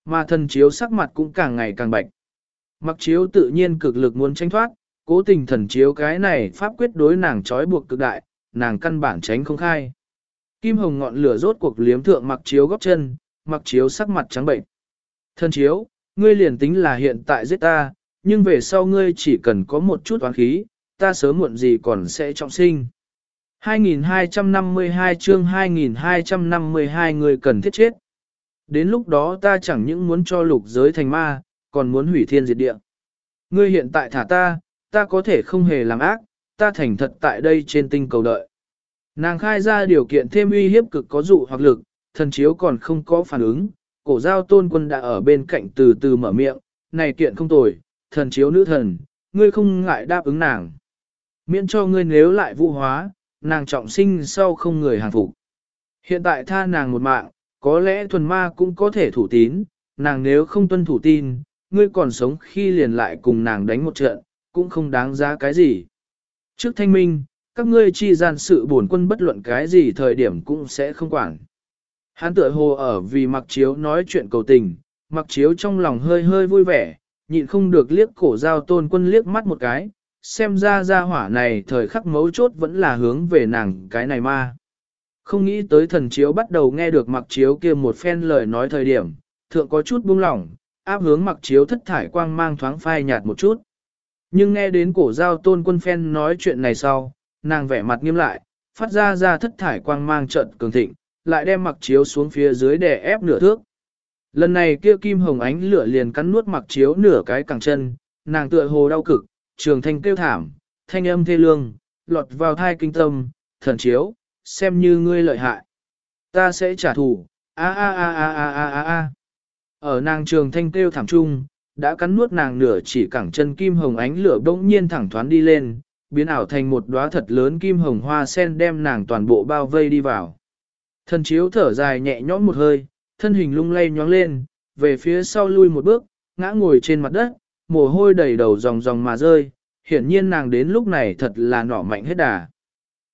[SPEAKER 1] Mà thần chiếu sắc mặt cũng càng ngày càng bạch. Mặc chiếu tự nhiên cực lực muốn tranh thoát, cố tình thần chiếu cái này pháp quyết đối nàng trói buộc cực đại, nàng căn bản tránh không khai. Kim hồng ngọn lửa rốt cuộc liếm thượng mặc chiếu góc chân, mặc chiếu sắc mặt trắng bệnh. Thần chiếu, ngươi liền tính là hiện tại giết ta, nhưng về sau ngươi chỉ cần có một chút oán khí, ta sớm muộn gì còn sẽ trọng sinh. 2252 chương 2252 người cần thiết chết. Đến lúc đó ta chẳng những muốn cho lục giới thành ma, còn muốn hủy thiên diệt địa. Ngươi hiện tại thả ta, ta có thể không hề làm ác, ta thành thật tại đây trên tinh cầu đợi. Nàng khai ra điều kiện thêm uy hiếp cực có dụ hoặc lực, thần chiếu còn không có phản ứng, cổ giao tôn quân đã ở bên cạnh từ từ mở miệng, này kiện không tồi, thần chiếu nữ thần, ngươi không ngại đáp ứng nàng. Miễn cho ngươi nếu lại vũ hóa, nàng trọng sinh sau không người hàng phục. Hiện tại tha nàng một mạng, có lẽ thuần ma cũng có thể thủ tín, nàng nếu không tuân thủ tin, ngươi còn sống khi liền lại cùng nàng đánh một trận, cũng không đáng giá cái gì. Trước thanh minh, các ngươi chi gian sự bổn quân bất luận cái gì thời điểm cũng sẽ không quản. Hán tựa hồ ở vì mặc chiếu nói chuyện cầu tình, mặc chiếu trong lòng hơi hơi vui vẻ, nhịn không được liếc cổ giao tôn quân liếc mắt một cái, xem ra ra hỏa này thời khắc mấu chốt vẫn là hướng về nàng cái này ma. Không nghĩ tới thần chiếu bắt đầu nghe được mặc chiếu kia một phen lời nói thời điểm, thượng có chút buông lỏng, áp hướng mặc chiếu thất thải quang mang thoáng phai nhạt một chút. Nhưng nghe đến cổ giao tôn quân phen nói chuyện này sau, nàng vẻ mặt nghiêm lại, phát ra ra thất thải quang mang trận cường thịnh, lại đem mặc chiếu xuống phía dưới để ép nửa thước. Lần này kia kim hồng ánh lửa liền cắn nuốt mặc chiếu nửa cái cẳng chân, nàng tựa hồ đau cực, trường thanh kêu thảm, thanh âm thê lương, lọt vào thai kinh tâm, thần chiếu, xem như ngươi lợi hại. Ta sẽ trả thù, a a a a a a a a. Ở nàng trường thanh kêu thảm trung, đã cắn nuốt nàng nửa chỉ cẳng chân kim hồng ánh lửa bỗng nhiên thẳng thoáng đi lên, biến ảo thành một đóa thật lớn kim hồng hoa sen đem nàng toàn bộ bao vây đi vào. Thần chiếu thở dài nhẹ nhõm một hơi, thân hình lung lay nhoáng lên, về phía sau lui một bước, ngã ngồi trên mặt đất, mồ hôi đầy đầu dòng dòng mà rơi, hiển nhiên nàng đến lúc này thật là nỏ mạnh hết đà.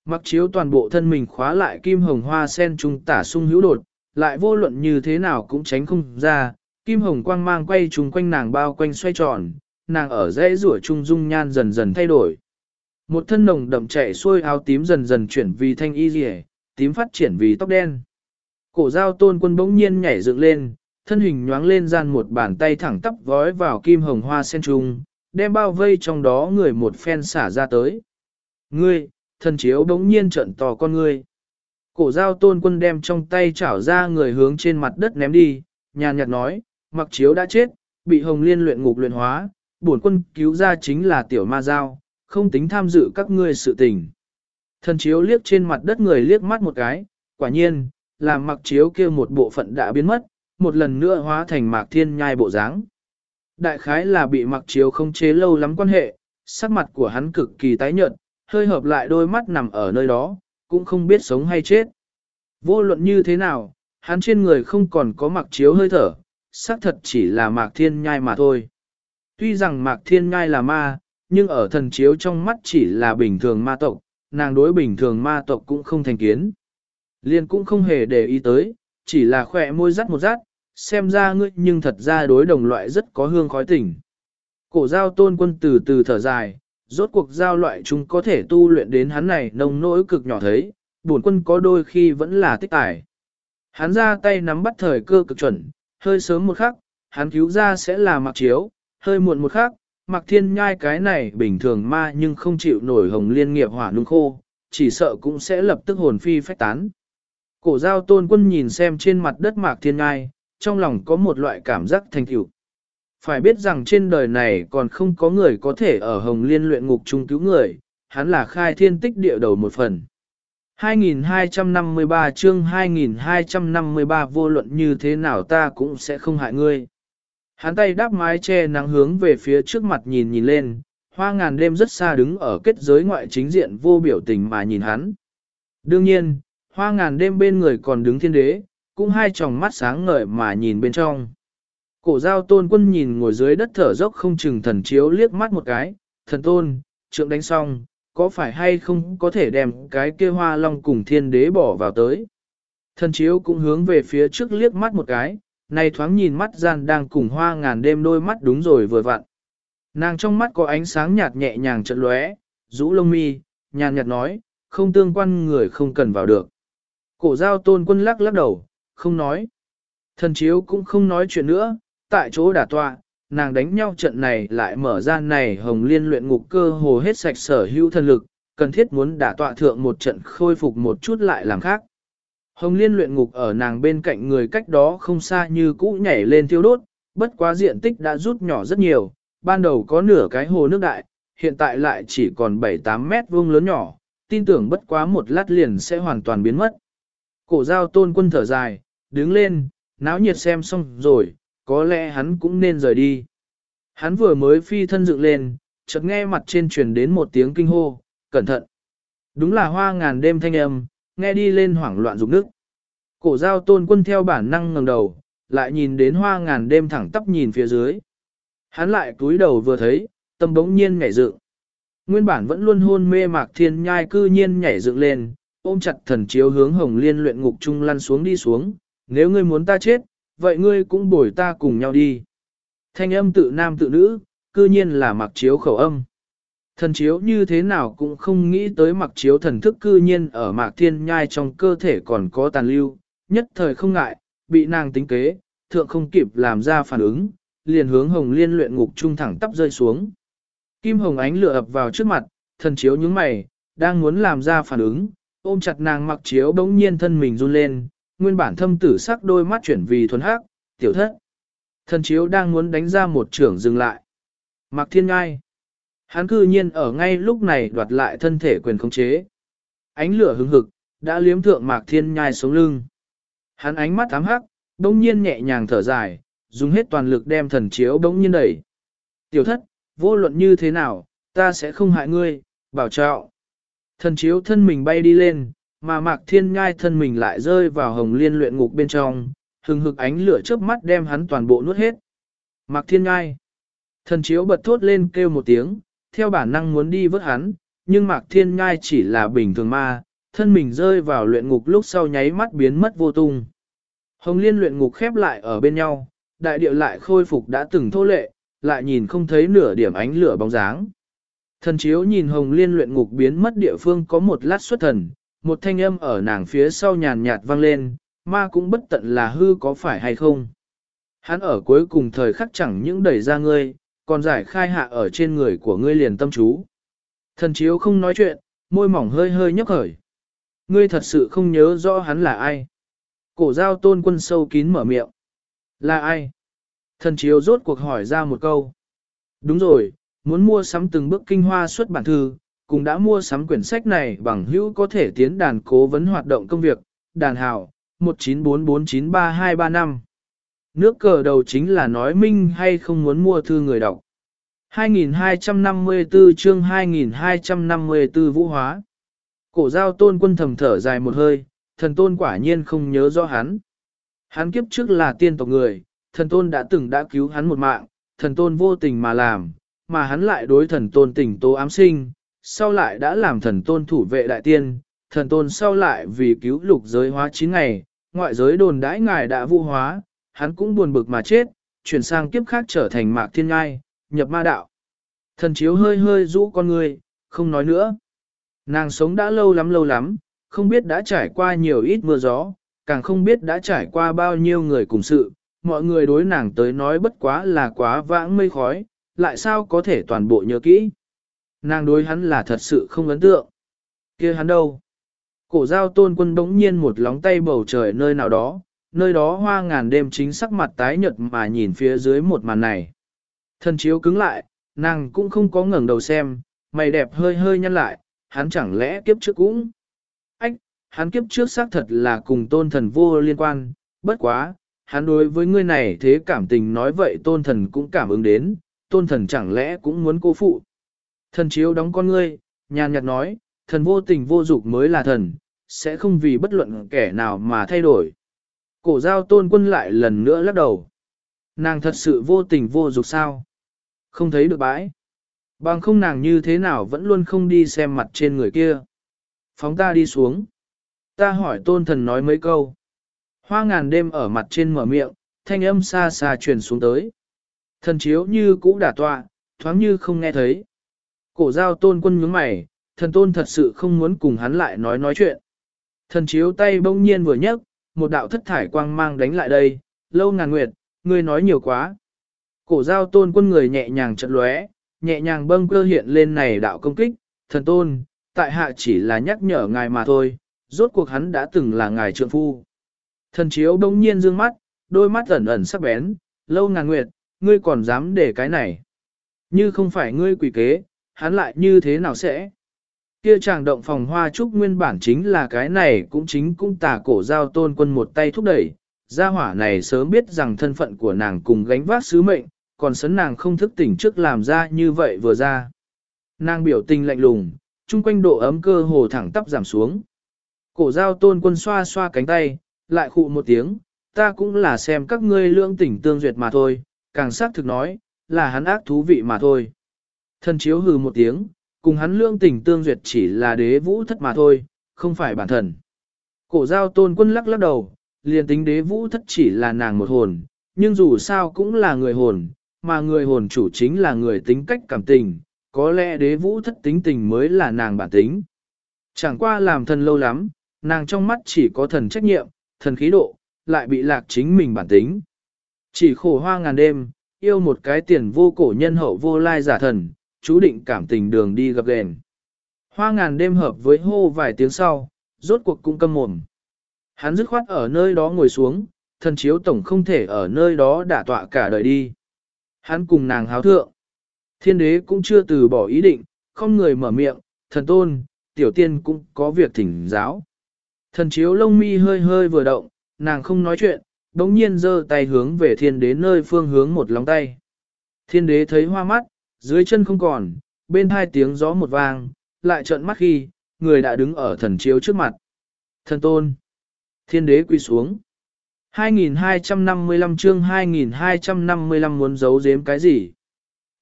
[SPEAKER 1] Mặc chiếu toàn bộ thân mình khóa lại kim hồng hoa sen trung tả sung hữu đột, lại vô luận như thế nào cũng tránh không ra, kim hồng quang mang quay trùng quanh nàng bao quanh xoay tròn, nàng ở dãy rủa trung dung nhan dần dần thay đổi. Một thân nồng đậm chạy xuôi áo tím dần dần chuyển vì thanh y rỉ, tím phát triển vì tóc đen. Cổ giao tôn quân bỗng nhiên nhảy dựng lên, thân hình nhoáng lên gian một bàn tay thẳng tắp vói vào kim hồng hoa sen trung, đem bao vây trong đó người một phen xả ra tới. Ngươi, thần chiếu bỗng nhiên trận to con ngươi. Cổ giao tôn quân đem trong tay chảo ra người hướng trên mặt đất ném đi, nhàn nhạt nói, mặc chiếu đã chết, bị hồng liên luyện ngục luyện hóa, bổn quân cứu ra chính là tiểu ma giao, không tính tham dự các ngươi sự tình. Thần chiếu liếc trên mặt đất người liếc mắt một cái, quả nhiên, làm mặc chiếu kia một bộ phận đã biến mất, một lần nữa hóa thành mạc thiên nhai bộ dáng. Đại khái là bị mặc chiếu không chế lâu lắm quan hệ, sắc mặt của hắn cực kỳ tái nhợt, hơi hợp lại đôi mắt nằm ở nơi đó, cũng không biết sống hay chết. Vô luận như thế nào, hắn trên người không còn có mặc chiếu hơi thở, xác thật chỉ là mạc thiên nhai mà thôi. Tuy rằng mạc thiên nhai là ma, nhưng ở thần chiếu trong mắt chỉ là bình thường ma tộc, nàng đối bình thường ma tộc cũng không thành kiến. Liên cũng không hề để ý tới, chỉ là khỏe môi rắt một rát, xem ra ngươi nhưng thật ra đối đồng loại rất có hương khói tỉnh. Cổ giao tôn quân từ từ thở dài, rốt cuộc giao loại chúng có thể tu luyện đến hắn này nông nỗi cực nhỏ thấy, bổn quân có đôi khi vẫn là tích tải. Hắn ra tay nắm bắt thời cơ cực chuẩn, hơi sớm một khắc, hắn cứu ra sẽ là mặc chiếu, hơi muộn một khắc, Mạc thiên nhai cái này bình thường ma nhưng không chịu nổi hồng liên nghiệp hỏa nung khô, chỉ sợ cũng sẽ lập tức hồn phi phách tán. Cổ giao tôn quân nhìn xem trên mặt đất mạc thiên nhai, trong lòng có một loại cảm giác thành tựu. Phải biết rằng trên đời này còn không có người có thể ở Hồng Liên luyện ngục chung cứu người, hắn là khai thiên tích địa đầu một phần. 2253 chương 2253 vô luận như thế nào ta cũng sẽ không hại ngươi. Hắn tay đáp mái che nắng hướng về phía trước mặt nhìn nhìn lên, hoa ngàn đêm rất xa đứng ở kết giới ngoại chính diện vô biểu tình mà nhìn hắn. Đương nhiên, Hoa ngàn đêm bên người còn đứng thiên đế, cũng hai tròng mắt sáng ngời mà nhìn bên trong. Cổ giao tôn quân nhìn ngồi dưới đất thở dốc không chừng thần chiếu liếc mắt một cái, thần tôn, trượng đánh xong, có phải hay không có thể đem cái kia hoa long cùng thiên đế bỏ vào tới. Thần chiếu cũng hướng về phía trước liếc mắt một cái, này thoáng nhìn mắt gian đang cùng hoa ngàn đêm đôi mắt đúng rồi vừa vặn. Nàng trong mắt có ánh sáng nhạt nhẹ nhàng trận lóe, rũ lông mi, nhàn nhạt nói, không tương quan người không cần vào được. Cổ giao tôn quân lắc lắc đầu, không nói. Thần chiếu cũng không nói chuyện nữa, tại chỗ đả tọa, nàng đánh nhau trận này lại mở ra này hồng liên luyện ngục cơ hồ hết sạch sở hữu thần lực, cần thiết muốn đả tọa thượng một trận khôi phục một chút lại làm khác. Hồng liên luyện ngục ở nàng bên cạnh người cách đó không xa như cũ nhảy lên thiêu đốt, bất quá diện tích đã rút nhỏ rất nhiều, ban đầu có nửa cái hồ nước đại, hiện tại lại chỉ còn 7-8 mét vuông lớn nhỏ, tin tưởng bất quá một lát liền sẽ hoàn toàn biến mất. Cổ giao tôn quân thở dài, đứng lên, náo nhiệt xem xong rồi, có lẽ hắn cũng nên rời đi. Hắn vừa mới phi thân dựng lên, chợt nghe mặt trên truyền đến một tiếng kinh hô, cẩn thận. Đúng là hoa ngàn đêm thanh âm, nghe đi lên hoảng loạn rụng nước. Cổ giao tôn quân theo bản năng ngẩng đầu, lại nhìn đến hoa ngàn đêm thẳng tắp nhìn phía dưới. Hắn lại cúi đầu vừa thấy, tâm bỗng nhiên nhảy dựng. Nguyên bản vẫn luôn hôn mê mạc thiên nhai cư nhiên nhảy dựng lên, ôm chặt thần chiếu hướng hồng liên luyện ngục trung lăn xuống đi xuống. Nếu ngươi muốn ta chết, vậy ngươi cũng bồi ta cùng nhau đi. Thanh âm tự nam tự nữ, cư nhiên là mặc chiếu khẩu âm. Thần chiếu như thế nào cũng không nghĩ tới mặc chiếu thần thức cư nhiên ở mạc thiên nhai trong cơ thể còn có tàn lưu, nhất thời không ngại, bị nàng tính kế, thượng không kịp làm ra phản ứng, liền hướng hồng liên luyện ngục trung thẳng tắp rơi xuống. Kim hồng ánh lửa ập vào trước mặt, thần chiếu nhướng mày, đang muốn làm ra phản ứng, ôm chặt nàng mặc chiếu đống nhiên thân mình run lên, nguyên bản thâm tử sắc đôi mắt chuyển vì thuần hắc, tiểu thất. Thần chiếu đang muốn đánh ra một trưởng dừng lại. Mạc thiên ngai. Hắn cư nhiên ở ngay lúc này đoạt lại thân thể quyền khống chế. Ánh lửa hứng hực, đã liếm thượng mạc thiên nhai sống lưng. Hắn ánh mắt thám hắc, đông nhiên nhẹ nhàng thở dài, dùng hết toàn lực đem thần chiếu bỗng nhiên đẩy. Tiểu thất, vô luận như thế nào, ta sẽ không hại ngươi, bảo trọng. Thần chiếu thân mình bay đi lên, mà mạc thiên nhai thân mình lại rơi vào hồng liên luyện ngục bên trong, hừng hực ánh lửa chớp mắt đem hắn toàn bộ nuốt hết. Mạc thiên nhai. Thần chiếu bật thốt lên kêu một tiếng, theo bản năng muốn đi vớt hắn, nhưng mạc thiên Ngai chỉ là bình thường ma, thân mình rơi vào luyện ngục lúc sau nháy mắt biến mất vô tung. Hồng liên luyện ngục khép lại ở bên nhau, đại điệu lại khôi phục đã từng thô lệ, lại nhìn không thấy nửa điểm ánh lửa bóng dáng. Thần chiếu nhìn hồng liên luyện ngục biến mất địa phương có một lát xuất thần, một thanh âm ở nàng phía sau nhàn nhạt vang lên, ma cũng bất tận là hư có phải hay không. Hắn ở cuối cùng thời khắc chẳng những đẩy ra ngươi, còn giải khai hạ ở trên người của ngươi liền tâm chú. Thần chiếu không nói chuyện, môi mỏng hơi hơi nhấp khởi. Ngươi thật sự không nhớ rõ hắn là ai. Cổ giao tôn quân sâu kín mở miệng. Là ai? Thần chiếu rốt cuộc hỏi ra một câu. Đúng rồi, muốn mua sắm từng bước kinh hoa xuất bản thư, cùng đã mua sắm quyển sách này bằng hữu có thể tiến đàn cố vấn hoạt động công việc, đàn hào, 194493235. Nước cờ đầu chính là nói minh hay không muốn mua thư người đọc. 2254 chương 2254 vũ hóa. Cổ giao tôn quân thầm thở dài một hơi, thần tôn quả nhiên không nhớ rõ hắn. Hắn kiếp trước là tiên tộc người, thần tôn đã từng đã cứu hắn một mạng, thần tôn vô tình mà làm, mà hắn lại đối thần tôn tình tố ám sinh, sau lại đã làm thần tôn thủ vệ đại tiên, thần tôn sau lại vì cứu lục giới hóa 9 ngày, ngoại giới đồn đãi ngài đã vũ hóa, hắn cũng buồn bực mà chết, chuyển sang kiếp khác trở thành mạc thiên ngai, nhập ma đạo. Thần chiếu hơi hơi rũ con người, không nói nữa. Nàng sống đã lâu lắm lâu lắm, không biết đã trải qua nhiều ít mưa gió, càng không biết đã trải qua bao nhiêu người cùng sự, mọi người đối nàng tới nói bất quá là quá vãng mây khói, lại sao có thể toàn bộ nhớ kỹ. Nàng đối hắn là thật sự không ấn tượng. kia hắn đâu? Cổ giao tôn quân đống nhiên một lóng tay bầu trời nơi nào đó, nơi đó hoa ngàn đêm chính sắc mặt tái nhợt mà nhìn phía dưới một màn này. Thân chiếu cứng lại, nàng cũng không có ngẩng đầu xem, mày đẹp hơi hơi nhăn lại, hắn chẳng lẽ kiếp trước cũng. Ách, hắn kiếp trước xác thật là cùng tôn thần vô liên quan, bất quá, hắn đối với ngươi này thế cảm tình nói vậy tôn thần cũng cảm ứng đến, tôn thần chẳng lẽ cũng muốn cô phụ. Thần chiếu đóng con ngươi, nhàn nhạt nói, thần vô tình vô dục mới là thần, sẽ không vì bất luận kẻ nào mà thay đổi. Cổ giao tôn quân lại lần nữa lắc đầu. Nàng thật sự vô tình vô dục sao? Không thấy được bãi. Bằng không nàng như thế nào vẫn luôn không đi xem mặt trên người kia. Phóng ta đi xuống. Ta hỏi tôn thần nói mấy câu. Hoa ngàn đêm ở mặt trên mở miệng, thanh âm xa xa truyền xuống tới. Thần chiếu như cũ đả tọa, thoáng như không nghe thấy. Cổ giao tôn quân nhướng mày, thần tôn thật sự không muốn cùng hắn lại nói nói chuyện. Thần chiếu tay bỗng nhiên vừa nhấc, một đạo thất thải quang mang đánh lại đây, lâu ngàn nguyệt, ngươi nói nhiều quá. Cổ giao tôn quân người nhẹ nhàng trận lóe, nhẹ nhàng bâng cơ hiện lên này đạo công kích, thần tôn, tại hạ chỉ là nhắc nhở ngài mà thôi, rốt cuộc hắn đã từng là ngài trượng phu. Thần chiếu đông nhiên dương mắt, đôi mắt ẩn ẩn sắc bén, lâu ngàn nguyệt, ngươi còn dám để cái này. Như không phải ngươi quỷ kế, hắn lại như thế nào sẽ? Kia chàng động phòng hoa trúc nguyên bản chính là cái này cũng chính cũng tà cổ giao tôn quân một tay thúc đẩy. Gia hỏa này sớm biết rằng thân phận của nàng cùng gánh vác sứ mệnh, còn sấn nàng không thức tỉnh trước làm ra như vậy vừa ra. Nàng biểu tình lạnh lùng, chung quanh độ ấm cơ hồ thẳng tắp giảm xuống. Cổ giao tôn quân xoa xoa cánh tay, lại khụ một tiếng, ta cũng là xem các ngươi lương tỉnh tương duyệt mà thôi, càng xác thực nói, là hắn ác thú vị mà thôi. Thần chiếu hừ một tiếng, cùng hắn lương tình tương duyệt chỉ là đế vũ thất mà thôi, không phải bản thần. Cổ giao tôn quân lắc lắc đầu, liền tính đế vũ thất chỉ là nàng một hồn, nhưng dù sao cũng là người hồn, mà người hồn chủ chính là người tính cách cảm tình, có lẽ đế vũ thất tính tình mới là nàng bản tính. Chẳng qua làm thần lâu lắm, nàng trong mắt chỉ có thần trách nhiệm, thần khí độ, lại bị lạc chính mình bản tính. Chỉ khổ hoa ngàn đêm, yêu một cái tiền vô cổ nhân hậu vô lai giả thần, chú định cảm tình đường đi gặp gền. Hoa ngàn đêm hợp với hô vài tiếng sau, rốt cuộc cũng câm mồm. Hắn dứt khoát ở nơi đó ngồi xuống, thần chiếu tổng không thể ở nơi đó đả tọa cả đời đi. Hắn cùng nàng háo thượng. Thiên đế cũng chưa từ bỏ ý định, không người mở miệng, thần tôn, tiểu tiên cũng có việc thỉnh giáo. Thần chiếu lông mi hơi hơi vừa động, nàng không nói chuyện, đống nhiên giơ tay hướng về thiên đế nơi phương hướng một lòng tay. Thiên đế thấy hoa mắt, dưới chân không còn, bên hai tiếng gió một vang, lại trợn mắt khi, người đã đứng ở thần chiếu trước mặt. Thần tôn. Thiên đế quy xuống. 2255 chương 2255 muốn giấu giếm cái gì?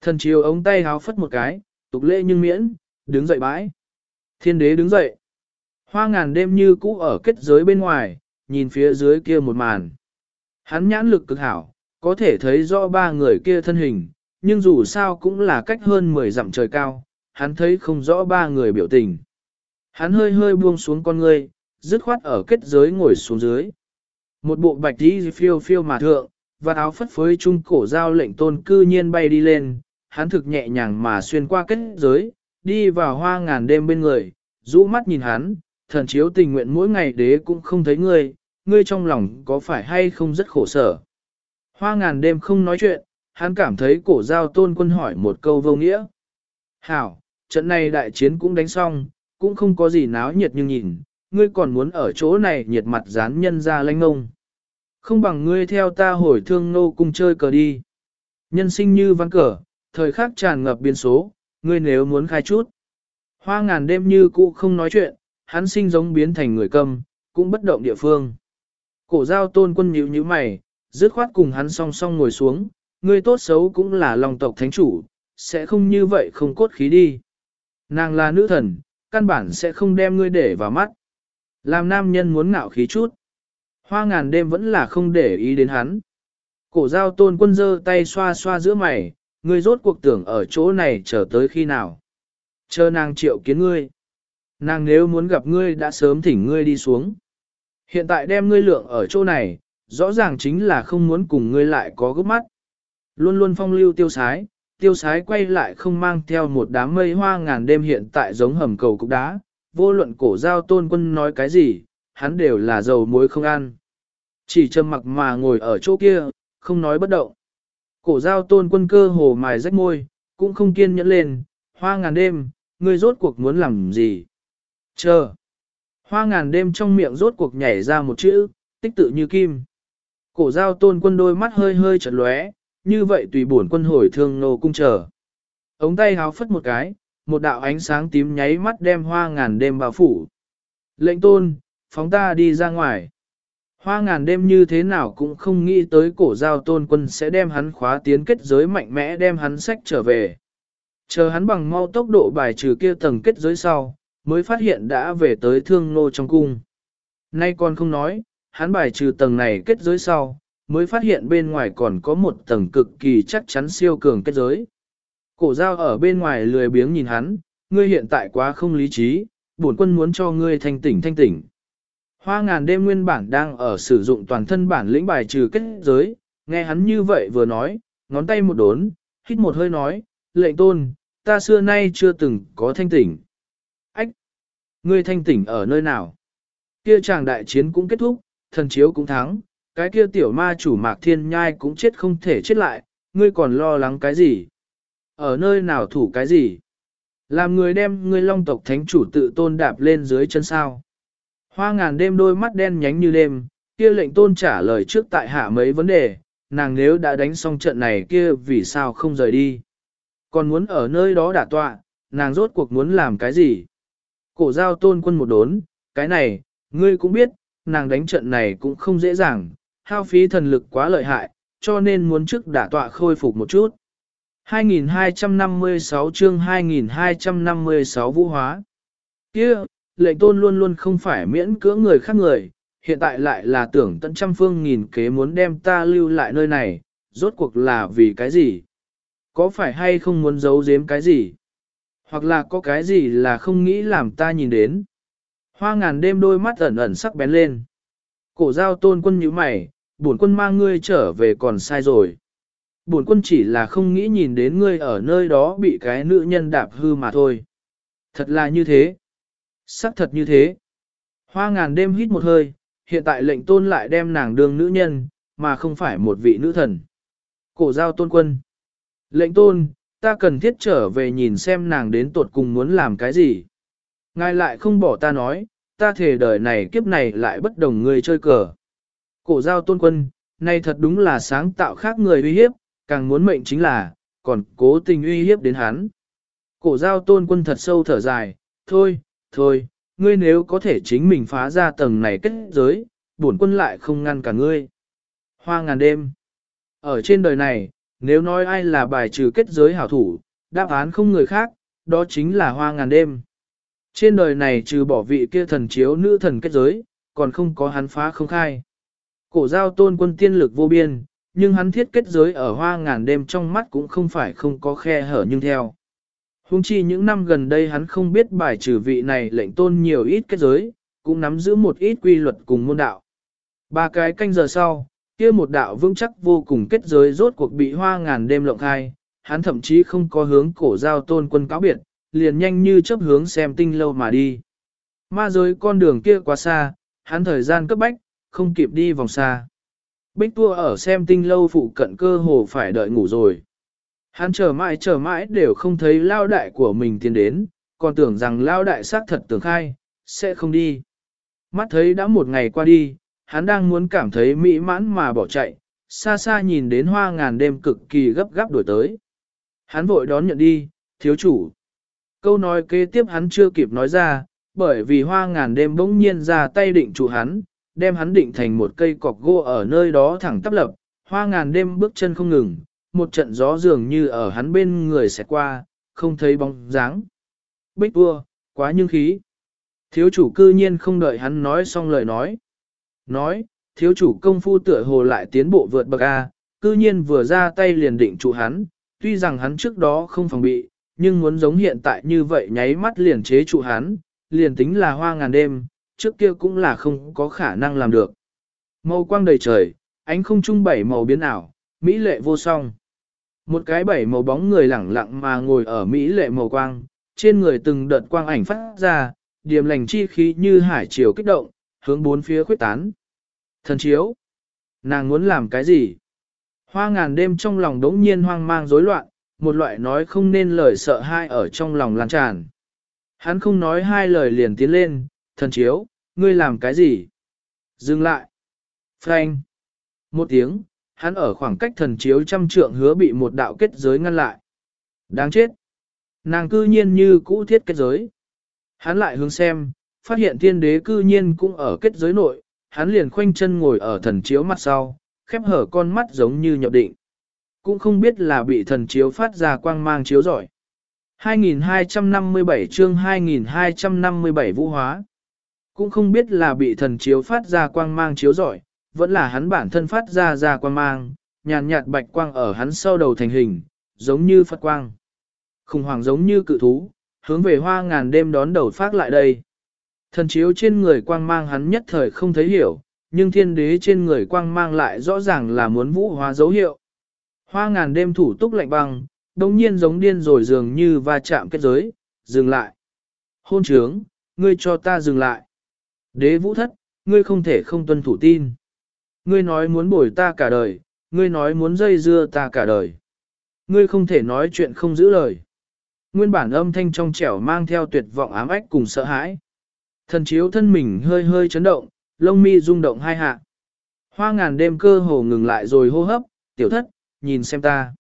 [SPEAKER 1] Thần chiếu ống tay háo phất một cái, tục lễ nhưng miễn, đứng dậy bãi. Thiên đế đứng dậy. Hoa ngàn đêm như cũ ở kết giới bên ngoài, nhìn phía dưới kia một màn. Hắn nhãn lực cực hảo, có thể thấy rõ ba người kia thân hình, nhưng dù sao cũng là cách hơn 10 dặm trời cao, hắn thấy không rõ ba người biểu tình. Hắn hơi hơi buông xuống con người, dứt khoát ở kết giới ngồi xuống dưới. Một bộ bạch đi phiêu phiêu mà thượng, và áo phất phới trung cổ giao lệnh tôn cư nhiên bay đi lên, hắn thực nhẹ nhàng mà xuyên qua kết giới, đi vào hoa ngàn đêm bên người, rũ mắt nhìn hắn, thần chiếu tình nguyện mỗi ngày đế cũng không thấy ngươi, ngươi trong lòng có phải hay không rất khổ sở. Hoa ngàn đêm không nói chuyện, hắn cảm thấy cổ giao tôn quân hỏi một câu vô nghĩa. Hảo, trận này đại chiến cũng đánh xong, cũng không có gì náo nhiệt nhưng nhìn, ngươi còn muốn ở chỗ này nhiệt mặt dán nhân ra lanh ngông. Không bằng ngươi theo ta hồi thương nô cung chơi cờ đi. Nhân sinh như văn cờ, thời khắc tràn ngập biên số, ngươi nếu muốn khai chút. Hoa ngàn đêm như cũ không nói chuyện, hắn sinh giống biến thành người câm, cũng bất động địa phương. Cổ giao tôn quân nhíu như mày, dứt khoát cùng hắn song song ngồi xuống, ngươi tốt xấu cũng là lòng tộc thánh chủ, sẽ không như vậy không cốt khí đi. Nàng là nữ thần, căn bản sẽ không đem ngươi để vào mắt. Làm nam nhân muốn ngạo khí chút. Hoa ngàn đêm vẫn là không để ý đến hắn. Cổ giao tôn quân dơ tay xoa xoa giữa mày, ngươi rốt cuộc tưởng ở chỗ này chờ tới khi nào. Chờ nàng triệu kiến ngươi. Nàng nếu muốn gặp ngươi đã sớm thỉnh ngươi đi xuống. Hiện tại đem ngươi lượng ở chỗ này, rõ ràng chính là không muốn cùng ngươi lại có gấp mắt. Luôn luôn phong lưu tiêu sái, tiêu sái quay lại không mang theo một đám mây hoa ngàn đêm hiện tại giống hầm cầu cục đá, vô luận cổ giao tôn quân nói cái gì, hắn đều là dầu muối không ăn. Chỉ trầm mặc mà ngồi ở chỗ kia, không nói bất động. Cổ giao tôn quân cơ hồ mài rách môi, cũng không kiên nhẫn lên, hoa ngàn đêm, ngươi rốt cuộc muốn làm gì? Chờ. Hoa ngàn đêm trong miệng rốt cuộc nhảy ra một chữ, tích tự như kim. Cổ giao tôn quân đôi mắt hơi hơi chật lóe, như vậy tùy bổn quân hồi thương nô cung chờ. Ống tay háo phất một cái, một đạo ánh sáng tím nháy mắt đem hoa ngàn đêm bao phủ. Lệnh tôn, phóng ta đi ra ngoài. Hoa ngàn đêm như thế nào cũng không nghĩ tới cổ giao tôn quân sẽ đem hắn khóa tiến kết giới mạnh mẽ đem hắn sách trở về. Chờ hắn bằng mau tốc độ bài trừ kia tầng kết giới sau, mới phát hiện đã về tới thương nô trong cung. Nay còn không nói, hắn bài trừ tầng này kết giới sau, mới phát hiện bên ngoài còn có một tầng cực kỳ chắc chắn siêu cường kết giới. Cổ giao ở bên ngoài lười biếng nhìn hắn, ngươi hiện tại quá không lý trí, bổn quân muốn cho ngươi thanh tỉnh thanh tỉnh. Hoa ngàn đêm nguyên bản đang ở sử dụng toàn thân bản lĩnh bài trừ kết giới, nghe hắn như vậy vừa nói, ngón tay một đốn, hít một hơi nói, lệnh tôn, ta xưa nay chưa từng có thanh tỉnh. Ách! Ngươi thanh tỉnh ở nơi nào? Kia chàng đại chiến cũng kết thúc, thần chiếu cũng thắng, cái kia tiểu ma chủ mạc thiên nhai cũng chết không thể chết lại, ngươi còn lo lắng cái gì? Ở nơi nào thủ cái gì? Làm người đem ngươi long tộc thánh chủ tự tôn đạp lên dưới chân sao? Hoa ngàn đêm đôi mắt đen nhánh như đêm, kia lệnh tôn trả lời trước tại hạ mấy vấn đề, nàng nếu đã đánh xong trận này kia vì sao không rời đi? Còn muốn ở nơi đó đả tọa, nàng rốt cuộc muốn làm cái gì? Cổ giao tôn quân một đốn, cái này, ngươi cũng biết, nàng đánh trận này cũng không dễ dàng, hao phí thần lực quá lợi hại, cho nên muốn trước đả tọa khôi phục một chút. 2256 chương 2256 vũ hóa. Kia, lệnh tôn luôn luôn không phải miễn cưỡng người khác người, hiện tại lại là tưởng tận trăm phương nghìn kế muốn đem ta lưu lại nơi này, rốt cuộc là vì cái gì? Có phải hay không muốn giấu giếm cái gì? Hoặc là có cái gì là không nghĩ làm ta nhìn đến? Hoa ngàn đêm đôi mắt ẩn ẩn sắc bén lên. Cổ giao tôn quân như mày, bổn quân mang ngươi trở về còn sai rồi. Bổn quân chỉ là không nghĩ nhìn đến ngươi ở nơi đó bị cái nữ nhân đạp hư mà thôi. Thật là như thế. Sắc thật như thế. Hoa ngàn đêm hít một hơi, hiện tại lệnh tôn lại đem nàng đương nữ nhân, mà không phải một vị nữ thần. Cổ giao tôn quân. Lệnh tôn, ta cần thiết trở về nhìn xem nàng đến tột cùng muốn làm cái gì. Ngài lại không bỏ ta nói, ta thể đời này kiếp này lại bất đồng ngươi chơi cờ. Cổ giao tôn quân, nay thật đúng là sáng tạo khác người uy hiếp, càng muốn mệnh chính là, còn cố tình uy hiếp đến hắn. Cổ giao tôn quân thật sâu thở dài, thôi, thôi, ngươi nếu có thể chính mình phá ra tầng này kết giới, bổn quân lại không ngăn cả ngươi. Hoa ngàn đêm. Ở trên đời này, nếu nói ai là bài trừ kết giới hảo thủ, đáp án không người khác, đó chính là hoa ngàn đêm. Trên đời này trừ bỏ vị kia thần chiếu nữ thần kết giới, còn không có hắn phá không khai. Cổ giao tôn quân tiên lực vô biên, nhưng hắn thiết kết giới ở hoa ngàn đêm trong mắt cũng không phải không có khe hở nhưng theo. Hùng chi những năm gần đây hắn không biết bài trừ vị này lệnh tôn nhiều ít kết giới, cũng nắm giữ một ít quy luật cùng môn đạo. Ba cái canh giờ sau, kia một đạo vững chắc vô cùng kết giới rốt cuộc bị hoa ngàn đêm lộng khai, hắn thậm chí không có hướng cổ giao tôn quân cáo biệt, liền nhanh như chấp hướng xem tinh lâu mà đi. Ma giới con đường kia quá xa, hắn thời gian cấp bách, không kịp đi vòng xa. Bích tua ở xem tinh lâu phụ cận cơ hồ phải đợi ngủ rồi. Hắn chờ mãi chờ mãi đều không thấy lao đại của mình tiến đến, còn tưởng rằng lao đại xác thật tưởng khai, sẽ không đi. Mắt thấy đã một ngày qua đi, hắn đang muốn cảm thấy mỹ mãn mà bỏ chạy, xa xa nhìn đến hoa ngàn đêm cực kỳ gấp gáp đổi tới. Hắn vội đón nhận đi, thiếu chủ. Câu nói kế tiếp hắn chưa kịp nói ra, bởi vì hoa ngàn đêm bỗng nhiên ra tay định chủ hắn, đem hắn định thành một cây cọc gỗ ở nơi đó thẳng tắp lập, hoa ngàn đêm bước chân không ngừng, một trận gió dường như ở hắn bên người sẽ qua, không thấy bóng dáng. Bích vua, quá nhưng khí. Thiếu chủ cư nhiên không đợi hắn nói xong lời nói. Nói, thiếu chủ công phu tựa hồ lại tiến bộ vượt bậc A, cư nhiên vừa ra tay liền định trụ hắn, tuy rằng hắn trước đó không phòng bị, nhưng muốn giống hiện tại như vậy nháy mắt liền chế trụ hắn, liền tính là hoa ngàn đêm, trước kia cũng là không có khả năng làm được. Màu quang đầy trời, ánh không trung bảy màu biến ảo, mỹ lệ vô song. Một cái bảy màu bóng người lẳng lặng mà ngồi ở mỹ lệ màu quang, trên người từng đợt quang ảnh phát ra, điềm lành chi khí như hải chiều kích động, hướng bốn phía khuyết tán. Thần chiếu, nàng muốn làm cái gì? Hoa ngàn đêm trong lòng đống nhiên hoang mang rối loạn, một loại nói không nên lời sợ hai ở trong lòng lan tràn. Hắn không nói hai lời liền tiến lên, thần chiếu, ngươi làm cái gì? Dừng lại. Frank. Một tiếng, hắn ở khoảng cách thần chiếu trăm trượng hứa bị một đạo kết giới ngăn lại. Đáng chết. Nàng cư nhiên như cũ thiết kết giới. Hắn lại hướng xem, phát hiện thiên đế cư nhiên cũng ở kết giới nội, hắn liền khoanh chân ngồi ở thần chiếu mặt sau, khép hở con mắt giống như nhập định. Cũng không biết là bị thần chiếu phát ra quang mang chiếu giỏi. 2257 chương 2257 vũ hóa. Cũng không biết là bị thần chiếu phát ra quang mang chiếu rọi, vẫn là hắn bản thân phát ra ra quang mang, nhàn nhạt bạch quang ở hắn sau đầu thành hình, giống như Phật quang. Khủng hoảng giống như cự thú, hướng về hoa ngàn đêm đón đầu phát lại đây. Thần chiếu trên người quang mang hắn nhất thời không thấy hiểu, nhưng thiên đế trên người quang mang lại rõ ràng là muốn vũ hóa dấu hiệu. Hoa ngàn đêm thủ túc lạnh băng, đồng nhiên giống điên rồi dường như va chạm kết giới, dừng lại. Hôn trướng, ngươi cho ta dừng lại. Đế vũ thất, ngươi không thể không tuân thủ tin. Ngươi nói muốn bồi ta cả đời, ngươi nói muốn dây dưa ta cả đời. Ngươi không thể nói chuyện không giữ lời. Nguyên bản âm thanh trong trẻo mang theo tuyệt vọng ám ách cùng sợ hãi. Thần chiếu thân mình hơi hơi chấn động, lông mi rung động hai hạ. Hoa ngàn đêm cơ hồ ngừng lại rồi hô hấp, tiểu thất, nhìn xem ta.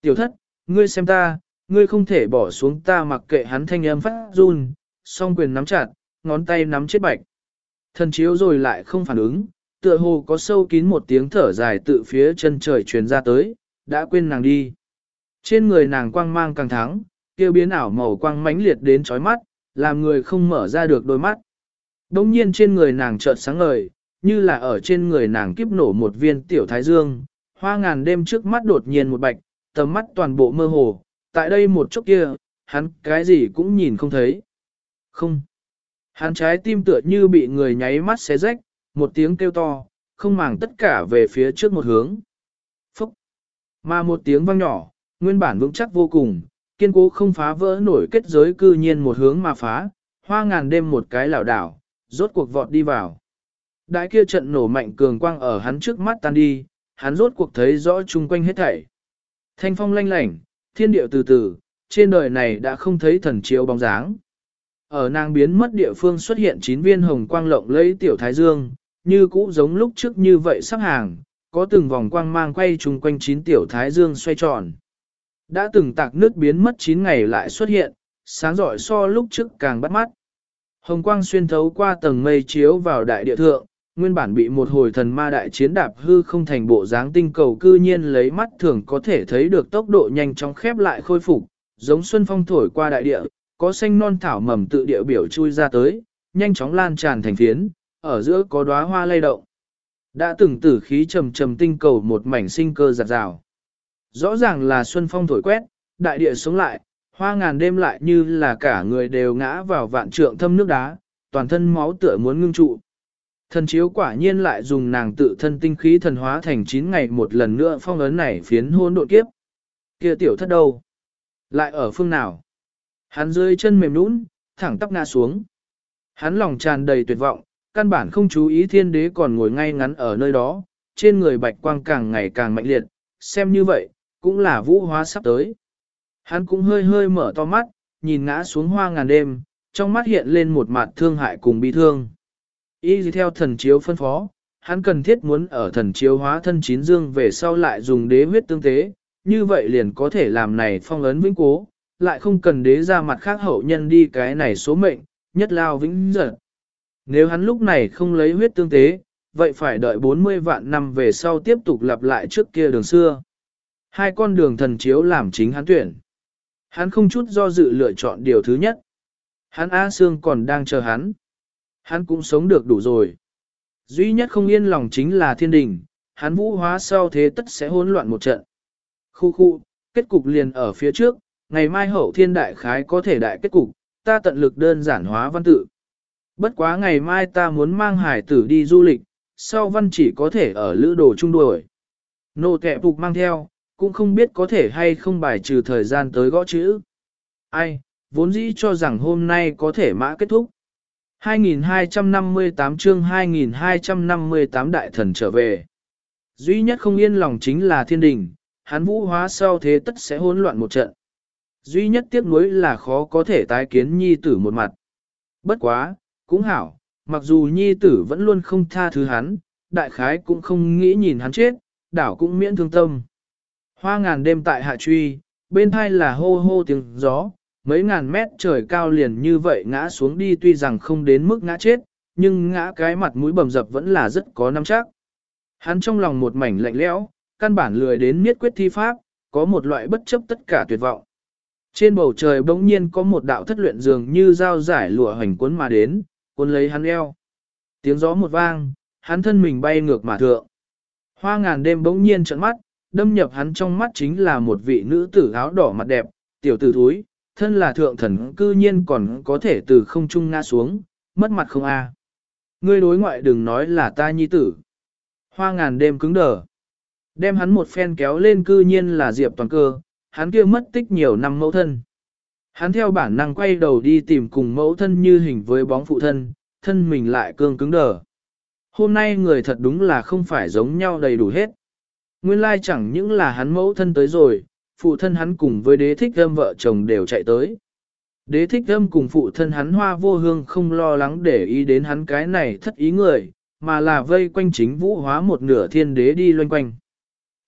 [SPEAKER 1] Tiểu thất, ngươi xem ta, ngươi không thể bỏ xuống ta mặc kệ hắn thanh âm phát run, song quyền nắm chặt, ngón tay nắm chết bạch. Thần chiếu rồi lại không phản ứng, tựa hồ có sâu kín một tiếng thở dài tự phía chân trời truyền ra tới, đã quên nàng đi. Trên người nàng quang mang càng thắng, kêu biến ảo màu quang mãnh liệt đến chói mắt, làm người không mở ra được đôi mắt. Đông nhiên trên người nàng chợt sáng ngời, như là ở trên người nàng kiếp nổ một viên tiểu thái dương, hoa ngàn đêm trước mắt đột nhiên một bạch, tầm mắt toàn bộ mơ hồ, tại đây một chốc kia, hắn cái gì cũng nhìn không thấy. Không. Hắn trái tim tựa như bị người nháy mắt xé rách, một tiếng kêu to, không màng tất cả về phía trước một hướng. Phúc. Mà một tiếng vang nhỏ, nguyên bản vững chắc vô cùng, kiên cố không phá vỡ nổi kết giới cư nhiên một hướng mà phá, hoa ngàn đêm một cái lảo đảo, rốt cuộc vọt đi vào. Đại kia trận nổ mạnh cường quang ở hắn trước mắt tan đi, hắn rốt cuộc thấy rõ chung quanh hết thảy. Thanh phong lanh lảnh, thiên điệu từ từ, trên đời này đã không thấy thần chiếu bóng dáng. Ở nàng biến mất địa phương xuất hiện chín viên hồng quang lộng lấy tiểu thái dương, như cũ giống lúc trước như vậy sắp hàng, có từng vòng quang mang quay chung quanh chín tiểu thái dương xoay tròn. Đã từng tạc nước biến mất 9 ngày lại xuất hiện, sáng rọi so lúc trước càng bắt mắt. Hồng quang xuyên thấu qua tầng mây chiếu vào đại địa thượng, nguyên bản bị một hồi thần ma đại chiến đạp hư không thành bộ dáng tinh cầu cư nhiên lấy mắt thường có thể thấy được tốc độ nhanh chóng khép lại khôi phục, giống xuân phong thổi qua đại địa, có xanh non thảo mầm tự địa biểu chui ra tới, nhanh chóng lan tràn thành phiến, ở giữa có đóa hoa lay động. Đã từng tử khí trầm trầm tinh cầu một mảnh sinh cơ giặt rào. Rõ ràng là xuân phong thổi quét, đại địa sống lại, hoa ngàn đêm lại như là cả người đều ngã vào vạn trượng thâm nước đá, toàn thân máu tựa muốn ngưng trụ. Thần chiếu quả nhiên lại dùng nàng tự thân tinh khí thần hóa thành 9 ngày một lần nữa phong ấn này phiến hôn độn kiếp. Kia tiểu thất đâu? Lại ở phương nào? Hắn dưới chân mềm nũng, thẳng tắp ngã xuống. Hắn lòng tràn đầy tuyệt vọng, căn bản không chú ý thiên đế còn ngồi ngay ngắn ở nơi đó, trên người bạch quang càng ngày càng mạnh liệt, xem như vậy, cũng là vũ hóa sắp tới. Hắn cũng hơi hơi mở to mắt, nhìn ngã xuống hoa ngàn đêm, trong mắt hiện lên một mặt thương hại cùng bi thương. Y theo thần chiếu phân phó, hắn cần thiết muốn ở thần chiếu hóa thân chín dương về sau lại dùng đế huyết tương tế, như vậy liền có thể làm này phong ấn vĩnh cố, lại không cần đế ra mặt khác hậu nhân đi cái này số mệnh, nhất lao vĩnh giật. Nếu hắn lúc này không lấy huyết tương tế, vậy phải đợi 40 vạn năm về sau tiếp tục lặp lại trước kia đường xưa. Hai con đường thần chiếu làm chính hắn tuyển. Hắn không chút do dự lựa chọn điều thứ nhất. Hắn A Sương còn đang chờ hắn. Hắn cũng sống được đủ rồi. Duy nhất không yên lòng chính là thiên đình, hắn vũ hóa sau thế tất sẽ hỗn loạn một trận. Khu khu, kết cục liền ở phía trước, ngày mai hậu thiên đại khái có thể đại kết cục, ta tận lực đơn giản hóa văn tự. Bất quá ngày mai ta muốn mang hải tử đi du lịch, sau văn chỉ có thể ở lữ đồ trung đuổi. Nô kẹ phục mang theo, cũng không biết có thể hay không bài trừ thời gian tới gõ chữ. Ai, vốn dĩ cho rằng hôm nay có thể mã kết thúc. 2258 chương 2258 đại thần trở về. Duy nhất không yên lòng chính là thiên đình, hắn vũ hóa sau thế tất sẽ hỗn loạn một trận. Duy nhất tiếc nuối là khó có thể tái kiến nhi tử một mặt. Bất quá, cũng hảo, mặc dù nhi tử vẫn luôn không tha thứ hắn, đại khái cũng không nghĩ nhìn hắn chết, đảo cũng miễn thương tâm. Hoa ngàn đêm tại hạ truy, bên thai là hô hô tiếng gió, mấy ngàn mét trời cao liền như vậy ngã xuống đi tuy rằng không đến mức ngã chết, nhưng ngã cái mặt mũi bầm dập vẫn là rất có nắm chắc. Hắn trong lòng một mảnh lạnh lẽo, căn bản lười đến miết quyết thi pháp, có một loại bất chấp tất cả tuyệt vọng. Trên bầu trời bỗng nhiên có một đạo thất luyện dường như dao giải lụa hành cuốn mà đến, cuốn lấy hắn eo. Tiếng gió một vang, hắn thân mình bay ngược mà thượng. Hoa ngàn đêm bỗng nhiên trợn mắt, đâm nhập hắn trong mắt chính là một vị nữ tử áo đỏ mặt đẹp, tiểu tử thúi, thân là thượng thần cư nhiên còn có thể từ không trung ngã xuống, mất mặt không a. Ngươi đối ngoại đừng nói là ta nhi tử. Hoa ngàn đêm cứng đờ. Đem hắn một phen kéo lên cư nhiên là Diệp toàn cơ, hắn kia mất tích nhiều năm mẫu thân. Hắn theo bản năng quay đầu đi tìm cùng mẫu thân như hình với bóng phụ thân, thân mình lại cương cứng đờ. Hôm nay người thật đúng là không phải giống nhau đầy đủ hết. Nguyên lai chẳng những là hắn mẫu thân tới rồi, phụ thân hắn cùng với đế thích âm vợ chồng đều chạy tới. Đế thích âm cùng phụ thân hắn hoa vô hương không lo lắng để ý đến hắn cái này thất ý người, mà là vây quanh chính vũ hóa một nửa thiên đế đi loanh quanh.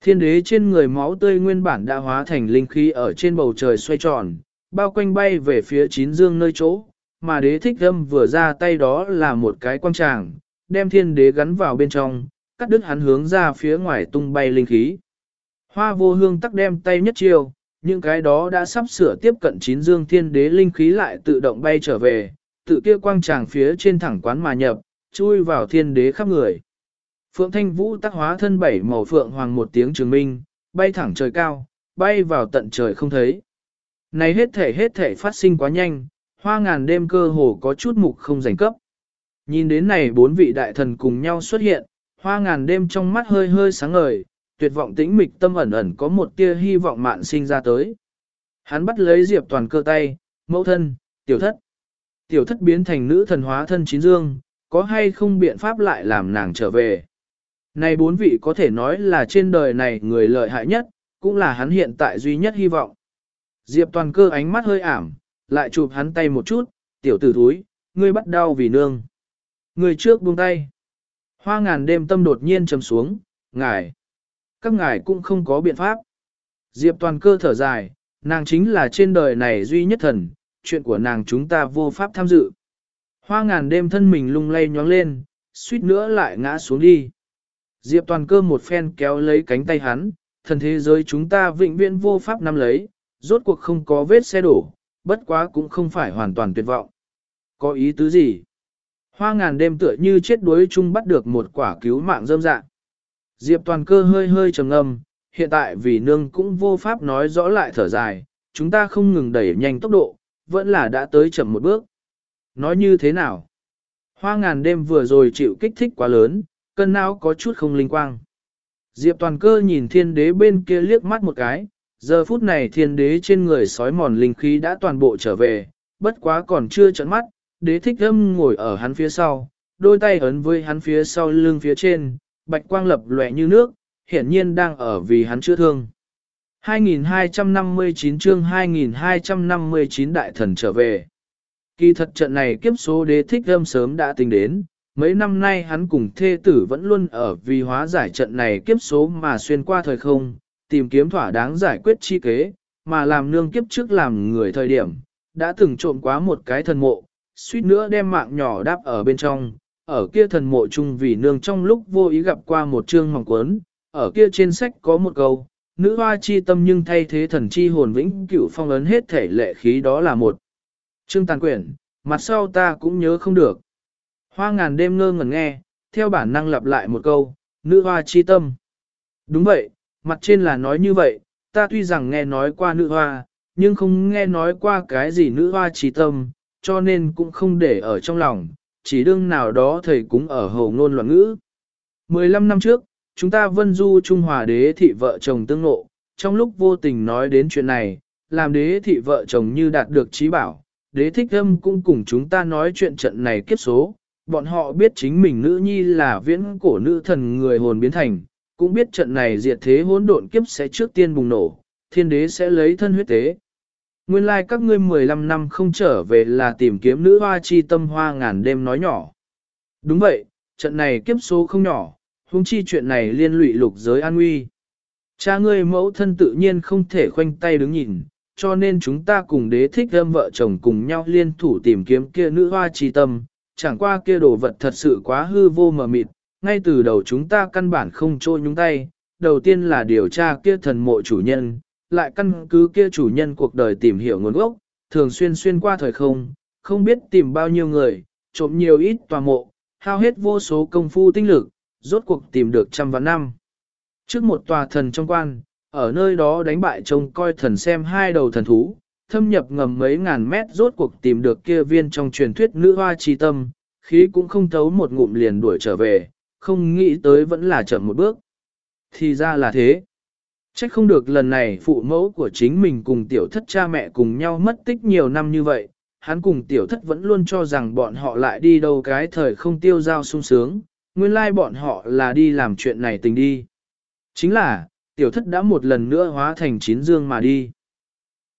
[SPEAKER 1] Thiên đế trên người máu tươi nguyên bản đã hóa thành linh khí ở trên bầu trời xoay tròn, bao quanh bay về phía chín dương nơi chỗ, mà đế thích âm vừa ra tay đó là một cái quang tràng, đem thiên đế gắn vào bên trong, cắt đứt hắn hướng ra phía ngoài tung bay linh khí. Hoa vô hương tắc đem tay nhất chiêu, những cái đó đã sắp sửa tiếp cận chín dương thiên đế linh khí lại tự động bay trở về, tự kia quang tràng phía trên thẳng quán mà nhập, chui vào thiên đế khắp người. Phượng Thanh Vũ tác hóa thân bảy màu phượng hoàng một tiếng trường minh, bay thẳng trời cao, bay vào tận trời không thấy. Này hết thể hết thể phát sinh quá nhanh, hoa ngàn đêm cơ hồ có chút mục không giành cấp. Nhìn đến này bốn vị đại thần cùng nhau xuất hiện, hoa ngàn đêm trong mắt hơi hơi sáng ngời, tuyệt vọng tĩnh mịch tâm ẩn ẩn có một tia hy vọng mạn sinh ra tới. Hắn bắt lấy Diệp toàn cơ tay, mẫu thân, tiểu thất. Tiểu thất biến thành nữ thần hóa thân chín dương, có hay không biện pháp lại làm nàng trở về. Này bốn vị có thể nói là trên đời này người lợi hại nhất, cũng là hắn hiện tại duy nhất hy vọng. Diệp toàn cơ ánh mắt hơi ảm, lại chụp hắn tay một chút, tiểu tử thúi, ngươi bắt đau vì nương. Người trước buông tay. Hoa ngàn đêm tâm đột nhiên trầm xuống, ngài. Các ngài cũng không có biện pháp. Diệp toàn cơ thở dài, nàng chính là trên đời này duy nhất thần, chuyện của nàng chúng ta vô pháp tham dự. Hoa ngàn đêm thân mình lung lay nhóng lên, suýt nữa lại ngã xuống đi. Diệp toàn cơ một phen kéo lấy cánh tay hắn, thần thế giới chúng ta vĩnh viễn vô pháp nắm lấy, rốt cuộc không có vết xe đổ, bất quá cũng không phải hoàn toàn tuyệt vọng. Có ý tứ gì? Hoa ngàn đêm tựa như chết đuối chung bắt được một quả cứu mạng rơm dạng. Diệp toàn cơ hơi hơi trầm ngâm, hiện tại vì nương cũng vô pháp nói rõ lại thở dài, chúng ta không ngừng đẩy nhanh tốc độ, vẫn là đã tới chậm một bước. Nói như thế nào? Hoa ngàn đêm vừa rồi chịu kích thích quá lớn, cân não có chút không linh quang. Diệp toàn cơ nhìn thiên đế bên kia liếc mắt một cái, giờ phút này thiên đế trên người sói mòn linh khí đã toàn bộ trở về, bất quá còn chưa trận mắt, đế thích âm ngồi ở hắn phía sau, đôi tay ấn với hắn phía sau lưng phía trên, bạch quang lập lòe như nước, hiển nhiên đang ở vì hắn chữa thương. 2259 chương 2259 đại thần trở về. Kỳ thật trận này kiếp số đế thích âm sớm đã tính đến, mấy năm nay hắn cùng thê tử vẫn luôn ở vì hóa giải trận này kiếp số mà xuyên qua thời không, tìm kiếm thỏa đáng giải quyết chi kế, mà làm nương kiếp trước làm người thời điểm, đã từng trộm quá một cái thần mộ, suýt nữa đem mạng nhỏ đáp ở bên trong, ở kia thần mộ chung vì nương trong lúc vô ý gặp qua một chương mỏng cuốn, ở kia trên sách có một câu, nữ hoa chi tâm nhưng thay thế thần chi hồn vĩnh cửu phong ấn hết thể lệ khí đó là một. Chương tàn quyển, mặt sau ta cũng nhớ không được. Hoa ngàn đêm ngơ ngẩn nghe, theo bản năng lặp lại một câu, nữ hoa chi tâm. Đúng vậy, mặt trên là nói như vậy, ta tuy rằng nghe nói qua nữ hoa, nhưng không nghe nói qua cái gì nữ hoa chi tâm, cho nên cũng không để ở trong lòng, chỉ đương nào đó thầy cũng ở hầu ngôn loạn ngữ. 15 năm trước, chúng ta vân du Trung Hòa đế thị vợ chồng tương ngộ, trong lúc vô tình nói đến chuyện này, làm đế thị vợ chồng như đạt được trí bảo, đế thích âm cũng cùng chúng ta nói chuyện trận này kiếp số, bọn họ biết chính mình nữ nhi là viễn cổ nữ thần người hồn biến thành, cũng biết trận này diệt thế hỗn độn kiếp sẽ trước tiên bùng nổ, thiên đế sẽ lấy thân huyết tế. Nguyên lai like các ngươi 15 năm không trở về là tìm kiếm nữ hoa chi tâm hoa ngàn đêm nói nhỏ. Đúng vậy, trận này kiếp số không nhỏ, huống chi chuyện này liên lụy lục giới an nguy. Cha ngươi mẫu thân tự nhiên không thể khoanh tay đứng nhìn, cho nên chúng ta cùng đế thích âm vợ chồng cùng nhau liên thủ tìm kiếm kia nữ hoa chi tâm, chẳng qua kia đồ vật thật sự quá hư vô mờ mịt, ngay từ đầu chúng ta căn bản không trôi nhúng tay, đầu tiên là điều tra kia thần mộ chủ nhân, lại căn cứ kia chủ nhân cuộc đời tìm hiểu nguồn gốc, thường xuyên xuyên qua thời không, không biết tìm bao nhiêu người, trộm nhiều ít tòa mộ, hao hết vô số công phu tinh lực, rốt cuộc tìm được trăm vạn năm. Trước một tòa thần trong quan, ở nơi đó đánh bại trông coi thần xem hai đầu thần thú, thâm nhập ngầm mấy ngàn mét rốt cuộc tìm được kia viên trong truyền thuyết nữ hoa chi tâm, khí cũng không thấu một ngụm liền đuổi trở về, không nghĩ tới vẫn là chậm một bước. Thì ra là thế. Trách không được lần này phụ mẫu của chính mình cùng tiểu thất cha mẹ cùng nhau mất tích nhiều năm như vậy, hắn cùng tiểu thất vẫn luôn cho rằng bọn họ lại đi đâu cái thời không tiêu giao sung sướng, nguyên lai bọn họ là đi làm chuyện này tình đi. Chính là, tiểu thất đã một lần nữa hóa thành chín dương mà đi.